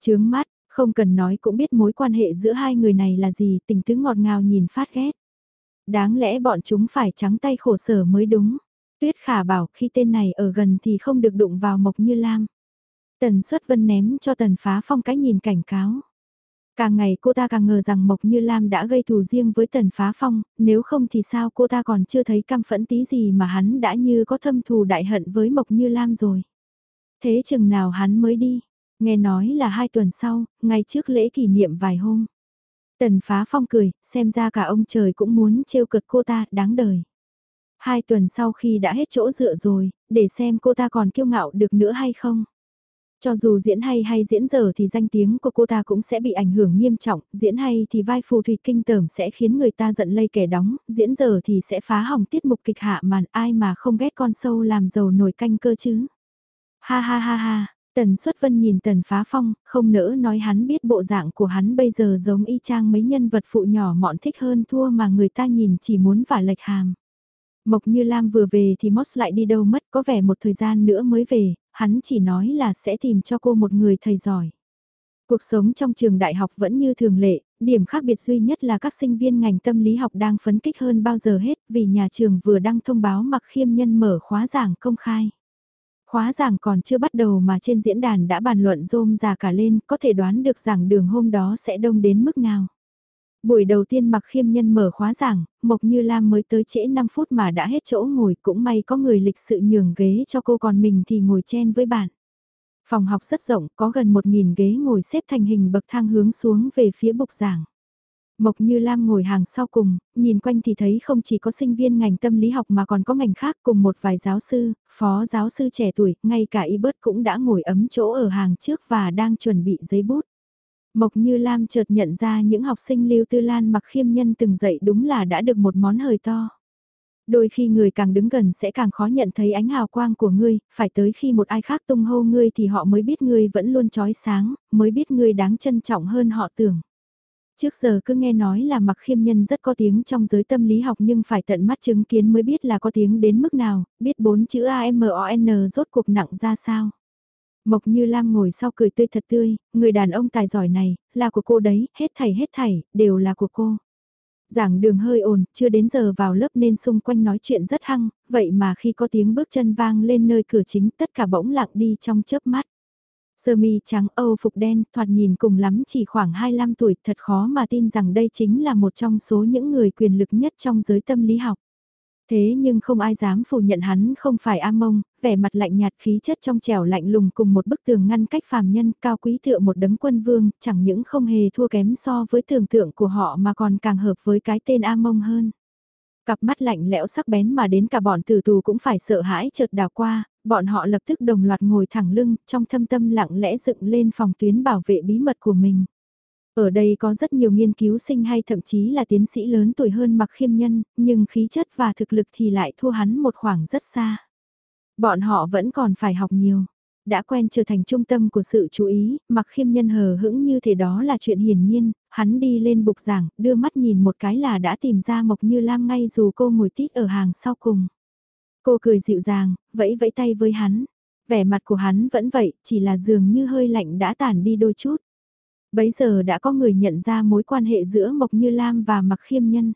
Chướng mắt, không cần nói cũng biết mối quan hệ giữa hai người này là gì, tình tứ ngọt ngào nhìn phát ghét. Đáng lẽ bọn chúng phải trắng tay khổ sở mới đúng. Tuyết khả bảo khi tên này ở gần thì không được đụng vào Mộc Như Lam. Tần suất vân ném cho tần phá phong cái nhìn cảnh cáo. Càng ngày cô ta càng ngờ rằng Mộc Như Lam đã gây thù riêng với Tần Phá Phong, nếu không thì sao cô ta còn chưa thấy căm phẫn tí gì mà hắn đã như có thâm thù đại hận với Mộc Như Lam rồi. Thế chừng nào hắn mới đi, nghe nói là hai tuần sau, ngay trước lễ kỷ niệm vài hôm. Tần phá phong cười, xem ra cả ông trời cũng muốn trêu cợt cô ta, đáng đời. Hai tuần sau khi đã hết chỗ dựa rồi, để xem cô ta còn kiêu ngạo được nữa hay không. Cho dù diễn hay hay diễn dở thì danh tiếng của cô ta cũng sẽ bị ảnh hưởng nghiêm trọng, diễn hay thì vai phù thủy kinh tởm sẽ khiến người ta giận lây kẻ đóng, diễn dở thì sẽ phá hỏng tiết mục kịch hạ màn ai mà không ghét con sâu làm giàu nổi canh cơ chứ. Ha ha ha ha, Tần Xuất Vân nhìn Tần Phá Phong, không nỡ nói hắn biết bộ dạng của hắn bây giờ giống y chang mấy nhân vật phụ nhỏ mọn thích hơn thua mà người ta nhìn chỉ muốn vả lệch hàm. Mộc Như Lam vừa về thì Moss lại đi đâu mất có vẻ một thời gian nữa mới về, hắn chỉ nói là sẽ tìm cho cô một người thầy giỏi. Cuộc sống trong trường đại học vẫn như thường lệ, điểm khác biệt duy nhất là các sinh viên ngành tâm lý học đang phấn kích hơn bao giờ hết vì nhà trường vừa đăng thông báo mặc khiêm nhân mở khóa giảng công khai. Khóa giảng còn chưa bắt đầu mà trên diễn đàn đã bàn luận rôm già cả lên, có thể đoán được giảng đường hôm đó sẽ đông đến mức nào. Buổi đầu tiên mặc khiêm nhân mở khóa giảng, Mộc Như Lam mới tới trễ 5 phút mà đã hết chỗ ngồi cũng may có người lịch sự nhường ghế cho cô còn mình thì ngồi chen với bạn. Phòng học rất rộng, có gần 1.000 ghế ngồi xếp thành hình bậc thang hướng xuống về phía bục giảng. Mộc Như Lam ngồi hàng sau cùng, nhìn quanh thì thấy không chỉ có sinh viên ngành tâm lý học mà còn có ngành khác cùng một vài giáo sư, phó giáo sư trẻ tuổi, ngay cả y bớt cũng đã ngồi ấm chỗ ở hàng trước và đang chuẩn bị giấy bút. Mộc Như Lam chợt nhận ra những học sinh Lưu Tư Lan mặc khiêm nhân từng dậy đúng là đã được một món hời to. Đôi khi người càng đứng gần sẽ càng khó nhận thấy ánh hào quang của ngươi, phải tới khi một ai khác tung hô ngươi thì họ mới biết ngươi vẫn luôn trói sáng, mới biết ngươi đáng trân trọng hơn họ tưởng. Trước giờ cứ nghe nói là mặc khiêm nhân rất có tiếng trong giới tâm lý học nhưng phải tận mắt chứng kiến mới biết là có tiếng đến mức nào, biết bốn chữ AMON rốt cuộc nặng ra sao. Mộc Như Lam ngồi sau cười tươi thật tươi, người đàn ông tài giỏi này, là của cô đấy, hết thảy hết thảy, đều là của cô. Giảng đường hơi ồn, chưa đến giờ vào lớp nên xung quanh nói chuyện rất hăng, vậy mà khi có tiếng bước chân vang lên nơi cửa chính tất cả bỗng lặng đi trong chớp mắt. Sơ mi trắng Âu phục đen, thoạt nhìn cùng lắm chỉ khoảng 25 tuổi, thật khó mà tin rằng đây chính là một trong số những người quyền lực nhất trong giới tâm lý học. Thế nhưng không ai dám phủ nhận hắn không phải A Mông, vẻ mặt lạnh nhạt khí chất trong trẻo lạnh lùng cùng một bức tường ngăn cách phàm nhân cao quý thượng một đấng quân vương, chẳng những không hề thua kém so với tưởng tượng của họ mà còn càng hợp với cái tên A Mông hơn. Cặp mắt lạnh lẽo sắc bén mà đến cả bọn tử tù cũng phải sợ hãi chợt đào qua, bọn họ lập tức đồng loạt ngồi thẳng lưng, trong thâm tâm lặng lẽ dựng lên phòng tuyến bảo vệ bí mật của mình. Ở đây có rất nhiều nghiên cứu sinh hay thậm chí là tiến sĩ lớn tuổi hơn mặc khiêm nhân, nhưng khí chất và thực lực thì lại thua hắn một khoảng rất xa. Bọn họ vẫn còn phải học nhiều. Đã quen trở thành trung tâm của sự chú ý, mặc khiêm nhân hờ hững như thế đó là chuyện hiển nhiên, hắn đi lên bục giảng, đưa mắt nhìn một cái là đã tìm ra Mộc Như Lam ngay dù cô ngồi tít ở hàng sau cùng. Cô cười dịu dàng, vẫy vẫy tay với hắn. Vẻ mặt của hắn vẫn vậy, chỉ là dường như hơi lạnh đã tản đi đôi chút. Bấy giờ đã có người nhận ra mối quan hệ giữa Mộc Như Lam và Mặc Khiêm Nhân.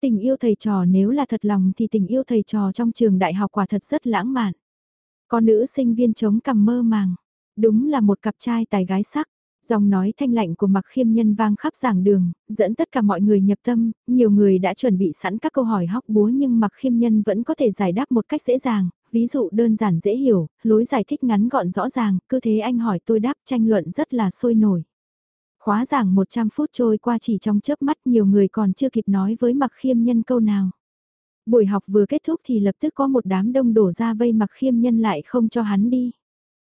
Tình yêu thầy trò nếu là thật lòng thì tình yêu thầy trò trong trường đại học quả thật rất lãng mạn. Có nữ sinh viên chống cằm mơ màng. Đúng là một cặp trai tài gái sắc. Dòng nói thanh lạnh của mặc khiêm nhân vang khắp giảng đường, dẫn tất cả mọi người nhập tâm, nhiều người đã chuẩn bị sẵn các câu hỏi hóc búa nhưng mặc khiêm nhân vẫn có thể giải đáp một cách dễ dàng, ví dụ đơn giản dễ hiểu, lối giải thích ngắn gọn rõ ràng, cứ thế anh hỏi tôi đáp tranh luận rất là sôi nổi. Khóa giảng 100 phút trôi qua chỉ trong chớp mắt nhiều người còn chưa kịp nói với mặc khiêm nhân câu nào. Buổi học vừa kết thúc thì lập tức có một đám đông đổ ra vây mặc khiêm nhân lại không cho hắn đi.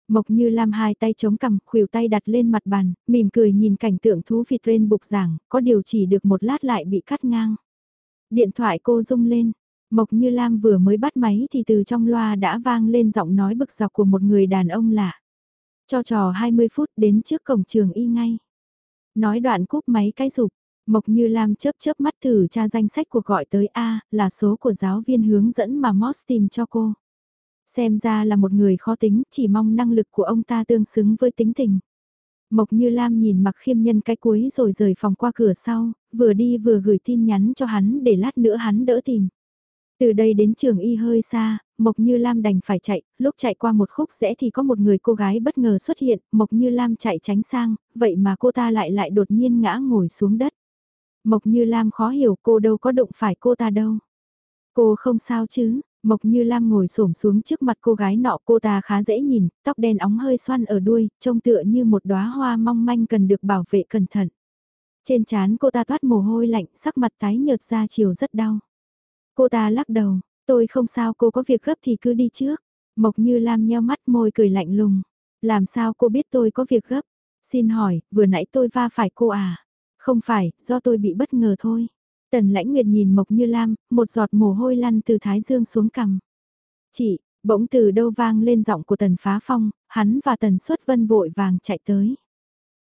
Mộc như Lam hai tay chống cằm, khuỷu tay đặt lên mặt bàn, mỉm cười nhìn cảnh tượng thú vịt trên bục giảng, có điều chỉ được một lát lại bị cắt ngang. Điện thoại cô rung lên, Mộc như Lam vừa mới bắt máy thì từ trong loa đã vang lên giọng nói bực dọc của một người đàn ông lạ. Cho trò 20 phút đến trước cổng trường y ngay. Nói đoạn cúp máy cái rụp, Mộc Như Lam chớp chớp mắt thử tra danh sách cuộc gọi tới A, là số của giáo viên hướng dẫn mà Moss tìm cho cô. Xem ra là một người khó tính, chỉ mong năng lực của ông ta tương xứng với tính tình. Mộc Như Lam nhìn mặc khiêm nhân cái cuối rồi rời phòng qua cửa sau, vừa đi vừa gửi tin nhắn cho hắn để lát nữa hắn đỡ tìm. Từ đây đến trường y hơi xa, Mộc Như Lam đành phải chạy, lúc chạy qua một khúc rẽ thì có một người cô gái bất ngờ xuất hiện, Mộc Như Lam chạy tránh sang, vậy mà cô ta lại lại đột nhiên ngã ngồi xuống đất. Mộc Như Lam khó hiểu cô đâu có đụng phải cô ta đâu. Cô không sao chứ, Mộc Như Lam ngồi xổm xuống trước mặt cô gái nọ cô ta khá dễ nhìn, tóc đen óng hơi xoăn ở đuôi, trông tựa như một đóa hoa mong manh cần được bảo vệ cẩn thận. Trên trán cô ta toát mồ hôi lạnh, sắc mặt tái nhợt ra chiều rất đau. Cô ta lắc đầu, tôi không sao cô có việc gấp thì cứ đi trước. Mộc Như Lam nheo mắt môi cười lạnh lùng. Làm sao cô biết tôi có việc gấp? Xin hỏi, vừa nãy tôi va phải cô à? Không phải, do tôi bị bất ngờ thôi. Tần lãnh nguyệt nhìn Mộc Như Lam, một giọt mồ hôi lăn từ thái dương xuống cằm. Chị, bỗng từ đâu vang lên giọng của tần phá phong, hắn và tần xuất vân vội vàng chạy tới.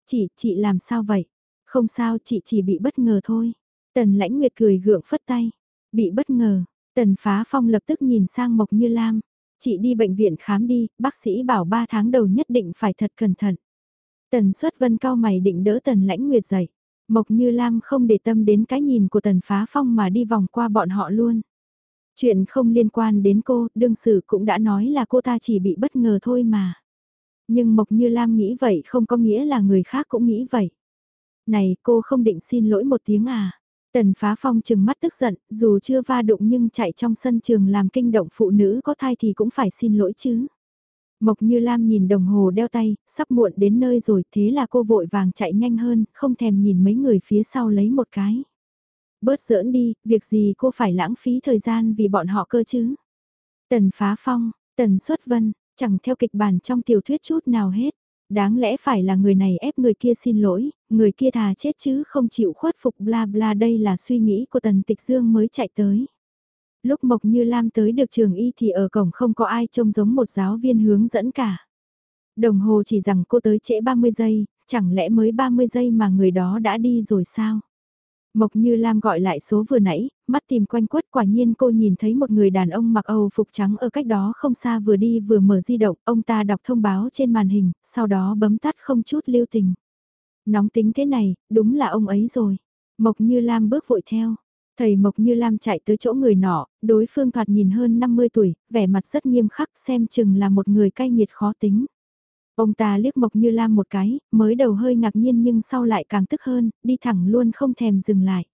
Chị, chị làm sao vậy? Không sao, chị chỉ bị bất ngờ thôi. Tần lãnh nguyệt cười gượng phất tay. Bị bất ngờ, tần phá phong lập tức nhìn sang Mộc Như Lam. Chị đi bệnh viện khám đi, bác sĩ bảo 3 tháng đầu nhất định phải thật cẩn thận. Tần xuất vân cao mày định đỡ tần lãnh nguyệt dậy. Mộc Như Lam không để tâm đến cái nhìn của Tần Phá Phong mà đi vòng qua bọn họ luôn. Chuyện không liên quan đến cô, đương sử cũng đã nói là cô ta chỉ bị bất ngờ thôi mà. Nhưng Mộc Như Lam nghĩ vậy không có nghĩa là người khác cũng nghĩ vậy. Này cô không định xin lỗi một tiếng à? Tần Phá Phong chừng mắt tức giận, dù chưa va đụng nhưng chạy trong sân trường làm kinh động phụ nữ có thai thì cũng phải xin lỗi chứ. Mộc Như Lam nhìn đồng hồ đeo tay, sắp muộn đến nơi rồi, thế là cô vội vàng chạy nhanh hơn, không thèm nhìn mấy người phía sau lấy một cái. Bớt giỡn đi, việc gì cô phải lãng phí thời gian vì bọn họ cơ chứ. Tần Phá Phong, Tần Xuất Vân, chẳng theo kịch bản trong tiểu thuyết chút nào hết. Đáng lẽ phải là người này ép người kia xin lỗi, người kia thà chết chứ không chịu khuất phục bla bla đây là suy nghĩ của Tần Tịch Dương mới chạy tới lúc Mộc Như Lam tới được trường y thì ở cổng không có ai trông giống một giáo viên hướng dẫn cả. Đồng hồ chỉ rằng cô tới trễ 30 giây, chẳng lẽ mới 30 giây mà người đó đã đi rồi sao? Mộc Như Lam gọi lại số vừa nãy, mắt tìm quanh quất quả nhiên cô nhìn thấy một người đàn ông mặc Âu phục trắng ở cách đó không xa vừa đi vừa mở di động, ông ta đọc thông báo trên màn hình, sau đó bấm tắt không chút lưu tình. Nóng tính thế này, đúng là ông ấy rồi. Mộc Như Lam bước vội theo. Thầy Mộc Như Lam chạy tới chỗ người nọ, đối phương thoạt nhìn hơn 50 tuổi, vẻ mặt rất nghiêm khắc xem chừng là một người cay nghiệt khó tính. Ông ta liếc Mộc Như Lam một cái, mới đầu hơi ngạc nhiên nhưng sau lại càng tức hơn, đi thẳng luôn không thèm dừng lại.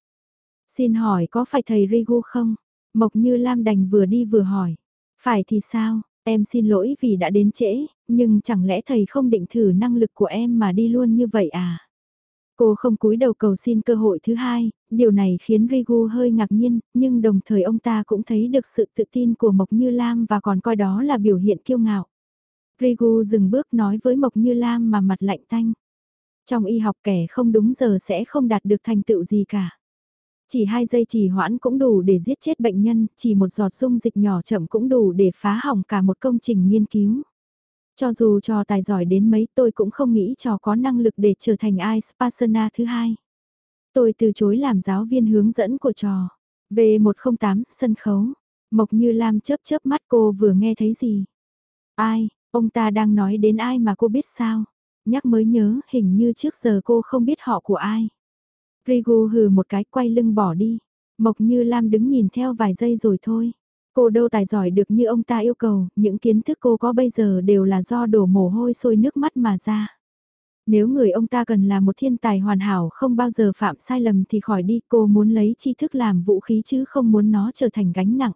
Xin hỏi có phải thầy Rigu không? Mộc Như Lam đành vừa đi vừa hỏi. Phải thì sao, em xin lỗi vì đã đến trễ, nhưng chẳng lẽ thầy không định thử năng lực của em mà đi luôn như vậy à? Cô không cúi đầu cầu xin cơ hội thứ hai, điều này khiến Rigu hơi ngạc nhiên, nhưng đồng thời ông ta cũng thấy được sự tự tin của Mộc Như Lam và còn coi đó là biểu hiện kiêu ngạo. Rigu dừng bước nói với Mộc Như Lam mà mặt lạnh tanh. Trong y học kẻ không đúng giờ sẽ không đạt được thành tựu gì cả. Chỉ hai giây trì hoãn cũng đủ để giết chết bệnh nhân, chỉ một giọt dung dịch nhỏ chậm cũng đủ để phá hỏng cả một công trình nghiên cứu. Cho dù trò tài giỏi đến mấy tôi cũng không nghĩ trò có năng lực để trở thành ai Spasana thứ hai. Tôi từ chối làm giáo viên hướng dẫn của trò. V108, sân khấu. Mộc Như Lam chớp chớp mắt cô vừa nghe thấy gì. Ai, Ông ta đang nói đến ai mà cô biết sao? Nhắc mới nhớ, hình như trước giờ cô không biết họ của ai. Rigu hừ một cái quay lưng bỏ đi. Mộc như Lam đứng nhìn theo vài giây rồi thôi. Cô đâu tài giỏi được như ông ta yêu cầu, những kiến thức cô có bây giờ đều là do đổ mồ hôi sôi nước mắt mà ra. Nếu người ông ta cần là một thiên tài hoàn hảo không bao giờ phạm sai lầm thì khỏi đi, cô muốn lấy tri thức làm vũ khí chứ không muốn nó trở thành gánh nặng.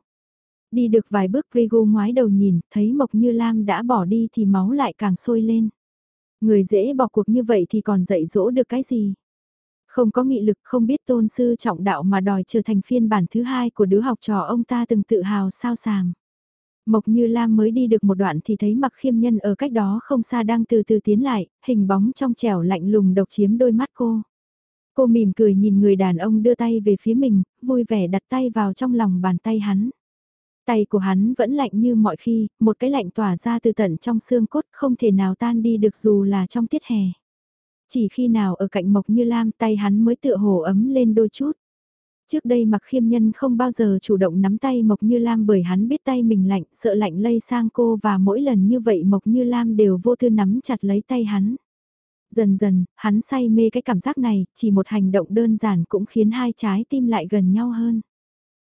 Đi được vài bước Rigo ngoái đầu nhìn, thấy Mộc Như Lam đã bỏ đi thì máu lại càng sôi lên. Người dễ bỏ cuộc như vậy thì còn dạy dỗ được cái gì? Không có nghị lực không biết tôn sư trọng đạo mà đòi trở thành phiên bản thứ hai của đứa học trò ông ta từng tự hào sao sàng. Mộc Như Lam mới đi được một đoạn thì thấy mặc khiêm nhân ở cách đó không xa đang từ từ tiến lại, hình bóng trong trẻo lạnh lùng độc chiếm đôi mắt cô. Cô mỉm cười nhìn người đàn ông đưa tay về phía mình, vui vẻ đặt tay vào trong lòng bàn tay hắn. Tay của hắn vẫn lạnh như mọi khi, một cái lạnh tỏa ra từ tận trong xương cốt không thể nào tan đi được dù là trong tiết hè. Chỉ khi nào ở cạnh Mộc Như Lam tay hắn mới tựa hồ ấm lên đôi chút. Trước đây mặc khiêm nhân không bao giờ chủ động nắm tay Mộc Như Lam bởi hắn biết tay mình lạnh, sợ lạnh lây sang cô và mỗi lần như vậy Mộc Như Lam đều vô tư nắm chặt lấy tay hắn. Dần dần, hắn say mê cái cảm giác này, chỉ một hành động đơn giản cũng khiến hai trái tim lại gần nhau hơn.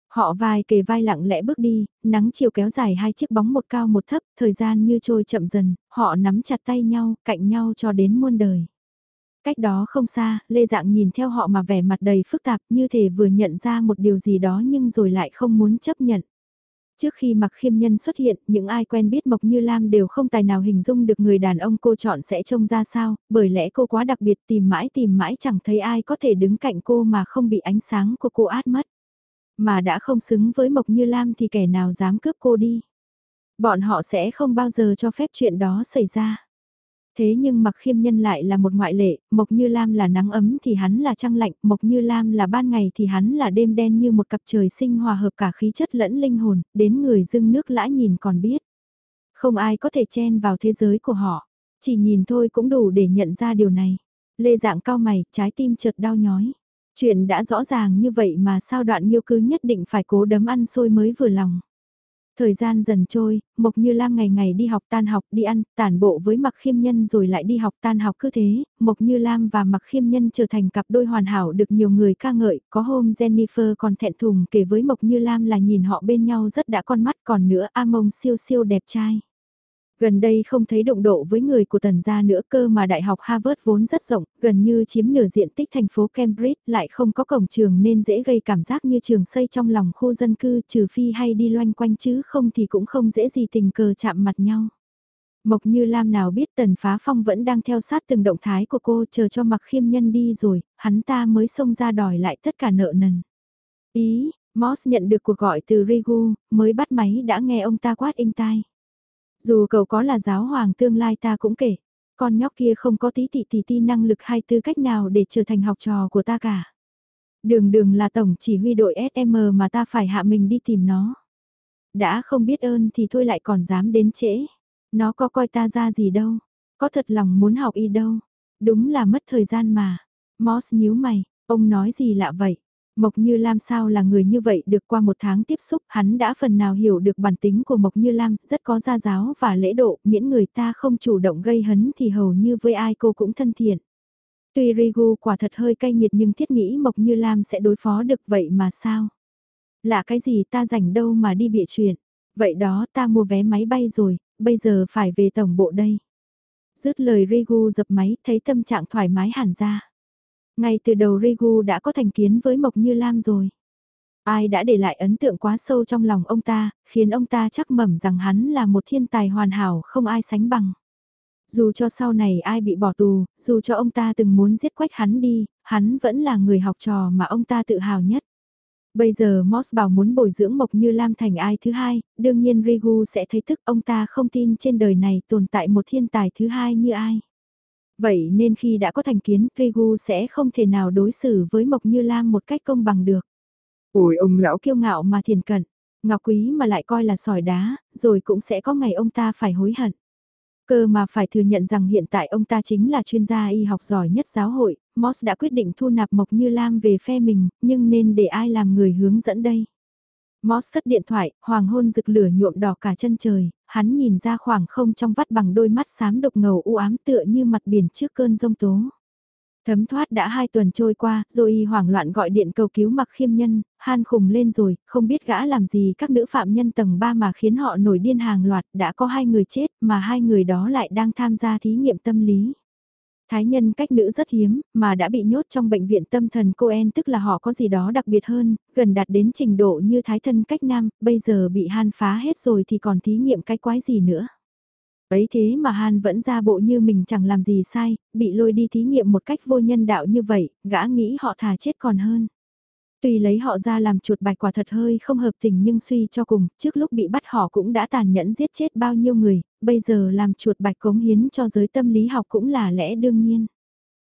Họ vai kề vai lặng lẽ bước đi, nắng chiều kéo dài hai chiếc bóng một cao một thấp, thời gian như trôi chậm dần, họ nắm chặt tay nhau, cạnh nhau cho đến muôn đời. Cách đó không xa, Lê Dạng nhìn theo họ mà vẻ mặt đầy phức tạp như thể vừa nhận ra một điều gì đó nhưng rồi lại không muốn chấp nhận. Trước khi mặc khiêm nhân xuất hiện, những ai quen biết Mộc Như Lam đều không tài nào hình dung được người đàn ông cô chọn sẽ trông ra sao, bởi lẽ cô quá đặc biệt tìm mãi tìm mãi chẳng thấy ai có thể đứng cạnh cô mà không bị ánh sáng của cô át mất. Mà đã không xứng với Mộc Như Lam thì kẻ nào dám cướp cô đi. Bọn họ sẽ không bao giờ cho phép chuyện đó xảy ra. Thế nhưng mặc khiêm nhân lại là một ngoại lệ, Mộc Như Lam là nắng ấm thì hắn là trăng lạnh, Mộc Như Lam là ban ngày thì hắn là đêm đen như một cặp trời sinh hòa hợp cả khí chất lẫn linh hồn, đến người dưng nước lã nhìn còn biết. Không ai có thể chen vào thế giới của họ, chỉ nhìn thôi cũng đủ để nhận ra điều này. Lê dạng cao mày, trái tim chợt đau nhói. Chuyện đã rõ ràng như vậy mà sao đoạn nghiêu cứ nhất định phải cố đấm ăn xôi mới vừa lòng. Thời gian dần trôi, Mộc Như Lam ngày ngày đi học tan học đi ăn, tản bộ với Mặc Khiêm Nhân rồi lại đi học tan học cứ thế, Mộc Như Lam và Mặc Khiêm Nhân trở thành cặp đôi hoàn hảo được nhiều người ca ngợi, có hôm Jennifer còn thẹn thùng kể với Mộc Như Lam là nhìn họ bên nhau rất đã con mắt còn nữa A Mông siêu siêu đẹp trai. Gần đây không thấy động độ với người của tần gia nữa cơ mà Đại học Harvard vốn rất rộng, gần như chiếm nửa diện tích thành phố Cambridge lại không có cổng trường nên dễ gây cảm giác như trường xây trong lòng khu dân cư trừ phi hay đi loanh quanh chứ không thì cũng không dễ gì tình cờ chạm mặt nhau. Mộc như Lam nào biết tần phá phong vẫn đang theo sát từng động thái của cô chờ cho mặc khiêm nhân đi rồi, hắn ta mới xông ra đòi lại tất cả nợ nần. Ý, Moss nhận được cuộc gọi từ Rigu, mới bắt máy đã nghe ông ta quát inh tai. Dù cậu có là giáo hoàng tương lai ta cũng kể, con nhóc kia không có tí tị tì ti năng lực hay tư cách nào để trở thành học trò của ta cả. Đường đường là tổng chỉ huy đội SM mà ta phải hạ mình đi tìm nó. Đã không biết ơn thì thôi lại còn dám đến trễ. Nó có coi ta ra gì đâu. Có thật lòng muốn học y đâu. Đúng là mất thời gian mà. Moss nhíu mày, ông nói gì lạ vậy? Mộc Như Lam sao là người như vậy được qua một tháng tiếp xúc hắn đã phần nào hiểu được bản tính của Mộc Như Lam, rất có gia giáo và lễ độ, miễn người ta không chủ động gây hấn thì hầu như với ai cô cũng thân thiện. Tuy Rigu quả thật hơi cay nghiệt nhưng thiết nghĩ Mộc Như Lam sẽ đối phó được vậy mà sao? Là cái gì ta rảnh đâu mà đi bịa chuyện. Vậy đó ta mua vé máy bay rồi, bây giờ phải về tổng bộ đây. Dứt lời Rigu dập máy thấy tâm trạng thoải mái hẳn ra. Ngay từ đầu Regu đã có thành kiến với Mộc Như Lam rồi. Ai đã để lại ấn tượng quá sâu trong lòng ông ta, khiến ông ta chắc mẩm rằng hắn là một thiên tài hoàn hảo không ai sánh bằng. Dù cho sau này ai bị bỏ tù, dù cho ông ta từng muốn giết quách hắn đi, hắn vẫn là người học trò mà ông ta tự hào nhất. Bây giờ Moss bảo muốn bồi dưỡng Mộc Như Lam thành ai thứ hai, đương nhiên Rigu sẽ thấy thức ông ta không tin trên đời này tồn tại một thiên tài thứ hai như ai. Vậy nên khi đã có thành kiến, Rigu sẽ không thể nào đối xử với Mộc Như Lam một cách công bằng được. Ôi ông lão kiêu ngạo mà thiền cận, ngọc quý mà lại coi là sỏi đá, rồi cũng sẽ có ngày ông ta phải hối hận. Cơ mà phải thừa nhận rằng hiện tại ông ta chính là chuyên gia y học giỏi nhất giáo hội, Moss đã quyết định thu nạp Mộc Như Lam về phe mình, nhưng nên để ai làm người hướng dẫn đây? Moss cất điện thoại, hoàng hôn rực lửa nhuộm đỏ cả chân trời, hắn nhìn ra khoảng không trong vắt bằng đôi mắt xám độc ngầu u ám tựa như mặt biển trước cơn rông tố. Thấm thoát đã hai tuần trôi qua, rồi y hoảng loạn gọi điện cầu cứu mặc khiêm nhân, han khùng lên rồi, không biết gã làm gì các nữ phạm nhân tầng 3 mà khiến họ nổi điên hàng loạt, đã có hai người chết mà hai người đó lại đang tham gia thí nghiệm tâm lý. Thái nhân cách nữ rất hiếm, mà đã bị nhốt trong bệnh viện tâm thần Coen tức là họ có gì đó đặc biệt hơn, gần đạt đến trình độ như thái thân cách nam, bây giờ bị han phá hết rồi thì còn thí nghiệm cái quái gì nữa. Ấy thế mà Han vẫn ra bộ như mình chẳng làm gì sai, bị lôi đi thí nghiệm một cách vô nhân đạo như vậy, gã nghĩ họ thà chết còn hơn. Tuy lấy họ ra làm chuột bạch quả thật hơi không hợp tình nhưng suy cho cùng, trước lúc bị bắt họ cũng đã tàn nhẫn giết chết bao nhiêu người, bây giờ làm chuột bạch cống hiến cho giới tâm lý học cũng là lẽ đương nhiên.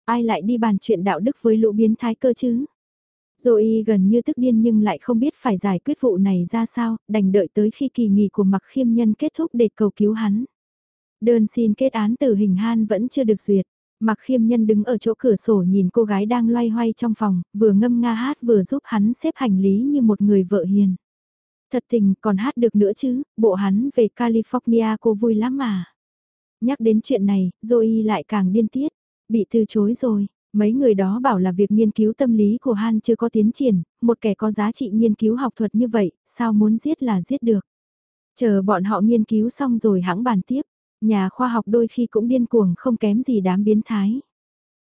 Ai lại đi bàn chuyện đạo đức với lũ biến thái cơ chứ? Rồi gần như tức điên nhưng lại không biết phải giải quyết vụ này ra sao, đành đợi tới khi kỳ nghỉ của mặc khiêm nhân kết thúc để cầu cứu hắn. Đơn xin kết án tử hình Han vẫn chưa được duyệt. Mặc khiêm nhân đứng ở chỗ cửa sổ nhìn cô gái đang loay hoay trong phòng, vừa ngâm nga hát vừa giúp hắn xếp hành lý như một người vợ hiền. Thật tình còn hát được nữa chứ, bộ hắn về California cô vui lắm mà. Nhắc đến chuyện này, Zoe lại càng điên tiết. Bị từ chối rồi, mấy người đó bảo là việc nghiên cứu tâm lý của Han chưa có tiến triển, một kẻ có giá trị nghiên cứu học thuật như vậy, sao muốn giết là giết được. Chờ bọn họ nghiên cứu xong rồi hãng bàn tiếp. Nhà khoa học đôi khi cũng điên cuồng không kém gì đám biến thái.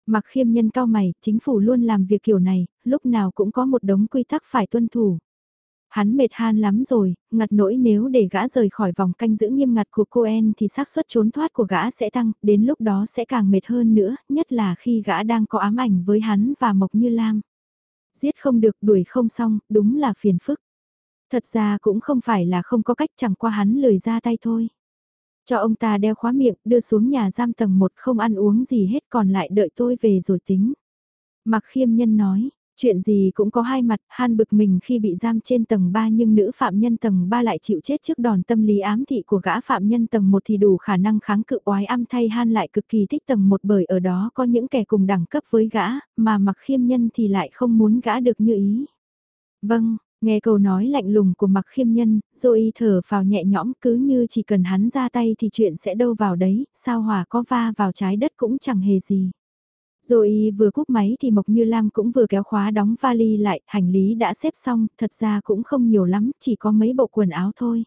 Mặc khiêm nhân cao mày, chính phủ luôn làm việc kiểu này, lúc nào cũng có một đống quy tắc phải tuân thủ. Hắn mệt han lắm rồi, ngặt nỗi nếu để gã rời khỏi vòng canh giữ nghiêm ngặt của cô en thì xác suất trốn thoát của gã sẽ tăng, đến lúc đó sẽ càng mệt hơn nữa, nhất là khi gã đang có ám ảnh với hắn và Mộc Như Lam. Giết không được đuổi không xong, đúng là phiền phức. Thật ra cũng không phải là không có cách chẳng qua hắn lười ra tay thôi. Cho ông ta đeo khóa miệng, đưa xuống nhà giam tầng 1 không ăn uống gì hết còn lại đợi tôi về rồi tính. Mặc khiêm nhân nói, chuyện gì cũng có hai mặt, Han bực mình khi bị giam trên tầng 3 nhưng nữ phạm nhân tầng 3 lại chịu chết trước đòn tâm lý ám thị của gã phạm nhân tầng 1 thì đủ khả năng kháng cự oái âm thay Han lại cực kỳ thích tầng 1 bởi ở đó có những kẻ cùng đẳng cấp với gã, mà mặc khiêm nhân thì lại không muốn gã được như ý. Vâng, Nghe câu nói lạnh lùng của mặc khiêm nhân, rồi thở vào nhẹ nhõm cứ như chỉ cần hắn ra tay thì chuyện sẽ đâu vào đấy, sao hòa có va vào trái đất cũng chẳng hề gì. Rồi vừa cúp máy thì Mộc Như Lam cũng vừa kéo khóa đóng vali lại, hành lý đã xếp xong, thật ra cũng không nhiều lắm, chỉ có mấy bộ quần áo thôi.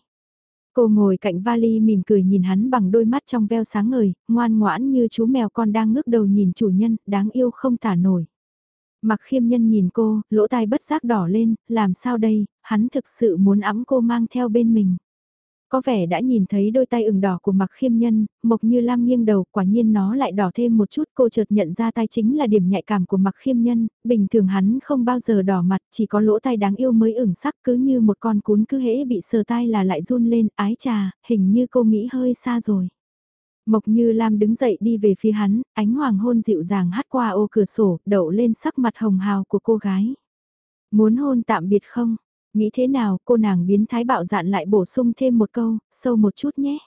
Cô ngồi cạnh vali mỉm cười nhìn hắn bằng đôi mắt trong veo sáng ngời, ngoan ngoãn như chú mèo con đang ngước đầu nhìn chủ nhân, đáng yêu không tả nổi. Mặc khiêm nhân nhìn cô, lỗ tai bất giác đỏ lên, làm sao đây, hắn thực sự muốn ẵm cô mang theo bên mình. Có vẻ đã nhìn thấy đôi tay ửng đỏ của mặc khiêm nhân, mộc như lam nghiêng đầu, quả nhiên nó lại đỏ thêm một chút, cô chợt nhận ra tai chính là điểm nhạy cảm của mặc khiêm nhân, bình thường hắn không bao giờ đỏ mặt, chỉ có lỗ tai đáng yêu mới ửng sắc cứ như một con cún cứ hễ bị sờ tai là lại run lên, ái trà, hình như cô nghĩ hơi xa rồi. Mộc Như Lam đứng dậy đi về phía hắn, ánh hoàng hôn dịu dàng hát qua ô cửa sổ, đậu lên sắc mặt hồng hào của cô gái. Muốn hôn tạm biệt không? Nghĩ thế nào cô nàng biến thái bạo dạn lại bổ sung thêm một câu, sâu một chút nhé.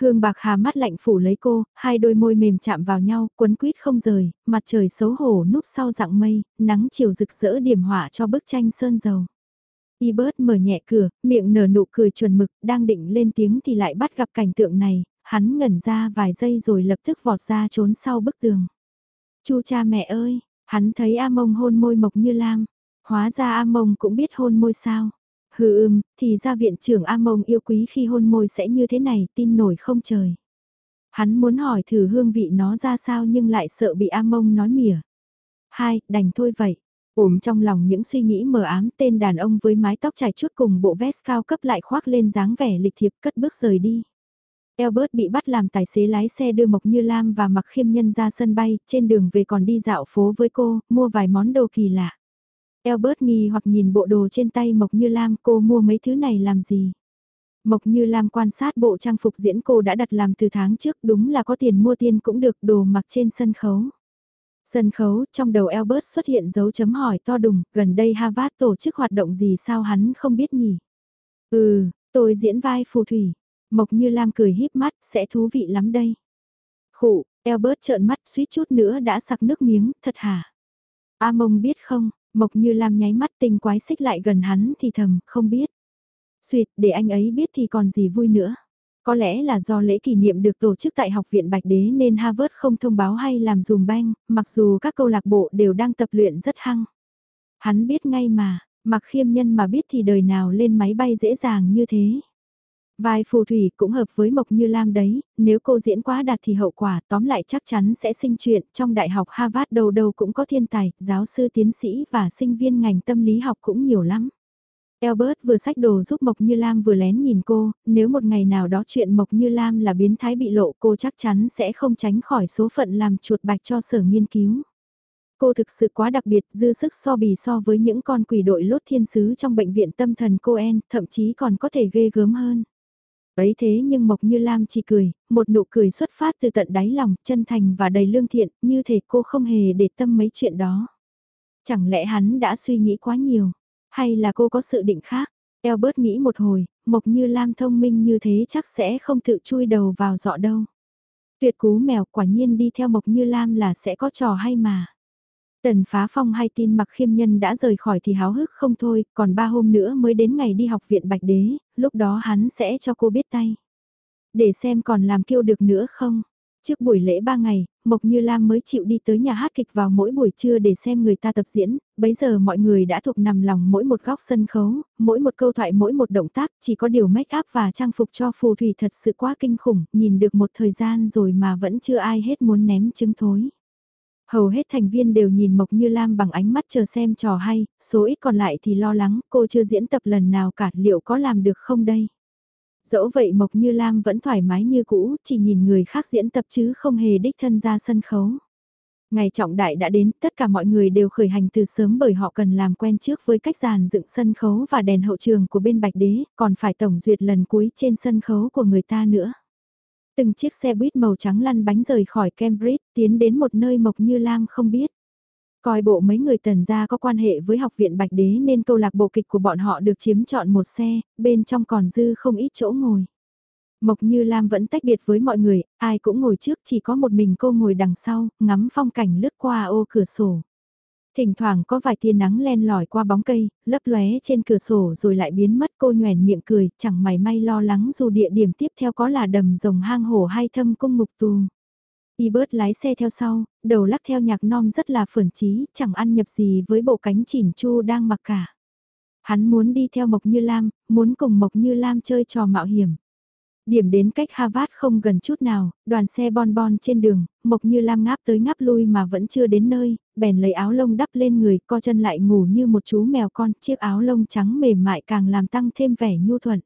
Hương bạc hà mắt lạnh phủ lấy cô, hai đôi môi mềm chạm vào nhau, quấn quýt không rời, mặt trời xấu hổ núp sau dạng mây, nắng chiều rực rỡ điểm họa cho bức tranh sơn dầu. Y bớt mở nhẹ cửa, miệng nở nụ cười chuẩn mực, đang định lên tiếng thì lại bắt gặp cảnh tượng này, hắn ngẩn ra vài giây rồi lập tức vọt ra trốn sau bức tường. Chu cha mẹ ơi, hắn thấy A Mông hôn môi Mộc Như Lam, hóa ra A Mông cũng biết hôn môi sao. Hừ ưm, thì ra viện trưởng A Mông yêu quý khi hôn môi sẽ như thế này, tin nổi không trời. Hắn muốn hỏi thử hương vị nó ra sao nhưng lại sợ bị A Mông nói mỉa. Hai, đành thôi vậy. Ổm trong lòng những suy nghĩ mờ ám tên đàn ông với mái tóc trải chuốt cùng bộ vest cao cấp lại khoác lên dáng vẻ lịch thiệp cất bước rời đi. Elbert bị bắt làm tài xế lái xe đưa Mộc Như Lam và Mặc Khiêm Nhân ra sân bay, trên đường về còn đi dạo phố với cô, mua vài món đồ kỳ lạ. Elbert nghi hoặc nhìn bộ đồ trên tay Mộc Như Lam cô mua mấy thứ này làm gì. Mộc Như Lam quan sát bộ trang phục diễn cô đã đặt làm từ tháng trước đúng là có tiền mua tiền cũng được đồ mặc trên sân khấu. Sân khấu, trong đầu Elbert xuất hiện dấu chấm hỏi to đùng, gần đây Harvard tổ chức hoạt động gì sao hắn không biết nhỉ? Ừ, tôi diễn vai phù thủy. Mộc Như Lam cười híp mắt, sẽ thú vị lắm đây. Khụ, Albert trợn mắt suýt chút nữa đã sặc nước miếng, thật hả? A mông biết không, Mộc Như Lam nháy mắt tinh quái xích lại gần hắn thì thầm, không biết. Xuyệt, để anh ấy biết thì còn gì vui nữa. Có lẽ là do lễ kỷ niệm được tổ chức tại Học viện Bạch Đế nên Harvard không thông báo hay làm dùm bang, mặc dù các câu lạc bộ đều đang tập luyện rất hăng. Hắn biết ngay mà, mặc khiêm nhân mà biết thì đời nào lên máy bay dễ dàng như thế. Vai phù thủy cũng hợp với Mộc Như Lam đấy, nếu cô diễn quá đạt thì hậu quả tóm lại chắc chắn sẽ sinh chuyện, trong đại học Harvard đầu đầu cũng có thiên tài, giáo sư tiến sĩ và sinh viên ngành tâm lý học cũng nhiều lắm. Albert vừa sách đồ giúp Mộc Như Lam vừa lén nhìn cô, nếu một ngày nào đó chuyện Mộc Như Lam là biến thái bị lộ cô chắc chắn sẽ không tránh khỏi số phận làm chuột bạch cho sở nghiên cứu. Cô thực sự quá đặc biệt dư sức so bì so với những con quỷ đội lốt thiên sứ trong bệnh viện tâm thần Coen, thậm chí còn có thể ghê gớm hơn. Ấy thế nhưng Mộc Như Lam chỉ cười, một nụ cười xuất phát từ tận đáy lòng, chân thành và đầy lương thiện, như thể cô không hề để tâm mấy chuyện đó. Chẳng lẽ hắn đã suy nghĩ quá nhiều, hay là cô có sự định khác? Albert nghĩ một hồi, Mộc Như Lam thông minh như thế chắc sẽ không tự chui đầu vào dọ đâu. Tuyệt cú mèo quả nhiên đi theo Mộc Như Lam là sẽ có trò hay mà. Tần phá phong hay tin mặc khiêm nhân đã rời khỏi thì háo hức không thôi, còn ba hôm nữa mới đến ngày đi học viện Bạch Đế, lúc đó hắn sẽ cho cô biết tay. Để xem còn làm kiêu được nữa không? Trước buổi lễ ba ngày, Mộc Như Lam mới chịu đi tới nhà hát kịch vào mỗi buổi trưa để xem người ta tập diễn, bấy giờ mọi người đã thuộc nằm lòng mỗi một góc sân khấu, mỗi một câu thoại mỗi một động tác, chỉ có điều make up và trang phục cho phù thủy thật sự quá kinh khủng, nhìn được một thời gian rồi mà vẫn chưa ai hết muốn ném trứng thối. Hầu hết thành viên đều nhìn Mộc Như Lam bằng ánh mắt chờ xem trò hay, số ít còn lại thì lo lắng cô chưa diễn tập lần nào cả liệu có làm được không đây. Dẫu vậy Mộc Như Lam vẫn thoải mái như cũ, chỉ nhìn người khác diễn tập chứ không hề đích thân ra sân khấu. Ngày trọng đại đã đến, tất cả mọi người đều khởi hành từ sớm bởi họ cần làm quen trước với cách giàn dựng sân khấu và đèn hậu trường của bên Bạch Đế, còn phải tổng duyệt lần cuối trên sân khấu của người ta nữa. Từng chiếc xe buýt màu trắng lăn bánh rời khỏi Cambridge, tiến đến một nơi Mộc Như Lam không biết. Coi bộ mấy người tần gia có quan hệ với học viện Bạch Đế nên câu lạc bộ kịch của bọn họ được chiếm chọn một xe, bên trong còn dư không ít chỗ ngồi. Mộc Như Lam vẫn tách biệt với mọi người, ai cũng ngồi trước chỉ có một mình cô ngồi đằng sau, ngắm phong cảnh lướt qua ô cửa sổ. Thỉnh thoảng có vài tia nắng len lỏi qua bóng cây, lấp lóe trên cửa sổ rồi lại biến mất cô nhoèn miệng cười, chẳng mày may lo lắng dù địa điểm tiếp theo có là đầm rồng hang hổ hay thâm cung ngục tù. Y bớt lái xe theo sau, đầu lắc theo nhạc non rất là phởn trí, chẳng ăn nhập gì với bộ cánh chỉn chu đang mặc cả. Hắn muốn đi theo Mộc Như Lam, muốn cùng Mộc Như Lam chơi trò mạo hiểm. Điểm đến cách Harvard không gần chút nào, đoàn xe bon bon trên đường, Mộc Như Lam ngáp tới ngáp lui mà vẫn chưa đến nơi, bèn lấy áo lông đắp lên người, co chân lại ngủ như một chú mèo con, chiếc áo lông trắng mềm mại càng làm tăng thêm vẻ nhu thuận.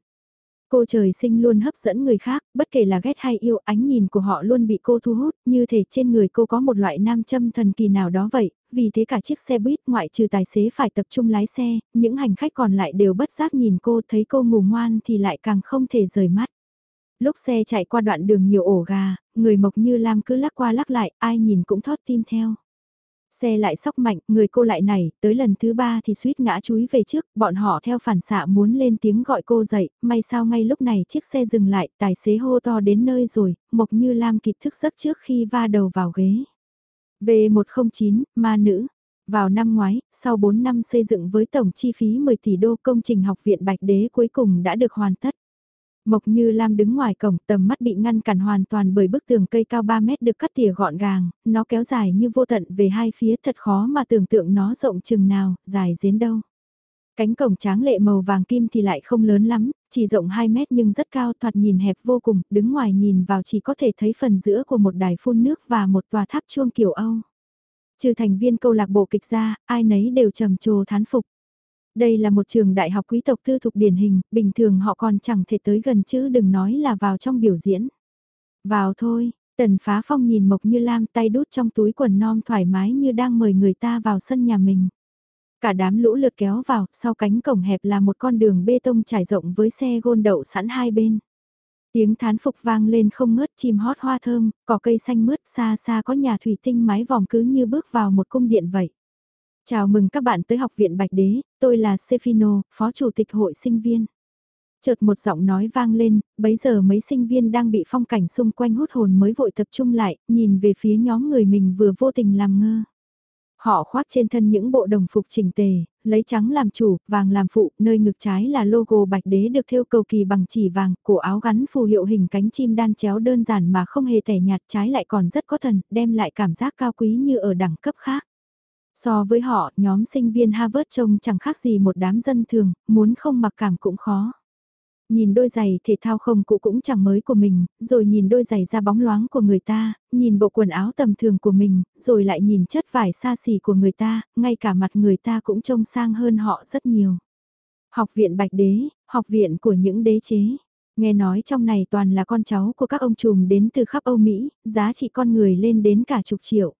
Cô trời sinh luôn hấp dẫn người khác, bất kể là ghét hay yêu, ánh nhìn của họ luôn bị cô thu hút, như thể trên người cô có một loại nam châm thần kỳ nào đó vậy, vì thế cả chiếc xe buýt ngoại trừ tài xế phải tập trung lái xe, những hành khách còn lại đều bất giác nhìn cô thấy cô ngủ ngoan thì lại càng không thể rời mắt. Lúc xe chạy qua đoạn đường nhiều ổ gà, người mộc như Lam cứ lắc qua lắc lại, ai nhìn cũng thót tim theo. Xe lại sóc mạnh, người cô lại nảy, tới lần thứ ba thì suýt ngã chúi về trước, bọn họ theo phản xạ muốn lên tiếng gọi cô dậy, may sao ngay lúc này chiếc xe dừng lại, tài xế hô to đến nơi rồi, Mộc Như Lam kịp thức giấc trước khi va đầu vào ghế. V109, ma nữ. Vào năm ngoái, sau 4 năm xây dựng với tổng chi phí 10 tỷ đô công trình học viện Bạch Đế cuối cùng đã được hoàn tất. Mộc Như Lam đứng ngoài cổng tầm mắt bị ngăn cản hoàn toàn bởi bức tường cây cao 3 mét được cắt tỉa gọn gàng, nó kéo dài như vô tận về hai phía thật khó mà tưởng tượng nó rộng chừng nào, dài đến đâu. Cánh cổng tráng lệ màu vàng kim thì lại không lớn lắm, chỉ rộng 2 mét nhưng rất cao thoạt nhìn hẹp vô cùng, đứng ngoài nhìn vào chỉ có thể thấy phần giữa của một đài phun nước và một tòa tháp chuông kiểu Âu. Trừ thành viên câu lạc bộ kịch ra, ai nấy đều trầm trồ thán phục. Đây là một trường đại học quý tộc tư thục điển hình, bình thường họ còn chẳng thể tới gần chứ đừng nói là vào trong biểu diễn. Vào thôi, tần phá phong nhìn Mộc Như Lam tay đút trong túi quần non thoải mái như đang mời người ta vào sân nhà mình. Cả đám lũ lượt kéo vào, sau cánh cổng hẹp là một con đường bê tông trải rộng với xe gôn đậu sẵn hai bên. Tiếng thán phục vang lên không ngớt chim hót hoa thơm, cỏ cây xanh mướt xa xa có nhà thủy tinh mái vòng cứ như bước vào một cung điện vậy. Chào mừng các bạn tới học viện Bạch Đế, tôi là Sefino, phó chủ tịch hội sinh viên. Chợt một giọng nói vang lên, bấy giờ mấy sinh viên đang bị phong cảnh xung quanh hút hồn mới vội tập trung lại, nhìn về phía nhóm người mình vừa vô tình làm ngơ. Họ khoác trên thân những bộ đồng phục chỉnh tề, lấy trắng làm chủ, vàng làm phụ, nơi ngực trái là logo bạch đế được thêu cầu kỳ bằng chỉ vàng, cổ áo gắn phù hiệu hình cánh chim đan chéo đơn giản mà không hề tẻ nhạt trái lại còn rất có thần, đem lại cảm giác cao quý như ở đẳng cấp khác. So với họ, nhóm sinh viên Harvard trông chẳng khác gì một đám dân thường, muốn không mặc cảm cũng khó. Nhìn đôi giày thể thao không cũ cũng chẳng mới của mình, rồi nhìn đôi giày da bóng loáng của người ta, nhìn bộ quần áo tầm thường của mình, rồi lại nhìn chất vải xa xỉ của người ta, ngay cả mặt người ta cũng trông sang hơn họ rất nhiều. Học viện Bạch Đế, học viện của những đế chế. Nghe nói trong này toàn là con cháu của các ông trùm đến từ khắp Âu Mỹ, giá trị con người lên đến cả chục triệu.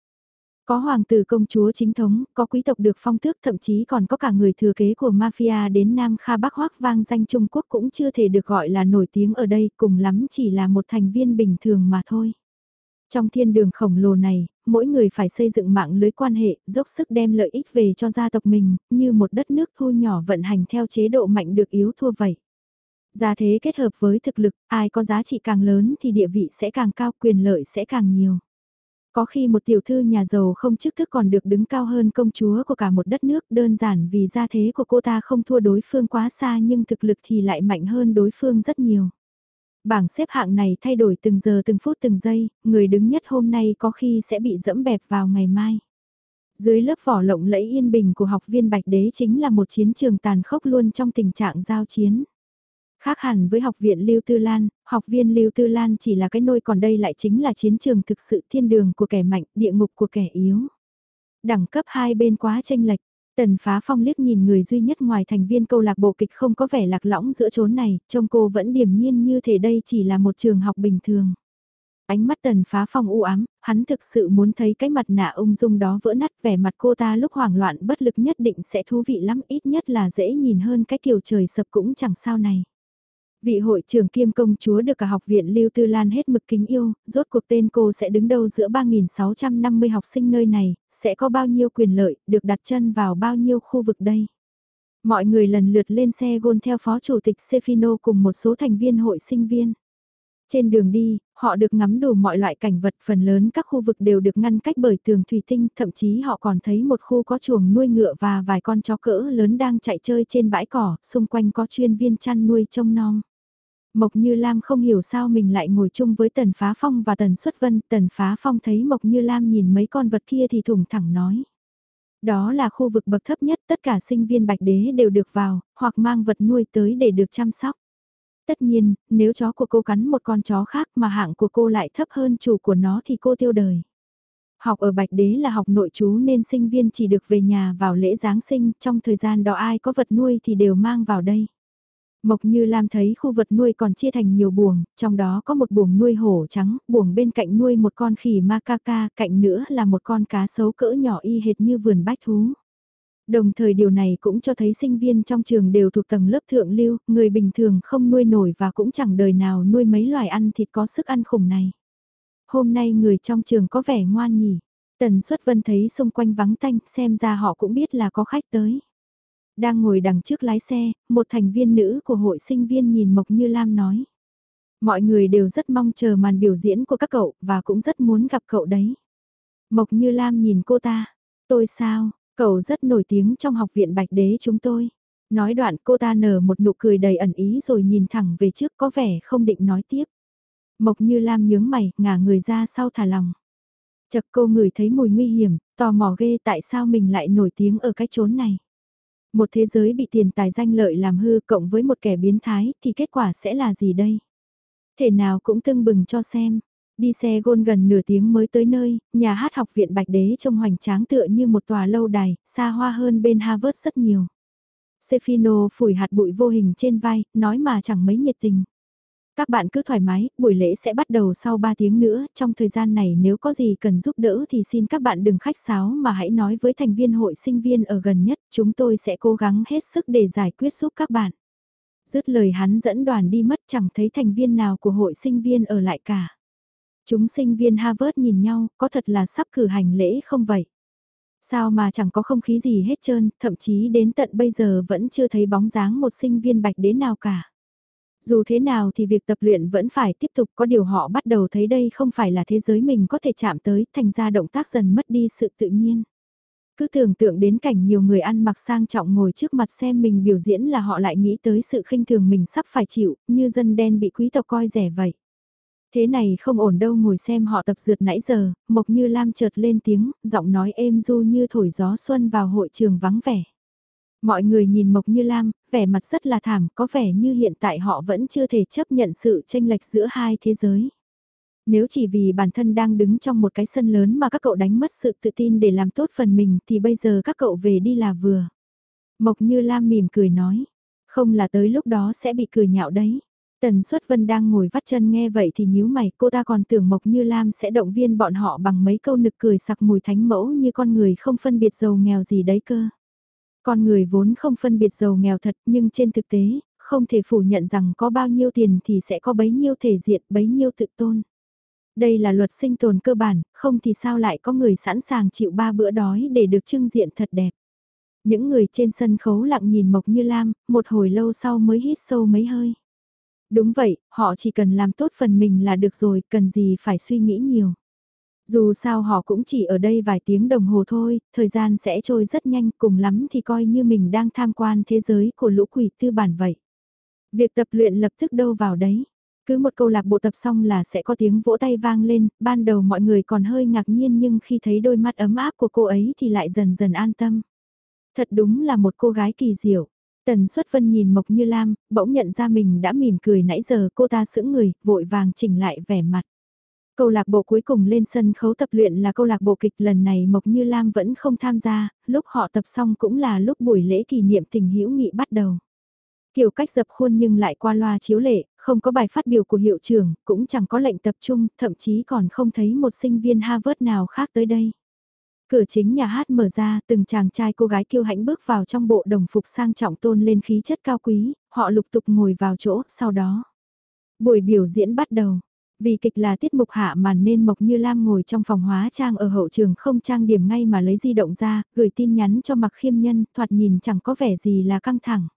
Có hoàng tử công chúa chính thống, có quý tộc được phong tước thậm chí còn có cả người thừa kế của mafia đến Nam Kha Bắc Hoác vang danh Trung Quốc cũng chưa thể được gọi là nổi tiếng ở đây, cùng lắm chỉ là một thành viên bình thường mà thôi. Trong thiên đường khổng lồ này, mỗi người phải xây dựng mạng lưới quan hệ, dốc sức đem lợi ích về cho gia tộc mình, như một đất nước thu nhỏ vận hành theo chế độ mạnh được yếu thua vậy. Gia thế kết hợp với thực lực, ai có giá trị càng lớn thì địa vị sẽ càng cao, quyền lợi sẽ càng nhiều. Có khi một tiểu thư nhà giàu không chức thức còn được đứng cao hơn công chúa của cả một đất nước đơn giản vì gia thế của cô ta không thua đối phương quá xa nhưng thực lực thì lại mạnh hơn đối phương rất nhiều. Bảng xếp hạng này thay đổi từng giờ từng phút từng giây, người đứng nhất hôm nay có khi sẽ bị dẫm bẹp vào ngày mai. Dưới lớp vỏ lộng lẫy yên bình của học viên Bạch Đế chính là một chiến trường tàn khốc luôn trong tình trạng giao chiến. Khác hẳn với học viện Lưu Tư Lan, học viên Lưu Tư Lan chỉ là cái nôi còn đây lại chính là chiến trường thực sự thiên đường của kẻ mạnh, địa ngục của kẻ yếu. Đẳng cấp hai bên quá tranh lệch, Tần Phá Phong liếc nhìn người duy nhất ngoài thành viên câu lạc bộ kịch không có vẻ lạc lõng giữa chốn này, trông cô vẫn điềm nhiên như thể đây chỉ là một trường học bình thường. Ánh mắt Tần Phá Phong u ám, hắn thực sự muốn thấy cái mặt nạ ung dung đó vỡ nát vẻ mặt cô ta lúc hoảng loạn bất lực nhất định sẽ thú vị lắm ít nhất là dễ nhìn hơn cái kiểu trời sập cũng chẳng sao này. Vị hội trưởng kiêm công chúa được cả học viện Lưu Tư Lan hết mực kính yêu, rốt cuộc tên cô sẽ đứng đâu giữa 3.650 học sinh nơi này, sẽ có bao nhiêu quyền lợi, được đặt chân vào bao nhiêu khu vực đây. Mọi người lần lượt lên xe gôn theo phó chủ tịch Sefino cùng một số thành viên hội sinh viên. Trên đường đi, họ được ngắm đủ mọi loại cảnh vật phần lớn các khu vực đều được ngăn cách bởi tường thủy tinh, thậm chí họ còn thấy một khu có chuồng nuôi ngựa và vài con chó cỡ lớn đang chạy chơi trên bãi cỏ, xung quanh có chuyên viên chăn nuôi trông non. Mộc Như Lam không hiểu sao mình lại ngồi chung với Tần Phá Phong và Tần Xuất Vân. Tần Phá Phong thấy Mộc Như Lam nhìn mấy con vật kia thì thủng thẳng nói. Đó là khu vực bậc thấp nhất tất cả sinh viên bạch đế đều được vào, hoặc mang vật nuôi tới để được chăm sóc. Tất nhiên, nếu chó của cô cắn một con chó khác mà hạng của cô lại thấp hơn chủ của nó thì cô tiêu đời. Học ở Bạch Đế là học nội trú nên sinh viên chỉ được về nhà vào lễ Giáng sinh, trong thời gian đó ai có vật nuôi thì đều mang vào đây. Mộc Như Lam thấy khu vật nuôi còn chia thành nhiều buồng, trong đó có một buồng nuôi hổ trắng, buồng bên cạnh nuôi một con khỉ macaca, cạnh nữa là một con cá sấu cỡ nhỏ y hệt như vườn bách thú. Đồng thời điều này cũng cho thấy sinh viên trong trường đều thuộc tầng lớp thượng lưu, người bình thường không nuôi nổi và cũng chẳng đời nào nuôi mấy loài ăn thịt có sức ăn khủng này. Hôm nay người trong trường có vẻ ngoan nhỉ. Tần Xuất Vân thấy xung quanh vắng tanh, xem ra họ cũng biết là có khách tới. Đang ngồi đằng trước lái xe, một thành viên nữ của hội sinh viên nhìn Mộc Như Lam nói. Mọi người đều rất mong chờ màn biểu diễn của các cậu và cũng rất muốn gặp cậu đấy. Mộc Như Lam nhìn cô ta. Tôi sao, cậu rất nổi tiếng trong học viện Bạch Đế chúng tôi. Nói đoạn cô ta nở một nụ cười đầy ẩn ý rồi nhìn thẳng về trước có vẻ không định nói tiếp. Mộc Như Lam nhướng mày, ngả người ra sau thả lòng. Chật cô ngửi thấy mùi nguy hiểm, tò mò ghê tại sao mình lại nổi tiếng ở cái chốn này. Một thế giới bị tiền tài danh lợi làm hư cộng với một kẻ biến thái thì kết quả sẽ là gì đây? Thể nào cũng tưng bừng cho xem. Đi xe gôn gần nửa tiếng mới tới nơi, nhà hát học viện Bạch Đế trông hoành tráng tựa như một tòa lâu đài, xa hoa hơn bên Harvard rất nhiều. Sefino phủi hạt bụi vô hình trên vai, nói mà chẳng mấy nhiệt tình. Các bạn cứ thoải mái, buổi lễ sẽ bắt đầu sau 3 tiếng nữa, trong thời gian này nếu có gì cần giúp đỡ thì xin các bạn đừng khách sáo mà hãy nói với thành viên hội sinh viên ở gần nhất, chúng tôi sẽ cố gắng hết sức để giải quyết giúp các bạn. Dứt lời hắn dẫn đoàn đi mất chẳng thấy thành viên nào của hội sinh viên ở lại cả. Chúng sinh viên Harvard nhìn nhau, có thật là sắp cử hành lễ không vậy? Sao mà chẳng có không khí gì hết trơn, thậm chí đến tận bây giờ vẫn chưa thấy bóng dáng một sinh viên bạch đế nào cả. Dù thế nào thì việc tập luyện vẫn phải tiếp tục có điều họ bắt đầu thấy đây không phải là thế giới mình có thể chạm tới, thành ra động tác dần mất đi sự tự nhiên. Cứ tưởng tượng đến cảnh nhiều người ăn mặc sang trọng ngồi trước mặt xem mình biểu diễn là họ lại nghĩ tới sự khinh thường mình sắp phải chịu, như dân đen bị quý tộc coi rẻ vậy. Thế này không ổn đâu ngồi xem họ tập dượt nãy giờ, Mộc Như Lam chợt lên tiếng, giọng nói êm du như thổi gió xuân vào hội trường vắng vẻ. Mọi người nhìn Mộc Như Lam, vẻ mặt rất là thảm, có vẻ như hiện tại họ vẫn chưa thể chấp nhận sự tranh lệch giữa hai thế giới. Nếu chỉ vì bản thân đang đứng trong một cái sân lớn mà các cậu đánh mất sự tự tin để làm tốt phần mình thì bây giờ các cậu về đi là vừa. Mộc Như Lam mỉm cười nói, không là tới lúc đó sẽ bị cười nhạo đấy. Tần Xuất Vân đang ngồi vắt chân nghe vậy thì nhíu mày, cô ta còn tưởng Mộc Như Lam sẽ động viên bọn họ bằng mấy câu nực cười sặc mùi thánh mẫu như con người không phân biệt giàu nghèo gì đấy cơ. Con người vốn không phân biệt giàu nghèo thật nhưng trên thực tế, không thể phủ nhận rằng có bao nhiêu tiền thì sẽ có bấy nhiêu thể diện, bấy nhiêu tự tôn. Đây là luật sinh tồn cơ bản, không thì sao lại có người sẵn sàng chịu ba bữa đói để được trưng diện thật đẹp. Những người trên sân khấu lặng nhìn Mộc Như Lam, một hồi lâu sau mới hít sâu mấy hơi. Đúng vậy, họ chỉ cần làm tốt phần mình là được rồi, cần gì phải suy nghĩ nhiều. Dù sao họ cũng chỉ ở đây vài tiếng đồng hồ thôi, thời gian sẽ trôi rất nhanh, cùng lắm thì coi như mình đang tham quan thế giới của lũ quỷ tư bản vậy. Việc tập luyện lập tức đâu vào đấy. Cứ một câu lạc bộ tập xong là sẽ có tiếng vỗ tay vang lên, ban đầu mọi người còn hơi ngạc nhiên nhưng khi thấy đôi mắt ấm áp của cô ấy thì lại dần dần an tâm. Thật đúng là một cô gái kỳ diệu. Tần Xuất Vân nhìn Mộc Như Lam, bỗng nhận ra mình đã mỉm cười nãy giờ cô ta sững người, vội vàng chỉnh lại vẻ mặt. Câu lạc bộ cuối cùng lên sân khấu tập luyện là câu lạc bộ kịch lần này Mộc Như Lam vẫn không tham gia, lúc họ tập xong cũng là lúc buổi lễ kỷ niệm tình hữu nghị bắt đầu. Kiểu cách dập khuôn nhưng lại qua loa chiếu lệ, không có bài phát biểu của hiệu trưởng, cũng chẳng có lệnh tập trung, thậm chí còn không thấy một sinh viên Harvard nào khác tới đây. Cửa chính nhà hát mở ra, từng chàng trai cô gái kiêu hãnh bước vào trong bộ đồng phục sang trọng tôn lên khí chất cao quý, họ lục tục ngồi vào chỗ, sau đó. Buổi biểu diễn bắt đầu. Vì kịch là tiết mục hạ màn nên Mộc Như Lam ngồi trong phòng hóa trang ở hậu trường không trang điểm ngay mà lấy di động ra, gửi tin nhắn cho Mặc Khiêm Nhân, thoạt nhìn chẳng có vẻ gì là căng thẳng.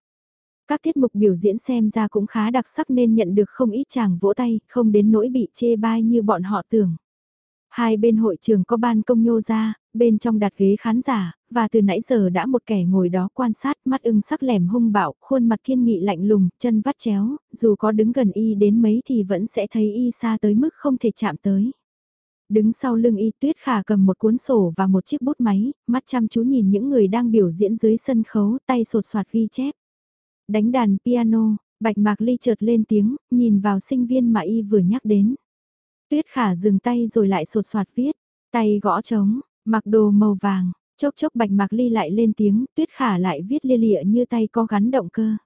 Các tiết mục biểu diễn xem ra cũng khá đặc sắc nên nhận được không ít chàng vỗ tay, không đến nỗi bị chê bai như bọn họ tưởng. Hai bên hội trường có ban công nhô ra, bên trong đặt ghế khán giả, và từ nãy giờ đã một kẻ ngồi đó quan sát mắt ưng sắc lẻm hung bạo, khuôn mặt kiên nghị lạnh lùng, chân vắt chéo, dù có đứng gần y đến mấy thì vẫn sẽ thấy y xa tới mức không thể chạm tới. Đứng sau lưng y tuyết khả cầm một cuốn sổ và một chiếc bút máy, mắt chăm chú nhìn những người đang biểu diễn dưới sân khấu, tay sột soạt ghi chép. Đánh đàn piano, bạch mạc ly chợt lên tiếng, nhìn vào sinh viên mà y vừa nhắc đến. Tuyết khả dừng tay rồi lại sột soạt viết, tay gõ trống, mặc đồ màu vàng, chốc chốc bạch mạc ly lại lên tiếng, tuyết khả lại viết lia lịa như tay có gắn động cơ.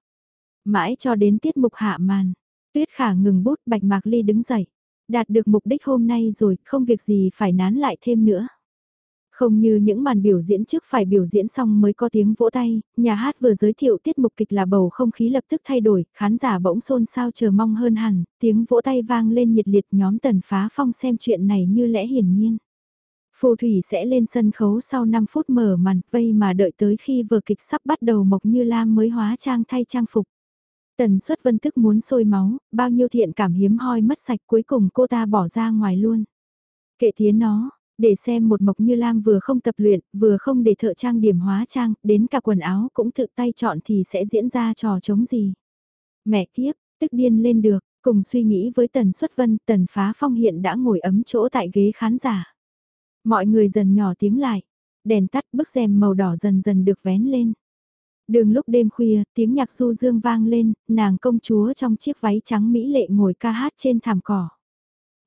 Mãi cho đến tiết mục hạ màn, tuyết khả ngừng bút bạch mạc ly đứng dậy. Đạt được mục đích hôm nay rồi, không việc gì phải nán lại thêm nữa. Không như những màn biểu diễn trước phải biểu diễn xong mới có tiếng vỗ tay, nhà hát vừa giới thiệu tiết mục kịch là bầu không khí lập tức thay đổi, khán giả bỗng xôn xao chờ mong hơn hẳn, tiếng vỗ tay vang lên nhiệt liệt nhóm tần phá phong xem chuyện này như lẽ hiển nhiên. Phù thủy sẽ lên sân khấu sau 5 phút mở màn, vây mà đợi tới khi vừa kịch sắp bắt đầu Mộc Như Lam mới hóa trang thay trang phục. Tần suất vân tức muốn sôi máu, bao nhiêu thiện cảm hiếm hoi mất sạch cuối cùng cô ta bỏ ra ngoài luôn. Kệ tiến nó, để xem một Mộc Như Lam vừa không tập luyện, vừa không để thợ trang điểm hóa trang, đến cả quần áo cũng tự tay chọn thì sẽ diễn ra trò chống gì. Mẹ kiếp, tức điên lên được, cùng suy nghĩ với Tần Xuất Vân, Tần Phá Phong hiện đã ngồi ấm chỗ tại ghế khán giả. Mọi người dần nhỏ tiếng lại, đèn tắt bức rèm màu đỏ dần dần được vén lên. Đường lúc đêm khuya, tiếng nhạc du dương vang lên, nàng công chúa trong chiếc váy trắng mỹ lệ ngồi ca hát trên thảm cỏ.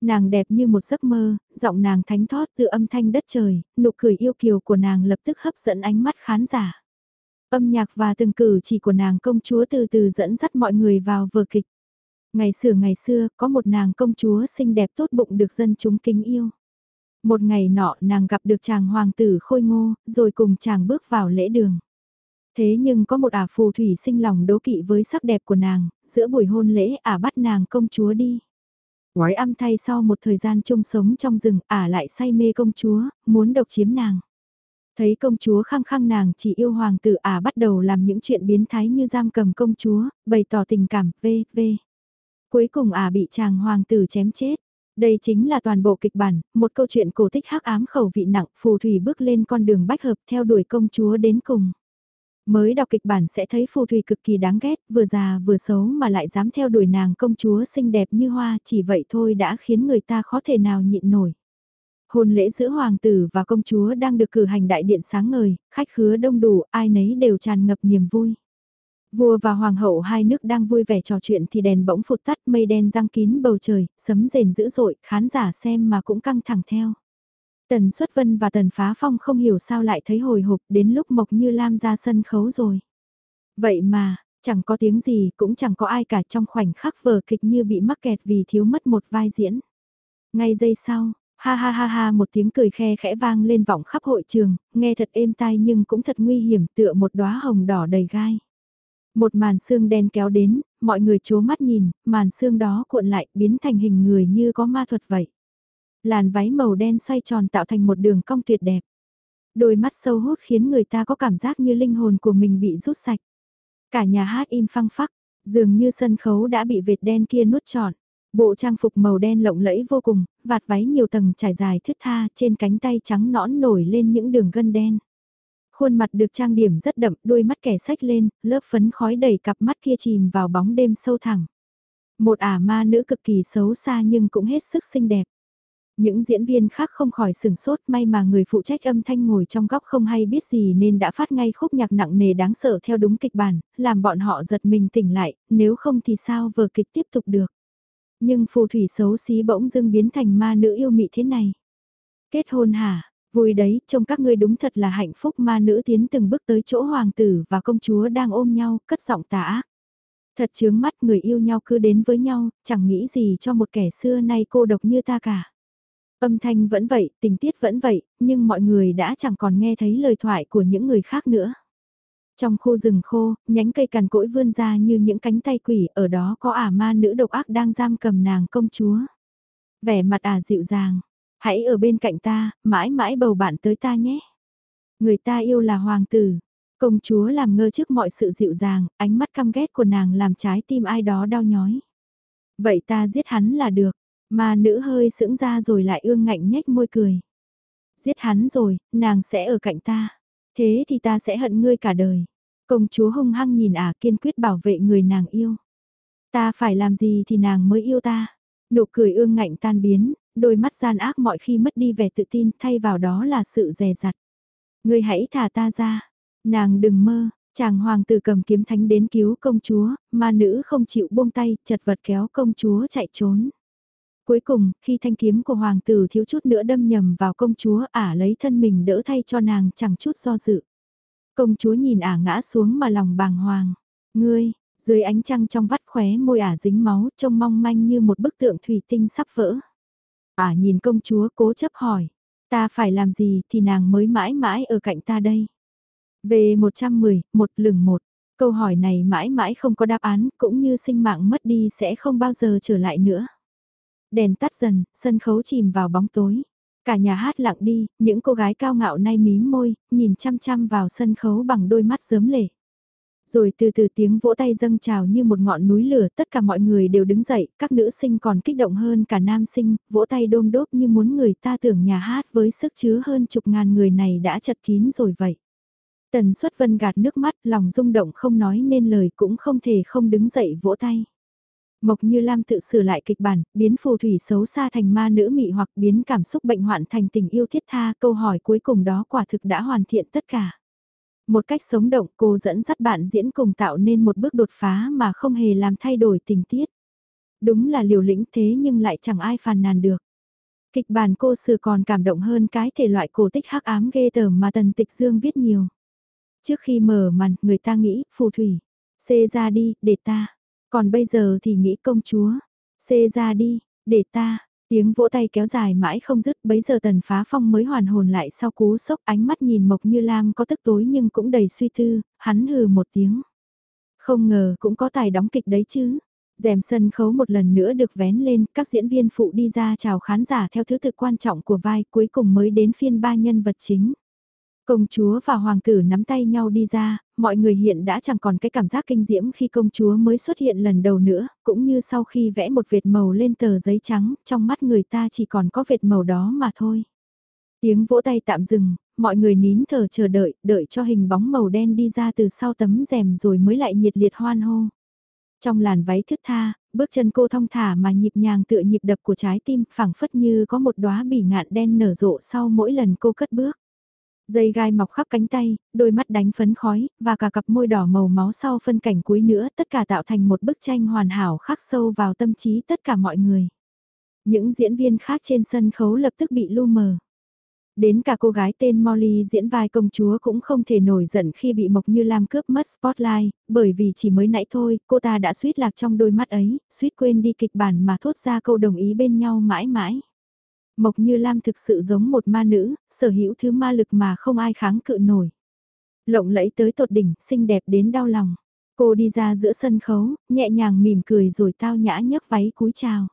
Nàng đẹp như một giấc mơ, giọng nàng thánh thót từ âm thanh đất trời, nụ cười yêu kiều của nàng lập tức hấp dẫn ánh mắt khán giả. Âm nhạc và từng cử chỉ của nàng công chúa từ từ dẫn dắt mọi người vào vở kịch. Ngày xưa ngày xưa, có một nàng công chúa xinh đẹp tốt bụng được dân chúng kính yêu. Một ngày nọ nàng gặp được chàng hoàng tử khôi ngô, rồi cùng chàng bước vào lễ đường. Thế nhưng có một ả phù thủy sinh lòng đố kỵ với sắc đẹp của nàng, giữa buổi hôn lễ ả bắt nàng công chúa đi. Quái âm thay sau một thời gian chung sống trong rừng ả lại say mê công chúa, muốn độc chiếm nàng. Thấy công chúa khăng khăng nàng chỉ yêu hoàng tử ả bắt đầu làm những chuyện biến thái như giam cầm công chúa, bày tỏ tình cảm, v, v. Cuối cùng ả bị chàng hoàng tử chém chết. Đây chính là toàn bộ kịch bản, một câu chuyện cổ tích hắc ám khẩu vị nặng, phù thủy bước lên con đường bách hợp theo đuổi công chúa đến cùng. Mới đọc kịch bản sẽ thấy phù thủy cực kỳ đáng ghét, vừa già vừa xấu mà lại dám theo đuổi nàng công chúa xinh đẹp như hoa, chỉ vậy thôi đã khiến người ta khó thể nào nhịn nổi. Hôn lễ giữa hoàng tử và công chúa đang được cử hành đại điện sáng ngời, khách khứa đông đủ, ai nấy đều tràn ngập niềm vui. Vua và hoàng hậu hai nước đang vui vẻ trò chuyện thì đèn bỗng phụt tắt mây đen răng kín bầu trời, sấm rền dữ dội, khán giả xem mà cũng căng thẳng theo. Tần Xuất Vân và Tần Phá Phong không hiểu sao lại thấy hồi hộp đến lúc Mộc Như Lam ra sân khấu rồi. Vậy mà, chẳng có tiếng gì cũng chẳng có ai cả trong khoảnh khắc vở kịch như bị mắc kẹt vì thiếu mất một vai diễn. Ngay giây sau, ha ha ha ha một tiếng cười khe khẽ vang lên vọng khắp hội trường, nghe thật êm tai nhưng cũng thật nguy hiểm tựa một đóa hồng đỏ đầy gai. Một màn xương đen kéo đến, mọi người chố mắt nhìn, màn xương đó cuộn lại biến thành hình người như có ma thuật vậy. Làn váy màu đen xoay tròn tạo thành một đường cong tuyệt đẹp. Đôi mắt sâu hút khiến người ta có cảm giác như linh hồn của mình bị rút sạch. Cả nhà hát im phăng phắc, dường như sân khấu đã bị vệt đen kia nuốt trọn. Bộ trang phục màu đen lộng lẫy vô cùng, vạt váy nhiều tầng trải dài thướt tha trên cánh tay trắng nõn nổi lên những đường gân đen. Khuôn mặt được trang điểm rất đậm, đôi mắt kẻ sách lên, lớp phấn khói đầy cặp mắt kia chìm vào bóng đêm sâu thẳng. Một ả ma nữ cực kỳ xấu xa nhưng cũng hết sức xinh đẹp. Những diễn viên khác không khỏi sừng sốt may mà người phụ trách âm thanh ngồi trong góc không hay biết gì nên đã phát ngay khúc nhạc nặng nề đáng sợ theo đúng kịch bản, làm bọn họ giật mình tỉnh lại, nếu không thì sao vở kịch tiếp tục được. Nhưng phù thủy xấu xí bỗng dưng biến thành ma nữ yêu mị thế này. Kết hôn hả? Vui đấy, trông các ngươi đúng thật là hạnh phúc ma nữ tiến từng bước tới chỗ hoàng tử và công chúa đang ôm nhau, cất giọng tà ác. Thật chướng mắt người yêu nhau cứ đến với nhau, chẳng nghĩ gì cho một kẻ xưa nay cô độc như ta cả. Âm thanh vẫn vậy, tình tiết vẫn vậy, nhưng mọi người đã chẳng còn nghe thấy lời thoại của những người khác nữa. Trong khu rừng khô, nhánh cây cằn cỗi vươn ra như những cánh tay quỷ, ở đó có ả ma nữ độc ác đang giam cầm nàng công chúa. Vẻ mặt ả dịu dàng, hãy ở bên cạnh ta, mãi mãi bầu bạn tới ta nhé. Người ta yêu là hoàng tử, công chúa làm ngơ trước mọi sự dịu dàng, ánh mắt căm ghét của nàng làm trái tim ai đó đau nhói. Vậy ta giết hắn là được, Ma nữ hơi sững ra rồi lại ương ngạnh nhếch môi cười. Giết hắn rồi, nàng sẽ ở cạnh ta. Thế thì ta sẽ hận ngươi cả đời. Công chúa hung hăng nhìn ả kiên quyết bảo vệ người nàng yêu. Ta phải làm gì thì nàng mới yêu ta. Nụ cười ương ngạnh tan biến, đôi mắt gian ác mọi khi mất đi vẻ tự tin thay vào đó là sự dè dặt. Ngươi hãy thả ta ra. Nàng đừng mơ, chàng hoàng tử cầm kiếm thánh đến cứu công chúa, ma nữ không chịu buông tay, chật vật kéo công chúa chạy trốn. Cuối cùng, khi thanh kiếm của hoàng tử thiếu chút nữa đâm nhầm vào công chúa, ả lấy thân mình đỡ thay cho nàng chẳng chút do dự. Công chúa nhìn ả ngã xuống mà lòng bàng hoàng. Ngươi, dưới ánh trăng trong vắt khóe môi ả dính máu, trông mong manh như một bức tượng thủy tinh sắp vỡ. Ả nhìn công chúa cố chấp hỏi, ta phải làm gì thì nàng mới mãi mãi ở cạnh ta đây. Về 110, một lửng một, câu hỏi này mãi mãi không có đáp án, cũng như sinh mạng mất đi sẽ không bao giờ trở lại nữa. Đèn tắt dần, sân khấu chìm vào bóng tối. Cả nhà hát lặng đi, những cô gái cao ngạo nay mím môi, nhìn chăm chăm vào sân khấu bằng đôi mắt sớm lệ. Rồi từ từ tiếng vỗ tay dâng trào như một ngọn núi lửa, tất cả mọi người đều đứng dậy, các nữ sinh còn kích động hơn cả nam sinh, vỗ tay đôm đốp như muốn người ta tưởng nhà hát với sức chứa hơn chục ngàn người này đã chật kín rồi vậy. Tần suất vân gạt nước mắt, lòng rung động không nói nên lời cũng không thể không đứng dậy vỗ tay. Mộc Như Lam tự sửa lại kịch bản, biến phù thủy xấu xa thành ma nữ mị hoặc biến cảm xúc bệnh hoạn thành tình yêu thiết tha, câu hỏi cuối cùng đó quả thực đã hoàn thiện tất cả. Một cách sống động cô dẫn dắt bạn diễn cùng tạo nên một bước đột phá mà không hề làm thay đổi tình tiết. Đúng là liều lĩnh thế nhưng lại chẳng ai phàn nàn được. Kịch bản cô sửa còn cảm động hơn cái thể loại cổ tích hắc ám ghê tởm mà Tần Tịch Dương viết nhiều. Trước khi mở màn, người ta nghĩ, phù thủy, xê ra đi, để ta. Còn bây giờ thì nghĩ công chúa, xê ra đi, để ta. Tiếng vỗ tay kéo dài mãi không dứt bấy giờ tần phá phong mới hoàn hồn lại sau cú sốc ánh mắt nhìn Mộc Như Lam có tức tối nhưng cũng đầy suy tư, hắn hừ một tiếng. Không ngờ cũng có tài đóng kịch đấy chứ. dèm sân khấu một lần nữa được vén lên, các diễn viên phụ đi ra chào khán giả theo thứ tự quan trọng của vai cuối cùng mới đến phiên ba nhân vật chính. Công chúa và hoàng tử nắm tay nhau đi ra, mọi người hiện đã chẳng còn cái cảm giác kinh diễm khi công chúa mới xuất hiện lần đầu nữa, cũng như sau khi vẽ một vệt màu lên tờ giấy trắng, trong mắt người ta chỉ còn có vệt màu đó mà thôi. Tiếng vỗ tay tạm dừng, mọi người nín thở chờ đợi, đợi cho hình bóng màu đen đi ra từ sau tấm rèm rồi mới lại nhiệt liệt hoan hô. Trong làn váy thướt tha, bước chân cô thong thả mà nhịp nhàng tựa nhịp đập của trái tim phẳng phất như có một đóa bỉ ngạn đen nở rộ sau mỗi lần cô cất bước. Dây gai mọc khắp cánh tay, đôi mắt đánh phấn khói, và cả cặp môi đỏ màu máu sau phân cảnh cuối nữa tất cả tạo thành một bức tranh hoàn hảo khắc sâu vào tâm trí tất cả mọi người. Những diễn viên khác trên sân khấu lập tức bị lu mờ. Đến cả cô gái tên Molly diễn vai công chúa cũng không thể nổi giận khi bị Mộc Như Lam cướp mất spotlight, bởi vì chỉ mới nãy thôi, cô ta đã suýt lạc trong đôi mắt ấy, suýt quên đi kịch bản mà thốt ra câu đồng ý bên nhau mãi mãi. Mộc Như Lam thực sự giống một ma nữ, sở hữu thứ ma lực mà không ai kháng cự nổi. Lộng lẫy tới tột đỉnh, xinh đẹp đến đau lòng. Cô đi ra giữa sân khấu, nhẹ nhàng mỉm cười rồi tao nhã nhấc váy cúi chào.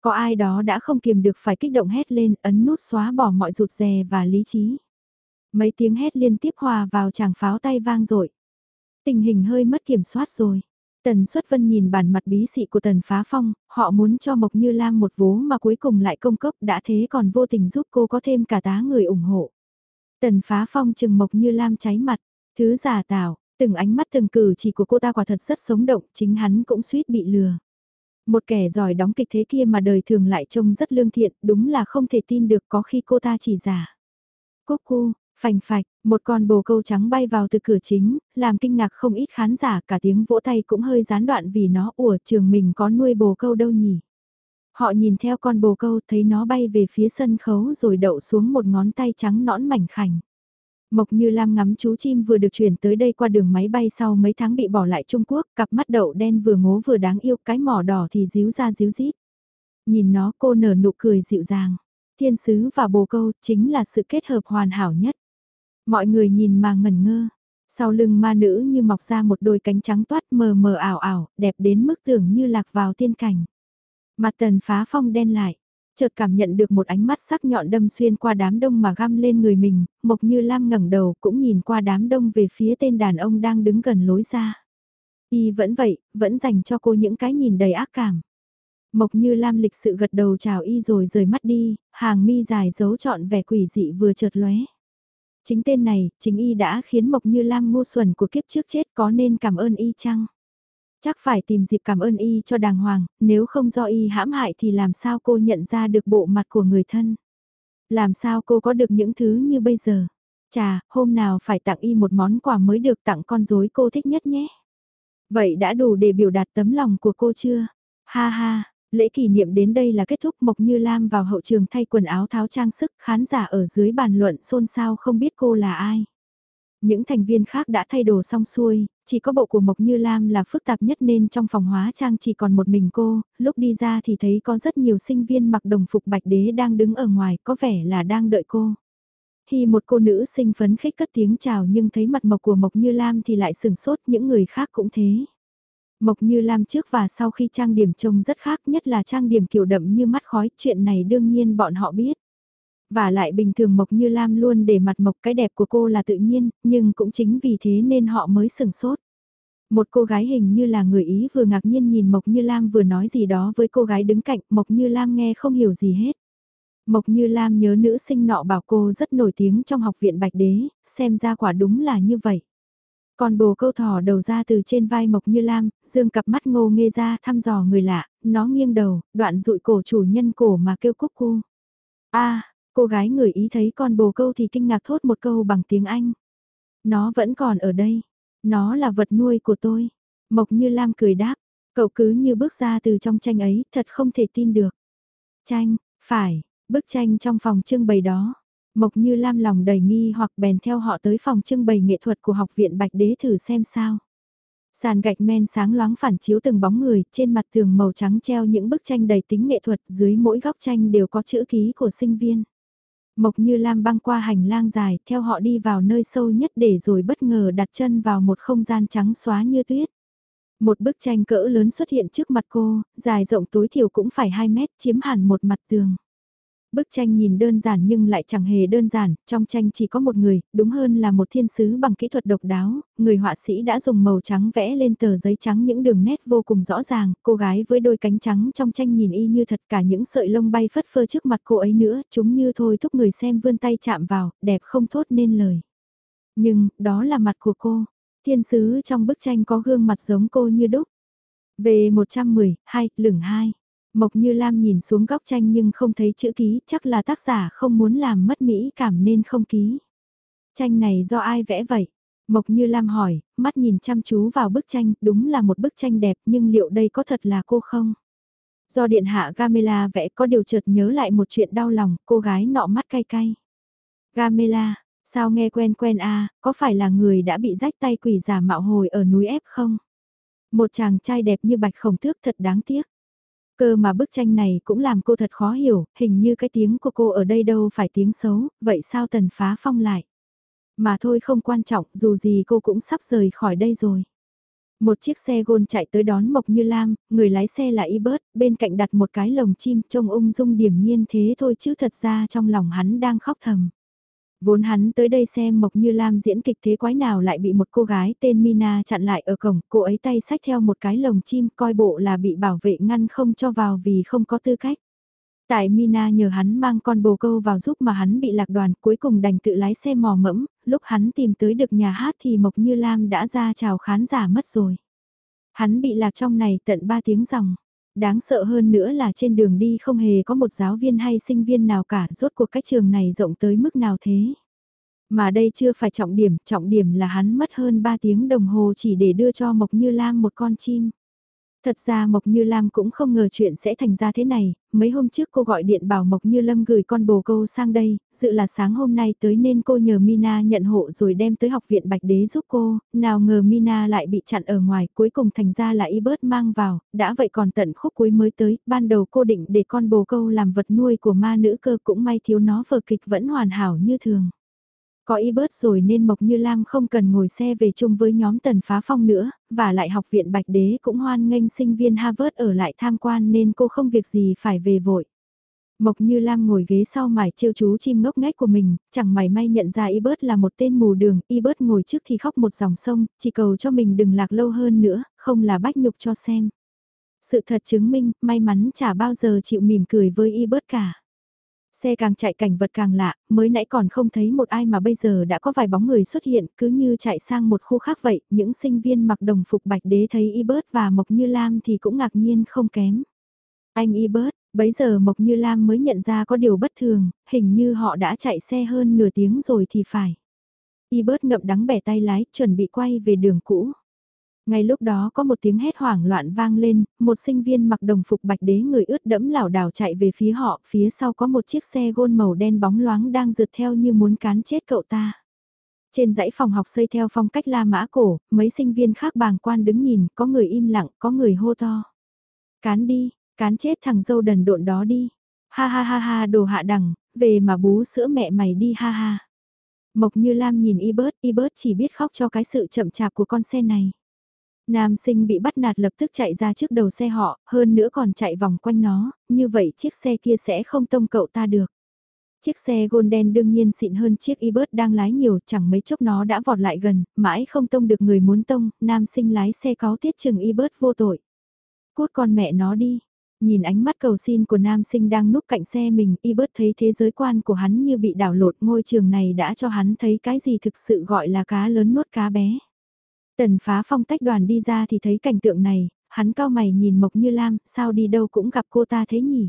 Có ai đó đã không kiềm được phải kích động hét lên, ấn nút xóa bỏ mọi rụt rè và lý trí. Mấy tiếng hét liên tiếp hòa vào chàng pháo tay vang dội Tình hình hơi mất kiểm soát rồi. Tần Xuất Vân nhìn bản mặt bí xị của Tần Phá Phong, họ muốn cho Mộc Như Lam một vố mà cuối cùng lại công cốc đã thế còn vô tình giúp cô có thêm cả tá người ủng hộ. Tần Phá Phong chừng Mộc Như Lam cháy mặt, thứ giả tạo, từng ánh mắt từng cử chỉ của cô ta quả thật rất sống động, chính hắn cũng suýt bị lừa. Một kẻ giỏi đóng kịch thế kia mà đời thường lại trông rất lương thiện, đúng là không thể tin được có khi cô ta chỉ giả. Cúc cu, Phành phạch, một con bồ câu trắng bay vào từ cửa chính, làm kinh ngạc không ít khán giả cả tiếng vỗ tay cũng hơi gián đoạn vì nó ủa trường mình có nuôi bồ câu đâu nhỉ. Họ nhìn theo con bồ câu thấy nó bay về phía sân khấu rồi đậu xuống một ngón tay trắng nõn mảnh khảnh. Mộc Như Lam ngắm chú chim vừa được chuyển tới đây qua đường máy bay sau mấy tháng bị bỏ lại Trung Quốc, cặp mắt đậu đen vừa ngố vừa đáng yêu, cái mỏ đỏ thì díu ra díu dít. Nhìn nó cô nở nụ cười dịu dàng. Thiên sứ và bồ câu chính là sự kết hợp hoàn hảo nhất. Mọi người nhìn mà ngẩn ngơ. Sau lưng ma nữ như mọc ra một đôi cánh trắng toát mờ mờ ảo ảo, đẹp đến mức tưởng như lạc vào tiên cảnh. Mặt tần phá phong đen lại, chợt cảm nhận được một ánh mắt sắc nhọn đâm xuyên qua đám đông mà găm lên người mình, Mộc Như Lam ngẩng đầu cũng nhìn qua đám đông về phía tên đàn ông đang đứng gần lối ra. Y vẫn vậy, vẫn dành cho cô những cái nhìn đầy ác cảm. Mộc Như Lam lịch sự gật đầu chào Y rồi rời mắt đi, hàng mi dài giấu trọn vẻ quỷ dị vừa chợt lóe. Chính tên này, chính y đã khiến Mộc Như Lam ngu xuẩn của kiếp trước chết có nên cảm ơn y chăng? Chắc phải tìm dịp cảm ơn y cho đàng hoàng, nếu không do y hãm hại thì làm sao cô nhận ra được bộ mặt của người thân? Làm sao cô có được những thứ như bây giờ? Chà, hôm nào phải tặng y một món quà mới được tặng con rối cô thích nhất nhé. Vậy đã đủ để biểu đạt tấm lòng của cô chưa? Ha ha, Lễ kỷ niệm đến đây là kết thúc Mộc Như Lam vào hậu trường thay quần áo tháo trang sức, khán giả ở dưới bàn luận xôn xao không biết cô là ai. Những thành viên khác đã thay đồ xong xuôi, chỉ có bộ của Mộc Như Lam là phức tạp nhất nên trong phòng hóa trang chỉ còn một mình cô, lúc đi ra thì thấy có rất nhiều sinh viên mặc đồng phục bạch đế đang đứng ở ngoài, có vẻ là đang đợi cô. Khi một cô nữ sinh phấn khích cất tiếng chào nhưng thấy mặt mộc của Mộc Như Lam thì lại sừng sốt những người khác cũng thế. Mộc như Lam trước và sau khi trang điểm trông rất khác nhất là trang điểm kiểu đậm như mắt khói, chuyện này đương nhiên bọn họ biết. Và lại bình thường Mộc Như Lam luôn để mặt Mộc cái đẹp của cô là tự nhiên, nhưng cũng chính vì thế nên họ mới sừng sốt. Một cô gái hình như là người Ý vừa ngạc nhiên nhìn Mộc Như Lam vừa nói gì đó với cô gái đứng cạnh, Mộc Như Lam nghe không hiểu gì hết. Mộc Như Lam nhớ nữ sinh nọ bảo cô rất nổi tiếng trong học viện Bạch Đế, xem ra quả đúng là như vậy. Còn bồ câu thỏ đầu ra từ trên vai Mộc Như Lam, dương cặp mắt ngô nghê ra thăm dò người lạ, nó nghiêng đầu, đoạn dụi cổ chủ nhân cổ mà kêu cúc cu. a cô gái người Ý thấy con bồ câu thì kinh ngạc thốt một câu bằng tiếng Anh. Nó vẫn còn ở đây, nó là vật nuôi của tôi. Mộc Như Lam cười đáp, cậu cứ như bước ra từ trong tranh ấy, thật không thể tin được. Tranh, phải, bức tranh trong phòng trưng bày đó. Mộc Như Lam lòng đầy nghi hoặc bèn theo họ tới phòng trưng bày nghệ thuật của học viện Bạch Đế thử xem sao. Sàn gạch men sáng loáng phản chiếu từng bóng người, trên mặt tường màu trắng treo những bức tranh đầy tính nghệ thuật, dưới mỗi góc tranh đều có chữ ký của sinh viên. Mộc Như Lam băng qua hành lang dài, theo họ đi vào nơi sâu nhất để rồi bất ngờ đặt chân vào một không gian trắng xóa như tuyết. Một bức tranh cỡ lớn xuất hiện trước mặt cô, dài rộng tối thiểu cũng phải 2 mét, chiếm hẳn một mặt tường. Bức tranh nhìn đơn giản nhưng lại chẳng hề đơn giản, trong tranh chỉ có một người, đúng hơn là một thiên sứ bằng kỹ thuật độc đáo, người họa sĩ đã dùng màu trắng vẽ lên tờ giấy trắng những đường nét vô cùng rõ ràng, cô gái với đôi cánh trắng trong tranh nhìn y như thật cả những sợi lông bay phất phơ trước mặt cô ấy nữa, chúng như thôi thúc người xem vươn tay chạm vào, đẹp không thốt nên lời. Nhưng, đó là mặt của cô, thiên sứ trong bức tranh có gương mặt giống cô như đúc. Về 110, 2, lửng 2. Mộc Như Lam nhìn xuống góc tranh nhưng không thấy chữ ký, chắc là tác giả không muốn làm mất mỹ cảm nên không ký. Tranh này do ai vẽ vậy? Mộc Như Lam hỏi, mắt nhìn chăm chú vào bức tranh, đúng là một bức tranh đẹp nhưng liệu đây có thật là cô không? Do điện hạ Gamela vẽ có điều chợt nhớ lại một chuyện đau lòng, cô gái nọ mắt cay cay. Gamela, sao nghe quen quen a à, có phải là người đã bị rách tay quỷ giả mạo hồi ở núi ép không? Một chàng trai đẹp như bạch khổng thước thật đáng tiếc. Cơ mà bức tranh này cũng làm cô thật khó hiểu, hình như cái tiếng của cô ở đây đâu phải tiếng xấu, vậy sao tần phá phong lại? Mà thôi không quan trọng, dù gì cô cũng sắp rời khỏi đây rồi. Một chiếc xe gôn chạy tới đón Mộc Như Lam, người lái xe là Y Bớt, bên cạnh đặt một cái lồng chim trông ung dung điểm nhiên thế thôi chứ thật ra trong lòng hắn đang khóc thầm. Vốn hắn tới đây xem Mộc Như Lam diễn kịch thế quái nào lại bị một cô gái tên Mina chặn lại ở cổng, cô ấy tay sách theo một cái lồng chim coi bộ là bị bảo vệ ngăn không cho vào vì không có tư cách. Tại Mina nhờ hắn mang con bồ câu vào giúp mà hắn bị lạc đoàn cuối cùng đành tự lái xe mò mẫm, lúc hắn tìm tới được nhà hát thì Mộc Như Lam đã ra chào khán giả mất rồi. Hắn bị lạc trong này tận 3 tiếng dòng. Đáng sợ hơn nữa là trên đường đi không hề có một giáo viên hay sinh viên nào cả, rốt cuộc cái trường này rộng tới mức nào thế. Mà đây chưa phải trọng điểm, trọng điểm là hắn mất hơn 3 tiếng đồng hồ chỉ để đưa cho Mộc Như Lam một con chim. Thật ra Mộc Như Lam cũng không ngờ chuyện sẽ thành ra thế này, mấy hôm trước cô gọi điện bảo Mộc Như Lâm gửi con bồ câu sang đây, dự là sáng hôm nay tới nên cô nhờ Mina nhận hộ rồi đem tới học viện Bạch Đế giúp cô, nào ngờ Mina lại bị chặn ở ngoài, cuối cùng thành ra là y bớt mang vào, đã vậy còn tận khúc cuối mới tới, ban đầu cô định để con bồ câu làm vật nuôi của ma nữ cơ cũng may thiếu nó vở kịch vẫn hoàn hảo như thường. Có y bớt rồi nên Mộc Như Lam không cần ngồi xe về chung với nhóm tần phá phong nữa, và lại học viện Bạch Đế cũng hoan nghênh sinh viên Harvard ở lại tham quan nên cô không việc gì phải về vội. Mộc Như Lam ngồi ghế sau mải trêu chú chim ngốc nghếch của mình, chẳng mày may nhận ra y bớt là một tên mù đường, y bớt ngồi trước thì khóc một dòng sông, chỉ cầu cho mình đừng lạc lâu hơn nữa, không là bách nhục cho xem. Sự thật chứng minh, may mắn chả bao giờ chịu mỉm cười với y bớt cả. Xe càng chạy cảnh vật càng lạ, mới nãy còn không thấy một ai mà bây giờ đã có vài bóng người xuất hiện, cứ như chạy sang một khu khác vậy, những sinh viên mặc đồng phục bạch đế thấy Y Bớt và Mộc Như Lam thì cũng ngạc nhiên không kém. Anh Y Bớt, bấy giờ Mộc Như Lam mới nhận ra có điều bất thường, hình như họ đã chạy xe hơn nửa tiếng rồi thì phải. Y Bớt ngậm đắng bẻ tay lái, chuẩn bị quay về đường cũ. Ngay lúc đó có một tiếng hét hoảng loạn vang lên, một sinh viên mặc đồng phục bạch đế người ướt đẫm lảo đảo chạy về phía họ, phía sau có một chiếc xe gôn màu đen bóng loáng đang rượt theo như muốn cán chết cậu ta. Trên dãy phòng học xây theo phong cách La Mã cổ, mấy sinh viên khác bàng quan đứng nhìn, có người im lặng, có người hô to. Cán đi, cán chết thằng dâu đần độn đó đi. Ha ha ha ha đồ hạ đẳng, về mà bú sữa mẹ mày đi ha ha. Mộc như Lam nhìn y bớt, y bớt chỉ biết khóc cho cái sự chậm chạp của con xe này. Nam sinh bị bắt nạt lập tức chạy ra trước đầu xe họ, hơn nữa còn chạy vòng quanh nó, như vậy chiếc xe kia sẽ không tông cậu ta được. Chiếc xe Golden đương nhiên xịn hơn chiếc e-bus đang lái nhiều, chẳng mấy chốc nó đã vọt lại gần, mãi không tông được người muốn tông, nam sinh lái xe có tiết chừng e-bus vô tội. Cút con mẹ nó đi. Nhìn ánh mắt cầu xin của nam sinh đang núp cạnh xe mình, e-bus thấy thế giới quan của hắn như bị đảo lột ngôi trường này đã cho hắn thấy cái gì thực sự gọi là cá lớn nuốt cá bé. Tần phá phong tách đoàn đi ra thì thấy cảnh tượng này, hắn cao mày nhìn Mộc Như Lam, sao đi đâu cũng gặp cô ta thế nhỉ?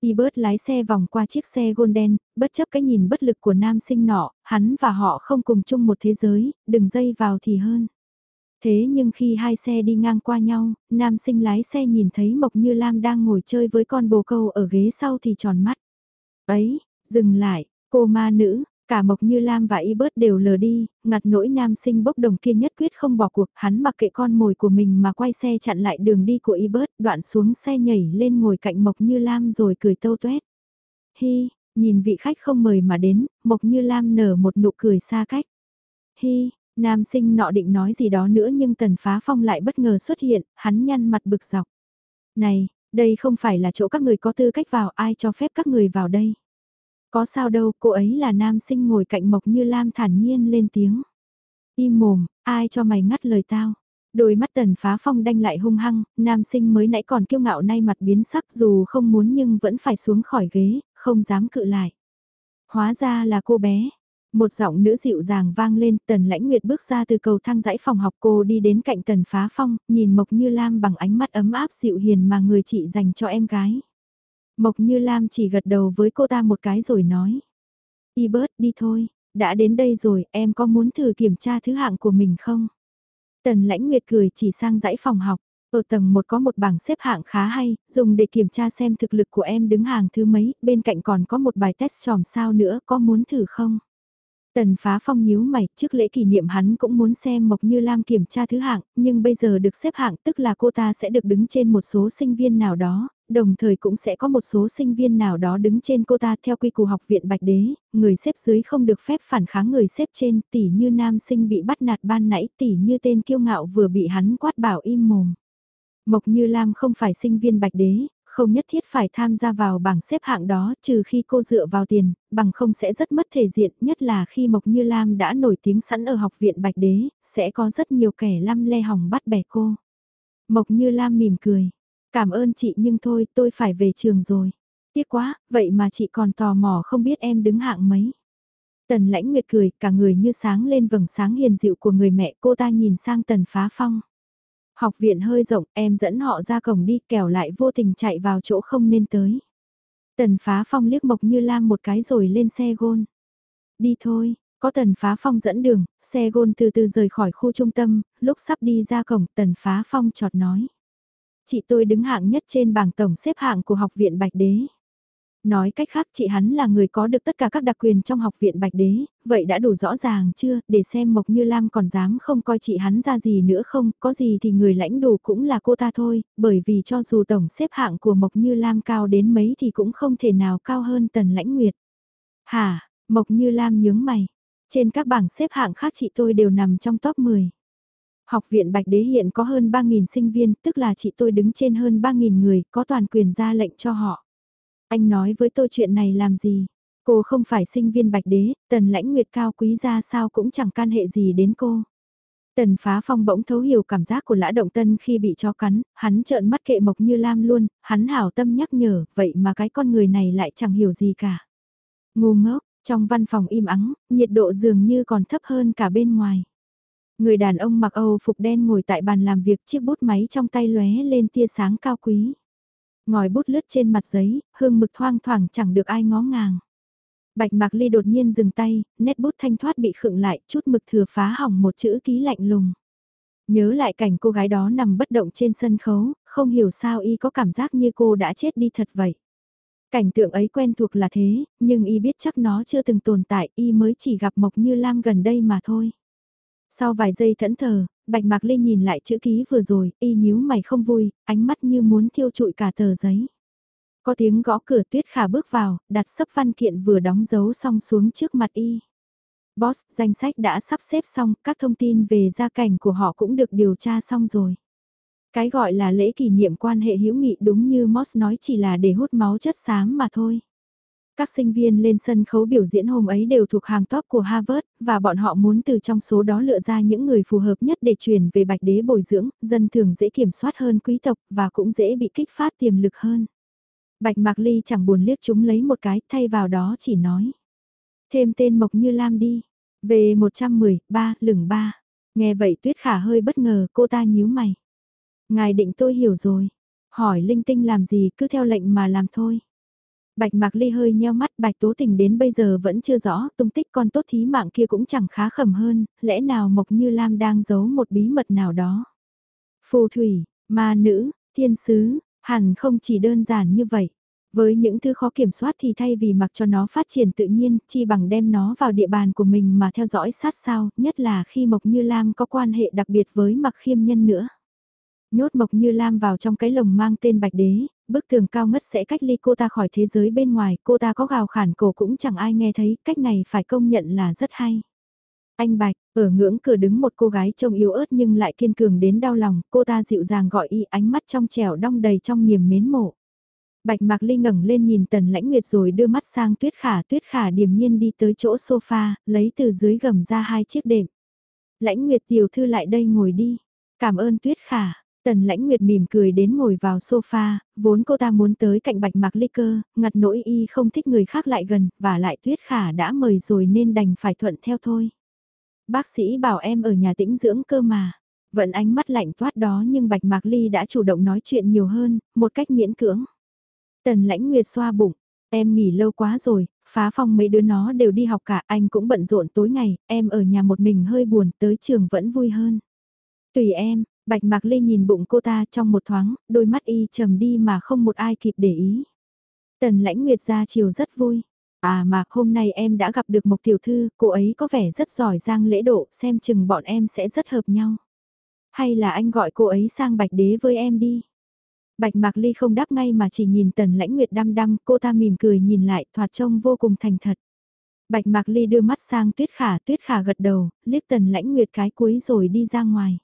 Y bớt lái xe vòng qua chiếc xe golden, bất chấp cái nhìn bất lực của nam sinh nọ, hắn và họ không cùng chung một thế giới, đừng dây vào thì hơn. Thế nhưng khi hai xe đi ngang qua nhau, nam sinh lái xe nhìn thấy Mộc Như Lam đang ngồi chơi với con bồ câu ở ghế sau thì tròn mắt. Ấy, dừng lại, cô ma nữ, Cả Mộc Như Lam và Y Bớt đều lờ đi, ngặt nỗi nam sinh bốc đồng kia nhất quyết không bỏ cuộc, hắn mặc kệ con mồi của mình mà quay xe chặn lại đường đi của Y Bớt, đoạn xuống xe nhảy lên ngồi cạnh Mộc Như Lam rồi cười tâu tuét. Hi, nhìn vị khách không mời mà đến, Mộc Như Lam nở một nụ cười xa cách. Hi, nam sinh nọ định nói gì đó nữa nhưng Tần Phá Phong lại bất ngờ xuất hiện, hắn nhăn mặt bực dọc. Này, đây không phải là chỗ các người có tư cách vào ai cho phép các người vào đây. Có sao đâu, cô ấy là nam sinh ngồi cạnh Mộc Như Lam thản nhiên lên tiếng. Im mồm, ai cho mày ngắt lời tao. Đôi mắt tần phá phong đanh lại hung hăng, nam sinh mới nãy còn kiêu ngạo nay mặt biến sắc dù không muốn nhưng vẫn phải xuống khỏi ghế, không dám cự lại. Hóa ra là cô bé. Một giọng nữ dịu dàng vang lên, tần lãnh nguyệt bước ra từ cầu thang dãy phòng học cô đi đến cạnh tần phá phong, nhìn Mộc Như Lam bằng ánh mắt ấm áp dịu hiền mà người chị dành cho em gái. Mộc Như Lam chỉ gật đầu với cô ta một cái rồi nói. Y bớt đi thôi, đã đến đây rồi, em có muốn thử kiểm tra thứ hạng của mình không? Tần lãnh nguyệt cười chỉ sang dãy phòng học. Ở tầng 1 có một bảng xếp hạng khá hay, dùng để kiểm tra xem thực lực của em đứng hàng thứ mấy, bên cạnh còn có một bài test tròm sao nữa, có muốn thử không? Tần phá phong nhíu mày, trước lễ kỷ niệm hắn cũng muốn xem Mộc Như Lam kiểm tra thứ hạng, nhưng bây giờ được xếp hạng tức là cô ta sẽ được đứng trên một số sinh viên nào đó, đồng thời cũng sẽ có một số sinh viên nào đó đứng trên cô ta theo quy củ học viện Bạch Đế, người xếp dưới không được phép phản kháng người xếp trên, tỉ như nam sinh bị bắt nạt ban nãy, tỉ như tên kiêu ngạo vừa bị hắn quát bảo im mồm. Mộc Như Lam không phải sinh viên Bạch Đế, không nhất thiết phải tham gia vào bảng xếp hạng đó trừ khi cô dựa vào tiền, bằng không sẽ rất mất thể diện, nhất là khi Mộc Như Lam đã nổi tiếng sẵn ở học viện Bạch Đế, sẽ có rất nhiều kẻ lăm le hỏng bắt bẻ cô. Mộc Như Lam mỉm cười, cảm ơn chị nhưng thôi tôi phải về trường rồi. Tiếc quá, vậy mà chị còn tò mò không biết em đứng hạng mấy. Tần lãnh nguyệt cười, cả người như sáng lên vầng sáng hiền dịu của người mẹ cô ta nhìn sang tần phá phong. Học viện hơi rộng, em dẫn họ ra cổng đi, kẻo lại vô tình chạy vào chỗ không nên tới. Tần phá phong liếc Mộc Như Lam một cái rồi lên xe gôn. Đi thôi, có tần phá phong dẫn đường, xe gôn từ từ rời khỏi khu trung tâm, lúc sắp đi ra cổng tần phá phong chọt nói. Chị tôi đứng hạng nhất trên bảng tổng xếp hạng của học viện Bạch Đế. Nói cách khác chị hắn là người có được tất cả các đặc quyền trong học viện Bạch Đế, vậy đã đủ rõ ràng chưa, để xem Mộc Như Lam còn dám không coi chị hắn ra gì nữa không, có gì thì người lãnh đủ cũng là cô ta thôi, bởi vì cho dù tổng xếp hạng của Mộc Như Lam cao đến mấy thì cũng không thể nào cao hơn Tần Lãnh Nguyệt. Hả, Mộc Như Lam nhướng mày, trên các bảng xếp hạng khác chị tôi đều nằm trong top 10. Học viện Bạch Đế hiện có hơn 3.000 sinh viên, tức là chị tôi đứng trên hơn 3.000 người, có toàn quyền ra lệnh cho họ. Anh nói với tôi chuyện này làm gì? Cô không phải sinh viên bạch đế, tần lãnh nguyệt cao quý ra sao cũng chẳng can hệ gì đến cô. Tần phá phong bỗng thấu hiểu cảm giác của lã động tân khi bị cho cắn, hắn trợn mắt kệ mộc như lam luôn, hắn hảo tâm nhắc nhở, vậy mà cái con người này lại chẳng hiểu gì cả. Ngu ngốc, trong văn phòng im ắng, nhiệt độ dường như còn thấp hơn cả bên ngoài. Người đàn ông mặc Âu phục đen ngồi tại bàn làm việc chiếc bút máy trong tay lóe lên tia sáng cao quý. Ngòi bút lướt trên mặt giấy, hương mực thoang thoảng chẳng được ai ngó ngàng. Bạch Mạc Ly đột nhiên dừng tay, nét bút thanh thoát bị khựng lại, chút mực thừa phá hỏng một chữ ký lạnh lùng. Nhớ lại cảnh cô gái đó nằm bất động trên sân khấu, không hiểu sao y có cảm giác như cô đã chết đi thật vậy. Cảnh tượng ấy quen thuộc là thế, nhưng y biết chắc nó chưa từng tồn tại, y mới chỉ gặp Mộc Như Lam gần đây mà thôi. Sau vài giây thẫn thờ, Bạch Mạc Ly nhìn lại chữ ký vừa rồi, y nhíu mày không vui, ánh mắt như muốn thiêu trụi cả tờ giấy. Có tiếng gõ cửa tuyết khả bước vào, đặt sấp văn kiện vừa đóng dấu xong xuống trước mặt y. Boss, danh sách đã sắp xếp xong, các thông tin về gia cảnh của họ cũng được điều tra xong rồi. Cái gọi là lễ kỷ niệm quan hệ hữu nghị đúng như Moss nói chỉ là để hút máu chất xám mà thôi. Các sinh viên lên sân khấu biểu diễn hôm ấy đều thuộc hàng top của Harvard, và bọn họ muốn từ trong số đó lựa ra những người phù hợp nhất để chuyển về bạch đế bồi dưỡng, dân thường dễ kiểm soát hơn quý tộc và cũng dễ bị kích phát tiềm lực hơn. Bạch Mạc Ly chẳng buồn liếc chúng lấy một cái, thay vào đó chỉ nói. Thêm tên Mộc Như Lam đi. Về 110, 3, lửng 3. Nghe vậy Tuyết Khả hơi bất ngờ, cô ta nhíu mày. Ngài định tôi hiểu rồi. Hỏi linh tinh làm gì cứ theo lệnh mà làm thôi. Bạch Mạc Ly hơi nheo mắt Bạch Tố Tình đến bây giờ vẫn chưa rõ, tung tích con tốt thí mạng kia cũng chẳng khá khẩm hơn, lẽ nào Mộc Như Lam đang giấu một bí mật nào đó. Phù thủy, ma nữ, thiên sứ, hẳn không chỉ đơn giản như vậy. Với những thứ khó kiểm soát thì thay vì mặc cho nó phát triển tự nhiên, chi bằng đem nó vào địa bàn của mình mà theo dõi sát sao, nhất là khi Mộc Như Lam có quan hệ đặc biệt với mặc khiêm nhân nữa. Nhốt Mộc Như Lam vào trong cái lồng mang tên Bạch Đế, bức tường cao ngất sẽ cách ly cô ta khỏi thế giới bên ngoài, cô ta có gào khản cổ cũng chẳng ai nghe thấy, cách này phải công nhận là rất hay. Anh Bạch, ở ngưỡng cửa đứng một cô gái trông yếu ớt nhưng lại kiên cường đến đau lòng, cô ta dịu dàng gọi y ánh mắt trong trẻo đong đầy trong niềm mến mộ. Bạch Mạc Ly ngẩng lên nhìn Tần Lãnh Nguyệt rồi đưa mắt sang Tuyết Khả, Tuyết Khả điềm nhiên đi tới chỗ sofa, lấy từ dưới gầm ra hai chiếc đệm. Lãnh Nguyệt tiểu thư lại đây ngồi đi. Cảm ơn Tuyết Khả. Tần lãnh nguyệt mỉm cười đến ngồi vào sofa, vốn cô ta muốn tới cạnh bạch mạc ly cơ, ngặt nỗi y không thích người khác lại gần, và lại tuyết khả đã mời rồi nên đành phải thuận theo thôi. Bác sĩ bảo em ở nhà tĩnh dưỡng cơ mà. Vẫn ánh mắt lạnh toát đó nhưng bạch mạc ly đã chủ động nói chuyện nhiều hơn, một cách miễn cưỡng. Tần lãnh nguyệt xoa bụng, em nghỉ lâu quá rồi, phá phong mấy đứa nó đều đi học cả, anh cũng bận rộn tối ngày, em ở nhà một mình hơi buồn, tới trường vẫn vui hơn. Tùy em, Bạch Mạc Ly nhìn bụng cô ta trong một thoáng, đôi mắt y trầm đi mà không một ai kịp để ý. Tần lãnh nguyệt ra chiều rất vui. À mà hôm nay em đã gặp được một tiểu thư, cô ấy có vẻ rất giỏi giang lễ độ, xem chừng bọn em sẽ rất hợp nhau. Hay là anh gọi cô ấy sang bạch đế với em đi. Bạch Mạc Ly không đáp ngay mà chỉ nhìn tần lãnh nguyệt đăm đăm, cô ta mỉm cười nhìn lại, thoạt trông vô cùng thành thật. Bạch Mạc Ly đưa mắt sang Tuyết Khả, Tuyết Khả gật đầu, liếc tần lãnh nguyệt cái cuối rồi đi ra ngoài.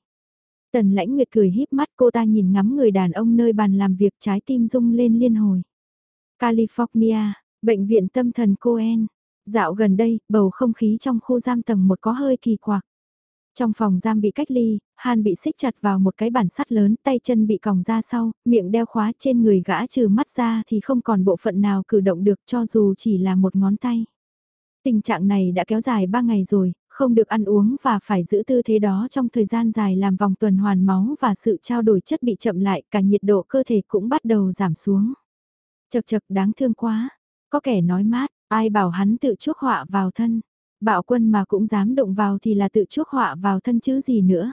Tần lãnh nguyệt cười híp mắt cô ta nhìn ngắm người đàn ông nơi bàn làm việc trái tim rung lên liên hồi. California, bệnh viện tâm thần Coen. Dạo gần đây, bầu không khí trong khu giam tầng một có hơi kỳ quặc. Trong phòng giam bị cách ly, Han bị xích chặt vào một cái bản sắt lớn, tay chân bị còng ra sau, miệng đeo khóa trên người gã trừ mắt ra thì không còn bộ phận nào cử động được cho dù chỉ là một ngón tay. Tình trạng này đã kéo dài 3 ngày rồi, không được ăn uống và phải giữ tư thế đó trong thời gian dài làm vòng tuần hoàn máu và sự trao đổi chất bị chậm lại, cả nhiệt độ cơ thể cũng bắt đầu giảm xuống. Chật chật đáng thương quá, có kẻ nói mát, ai bảo hắn tự chuốc họa vào thân, bạo quân mà cũng dám động vào thì là tự chuốc họa vào thân chứ gì nữa.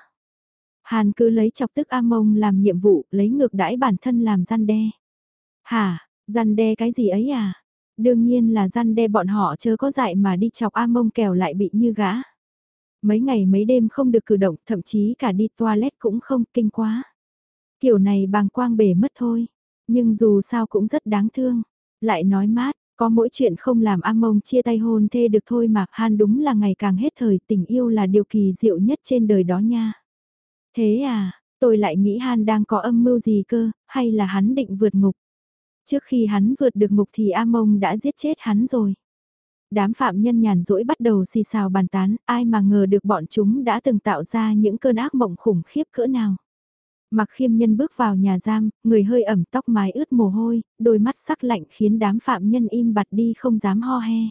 Hàn cứ lấy chọc tức A Mông làm nhiệm vụ, lấy ngược đãi bản thân làm gian đe. Hả, gian đe cái gì ấy à? Đương nhiên là gian đe bọn họ chớ có dại mà đi chọc A Mông kèo lại bị như gã. Mấy ngày mấy đêm không được cử động, thậm chí cả đi toilet cũng không kinh quá. Kiểu này bàng quang bể mất thôi, nhưng dù sao cũng rất đáng thương. Lại nói mát, có mỗi chuyện không làm A Mông chia tay hôn thê được thôi mà Han đúng là ngày càng hết thời tình yêu là điều kỳ diệu nhất trên đời đó nha. Thế à, tôi lại nghĩ Han đang có âm mưu gì cơ, hay là hắn định vượt ngục. Trước khi hắn vượt được ngục thì A Mông đã giết chết hắn rồi. Đám phạm nhân nhàn rỗi bắt đầu xì xào bàn tán, ai mà ngờ được bọn chúng đã từng tạo ra những cơn ác mộng khủng khiếp cỡ nào. Mặc khiêm nhân bước vào nhà giam, người hơi ẩm tóc mái ướt mồ hôi, đôi mắt sắc lạnh khiến đám phạm nhân im bặt đi không dám ho he.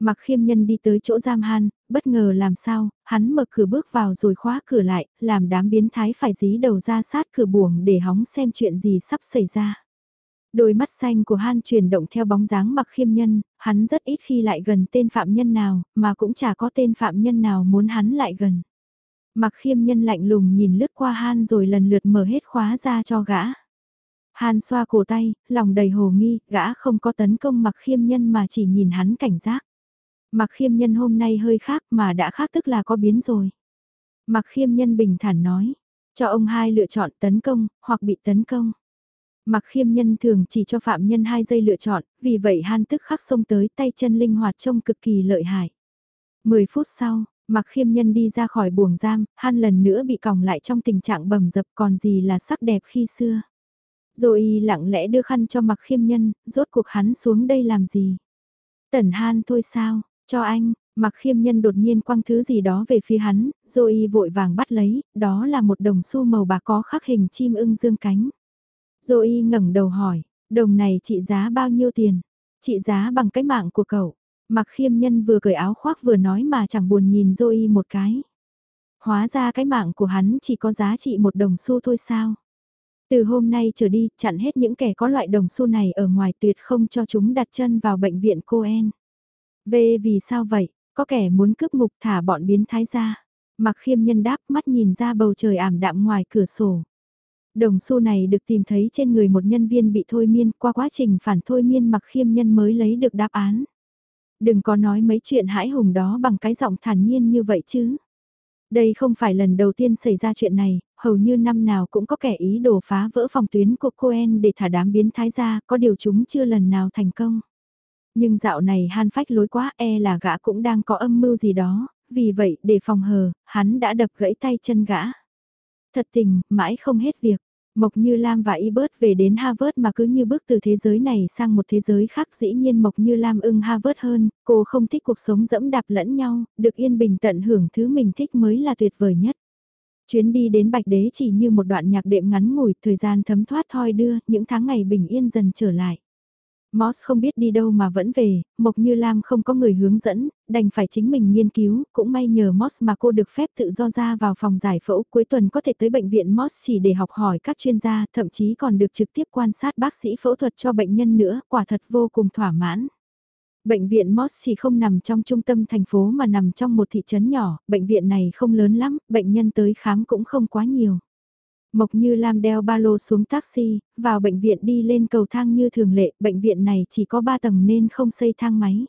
Mặc khiêm nhân đi tới chỗ giam han, bất ngờ làm sao, hắn mở cửa bước vào rồi khóa cửa lại, làm đám biến thái phải dí đầu ra sát cửa buồng để hóng xem chuyện gì sắp xảy ra. Đôi mắt xanh của Han chuyển động theo bóng dáng mặc khiêm nhân, hắn rất ít khi lại gần tên phạm nhân nào, mà cũng chả có tên phạm nhân nào muốn hắn lại gần. Mặc khiêm nhân lạnh lùng nhìn lướt qua Han rồi lần lượt mở hết khóa ra cho gã. Han xoa cổ tay, lòng đầy hồ nghi, gã không có tấn công mặc khiêm nhân mà chỉ nhìn hắn cảnh giác. Mặc khiêm nhân hôm nay hơi khác mà đã khác tức là có biến rồi. Mặc khiêm nhân bình thản nói, cho ông hai lựa chọn tấn công, hoặc bị tấn công. Mặc khiêm nhân thường chỉ cho phạm nhân 2 giây lựa chọn, vì vậy han tức khắc xông tới tay chân linh hoạt trông cực kỳ lợi hại. 10 phút sau, mặc khiêm nhân đi ra khỏi buồng giam, han lần nữa bị còng lại trong tình trạng bầm dập còn gì là sắc đẹp khi xưa. Rồi lặng lẽ đưa khăn cho mặc khiêm nhân, rốt cuộc hắn xuống đây làm gì? Tần Han thôi sao, cho anh, mặc khiêm nhân đột nhiên quăng thứ gì đó về phía hắn, rồi vội vàng bắt lấy, đó là một đồng xu màu bạc có khắc hình chim ưng dương cánh. Zoe ngẩng đầu hỏi, đồng này trị giá bao nhiêu tiền? Trị giá bằng cái mạng của cậu. Mặc khiêm nhân vừa cởi áo khoác vừa nói mà chẳng buồn nhìn Zoe một cái. Hóa ra cái mạng của hắn chỉ có giá trị một đồng xu thôi sao? Từ hôm nay trở đi, chặn hết những kẻ có loại đồng xu này ở ngoài tuyệt không cho chúng đặt chân vào bệnh viện Coen. Về vì sao vậy? Có kẻ muốn cướp ngục thả bọn biến thái ra. Mặc khiêm nhân đáp mắt nhìn ra bầu trời ảm đạm ngoài cửa sổ. Đồng xu này được tìm thấy trên người một nhân viên bị thôi miên qua quá trình phản thôi miên mặc khiêm nhân mới lấy được đáp án. Đừng có nói mấy chuyện hãi hùng đó bằng cái giọng thản nhiên như vậy chứ. Đây không phải lần đầu tiên xảy ra chuyện này, hầu như năm nào cũng có kẻ ý đồ phá vỡ phòng tuyến của Coen để thả đám biến thái ra, có điều chúng chưa lần nào thành công. Nhưng dạo này han phách lối quá e là gã cũng đang có âm mưu gì đó, vì vậy để phòng hờ, hắn đã đập gãy tay chân gã. Thật tình, mãi không hết việc. Mộc Như Lam và Ebert về đến Harvard mà cứ như bước từ thế giới này sang một thế giới khác dĩ nhiên Mộc Như Lam ưng Harvard hơn, cô không thích cuộc sống dẫm đạp lẫn nhau, được yên bình tận hưởng thứ mình thích mới là tuyệt vời nhất. Chuyến đi đến Bạch Đế chỉ như một đoạn nhạc đệm ngắn ngủi, thời gian thấm thoát thoi đưa, những tháng ngày bình yên dần trở lại. Moss không biết đi đâu mà vẫn về, Mộc Như Lam không có người hướng dẫn, đành phải chính mình nghiên cứu, cũng may nhờ Moss mà cô được phép tự do ra vào phòng giải phẫu cuối tuần có thể tới bệnh viện Moss chỉ để học hỏi các chuyên gia, thậm chí còn được trực tiếp quan sát bác sĩ phẫu thuật cho bệnh nhân nữa, quả thật vô cùng thỏa mãn. Bệnh viện Moss chỉ không nằm trong trung tâm thành phố mà nằm trong một thị trấn nhỏ, bệnh viện này không lớn lắm, bệnh nhân tới khám cũng không quá nhiều. Mộc Như Lam đeo ba lô xuống taxi, vào bệnh viện đi lên cầu thang như thường lệ, bệnh viện này chỉ có 3 tầng nên không xây thang máy.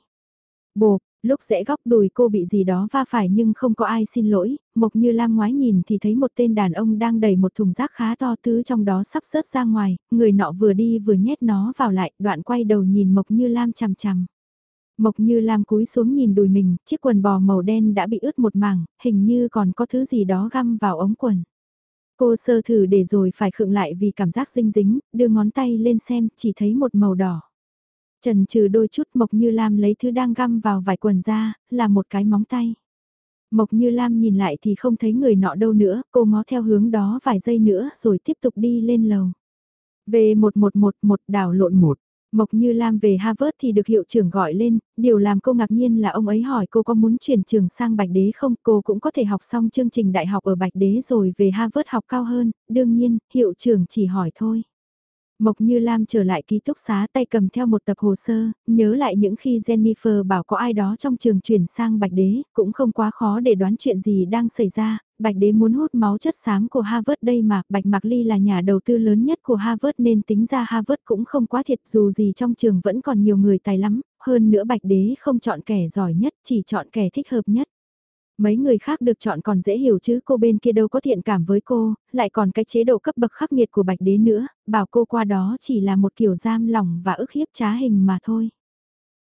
Bộp, lúc rẽ góc đùi cô bị gì đó va phải nhưng không có ai xin lỗi, Mộc Như Lam ngoái nhìn thì thấy một tên đàn ông đang đẩy một thùng rác khá to thứ trong đó sắp rớt ra ngoài, người nọ vừa đi vừa nhét nó vào lại, đoạn quay đầu nhìn Mộc Như Lam chằm chằm. Mộc Như Lam cúi xuống nhìn đùi mình, chiếc quần bò màu đen đã bị ướt một mảng, hình như còn có thứ gì đó găm vào ống quần. Cô sơ thử để rồi phải khựng lại vì cảm giác dinh dính, đưa ngón tay lên xem, chỉ thấy một màu đỏ. Trần trừ đôi chút Mộc Như Lam lấy thứ đang găm vào vải quần ra, là một cái móng tay. Mộc Như Lam nhìn lại thì không thấy người nọ đâu nữa, cô ngó theo hướng đó vài giây nữa rồi tiếp tục đi lên lầu. V1111 đảo lộn một. Mộc Như Lam về Harvard thì được hiệu trưởng gọi lên, điều làm cô ngạc nhiên là ông ấy hỏi cô có muốn chuyển trường sang Bạch Đế không, cô cũng có thể học xong chương trình đại học ở Bạch Đế rồi về Harvard học cao hơn, đương nhiên, hiệu trưởng chỉ hỏi thôi. Mộc Như Lam trở lại ký túc xá tay cầm theo một tập hồ sơ, nhớ lại những khi Jennifer bảo có ai đó trong trường chuyển sang Bạch Đế, cũng không quá khó để đoán chuyện gì đang xảy ra, Bạch Đế muốn hút máu chất xám của Harvard đây mà, Bạch Mạc Ly là nhà đầu tư lớn nhất của Harvard nên tính ra Harvard cũng không quá thiệt dù gì trong trường vẫn còn nhiều người tài lắm, hơn nữa Bạch Đế không chọn kẻ giỏi nhất, chỉ chọn kẻ thích hợp nhất. Mấy người khác được chọn còn dễ hiểu chứ cô bên kia đâu có thiện cảm với cô, lại còn cái chế độ cấp bậc khắc nghiệt của Bạch Đế nữa, bảo cô qua đó chỉ là một kiểu giam lỏng và ức hiếp trá hình mà thôi.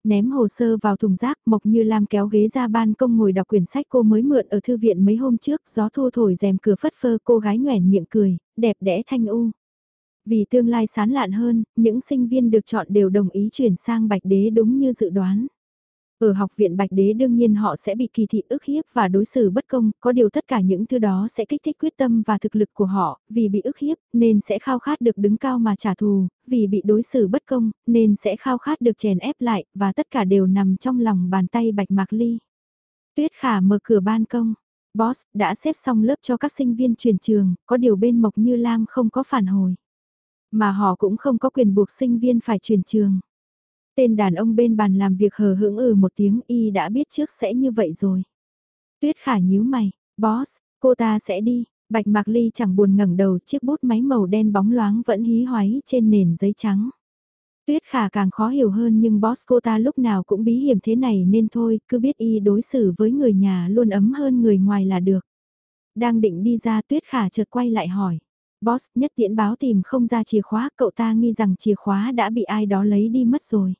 Ném hồ sơ vào thùng rác, Mộc Như Lam kéo ghế ra ban công ngồi đọc quyển sách cô mới mượn ở thư viện mấy hôm trước, gió thu thổi rèm cửa phất phơ cô gái nhoẻn miệng cười, đẹp đẽ thanh u. Vì tương lai sán lạn hơn, những sinh viên được chọn đều đồng ý chuyển sang Bạch Đế đúng như dự đoán. Ở học viện Bạch Đế đương nhiên họ sẽ bị kỳ thị ức hiếp và đối xử bất công, có điều tất cả những thứ đó sẽ kích thích quyết tâm và thực lực của họ, vì bị ức hiếp nên sẽ khao khát được đứng cao mà trả thù, vì bị đối xử bất công nên sẽ khao khát được chèn ép lại và tất cả đều nằm trong lòng bàn tay Bạch Mạc Ly. Tuyết Khả mở cửa ban công. Boss đã xếp xong lớp cho các sinh viên truyền trường, có điều bên Mộc Như Lam không có phản hồi. Mà họ cũng không có quyền buộc sinh viên phải truyền trường. Tên đàn ông bên bàn làm việc hờ hững ừ một tiếng y đã biết trước sẽ như vậy rồi. Tuyết khả nhíu mày, boss, cô ta sẽ đi. Bạch Mạc Ly chẳng buồn ngẩng đầu chiếc bút máy màu đen bóng loáng vẫn hí hoáy trên nền giấy trắng. Tuyết khả càng khó hiểu hơn nhưng boss cô ta lúc nào cũng bí hiểm thế này nên thôi, cứ biết y đối xử với người nhà luôn ấm hơn người ngoài là được. Đang định đi ra tuyết khả chợt quay lại hỏi. Boss nhất tiễn báo tìm không ra chìa khóa, cậu ta nghi rằng chìa khóa đã bị ai đó lấy đi mất rồi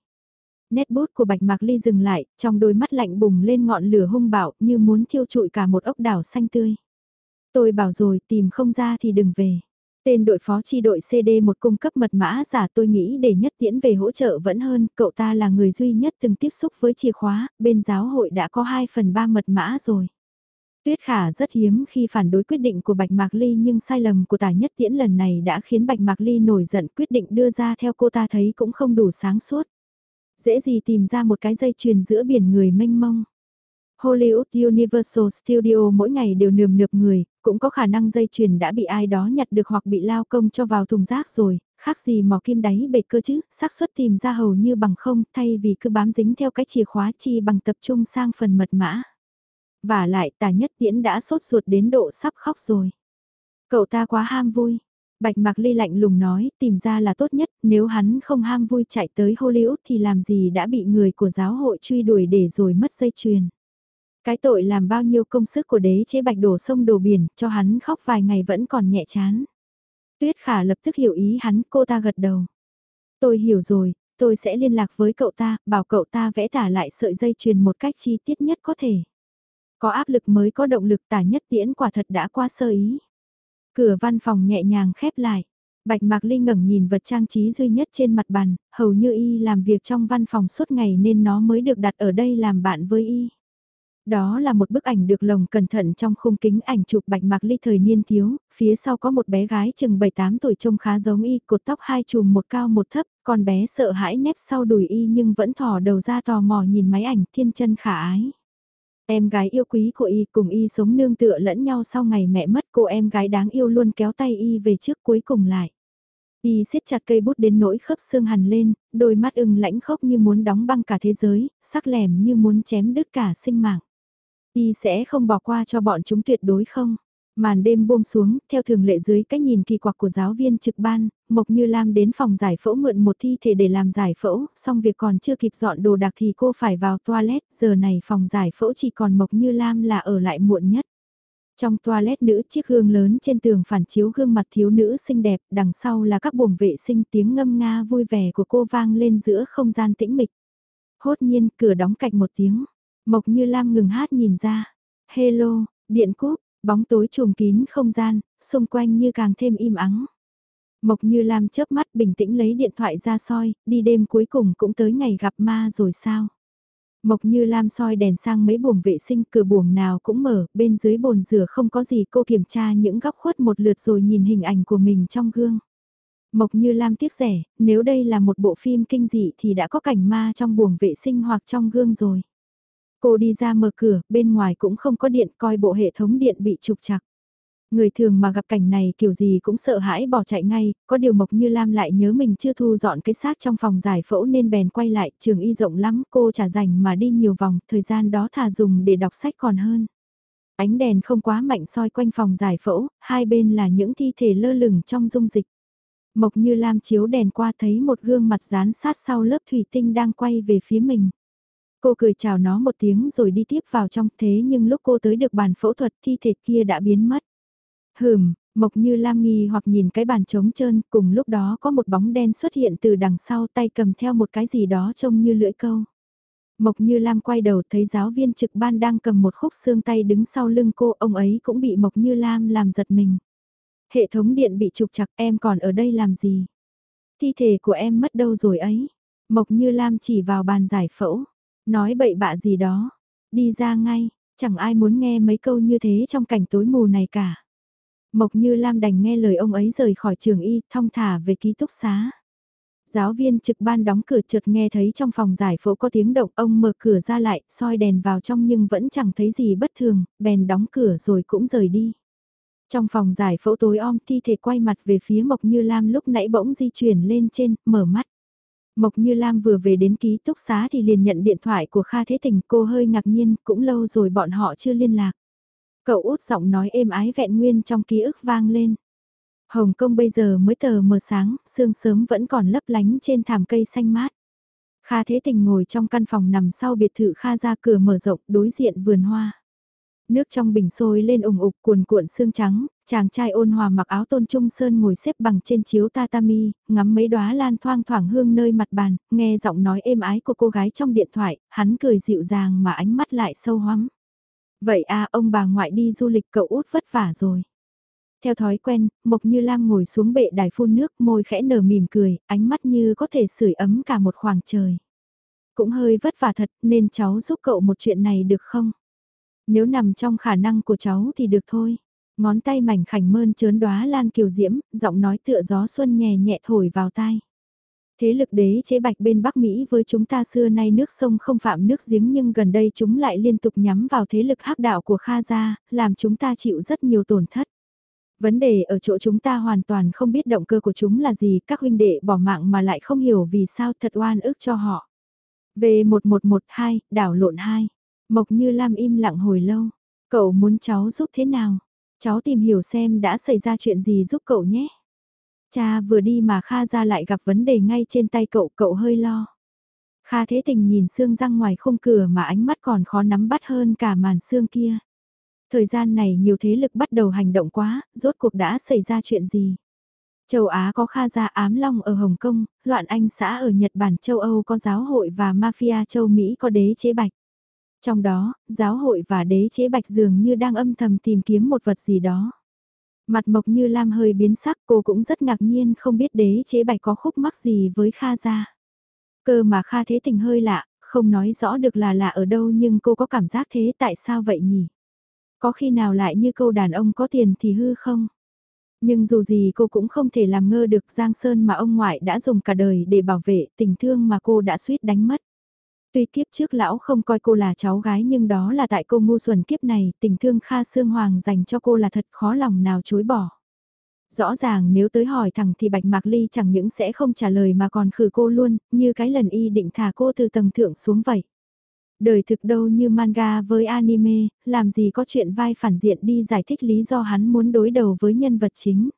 nét bút của Bạch Mạc Ly dừng lại, trong đôi mắt lạnh bùng lên ngọn lửa hung bạo như muốn thiêu trụi cả một ốc đảo xanh tươi. Tôi bảo rồi tìm không ra thì đừng về. Tên đội phó chi đội CD một cung cấp mật mã giả tôi nghĩ để nhất tiễn về hỗ trợ vẫn hơn, cậu ta là người duy nhất từng tiếp xúc với chìa khóa, bên giáo hội đã có 2 phần 3 mật mã rồi. Tuyết Khả rất hiếm khi phản đối quyết định của Bạch Mạc Ly nhưng sai lầm của tả nhất tiễn lần này đã khiến Bạch Mạc Ly nổi giận quyết định đưa ra theo cô ta thấy cũng không đủ sáng suốt. Dễ gì tìm ra một cái dây chuyền giữa biển người mênh mông. Hollywood Universal Studio mỗi ngày đều nườm nượp người, cũng có khả năng dây chuyền đã bị ai đó nhặt được hoặc bị lao công cho vào thùng rác rồi, khác gì mò kim đáy bể cơ chứ, xác suất tìm ra hầu như bằng không thay vì cứ bám dính theo cái chìa khóa chi bằng tập trung sang phần mật mã. Và lại tà nhất tiễn đã sốt ruột đến độ sắp khóc rồi. Cậu ta quá ham vui. Bạch Mạc Ly lạnh lùng nói, tìm ra là tốt nhất, nếu hắn không ham vui chạy tới Hollywood thì làm gì đã bị người của giáo hội truy đuổi để rồi mất dây chuyền. Cái tội làm bao nhiêu công sức của đế chế bạch đổ sông đổ biển, cho hắn khóc vài ngày vẫn còn nhẹ chán. Tuyết khả lập tức hiểu ý hắn, cô ta gật đầu. Tôi hiểu rồi, tôi sẽ liên lạc với cậu ta, bảo cậu ta vẽ tả lại sợi dây chuyền một cách chi tiết nhất có thể. Có áp lực mới có động lực tả nhất tiễn quả thật đã qua sơ ý. Cửa văn phòng nhẹ nhàng khép lại. Bạch Mạc Ly ngẩng nhìn vật trang trí duy nhất trên mặt bàn, hầu như y làm việc trong văn phòng suốt ngày nên nó mới được đặt ở đây làm bạn với y. Đó là một bức ảnh được lồng cẩn thận trong khung kính ảnh chụp bạch mạc ly thời niên thiếu, phía sau có một bé gái chừng 7-8 tuổi trông khá giống y, cột tóc hai chùm một cao một thấp, con bé sợ hãi nép sau đùi y nhưng vẫn thò đầu ra tò mò nhìn máy ảnh thiên chân khả ái. Em gái yêu quý của y cùng y sống nương tựa lẫn nhau sau ngày mẹ mất cô em gái đáng yêu luôn kéo tay y về trước cuối cùng lại. Y siết chặt cây bút đến nỗi khớp xương hằn lên, đôi mắt ưng lãnh khốc như muốn đóng băng cả thế giới, sắc lẻm như muốn chém đứt cả sinh mạng. Y sẽ không bỏ qua cho bọn chúng tuyệt đối không? Màn đêm buông xuống, theo thường lệ dưới cách nhìn kỳ quặc của giáo viên trực ban, Mộc Như Lam đến phòng giải phẫu mượn một thi thể để làm giải phẫu, xong việc còn chưa kịp dọn đồ đạc thì cô phải vào toilet, giờ này phòng giải phẫu chỉ còn Mộc Như Lam là ở lại muộn nhất. Trong toilet nữ chiếc gương lớn trên tường phản chiếu gương mặt thiếu nữ xinh đẹp, đằng sau là các buồng vệ sinh tiếng ngâm nga vui vẻ của cô vang lên giữa không gian tĩnh mịch. Hốt nhiên cửa đóng cạch một tiếng, Mộc Như Lam ngừng hát nhìn ra. Hello, điện cúp, bóng tối trùm kín không gian, xung quanh như càng thêm im ắng. Mộc Như Lam chớp mắt bình tĩnh lấy điện thoại ra soi, đi đêm cuối cùng cũng tới ngày gặp ma rồi sao? Mộc Như Lam soi đèn sang mấy buồng vệ sinh cửa buồng nào cũng mở, bên dưới bồn rửa không có gì cô kiểm tra những góc khuất một lượt rồi nhìn hình ảnh của mình trong gương. Mộc Như Lam tiếc rẻ, nếu đây là một bộ phim kinh dị thì đã có cảnh ma trong buồng vệ sinh hoặc trong gương rồi. Cô đi ra mở cửa, bên ngoài cũng không có điện coi bộ hệ thống điện bị trục chặt. Người thường mà gặp cảnh này kiểu gì cũng sợ hãi bỏ chạy ngay, có điều Mộc Như Lam lại nhớ mình chưa thu dọn cái xác trong phòng giải phẫu nên bèn quay lại, trường y rộng lắm, cô trả rảnh mà đi nhiều vòng, thời gian đó thà dùng để đọc sách còn hơn. Ánh đèn không quá mạnh soi quanh phòng giải phẫu, hai bên là những thi thể lơ lửng trong dung dịch. Mộc Như Lam chiếu đèn qua thấy một gương mặt dán sát sau lớp thủy tinh đang quay về phía mình. Cô cười chào nó một tiếng rồi đi tiếp vào trong thế nhưng lúc cô tới được bàn phẫu thuật thi thể kia đã biến mất. Hừm, Mộc như Lam nghi hoặc nhìn cái bàn trống trơn, cùng lúc đó có một bóng đen xuất hiện từ đằng sau tay cầm theo một cái gì đó trông như lưỡi câu. Mộc như Lam quay đầu thấy giáo viên trực ban đang cầm một khúc xương tay đứng sau lưng cô, ông ấy cũng bị Mộc như Lam làm giật mình. Hệ thống điện bị trục chặt em còn ở đây làm gì? Thi thể của em mất đâu rồi ấy? Mộc như Lam chỉ vào bàn giải phẫu. Nói bậy bạ gì đó. Đi ra ngay, chẳng ai muốn nghe mấy câu như thế trong cảnh tối mù này cả. Mộc như Lam đành nghe lời ông ấy rời khỏi trường y, thong thả về ký túc xá. Giáo viên trực ban đóng cửa chợt nghe thấy trong phòng giải phẫu có tiếng động ông mở cửa ra lại, soi đèn vào trong nhưng vẫn chẳng thấy gì bất thường, bèn đóng cửa rồi cũng rời đi. Trong phòng giải phẫu tối om thi thể quay mặt về phía Mộc Như Lam lúc nãy bỗng di chuyển lên trên, mở mắt. Mộc Như Lam vừa về đến ký túc xá thì liền nhận điện thoại của Kha Thế Tình cô hơi ngạc nhiên, cũng lâu rồi bọn họ chưa liên lạc. Cậu út giọng nói êm ái vẹn nguyên trong ký ức vang lên. Hồng Kông bây giờ mới tờ mờ sáng, sương sớm vẫn còn lấp lánh trên thảm cây xanh mát. Kha Thế Tình ngồi trong căn phòng nằm sau biệt thự Kha ra cửa mở rộng đối diện vườn hoa. Nước trong bình sôi lên ủng ục cuồn cuộn xương trắng, chàng trai ôn hòa mặc áo tôn trung sơn ngồi xếp bằng trên chiếu tatami, ngắm mấy đóa lan thoang thoảng hương nơi mặt bàn, nghe giọng nói êm ái của cô gái trong điện thoại, hắn cười dịu dàng mà ánh mắt lại sâu hoắm. Vậy à ông bà ngoại đi du lịch cậu út vất vả rồi. Theo thói quen, Mộc Như Lam ngồi xuống bệ đài phun nước, môi khẽ nở mỉm cười, ánh mắt như có thể sưởi ấm cả một khoảng trời. Cũng hơi vất vả thật, nên cháu giúp cậu một chuyện này được không? Nếu nằm trong khả năng của cháu thì được thôi. Ngón tay mảnh khảnh mơn trớn đóa lan kiều diễm, giọng nói tựa gió xuân nhẹ nhẹ thổi vào tai. Thế lực đế chế bạch bên Bắc Mỹ với chúng ta xưa nay nước sông không phạm nước giếng nhưng gần đây chúng lại liên tục nhắm vào thế lực hắc đạo của Kha Gia, làm chúng ta chịu rất nhiều tổn thất. Vấn đề ở chỗ chúng ta hoàn toàn không biết động cơ của chúng là gì, các huynh đệ bỏ mạng mà lại không hiểu vì sao thật oan ức cho họ. V1112, đảo lộn 2. Mộc Như Lam im lặng hồi lâu. Cậu muốn cháu giúp thế nào? Cháu tìm hiểu xem đã xảy ra chuyện gì giúp cậu nhé. Cha vừa đi mà Kha ra lại gặp vấn đề ngay trên tay cậu, cậu hơi lo. Kha thế tình nhìn xương răng ngoài khung cửa mà ánh mắt còn khó nắm bắt hơn cả màn xương kia. Thời gian này nhiều thế lực bắt đầu hành động quá, rốt cuộc đã xảy ra chuyện gì? Châu Á có Kha gia ám long ở Hồng Kông, loạn anh xã ở Nhật Bản châu Âu có giáo hội và mafia châu Mỹ có đế chế bạch. Trong đó, giáo hội và đế chế bạch dường như đang âm thầm tìm kiếm một vật gì đó. Mặt mộc như lam hơi biến sắc cô cũng rất ngạc nhiên không biết đế chế bạch có khúc mắc gì với Kha gia. Cơ mà Kha thế tình hơi lạ, không nói rõ được là lạ ở đâu nhưng cô có cảm giác thế tại sao vậy nhỉ? Có khi nào lại như câu đàn ông có tiền thì hư không? Nhưng dù gì cô cũng không thể làm ngơ được Giang Sơn mà ông ngoại đã dùng cả đời để bảo vệ tình thương mà cô đã suýt đánh mất. Tuy kiếp trước lão không coi cô là cháu gái nhưng đó là tại cô ngu xuẩn kiếp này, tình thương Kha Sương Hoàng dành cho cô là thật khó lòng nào chối bỏ. Rõ ràng nếu tới hỏi thẳng thì Bạch Mạc Ly chẳng những sẽ không trả lời mà còn khử cô luôn, như cái lần y định thả cô từ tầng thượng xuống vậy. Đời thực đâu như manga với anime, làm gì có chuyện vai phản diện đi giải thích lý do hắn muốn đối đầu với nhân vật chính.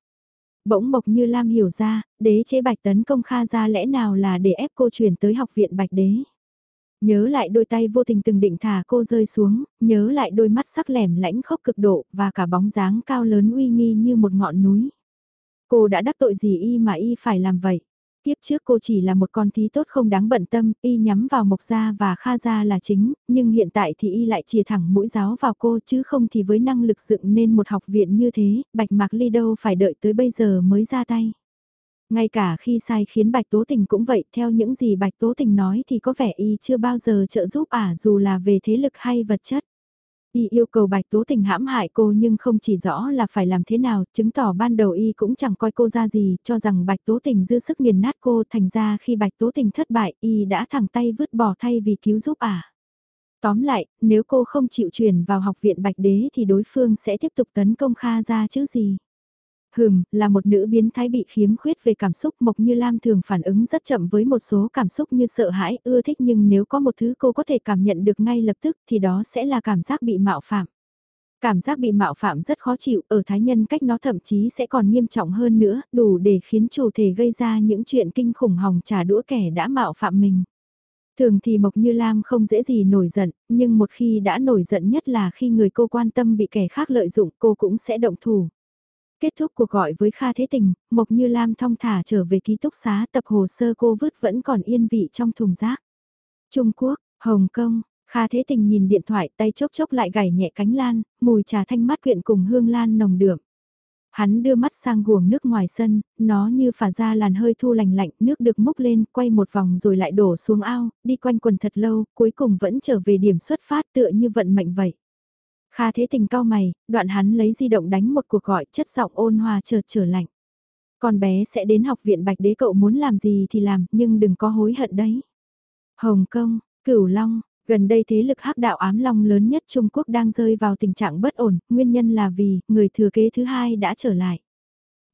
Bỗng Mộc Như Lam hiểu ra, đế chế Bạch tấn công Kha ra lẽ nào là để ép cô chuyển tới học viện Bạch đế. Nhớ lại đôi tay vô tình từng định thả cô rơi xuống, nhớ lại đôi mắt sắc lẻm lãnh khốc cực độ và cả bóng dáng cao lớn uy nghi như một ngọn núi. Cô đã đắc tội gì y mà y phải làm vậy? Tiếp trước cô chỉ là một con thí tốt không đáng bận tâm, y nhắm vào Mộc Gia và Kha Gia là chính, nhưng hiện tại thì y lại chìa thẳng mũi giáo vào cô chứ không thì với năng lực dựng nên một học viện như thế, Bạch Mạc Ly đâu phải đợi tới bây giờ mới ra tay. Ngay cả khi sai khiến Bạch Tố Tình cũng vậy, theo những gì Bạch Tố Tình nói thì có vẻ y chưa bao giờ trợ giúp ả à, dù là về thế lực hay vật chất. Y yêu cầu Bạch Tố Tình hãm hại cô nhưng không chỉ rõ là phải làm thế nào, chứng tỏ ban đầu Y cũng chẳng coi cô ra gì, cho rằng Bạch Tố Tình dư sức nghiền nát cô thành ra khi Bạch Tố Tình thất bại Y đã thẳng tay vứt bỏ thay vì cứu giúp ả. À. Tóm lại, nếu cô không chịu chuyển vào học viện Bạch Đế thì đối phương sẽ tiếp tục tấn công Kha ra chứ gì. Hừm, là một nữ biến thái bị khiếm khuyết về cảm xúc Mộc Như Lam thường phản ứng rất chậm với một số cảm xúc như sợ hãi, ưa thích nhưng nếu có một thứ cô có thể cảm nhận được ngay lập tức thì đó sẽ là cảm giác bị mạo phạm. Cảm giác bị mạo phạm rất khó chịu, ở thái nhân cách nó thậm chí sẽ còn nghiêm trọng hơn nữa, đủ để khiến chủ thể gây ra những chuyện kinh khủng hòng trả đũa kẻ đã mạo phạm mình. Thường thì Mộc Như Lam không dễ gì nổi giận, nhưng một khi đã nổi giận nhất là khi người cô quan tâm bị kẻ khác lợi dụng cô cũng sẽ động thủ. Kết thúc cuộc gọi với Kha Thế Tình, Mộc Như Lam thong thả trở về ký túc xá tập hồ sơ cô vứt vẫn còn yên vị trong thùng rác. Trung Quốc, Hồng Kông, Kha Thế Tình nhìn điện thoại tay chốc chốc lại gảy nhẹ cánh lan, mùi trà thanh mát quyện cùng hương lan nồng đượm. Hắn đưa mắt sang guồng nước ngoài sân, nó như phả ra làn hơi thu lành lạnh, nước được múc lên, quay một vòng rồi lại đổ xuống ao, đi quanh quần thật lâu, cuối cùng vẫn trở về điểm xuất phát tựa như vận mệnh vậy. Kha thế tình cao mày, đoạn hắn lấy di động đánh một cuộc gọi chất giọng ôn hòa chợt trở lạnh. Con bé sẽ đến học viện Bạch Đế cậu muốn làm gì thì làm, nhưng đừng có hối hận đấy. Hồng Kông, Cửu Long, gần đây thế lực hắc đạo ám long lớn nhất Trung Quốc đang rơi vào tình trạng bất ổn, nguyên nhân là vì người thừa kế thứ hai đã trở lại.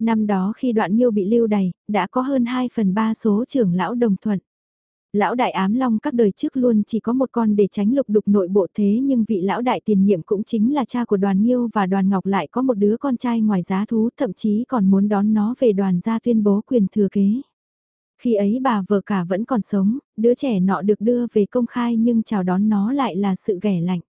Năm đó khi đoạn nhiêu bị lưu đày, đã có hơn 2 phần 3 số trưởng lão đồng thuận. Lão đại ám long các đời trước luôn chỉ có một con để tránh lục đục nội bộ thế nhưng vị lão đại tiền nhiệm cũng chính là cha của đoàn Nhiêu và đoàn Ngọc lại có một đứa con trai ngoài giá thú thậm chí còn muốn đón nó về đoàn gia tuyên bố quyền thừa kế. Khi ấy bà vợ cả vẫn còn sống, đứa trẻ nọ được đưa về công khai nhưng chào đón nó lại là sự ghẻ lạnh.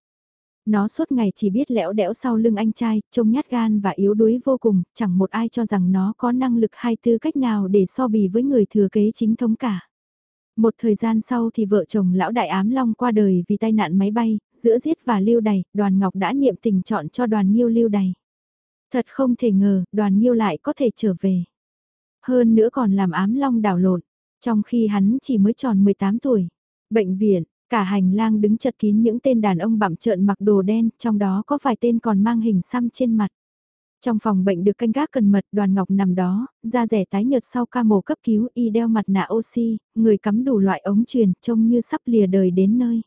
Nó suốt ngày chỉ biết lẽo đẽo sau lưng anh trai, trông nhát gan và yếu đuối vô cùng, chẳng một ai cho rằng nó có năng lực hay tư cách nào để so bì với người thừa kế chính thống cả. Một thời gian sau thì vợ chồng lão đại ám long qua đời vì tai nạn máy bay, giữa giết và lưu đày, đoàn ngọc đã niệm tình chọn cho đoàn nhiêu lưu đày. Thật không thể ngờ, đoàn nhiêu lại có thể trở về. Hơn nữa còn làm ám long đảo lộn, trong khi hắn chỉ mới tròn 18 tuổi. Bệnh viện, cả hành lang đứng chật kín những tên đàn ông bặm trợn mặc đồ đen, trong đó có vài tên còn mang hình xăm trên mặt. Trong phòng bệnh được canh gác cần mật đoàn ngọc nằm đó, da rẻ tái nhợt sau ca mổ cấp cứu y đeo mặt nạ oxy, người cắm đủ loại ống truyền trông như sắp lìa đời đến nơi.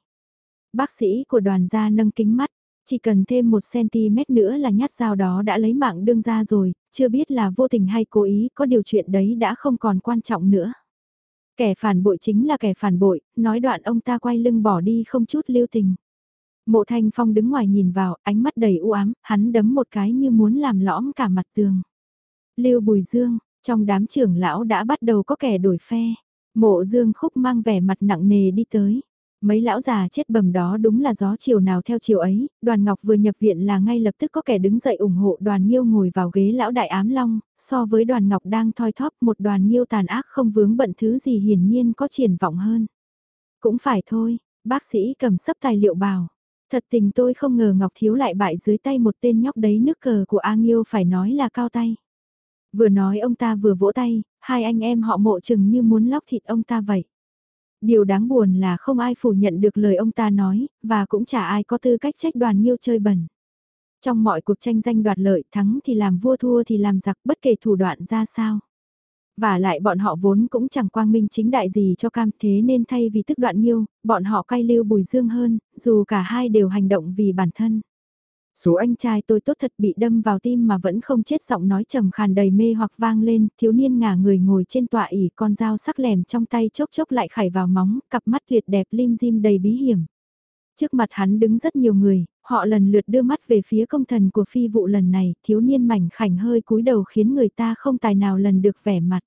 Bác sĩ của đoàn gia nâng kính mắt, chỉ cần thêm 1cm nữa là nhát dao đó đã lấy mạng đương ra rồi, chưa biết là vô tình hay cố ý, có điều chuyện đấy đã không còn quan trọng nữa. Kẻ phản bội chính là kẻ phản bội, nói đoạn ông ta quay lưng bỏ đi không chút lưu tình. Mộ thanh phong đứng ngoài nhìn vào, ánh mắt đầy u ám, hắn đấm một cái như muốn làm lõm cả mặt tường. Lưu Bùi Dương, trong đám trưởng lão đã bắt đầu có kẻ đổi phe. Mộ Dương khúc mang vẻ mặt nặng nề đi tới. Mấy lão già chết bầm đó đúng là gió chiều nào theo chiều ấy, đoàn ngọc vừa nhập viện là ngay lập tức có kẻ đứng dậy ủng hộ đoàn nghiêu ngồi vào ghế lão đại ám long, so với đoàn ngọc đang thoi thóp một đoàn nghiêu tàn ác không vướng bận thứ gì hiển nhiên có triển vọng hơn. Cũng phải thôi, bác sĩ cầm sấp tài liệu bảo, thật tình tôi không ngờ Ngọc Thiếu lại bại dưới tay một tên nhóc đấy nước cờ của A Nghiêu phải nói là cao tay. Vừa nói ông ta vừa vỗ tay, hai anh em họ mộ chừng như muốn lóc thịt ông ta vậy. Điều đáng buồn là không ai phủ nhận được lời ông ta nói, và cũng chả ai có tư cách trách đoàn Nghiêu chơi bẩn. Trong mọi cuộc tranh danh đoạt lợi thắng thì làm vua thua thì làm giặc bất kể thủ đoạn ra sao. Và lại bọn họ vốn cũng chẳng quang minh chính đại gì cho cam thế nên thay vì tức đoạn nghiêu, bọn họ cay lưu bùi dương hơn, dù cả hai đều hành động vì bản thân. Số anh trai tôi tốt thật bị đâm vào tim mà vẫn không chết giọng nói trầm khàn đầy mê hoặc vang lên, thiếu niên ngả người ngồi trên tọa ỉ con dao sắc lèm trong tay chốc chốc lại khải vào móng, cặp mắt tuyệt đẹp lim dim đầy bí hiểm. Trước mặt hắn đứng rất nhiều người, họ lần lượt đưa mắt về phía công thần của phi vụ lần này, thiếu niên mảnh khảnh hơi cúi đầu khiến người ta không tài nào lần được vẻ mặt.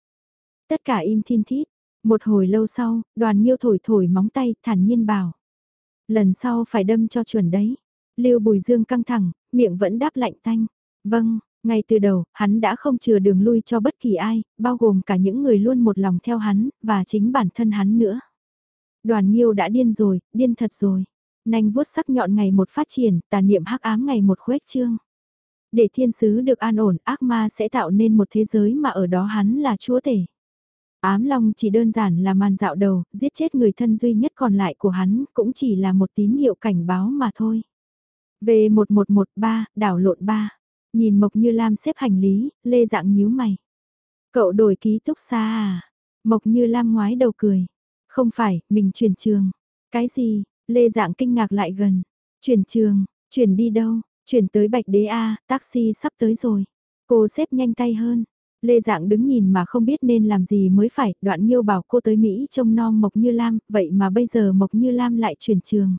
Tất cả im thiên thít, một hồi lâu sau, đoàn nhiêu thổi thổi móng tay, thản nhiên bảo. Lần sau phải đâm cho chuẩn đấy. Lưu Bùi Dương căng thẳng, miệng vẫn đáp lạnh tanh. Vâng, ngay từ đầu, hắn đã không chừa đường lui cho bất kỳ ai, bao gồm cả những người luôn một lòng theo hắn, và chính bản thân hắn nữa. Đoàn Nhiêu đã điên rồi, điên thật rồi. Nanh vuốt sắc nhọn ngày một phát triển, tà niệm hắc ám ngày một khuếch trương. Để thiên sứ được an ổn, ác ma sẽ tạo nên một thế giới mà ở đó hắn là chúa tể. Ám Long chỉ đơn giản là màn dạo đầu, giết chết người thân duy nhất còn lại của hắn, cũng chỉ là một tín hiệu cảnh báo mà thôi. V1113, đảo lộn 3. Nhìn Mộc Như Lam xếp hành lý, Lê Dạng nhíu mày. Cậu đổi ký túc xa à? Mộc Như Lam ngoái đầu cười. Không phải, mình chuyển trường. Cái gì? Lê Dạng kinh ngạc lại gần. Chuyển trường, chuyển đi đâu? Chuyển tới Bạch Đế A, taxi sắp tới rồi. Cô xếp nhanh tay hơn. Lê Dạng đứng nhìn mà không biết nên làm gì mới phải, đoạn nhiêu bảo cô tới Mỹ trông non Mộc Như Lam, vậy mà bây giờ Mộc Như Lam lại chuyển trường.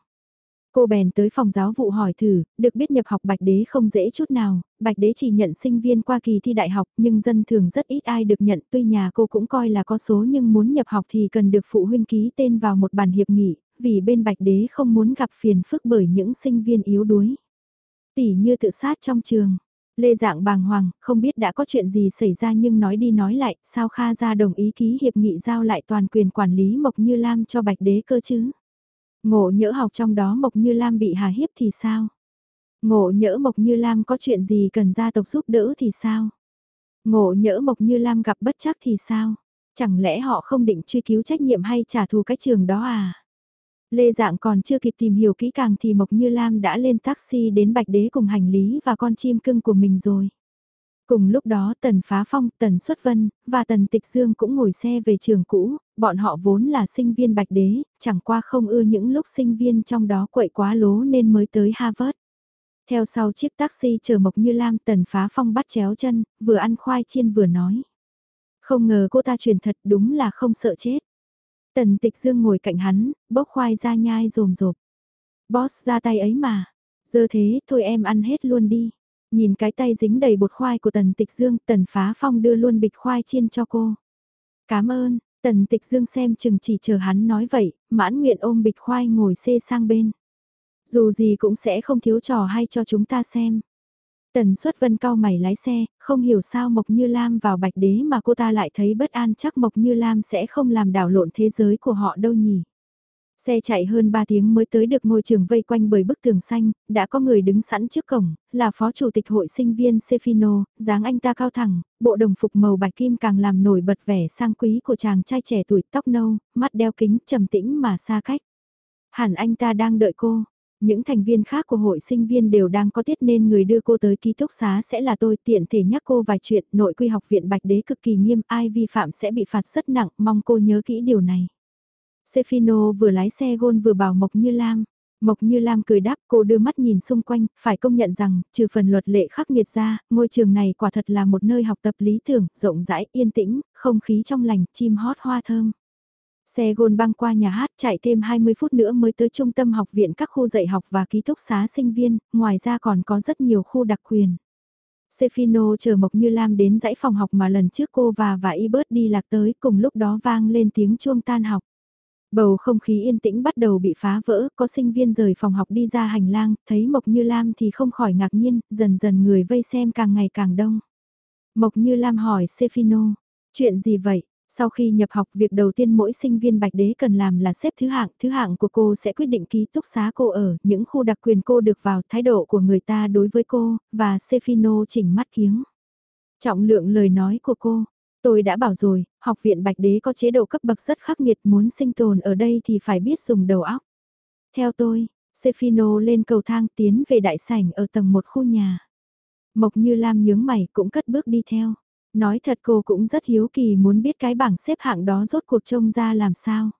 Cô bèn tới phòng giáo vụ hỏi thử, được biết nhập học Bạch Đế không dễ chút nào, Bạch Đế chỉ nhận sinh viên qua kỳ thi đại học nhưng dân thường rất ít ai được nhận tuy nhà cô cũng coi là có số nhưng muốn nhập học thì cần được phụ huynh ký tên vào một bản hiệp nghị, vì bên Bạch Đế không muốn gặp phiền phức bởi những sinh viên yếu đuối. Tỷ như tự sát trong trường. Lê Dạng bàng hoàng, không biết đã có chuyện gì xảy ra nhưng nói đi nói lại, sao Kha ra đồng ý ký hiệp nghị giao lại toàn quyền quản lý Mộc Như Lam cho Bạch Đế cơ chứ? Ngộ nhỡ học trong đó Mộc Như Lam bị hà hiếp thì sao? Ngộ nhỡ Mộc Như Lam có chuyện gì cần gia tộc giúp đỡ thì sao? Ngộ nhỡ Mộc Như Lam gặp bất chắc thì sao? Chẳng lẽ họ không định truy cứu trách nhiệm hay trả thù cái trường đó à? Lê Dạng còn chưa kịp tìm hiểu kỹ càng thì Mộc Như Lam đã lên taxi đến Bạch Đế cùng hành lý và con chim cưng của mình rồi. Cùng lúc đó Tần Phá Phong, Tần Xuất Vân, và Tần Tịch Dương cũng ngồi xe về trường cũ, bọn họ vốn là sinh viên Bạch Đế, chẳng qua không ưa những lúc sinh viên trong đó quậy quá lố nên mới tới Harvard. Theo sau chiếc taxi chờ Mộc Như Lam Tần Phá Phong bắt chéo chân, vừa ăn khoai chiên vừa nói. Không ngờ cô ta truyền thật đúng là không sợ chết. Tần Tịch Dương ngồi cạnh hắn, bốc khoai ra nhai rồm rộp. Boss ra tay ấy mà. Giờ thế, thôi em ăn hết luôn đi. Nhìn cái tay dính đầy bột khoai của Tần Tịch Dương, Tần Phá Phong đưa luôn bịch khoai chiên cho cô. Cảm ơn, Tần Tịch Dương xem chừng chỉ chờ hắn nói vậy, mãn nguyện ôm bịch khoai ngồi xê sang bên. Dù gì cũng sẽ không thiếu trò hay cho chúng ta xem. Tần suất vân cao mày lái xe, không hiểu sao Mộc Như Lam vào bạch đế mà cô ta lại thấy bất an chắc Mộc Như Lam sẽ không làm đảo lộn thế giới của họ đâu nhỉ. Xe chạy hơn 3 tiếng mới tới được ngôi trường vây quanh bởi bức tường xanh, đã có người đứng sẵn trước cổng, là phó chủ tịch hội sinh viên Sefino, dáng anh ta cao thẳng, bộ đồng phục màu bạch kim càng làm nổi bật vẻ sang quý của chàng trai trẻ tuổi tóc nâu, mắt đeo kính trầm tĩnh mà xa cách. Hẳn anh ta đang đợi cô. Những thành viên khác của hội sinh viên đều đang có tiết nên người đưa cô tới ký túc xá sẽ là tôi tiện thể nhắc cô vài chuyện nội quy học viện Bạch Đế cực kỳ nghiêm ai vi phạm sẽ bị phạt rất nặng mong cô nhớ kỹ điều này. Sefino vừa lái xe gôn vừa bảo Mộc Như Lam. Mộc Như Lam cười đáp cô đưa mắt nhìn xung quanh, phải công nhận rằng, trừ phần luật lệ khắc nghiệt ra, ngôi trường này quả thật là một nơi học tập lý tưởng, rộng rãi, yên tĩnh, không khí trong lành, chim hót hoa thơm. Xe gôn băng qua nhà hát chạy thêm 20 phút nữa mới tới trung tâm học viện các khu dạy học và ký túc xá sinh viên, ngoài ra còn có rất nhiều khu đặc quyền. Sefino chờ Mộc Như Lam đến dãy phòng học mà lần trước cô và và Ibert đi lạc tới cùng lúc đó vang lên tiếng chuông tan học. Bầu không khí yên tĩnh bắt đầu bị phá vỡ, có sinh viên rời phòng học đi ra hành lang, thấy Mộc Như Lam thì không khỏi ngạc nhiên, dần dần người vây xem càng ngày càng đông. Mộc Như Lam hỏi Sefino, chuyện gì vậy? Sau khi nhập học việc đầu tiên mỗi sinh viên bạch đế cần làm là xếp thứ hạng, thứ hạng của cô sẽ quyết định ký túc xá cô ở, những khu đặc quyền cô được vào, thái độ của người ta đối với cô, và Sefino chỉnh mắt kiếng. Trọng lượng lời nói của cô, Tôi đã bảo rồi, học viện Bạch Đế có chế độ cấp bậc rất khắc nghiệt muốn sinh tồn ở đây thì phải biết dùng đầu óc. Theo tôi, Sefino lên cầu thang tiến về đại sảnh ở tầng một khu nhà. Mộc Như Lam nhướng mày cũng cất bước đi theo. Nói thật cô cũng rất hiếu kỳ muốn biết cái bảng xếp hạng đó rốt cuộc trông ra làm sao.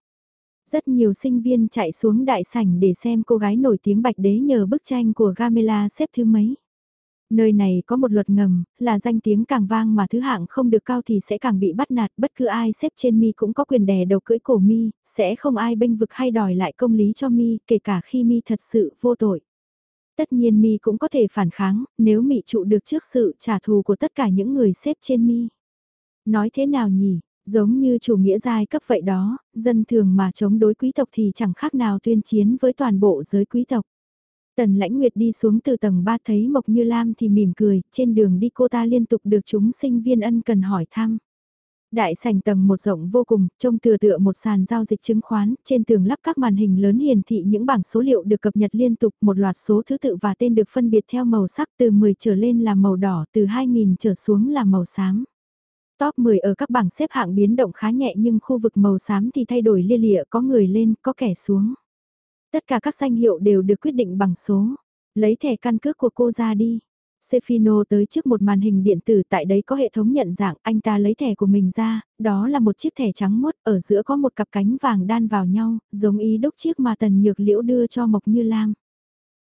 Rất nhiều sinh viên chạy xuống đại sảnh để xem cô gái nổi tiếng Bạch Đế nhờ bức tranh của Gamela xếp thứ mấy. Nơi này có một luật ngầm, là danh tiếng càng vang mà thứ hạng không được cao thì sẽ càng bị bắt nạt, bất cứ ai xếp trên mi cũng có quyền đè đầu cưỡi cổ mi, sẽ không ai bênh vực hay đòi lại công lý cho mi, kể cả khi mi thật sự vô tội. Tất nhiên mi cũng có thể phản kháng, nếu mị trụ được trước sự trả thù của tất cả những người xếp trên mi. Nói thế nào nhỉ, giống như chủ nghĩa giai cấp vậy đó, dân thường mà chống đối quý tộc thì chẳng khác nào tuyên chiến với toàn bộ giới quý tộc. Tần lãnh nguyệt đi xuống từ tầng 3 thấy Mộc Như Lam thì mỉm cười, trên đường đi cô ta liên tục được chúng sinh viên ân cần hỏi thăm. Đại sảnh tầng một rộng vô cùng, trông tựa tựa một sàn giao dịch chứng khoán, trên tường lắp các màn hình lớn hiển thị những bảng số liệu được cập nhật liên tục, một loạt số thứ tự và tên được phân biệt theo màu sắc từ 10 trở lên là màu đỏ, từ 2000 trở xuống là màu xám. Top 10 ở các bảng xếp hạng biến động khá nhẹ nhưng khu vực màu xám thì thay đổi lia lịa có người lên, có kẻ xuống. Tất cả các danh hiệu đều được quyết định bằng số. Lấy thẻ căn cước của cô ra đi. Sefino tới trước một màn hình điện tử tại đấy có hệ thống nhận dạng, anh ta lấy thẻ của mình ra, đó là một chiếc thẻ trắng mốt, ở giữa có một cặp cánh vàng đan vào nhau, giống ý đúc chiếc mà Tần Nhược Liễu đưa cho Mộc Như Lam.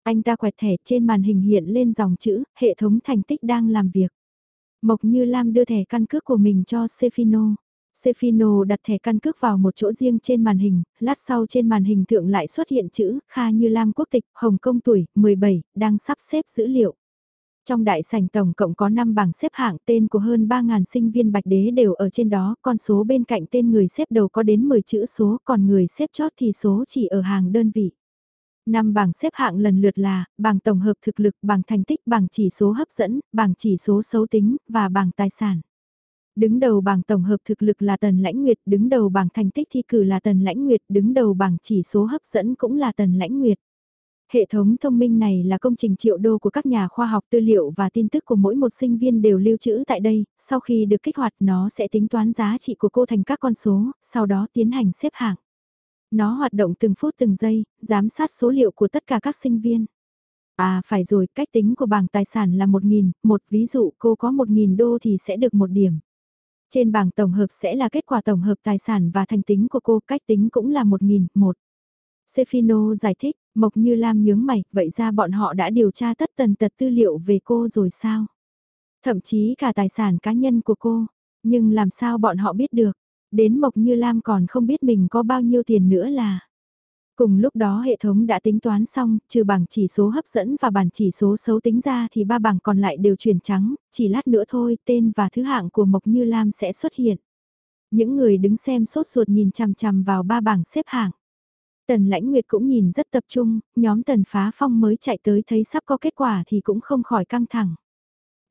Anh ta quẹt thẻ trên màn hình hiện lên dòng chữ, hệ thống thành tích đang làm việc. Mộc Như Lam đưa thẻ căn cước của mình cho Sefino. Sefino đặt thẻ căn cước vào một chỗ riêng trên màn hình, lát sau trên màn hình thượng lại xuất hiện chữ Kha Như Lam quốc tịch, Hồng Kông tuổi, 17, đang sắp xếp dữ liệu. Trong đại sảnh tổng cộng có 5 bảng xếp hạng tên của hơn 3.000 sinh viên bạch đế đều ở trên đó, con số bên cạnh tên người xếp đầu có đến 10 chữ số, còn người xếp chót thì số chỉ ở hàng đơn vị. Năm bảng xếp hạng lần lượt là, bảng tổng hợp thực lực, bảng thành tích, bảng chỉ số hấp dẫn, bảng chỉ số xấu tính, và bảng tài sản. Đứng đầu bảng tổng hợp thực lực là Tần Lãnh Nguyệt, đứng đầu bảng thành tích thi cử là Tần Lãnh Nguyệt, đứng đầu bảng chỉ số hấp dẫn cũng là Tần Lãnh Nguyệt. Hệ thống thông minh này là công trình triệu đô của các nhà khoa học tư liệu và tin tức của mỗi một sinh viên đều lưu trữ tại đây, sau khi được kích hoạt nó sẽ tính toán giá trị của cô thành các con số, sau đó tiến hành xếp hạng. Nó hoạt động từng phút từng giây, giám sát số liệu của tất cả các sinh viên. À phải rồi, cách tính của bảng tài sản là 1.000, một ví dụ cô có 1.000 đô thì sẽ được một điểm. Trên bảng tổng hợp sẽ là kết quả tổng hợp tài sản và thành tính của cô, cách tính cũng là 1.000, một. Sefino giải thích, Mộc Như Lam nhướng mày, vậy ra bọn họ đã điều tra tất tần tật tư liệu về cô rồi sao? Thậm chí cả tài sản cá nhân của cô, nhưng làm sao bọn họ biết được? Đến Mộc Như Lam còn không biết mình có bao nhiêu tiền nữa là... Cùng lúc đó hệ thống đã tính toán xong, trừ bảng chỉ số hấp dẫn và bảng chỉ số xấu tính ra thì ba bảng còn lại đều chuyển trắng, chỉ lát nữa thôi tên và thứ hạng của Mộc Như Lam sẽ xuất hiện. Những người đứng xem sốt ruột nhìn chằm chằm vào ba bảng xếp hạng. Tần Lãnh Nguyệt cũng nhìn rất tập trung, nhóm Tần Phá Phong mới chạy tới thấy sắp có kết quả thì cũng không khỏi căng thẳng.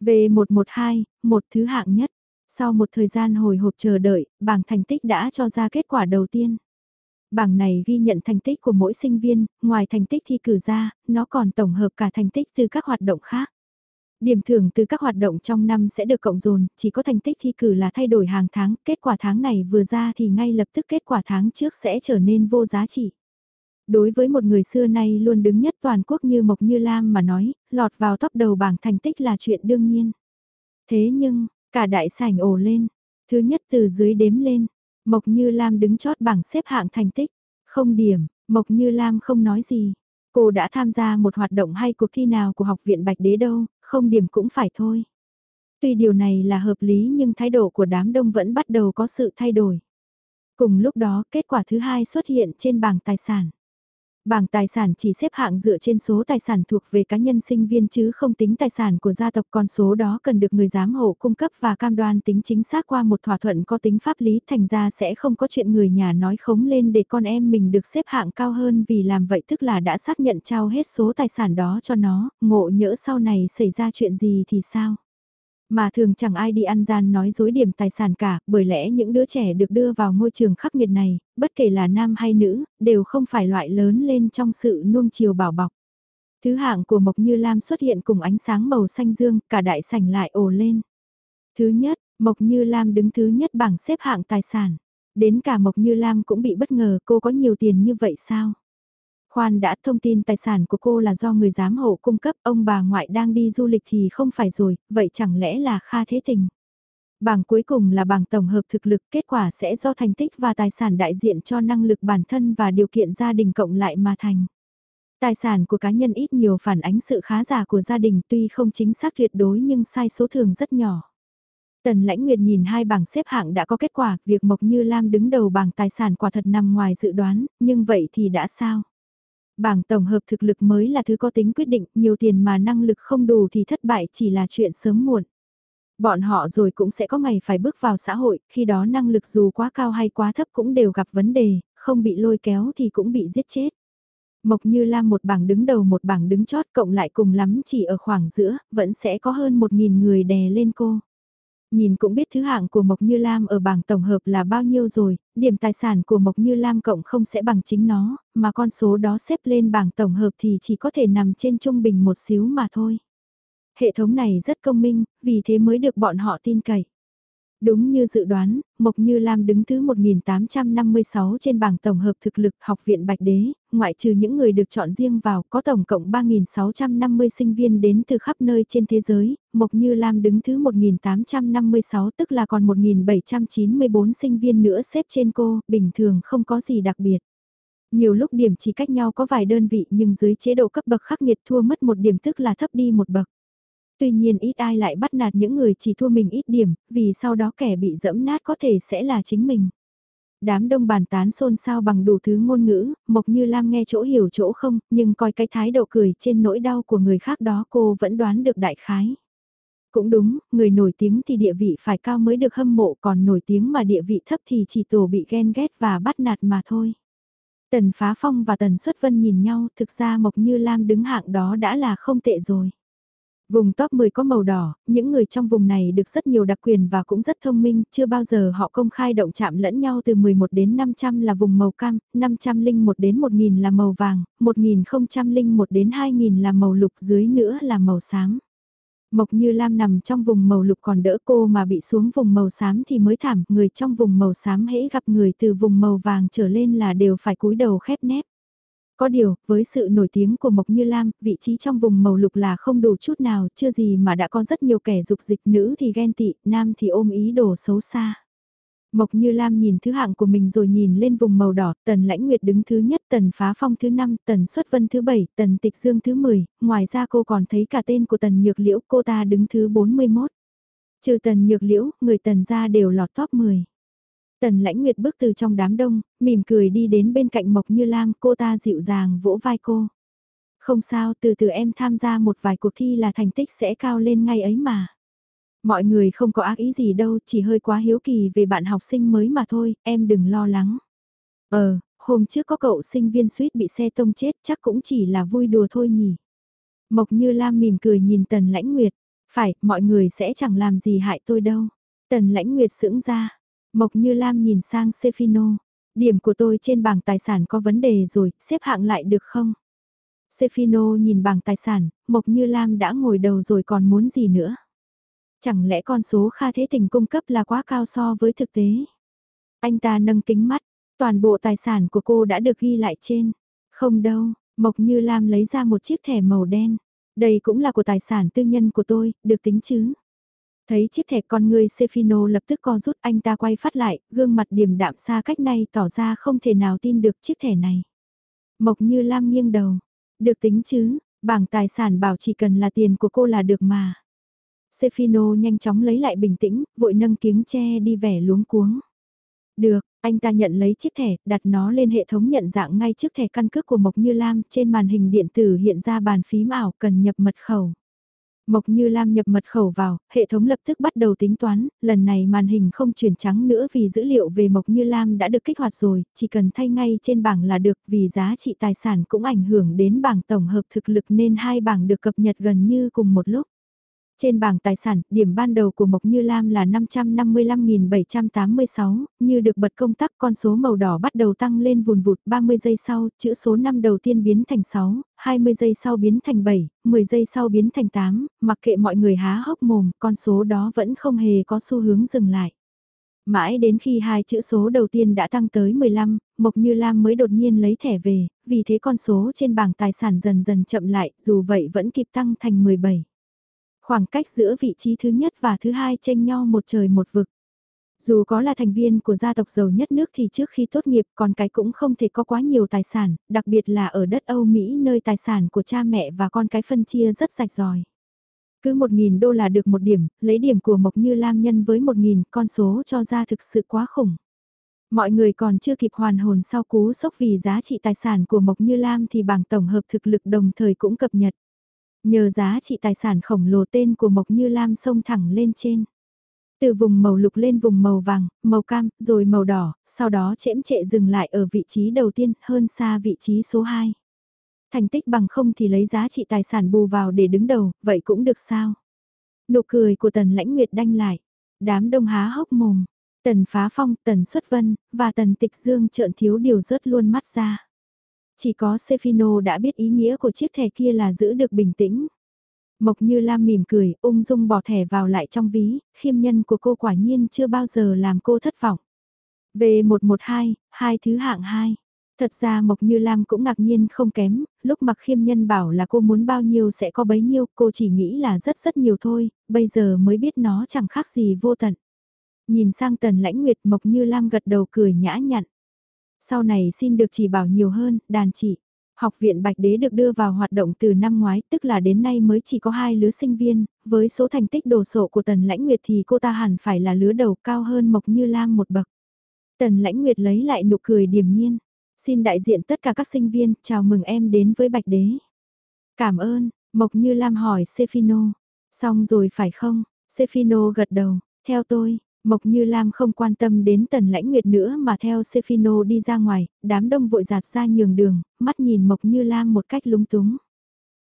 Về 112, một thứ hạng nhất. Sau một thời gian hồi hộp chờ đợi, bảng thành tích đã cho ra kết quả đầu tiên. Bảng này ghi nhận thành tích của mỗi sinh viên, ngoài thành tích thi cử ra, nó còn tổng hợp cả thành tích từ các hoạt động khác. Điểm thưởng từ các hoạt động trong năm sẽ được cộng dồn, chỉ có thành tích thi cử là thay đổi hàng tháng, kết quả tháng này vừa ra thì ngay lập tức kết quả tháng trước sẽ trở nên vô giá trị. Đối với một người xưa nay luôn đứng nhất toàn quốc như Mộc Như Lam mà nói, lọt vào top đầu bảng thành tích là chuyện đương nhiên. Thế nhưng, cả đại sảnh ồ lên, thứ nhất từ dưới đếm lên, Mộc Như Lam đứng chót bảng xếp hạng thành tích, không điểm, Mộc Như Lam không nói gì. Cô đã tham gia một hoạt động hay cuộc thi nào của học viện Bạch Đế đâu, không điểm cũng phải thôi. Tuy điều này là hợp lý nhưng thái độ của đám đông vẫn bắt đầu có sự thay đổi. Cùng lúc đó, kết quả thứ hai xuất hiện trên bảng tài sản. Bảng tài sản chỉ xếp hạng dựa trên số tài sản thuộc về cá nhân sinh viên chứ không tính tài sản của gia tộc. Con số đó cần được người giám hộ cung cấp và cam đoan tính chính xác qua một thỏa thuận có tính pháp lý. Thành ra sẽ không có chuyện người nhà nói khống lên để con em mình được xếp hạng cao hơn vì làm vậy tức là đã xác nhận trao hết số tài sản đó cho nó, ngộ nhỡ sau này xảy ra chuyện gì thì sao. Mà thường chẳng ai đi ăn gian nói dối điểm tài sản cả, bởi lẽ những đứa trẻ được đưa vào ngôi trường khắc nghiệt này, bất kể là nam hay nữ, đều không phải loại lớn lên trong sự nuông chiều bảo bọc. Thứ hạng của Mộc Như Lam xuất hiện cùng ánh sáng màu xanh dương, cả đại sảnh lại ồ lên. Thứ nhất, Mộc Như Lam đứng thứ nhất bảng xếp hạng tài sản. Đến cả Mộc Như Lam cũng bị bất ngờ cô có nhiều tiền như vậy sao? Khoan đã thông tin tài sản của cô là do người giám hộ cung cấp, ông bà ngoại đang đi du lịch thì không phải rồi, vậy chẳng lẽ là Kha Thế Tình? Bảng cuối cùng là bảng tổng hợp thực lực, kết quả sẽ do thành tích và tài sản đại diện cho năng lực bản thân và điều kiện gia đình cộng lại mà thành. Tài sản của cá nhân ít nhiều phản ánh sự khá giả của gia đình tuy không chính xác tuyệt đối nhưng sai số thường rất nhỏ. Tần lãnh nguyệt nhìn hai bảng xếp hạng đã có kết quả, việc Mộc Như Lam đứng đầu bảng tài sản quả thật nằm ngoài dự đoán, nhưng vậy thì đã sao? Bảng tổng hợp thực lực mới là thứ có tính quyết định, nhiều tiền mà năng lực không đủ thì thất bại chỉ là chuyện sớm muộn. Bọn họ rồi cũng sẽ có ngày phải bước vào xã hội, khi đó năng lực dù quá cao hay quá thấp cũng đều gặp vấn đề, không bị lôi kéo thì cũng bị giết chết. Mộc Như Lam một bảng đứng đầu một bảng đứng chót cộng lại cùng lắm chỉ ở khoảng giữa, vẫn sẽ có hơn một nghìn người đè lên cô. Nhìn cũng biết thứ hạng của Mộc Như Lam ở bảng tổng hợp là bao nhiêu rồi, điểm tài sản của Mộc Như Lam cộng không sẽ bằng chính nó, mà con số đó xếp lên bảng tổng hợp thì chỉ có thể nằm trên trung bình một xíu mà thôi. Hệ thống này rất công minh, vì thế mới được bọn họ tin cậy. Đúng như dự đoán, Mộc Như Lam đứng thứ 1856 trên bảng tổng hợp thực lực học viện Bạch Đế, ngoại trừ những người được chọn riêng vào có tổng cộng 3.650 sinh viên đến từ khắp nơi trên thế giới, Mộc Như Lam đứng thứ 1856 tức là còn 1.794 sinh viên nữa xếp trên cô, bình thường không có gì đặc biệt. Nhiều lúc điểm chỉ cách nhau có vài đơn vị nhưng dưới chế độ cấp bậc khắc nghiệt thua mất một điểm tức là thấp đi một bậc tuy nhiên ít ai lại bắt nạt những người chỉ thua mình ít điểm, vì sau đó kẻ bị dẫm nát có thể sẽ là chính mình. Đám đông bàn tán xôn xao bằng đủ thứ ngôn ngữ, Mộc Như Lam nghe chỗ hiểu chỗ không, nhưng coi cái thái độ cười trên nỗi đau của người khác đó cô vẫn đoán được đại khái. Cũng đúng, người nổi tiếng thì địa vị phải cao mới được hâm mộ còn nổi tiếng mà địa vị thấp thì chỉ tổ bị ghen ghét và bắt nạt mà thôi. Tần Phá Phong và Tần Xuất Vân nhìn nhau, thực ra Mộc Như Lam đứng hạng đó đã là không tệ rồi. Vùng top 10 có màu đỏ, những người trong vùng này được rất nhiều đặc quyền và cũng rất thông minh, chưa bao giờ họ công khai động chạm lẫn nhau từ 11 đến 500 là vùng màu cam, 501 đến 1000 là màu vàng, 1001 đến 2000 là màu lục dưới nữa là màu xám. Mộc Như Lam nằm trong vùng màu lục còn đỡ cô mà bị xuống vùng màu xám thì mới thảm, người trong vùng màu xám hễ gặp người từ vùng màu vàng trở lên là đều phải cúi đầu khép nép. Có điều, với sự nổi tiếng của Mộc Như Lam, vị trí trong vùng màu lục là không đủ chút nào, chưa gì mà đã có rất nhiều kẻ dục dịch nữ thì ghen tị, nam thì ôm ý đồ xấu xa. Mộc Như Lam nhìn thứ hạng của mình rồi nhìn lên vùng màu đỏ, Tần Lãnh Nguyệt đứng thứ nhất, Tần Phá Phong thứ năm, Tần Xuất Vân thứ bảy, Tần Tịch Dương thứ 10, ngoài ra cô còn thấy cả tên của Tần Nhược Liễu, cô ta đứng thứ 41. Trừ Tần Nhược Liễu, người Tần ra đều lọt top 10. Tần lãnh nguyệt bước từ trong đám đông, mỉm cười đi đến bên cạnh Mộc Như Lam, cô ta dịu dàng vỗ vai cô. Không sao, từ từ em tham gia một vài cuộc thi là thành tích sẽ cao lên ngay ấy mà. Mọi người không có ác ý gì đâu, chỉ hơi quá hiếu kỳ về bạn học sinh mới mà thôi, em đừng lo lắng. Ờ, hôm trước có cậu sinh viên suýt bị xe tông chết chắc cũng chỉ là vui đùa thôi nhỉ. Mộc Như Lam mỉm cười nhìn Tần Lãnh Nguyệt, phải, mọi người sẽ chẳng làm gì hại tôi đâu. Tần Lãnh Nguyệt sững ra, Mộc Như Lam nhìn sang Sefino. điểm của tôi trên bảng tài sản có vấn đề rồi, xếp hạng lại được không? Sefino nhìn bảng tài sản, Mộc Như Lam đã ngồi đầu rồi còn muốn gì nữa? Chẳng lẽ con số Kha Thế Tình cung cấp là quá cao so với thực tế? Anh ta nâng kính mắt, toàn bộ tài sản của cô đã được ghi lại trên. Không đâu, Mộc Như Lam lấy ra một chiếc thẻ màu đen. Đây cũng là của tài sản tư nhân của tôi, được tính chứ? Thấy chiếc thẻ con người Sefino lập tức co rút anh ta quay phát lại, gương mặt điềm đạm xa cách này tỏ ra không thể nào tin được chiếc thẻ này. Mộc Như Lam nghiêng đầu, được tính chứ, bảng tài sản bảo chỉ cần là tiền của cô là được mà. Sefino nhanh chóng lấy lại bình tĩnh, vội nâng kiếng che đi vẻ luống cuống. Được, anh ta nhận lấy chiếc thẻ, đặt nó lên hệ thống nhận dạng ngay trước thẻ căn cước của Mộc Như Lam, trên màn hình điện tử hiện ra bàn phím ảo cần nhập mật khẩu. Mộc Như Lam nhập mật khẩu vào, hệ thống lập tức bắt đầu tính toán, lần này màn hình không chuyển trắng nữa vì dữ liệu về Mộc Như Lam đã được kích hoạt rồi, chỉ cần thay ngay trên bảng là được vì giá trị tài sản cũng ảnh hưởng đến bảng tổng hợp thực lực nên hai bảng được cập nhật gần như cùng một lúc. Trên bảng tài sản, điểm ban đầu của Mộc Như Lam là 555.786, như được bật công tắc con số màu đỏ bắt đầu tăng lên vùn vụt 30 giây sau, chữ số năm đầu tiên biến thành 6, 20 giây sau biến thành 7, 10 giây sau biến thành 8, mặc kệ mọi người há hốc mồm, con số đó vẫn không hề có xu hướng dừng lại. Mãi đến khi hai chữ số đầu tiên đã tăng tới 15, Mộc Như Lam mới đột nhiên lấy thẻ về, vì thế con số trên bảng tài sản dần dần chậm lại, dù vậy vẫn kịp tăng thành 17. Khoảng cách giữa vị trí thứ nhất và thứ hai tranh nhau một trời một vực. Dù có là thành viên của gia tộc giàu nhất nước thì trước khi tốt nghiệp còn cái cũng không thể có quá nhiều tài sản, đặc biệt là ở đất Âu Mỹ nơi tài sản của cha mẹ và con cái phân chia rất rạch ròi. Cứ 1.000 đô là được một điểm, lấy điểm của Mộc Như Lam nhân với 1.000, con số cho ra thực sự quá khủng. Mọi người còn chưa kịp hoàn hồn sau cú sốc vì giá trị tài sản của Mộc Như Lam thì bảng tổng hợp thực lực đồng thời cũng cập nhật. Nhờ giá trị tài sản khổng lồ tên của Mộc Như Lam sông thẳng lên trên. Từ vùng màu lục lên vùng màu vàng, màu cam, rồi màu đỏ, sau đó chễm trệ dừng lại ở vị trí đầu tiên, hơn xa vị trí số 2. Thành tích bằng không thì lấy giá trị tài sản bù vào để đứng đầu, vậy cũng được sao? Nụ cười của Tần Lãnh Nguyệt đanh lại. Đám đông há hốc mồm. Tần Phá Phong, Tần Xuất Vân, và Tần Tịch Dương trợn thiếu điều rớt luôn mắt ra. Chỉ có Sefino đã biết ý nghĩa của chiếc thẻ kia là giữ được bình tĩnh. Mộc Như Lam mỉm cười, ung dung bỏ thẻ vào lại trong ví, khiêm nhân của cô quả nhiên chưa bao giờ làm cô thất vọng. Về 112, hai thứ hạng 2. Thật ra Mộc Như Lam cũng ngạc nhiên không kém, lúc mặc khiêm nhân bảo là cô muốn bao nhiêu sẽ có bấy nhiêu, cô chỉ nghĩ là rất rất nhiều thôi, bây giờ mới biết nó chẳng khác gì vô tận. Nhìn sang tần lãnh nguyệt Mộc Như Lam gật đầu cười nhã nhặn. Sau này xin được chỉ bảo nhiều hơn, đàn chị. Học viện Bạch Đế được đưa vào hoạt động từ năm ngoái, tức là đến nay mới chỉ có hai lứa sinh viên, với số thành tích đồ sộ của Tần Lãnh Nguyệt thì cô ta hẳn phải là lứa đầu cao hơn Mộc Như Lam một bậc. Tần Lãnh Nguyệt lấy lại nụ cười điềm nhiên. Xin đại diện tất cả các sinh viên, chào mừng em đến với Bạch Đế. Cảm ơn, Mộc Như Lam hỏi Sefino. Xong rồi phải không? Sefino gật đầu, theo tôi, Mộc Như Lam không quan tâm đến Tần Lãnh Nguyệt nữa mà theo Sefino đi ra ngoài, đám đông vội giạt ra nhường đường, mắt nhìn Mộc Như Lam một cách lúng túng.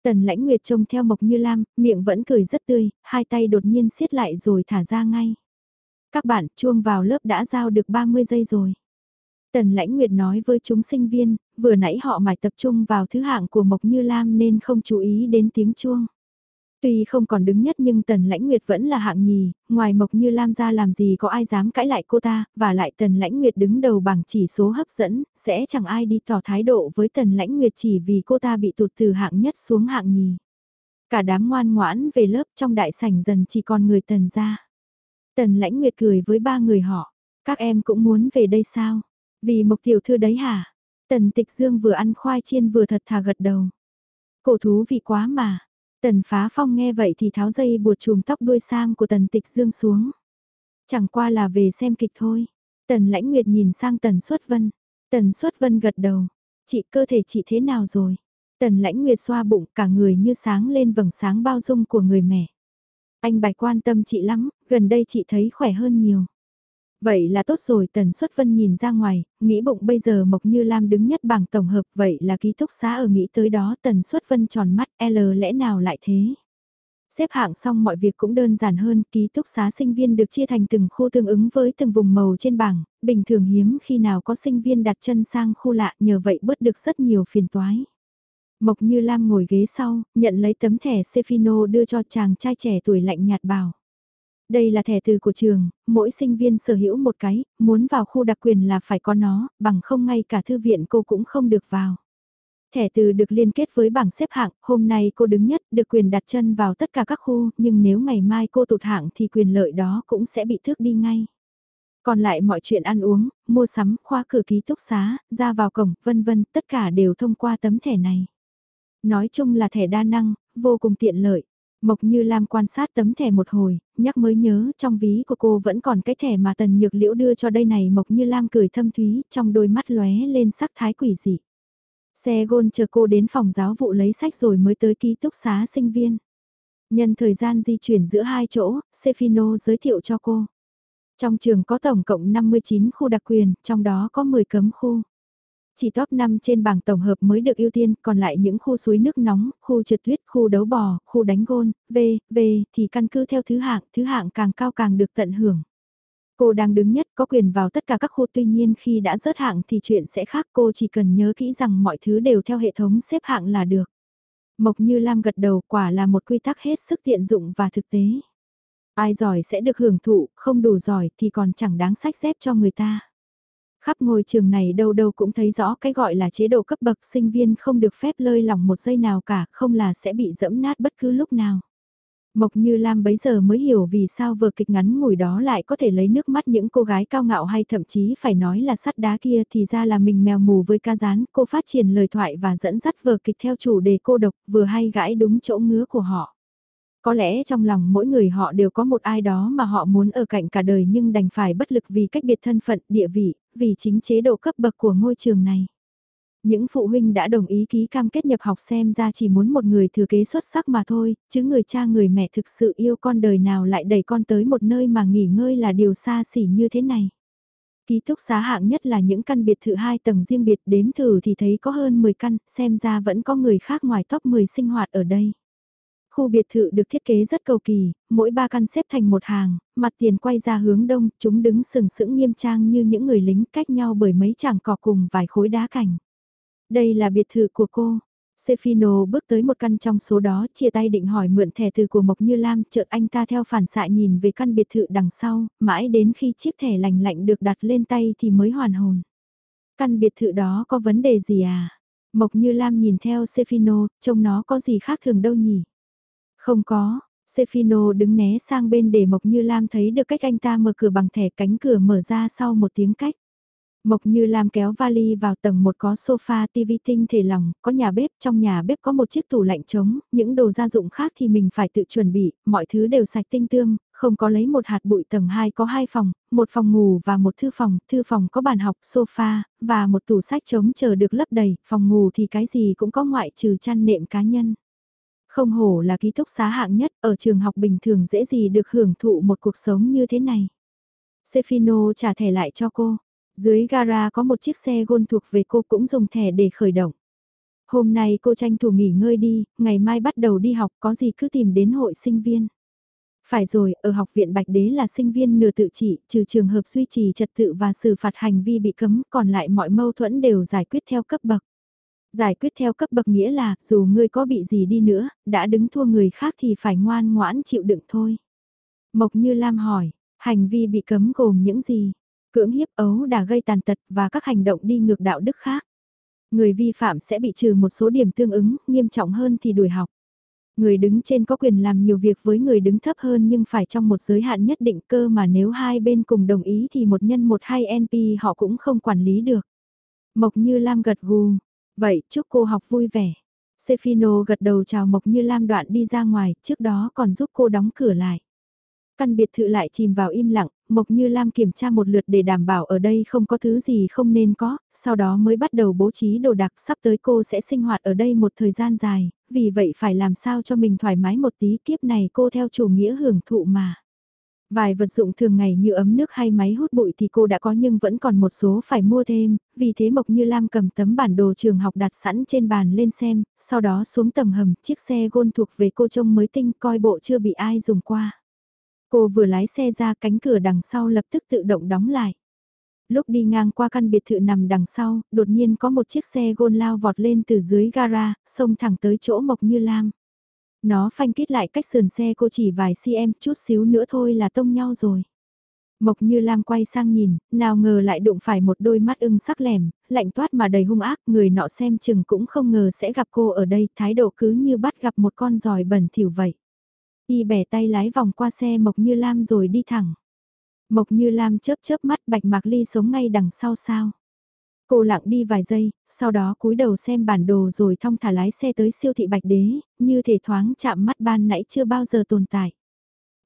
Tần Lãnh Nguyệt trông theo Mộc Như Lam, miệng vẫn cười rất tươi, hai tay đột nhiên siết lại rồi thả ra ngay. Các bạn, chuông vào lớp đã giao được 30 giây rồi. Tần Lãnh Nguyệt nói với chúng sinh viên, vừa nãy họ mải tập trung vào thứ hạng của Mộc Như Lam nên không chú ý đến tiếng chuông. Tuy không còn đứng nhất nhưng Tần Lãnh Nguyệt vẫn là hạng nhì, ngoài Mộc Như Lam ra làm gì có ai dám cãi lại cô ta, và lại Tần Lãnh Nguyệt đứng đầu bằng chỉ số hấp dẫn, sẽ chẳng ai đi tỏ thái độ với Tần Lãnh Nguyệt chỉ vì cô ta bị tụt từ hạng nhất xuống hạng nhì. Cả đám ngoan ngoãn về lớp trong đại sảnh dần chỉ còn người Tần ra. Tần Lãnh Nguyệt cười với ba người họ, các em cũng muốn về đây sao? Vì Mộc Tiểu Thư đấy hả? Tần Tịch Dương vừa ăn khoai chiên vừa thật thà gật đầu. Cổ thú vị quá mà. Tần phá phong nghe vậy thì tháo dây buộc chùm tóc đuôi sam của tần tịch dương xuống. Chẳng qua là về xem kịch thôi. Tần lãnh nguyệt nhìn sang tần xuất vân. Tần xuất vân gật đầu. Chị cơ thể chị thế nào rồi? Tần lãnh nguyệt xoa bụng cả người như sáng lên vầng sáng bao dung của người mẹ. Anh bạch quan tâm chị lắm, gần đây chị thấy khỏe hơn nhiều. Vậy là tốt rồi Tần Xuất Vân nhìn ra ngoài, nghĩ bụng bây giờ Mộc Như Lam đứng nhất bảng tổng hợp vậy là ký túc xá ở nghĩ tới đó Tần Xuất Vân tròn mắt L lẽ nào lại thế. Xếp hạng xong mọi việc cũng đơn giản hơn, ký túc xá sinh viên được chia thành từng khu tương ứng với từng vùng màu trên bảng, bình thường hiếm khi nào có sinh viên đặt chân sang khu lạ nhờ vậy bớt được rất nhiều phiền toái. Mộc Như Lam ngồi ghế sau, nhận lấy tấm thẻ Cefino đưa cho chàng trai trẻ tuổi lạnh nhạt bảo. Đây là thẻ từ của trường, mỗi sinh viên sở hữu một cái, muốn vào khu đặc quyền là phải có nó, bằng không ngay cả thư viện cô cũng không được vào. Thẻ từ được liên kết với bảng xếp hạng, hôm nay cô đứng nhất, được quyền đặt chân vào tất cả các khu, nhưng nếu ngày mai cô tụt hạng thì quyền lợi đó cũng sẽ bị thước đi ngay. Còn lại mọi chuyện ăn uống, mua sắm, khoa cửa ký túc xá, ra vào cổng, vân vân, tất cả đều thông qua tấm thẻ này. Nói chung là thẻ đa năng, vô cùng tiện lợi. Mộc Như Lam quan sát tấm thẻ một hồi, nhắc mới nhớ trong ví của cô vẫn còn cái thẻ mà Tần Nhược Liễu đưa cho đây này Mộc Như Lam cười thâm thúy trong đôi mắt lóe lên sắc thái quỷ dị. Xe gôn chờ cô đến phòng giáo vụ lấy sách rồi mới tới ký túc xá sinh viên. Nhân thời gian di chuyển giữa hai chỗ, Sefino giới thiệu cho cô. Trong trường có tổng cộng 59 khu đặc quyền, trong đó có 10 cấm khu. Chỉ top 5 trên bảng tổng hợp mới được ưu tiên, còn lại những khu suối nước nóng, khu trượt tuyết, khu đấu bò, khu đánh gôn, V, V thì căn cứ theo thứ hạng, thứ hạng càng cao càng được tận hưởng. Cô đang đứng nhất có quyền vào tất cả các khu tuy nhiên khi đã rớt hạng thì chuyện sẽ khác cô chỉ cần nhớ kỹ rằng mọi thứ đều theo hệ thống xếp hạng là được. Mộc Như Lam gật đầu quả là một quy tắc hết sức tiện dụng và thực tế. Ai giỏi sẽ được hưởng thụ, không đủ giỏi thì còn chẳng đáng sách xếp cho người ta. Khắp ngôi trường này đâu đâu cũng thấy rõ cái gọi là chế độ cấp bậc sinh viên không được phép lơi lỏng một giây nào cả, không là sẽ bị dẫm nát bất cứ lúc nào. Mộc Như Lam bấy giờ mới hiểu vì sao vở kịch ngắn ngủi đó lại có thể lấy nước mắt những cô gái cao ngạo hay thậm chí phải nói là sắt đá kia thì ra là mình mèo mù với ca rán, cô phát triển lời thoại và dẫn dắt vở kịch theo chủ đề cô độc vừa hay gãi đúng chỗ ngứa của họ. Có lẽ trong lòng mỗi người họ đều có một ai đó mà họ muốn ở cạnh cả đời nhưng đành phải bất lực vì cách biệt thân phận, địa vị, vì chính chế độ cấp bậc của ngôi trường này. Những phụ huynh đã đồng ý ký cam kết nhập học xem ra chỉ muốn một người thừa kế xuất sắc mà thôi, chứ người cha người mẹ thực sự yêu con đời nào lại đẩy con tới một nơi mà nghỉ ngơi là điều xa xỉ như thế này. Ký túc xá hạng nhất là những căn biệt thự hai tầng riêng biệt đếm thử thì thấy có hơn 10 căn, xem ra vẫn có người khác ngoài top 10 sinh hoạt ở đây. Khu biệt thự được thiết kế rất cầu kỳ, mỗi ba căn xếp thành một hàng, mặt tiền quay ra hướng đông, chúng đứng sừng sững nghiêm trang như những người lính cách nhau bởi mấy chàng cỏ cùng vài khối đá cảnh. Đây là biệt thự của cô. Sefino bước tới một căn trong số đó, chia tay định hỏi mượn thẻ từ của Mộc Như Lam, chợt anh ta theo phản xạ nhìn về căn biệt thự đằng sau, mãi đến khi chiếc thẻ lành lạnh được đặt lên tay thì mới hoàn hồn. Căn biệt thự đó có vấn đề gì à? Mộc Như Lam nhìn theo Sefino, trông nó có gì khác thường đâu nhỉ? Không có, Sefino đứng né sang bên để Mộc Như Lam thấy được cách anh ta mở cửa bằng thẻ cánh cửa mở ra sau một tiếng cách. Mộc Như Lam kéo vali vào tầng một có sofa TV tinh thể lòng, có nhà bếp, trong nhà bếp có một chiếc tủ lạnh trống, những đồ gia dụng khác thì mình phải tự chuẩn bị, mọi thứ đều sạch tinh tươm, không có lấy một hạt bụi tầng 2 có hai phòng, một phòng ngủ và một thư phòng, thư phòng có bàn học, sofa, và một tủ sách trống chờ được lấp đầy, phòng ngủ thì cái gì cũng có ngoại trừ chăn nệm cá nhân. Không hổ là ký túc xá hạng nhất, ở trường học bình thường dễ gì được hưởng thụ một cuộc sống như thế này. Sefino trả thẻ lại cho cô. Dưới gara có một chiếc xe gôn thuộc về cô cũng dùng thẻ để khởi động. Hôm nay cô tranh thủ nghỉ ngơi đi, ngày mai bắt đầu đi học có gì cứ tìm đến hội sinh viên. Phải rồi, ở học viện Bạch Đế là sinh viên nửa tự trị, trừ trường hợp duy trì trật tự và xử phạt hành vi bị cấm, còn lại mọi mâu thuẫn đều giải quyết theo cấp bậc. Giải quyết theo cấp bậc nghĩa là, dù ngươi có bị gì đi nữa, đã đứng thua người khác thì phải ngoan ngoãn chịu đựng thôi. Mộc Như Lam hỏi, hành vi bị cấm gồm những gì? Cưỡng hiếp ấu đã gây tàn tật và các hành động đi ngược đạo đức khác. Người vi phạm sẽ bị trừ một số điểm tương ứng, nghiêm trọng hơn thì đuổi học. Người đứng trên có quyền làm nhiều việc với người đứng thấp hơn nhưng phải trong một giới hạn nhất định cơ mà nếu hai bên cùng đồng ý thì một nhân một hai NP họ cũng không quản lý được. Mộc Như Lam gật gù, Vậy, chúc cô học vui vẻ. Sefino gật đầu chào Mộc Như Lam đoạn đi ra ngoài, trước đó còn giúp cô đóng cửa lại. Căn biệt thự lại chìm vào im lặng, Mộc Như Lam kiểm tra một lượt để đảm bảo ở đây không có thứ gì không nên có, sau đó mới bắt đầu bố trí đồ đạc sắp tới cô sẽ sinh hoạt ở đây một thời gian dài, vì vậy phải làm sao cho mình thoải mái một tí kiếp này cô theo chủ nghĩa hưởng thụ mà. Vài vật dụng thường ngày như ấm nước hay máy hút bụi thì cô đã có nhưng vẫn còn một số phải mua thêm, vì thế Mộc Như Lam cầm tấm bản đồ trường học đặt sẵn trên bàn lên xem, sau đó xuống tầng hầm, chiếc xe gôn thuộc về cô trông mới tinh coi bộ chưa bị ai dùng qua. Cô vừa lái xe ra cánh cửa đằng sau lập tức tự động đóng lại. Lúc đi ngang qua căn biệt thự nằm đằng sau, đột nhiên có một chiếc xe gôn lao vọt lên từ dưới gara, xông thẳng tới chỗ Mộc Như Lam. Nó phanh kết lại cách sườn xe cô chỉ vài cm chút xíu nữa thôi là tông nhau rồi. Mộc như Lam quay sang nhìn, nào ngờ lại đụng phải một đôi mắt ưng sắc lẻm, lạnh toát mà đầy hung ác, người nọ xem chừng cũng không ngờ sẽ gặp cô ở đây, thái độ cứ như bắt gặp một con giòi bẩn thỉu vậy. Y bẻ tay lái vòng qua xe Mộc như Lam rồi đi thẳng. Mộc như Lam chớp chớp mắt bạch mạc ly sống ngay đằng sau sao. Cô lặng đi vài giây, sau đó cúi đầu xem bản đồ rồi thong thả lái xe tới siêu thị Bạch Đế, như thể thoáng chạm mắt ban nãy chưa bao giờ tồn tại.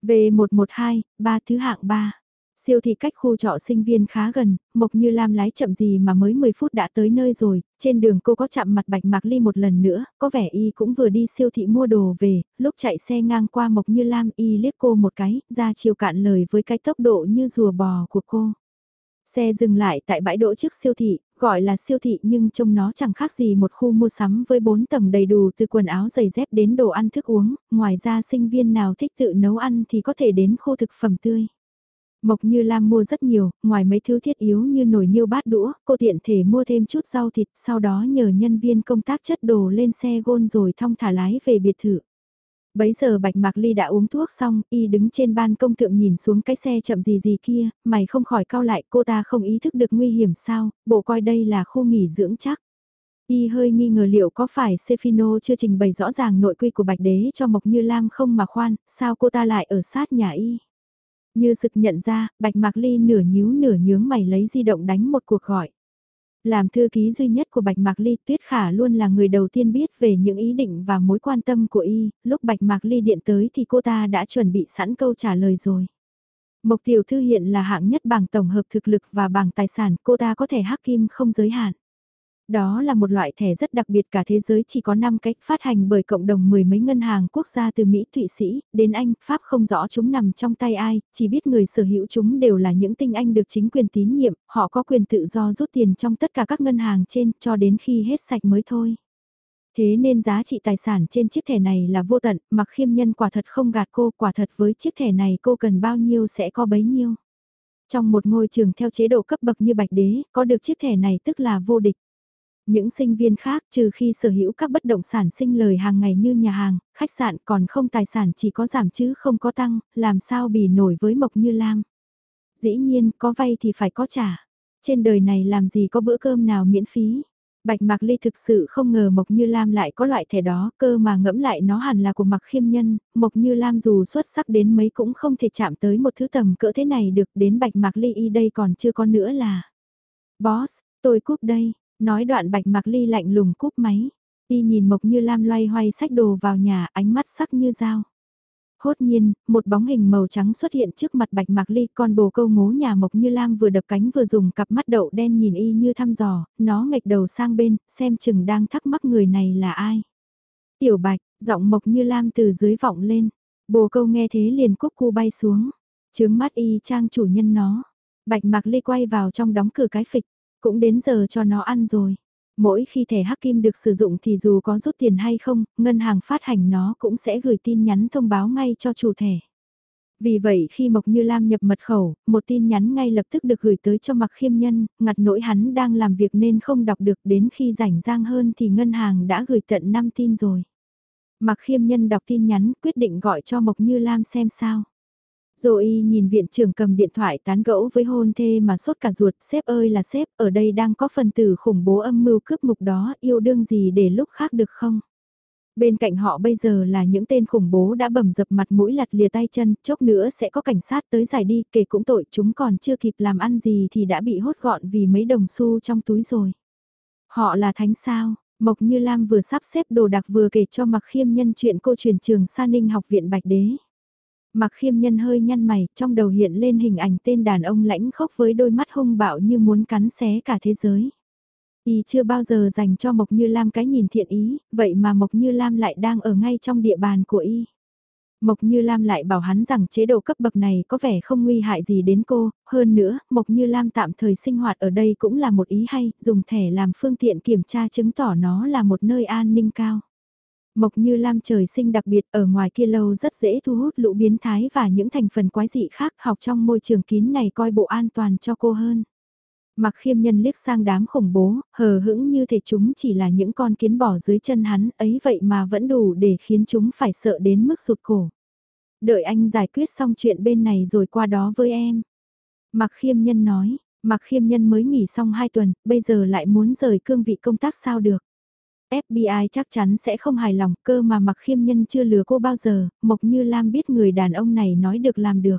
V112, ba thứ hạng 3. Siêu thị cách khu trọ sinh viên khá gần, Mộc Như Lam lái chậm gì mà mới 10 phút đã tới nơi rồi, trên đường cô có chạm mặt Bạch Mạc Ly một lần nữa, có vẻ y cũng vừa đi siêu thị mua đồ về, lúc chạy xe ngang qua Mộc Như Lam y liếc cô một cái, ra chiều cạn lời với cái tốc độ như rùa bò của cô. Xe dừng lại tại bãi đỗ trước siêu thị, gọi là siêu thị nhưng trông nó chẳng khác gì một khu mua sắm với bốn tầng đầy đủ từ quần áo giày dép đến đồ ăn thức uống, ngoài ra sinh viên nào thích tự nấu ăn thì có thể đến khu thực phẩm tươi. Mộc Như Lam mua rất nhiều, ngoài mấy thứ thiết yếu như nồi niêu bát đũa, cô tiện thể mua thêm chút rau thịt, sau đó nhờ nhân viên công tác chất đồ lên xe gôn rồi thong thả lái về biệt thự. Bấy giờ Bạch Mạc Ly đã uống thuốc xong, y đứng trên ban công thượng nhìn xuống cái xe chậm gì gì kia, mày không khỏi cao lại cô ta không ý thức được nguy hiểm sao, bộ coi đây là khu nghỉ dưỡng chắc. Y hơi nghi ngờ liệu có phải Sefino chưa trình bày rõ ràng nội quy của Bạch Đế cho Mộc Như Lam không mà khoan, sao cô ta lại ở sát nhà Y. Như sực nhận ra, Bạch Mạc Ly nửa nhíu nửa nhướng mày lấy di động đánh một cuộc gọi. Làm thư ký duy nhất của Bạch Mạc Ly, Tuyết Khả luôn là người đầu tiên biết về những ý định và mối quan tâm của y, lúc Bạch Mạc Ly điện tới thì cô ta đã chuẩn bị sẵn câu trả lời rồi. Mộc Tiểu Thư hiện là hạng nhất bảng tổng hợp thực lực và bảng tài sản, cô ta có thể hắc kim không giới hạn. Đó là một loại thẻ rất đặc biệt cả thế giới chỉ có 5 cách phát hành bởi cộng đồng mười mấy ngân hàng quốc gia từ Mỹ, Thụy Sĩ, đến Anh, Pháp không rõ chúng nằm trong tay ai, chỉ biết người sở hữu chúng đều là những tinh Anh được chính quyền tín nhiệm, họ có quyền tự do rút tiền trong tất cả các ngân hàng trên cho đến khi hết sạch mới thôi. Thế nên giá trị tài sản trên chiếc thẻ này là vô tận, mặc khiêm nhân quả thật không gạt cô, quả thật với chiếc thẻ này cô cần bao nhiêu sẽ có bấy nhiêu. Trong một ngôi trường theo chế độ cấp bậc như Bạch Đế, có được chiếc thẻ này tức là vô địch. Những sinh viên khác trừ khi sở hữu các bất động sản sinh lời hàng ngày như nhà hàng, khách sạn còn không tài sản chỉ có giảm chứ không có tăng, làm sao bì nổi với Mộc Như Lam. Dĩ nhiên có vay thì phải có trả. Trên đời này làm gì có bữa cơm nào miễn phí. Bạch Mạc Ly thực sự không ngờ Mộc Như Lam lại có loại thẻ đó, cơ mà ngẫm lại nó hẳn là của Mạc Khiêm Nhân, Mộc Như Lam dù xuất sắc đến mấy cũng không thể chạm tới một thứ tầm cỡ thế này được, đến Bạch Mạc Ly y đây còn chưa có nữa là. Boss, tôi cúp đây, Nói đoạn bạch mạc ly lạnh lùng cúp máy. Y nhìn Mộc Như Lam loay hoay sách đồ vào nhà ánh mắt sắc như dao. Hốt nhiên, một bóng hình màu trắng xuất hiện trước mặt bạch mạc ly con bồ câu ngố nhà Mộc Như Lam vừa đập cánh vừa dùng cặp mắt đậu đen nhìn y như thăm dò, nó ngạch đầu sang bên, xem chừng đang thắc mắc người này là ai. Tiểu bạch, giọng Mộc Như Lam từ dưới vọng lên, bồ câu nghe thế liền cúc cu bay xuống, chướng mắt y trang chủ nhân nó. Bạch mạc ly quay vào trong đóng cửa cái phịch, cũng đến giờ cho nó ăn rồi. Mỗi khi thẻ hắc kim được sử dụng thì dù có rút tiền hay không, ngân hàng phát hành nó cũng sẽ gửi tin nhắn thông báo ngay cho chủ thẻ. Vì vậy khi Mộc Như Lam nhập mật khẩu, một tin nhắn ngay lập tức được gửi tới cho Mặc Khiêm Nhân, ngặt nỗi hắn đang làm việc nên không đọc được đến khi rảnh rang hơn thì ngân hàng đã gửi tận 5 tin rồi. Mặc Khiêm Nhân đọc tin nhắn quyết định gọi cho Mộc Như Lam xem sao. Rồi nhìn viện trưởng cầm điện thoại tán gẫu với hôn thê mà sốt cả ruột, sếp ơi là sếp, ở đây đang có phần tử khủng bố âm mưu cướp mục đó, yêu đương gì để lúc khác được không? Bên cạnh họ bây giờ là những tên khủng bố đã bầm dập mặt mũi lặt lìa tay chân, chốc nữa sẽ có cảnh sát tới giải đi, kể cũng tội chúng còn chưa kịp làm ăn gì thì đã bị hốt gọn vì mấy đồng xu trong túi rồi. Họ là thánh sao, Mộc Như Lam vừa sắp xếp đồ đặc vừa kể cho Mặc Khiêm Nhân chuyện cô truyền trường Sa Ninh học viện Bạch Đế. Mặc khiêm nhân hơi nhăn mày, trong đầu hiện lên hình ảnh tên đàn ông lãnh khốc với đôi mắt hung bạo như muốn cắn xé cả thế giới. Y chưa bao giờ dành cho Mộc Như Lam cái nhìn thiện ý, vậy mà Mộc Như Lam lại đang ở ngay trong địa bàn của Y. Mộc Như Lam lại bảo hắn rằng chế độ cấp bậc này có vẻ không nguy hại gì đến cô, hơn nữa, Mộc Như Lam tạm thời sinh hoạt ở đây cũng là một ý hay, dùng thẻ làm phương tiện kiểm tra chứng tỏ nó là một nơi an ninh cao. Mộc Như Lam trời sinh đặc biệt ở ngoài kia lâu rất dễ thu hút lũ biến thái và những thành phần quái dị khác học trong môi trường kín này coi bộ an toàn cho cô hơn. Mặc khiêm nhân liếc sang đám khủng bố, hờ hững như thể chúng chỉ là những con kiến bỏ dưới chân hắn ấy vậy mà vẫn đủ để khiến chúng phải sợ đến mức sụt cổ. Đợi anh giải quyết xong chuyện bên này rồi qua đó với em. Mặc khiêm nhân nói, mặc khiêm nhân mới nghỉ xong 2 tuần, bây giờ lại muốn rời cương vị công tác sao được. FBI chắc chắn sẽ không hài lòng cơ mà mặc khiêm nhân chưa lừa cô bao giờ, Mộc Như Lam biết người đàn ông này nói được làm được.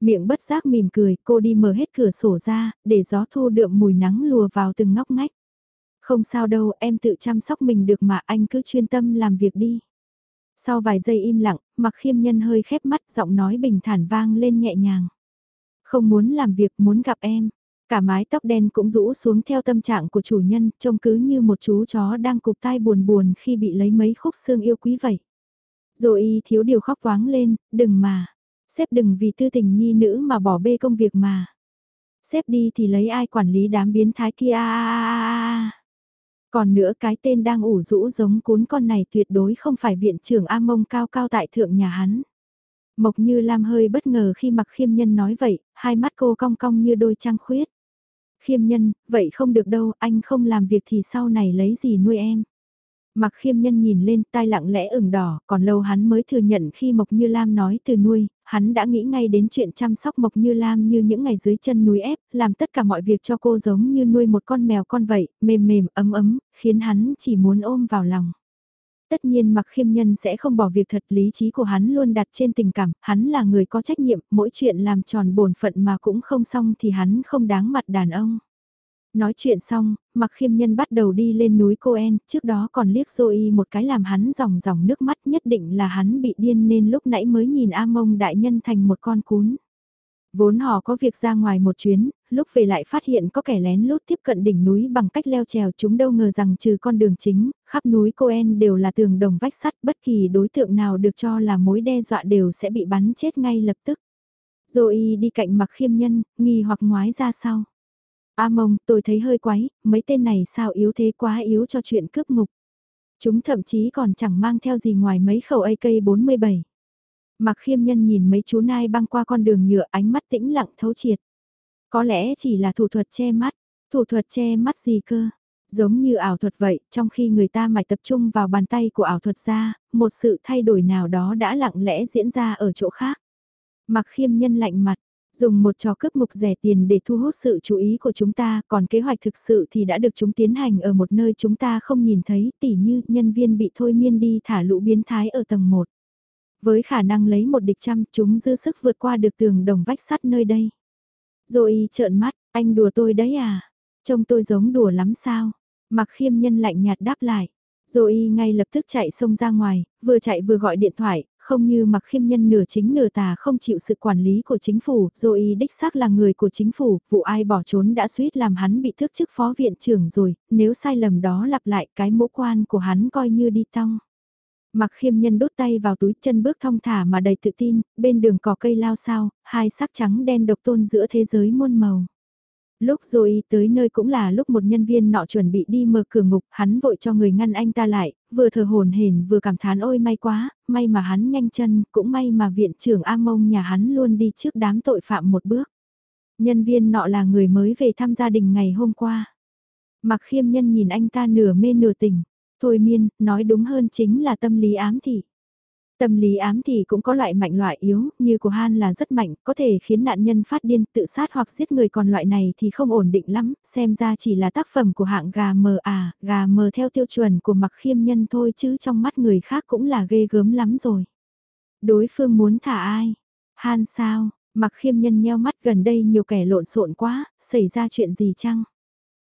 Miệng bất giác mỉm cười, cô đi mở hết cửa sổ ra, để gió thu đượm mùi nắng lùa vào từng ngóc ngách. Không sao đâu, em tự chăm sóc mình được mà anh cứ chuyên tâm làm việc đi. Sau vài giây im lặng, mặc khiêm nhân hơi khép mắt giọng nói bình thản vang lên nhẹ nhàng. Không muốn làm việc, muốn gặp em. Cả mái tóc đen cũng rũ xuống theo tâm trạng của chủ nhân, trông cứ như một chú chó đang cục tai buồn buồn khi bị lấy mấy khúc xương yêu quý vậy. Rồi y thiếu điều khóc quáng lên, đừng mà. Sếp đừng vì tư tình nhi nữ mà bỏ bê công việc mà. Sếp đi thì lấy ai quản lý đám biến thái kia Còn nữa cái tên đang ủ rũ giống cún con này tuyệt đối không phải viện trưởng A Mông cao cao tại thượng nhà hắn. Mộc như Lam hơi bất ngờ khi mặc khiêm nhân nói vậy, hai mắt cô cong cong như đôi trăng khuyết. Khiêm nhân, vậy không được đâu, anh không làm việc thì sau này lấy gì nuôi em. Mặc khiêm nhân nhìn lên tai lặng lẽ ửng đỏ, còn lâu hắn mới thừa nhận khi Mộc Như Lam nói từ nuôi, hắn đã nghĩ ngay đến chuyện chăm sóc Mộc Như Lam như những ngày dưới chân núi ép, làm tất cả mọi việc cho cô giống như nuôi một con mèo con vậy, mềm mềm, ấm ấm, khiến hắn chỉ muốn ôm vào lòng. Tất nhiên mặc khiêm nhân sẽ không bỏ việc thật lý trí của hắn luôn đặt trên tình cảm, hắn là người có trách nhiệm, mỗi chuyện làm tròn bổn phận mà cũng không xong thì hắn không đáng mặt đàn ông. Nói chuyện xong, mặc khiêm nhân bắt đầu đi lên núi Coen, trước đó còn liếc Zoe một cái làm hắn ròng ròng nước mắt nhất định là hắn bị điên nên lúc nãy mới nhìn A Mông đại nhân thành một con cún. Vốn họ có việc ra ngoài một chuyến, lúc về lại phát hiện có kẻ lén lút tiếp cận đỉnh núi bằng cách leo trèo chúng đâu ngờ rằng trừ con đường chính, khắp núi Coen đều là tường đồng vách sắt bất kỳ đối tượng nào được cho là mối đe dọa đều sẽ bị bắn chết ngay lập tức. Zoe đi cạnh mặc khiêm nhân, nghi hoặc ngoái ra sau. A mông, tôi thấy hơi quái, mấy tên này sao yếu thế quá yếu cho chuyện cướp ngục. Chúng thậm chí còn chẳng mang theo gì ngoài mấy khẩu AK-47. Mặc khiêm nhân nhìn mấy chú nai băng qua con đường nhựa ánh mắt tĩnh lặng thấu triệt. Có lẽ chỉ là thủ thuật che mắt, thủ thuật che mắt gì cơ. Giống như ảo thuật vậy, trong khi người ta mải tập trung vào bàn tay của ảo thuật ra, một sự thay đổi nào đó đã lặng lẽ diễn ra ở chỗ khác. Mặc khiêm nhân lạnh mặt, dùng một trò cướp mục rẻ tiền để thu hút sự chú ý của chúng ta, còn kế hoạch thực sự thì đã được chúng tiến hành ở một nơi chúng ta không nhìn thấy, tỉ như nhân viên bị thôi miên đi thả lũ biến thái ở tầng 1. Với khả năng lấy một địch trăm, chúng dư sức vượt qua được tường đồng vách sắt nơi đây. Rồi trợn mắt, anh đùa tôi đấy à? Trông tôi giống đùa lắm sao? Mặc khiêm nhân lạnh nhạt đáp lại. Rồi ngay lập tức chạy xông ra ngoài, vừa chạy vừa gọi điện thoại, không như mặc khiêm nhân nửa chính nửa tà không chịu sự quản lý của chính phủ, rồi đích xác là người của chính phủ, vụ ai bỏ trốn đã suýt làm hắn bị thước chức phó viện trưởng rồi, nếu sai lầm đó lặp lại cái mũ quan của hắn coi như đi tong. Mặc khiêm nhân đốt tay vào túi chân bước thong thả mà đầy tự tin, bên đường cỏ cây lao sao, hai sắc trắng đen độc tôn giữa thế giới muôn màu. Lúc rồi tới nơi cũng là lúc một nhân viên nọ chuẩn bị đi mở cửa ngục, hắn vội cho người ngăn anh ta lại, vừa thở hồn hển vừa cảm thán ôi may quá, may mà hắn nhanh chân, cũng may mà viện trưởng A Mông nhà hắn luôn đi trước đám tội phạm một bước. Nhân viên nọ là người mới về thăm gia đình ngày hôm qua. Mặc khiêm nhân nhìn anh ta nửa mê nửa tỉnh, thôi miên, nói đúng hơn chính là tâm lý ám thị. Tâm lý ám thị cũng có loại mạnh loại yếu, như của Han là rất mạnh, có thể khiến nạn nhân phát điên, tự sát hoặc giết người còn loại này thì không ổn định lắm, xem ra chỉ là tác phẩm của hạng gà mờ à, gà mờ theo tiêu chuẩn của mặc khiêm nhân thôi chứ trong mắt người khác cũng là ghê gớm lắm rồi. Đối phương muốn thả ai? Han sao? Mặc khiêm nhân nheo mắt gần đây nhiều kẻ lộn xộn quá, xảy ra chuyện gì chăng?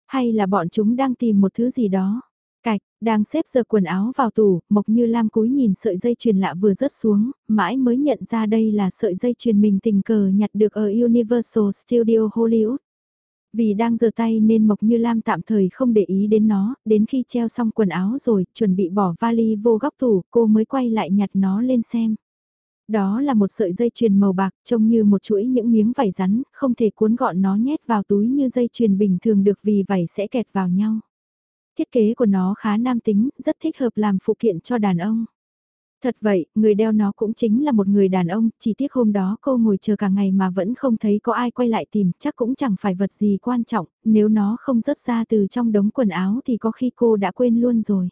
Hay là bọn chúng đang tìm một thứ gì đó? Cạch, đang xếp giờ quần áo vào tủ, Mộc Như Lam cúi nhìn sợi dây chuyền lạ vừa rớt xuống, mãi mới nhận ra đây là sợi dây chuyền mình tình cờ nhặt được ở Universal Studio Hollywood. Vì đang giơ tay nên Mộc Như Lam tạm thời không để ý đến nó, đến khi treo xong quần áo rồi, chuẩn bị bỏ vali vô góc tủ, cô mới quay lại nhặt nó lên xem. Đó là một sợi dây chuyền màu bạc trông như một chuỗi những miếng vải rắn, không thể cuốn gọn nó nhét vào túi như dây chuyền bình thường được vì vải sẽ kẹt vào nhau. Thiết kế của nó khá nam tính, rất thích hợp làm phụ kiện cho đàn ông. Thật vậy, người đeo nó cũng chính là một người đàn ông, chỉ tiếc hôm đó cô ngồi chờ cả ngày mà vẫn không thấy có ai quay lại tìm, chắc cũng chẳng phải vật gì quan trọng, nếu nó không rớt ra từ trong đống quần áo thì có khi cô đã quên luôn rồi.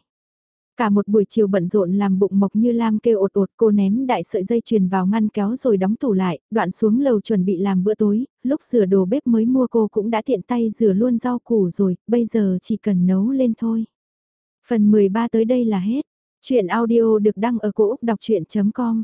Cả một buổi chiều bận rộn làm bụng mộc như Lam kêu ột ột cô ném đại sợi dây chuyền vào ngăn kéo rồi đóng tủ lại, đoạn xuống lầu chuẩn bị làm bữa tối, lúc rửa đồ bếp mới mua cô cũng đã tiện tay rửa luôn rau củ rồi, bây giờ chỉ cần nấu lên thôi. Phần 13 tới đây là hết. Chuyện audio được đăng ở cổ Úc đọc chuyện.com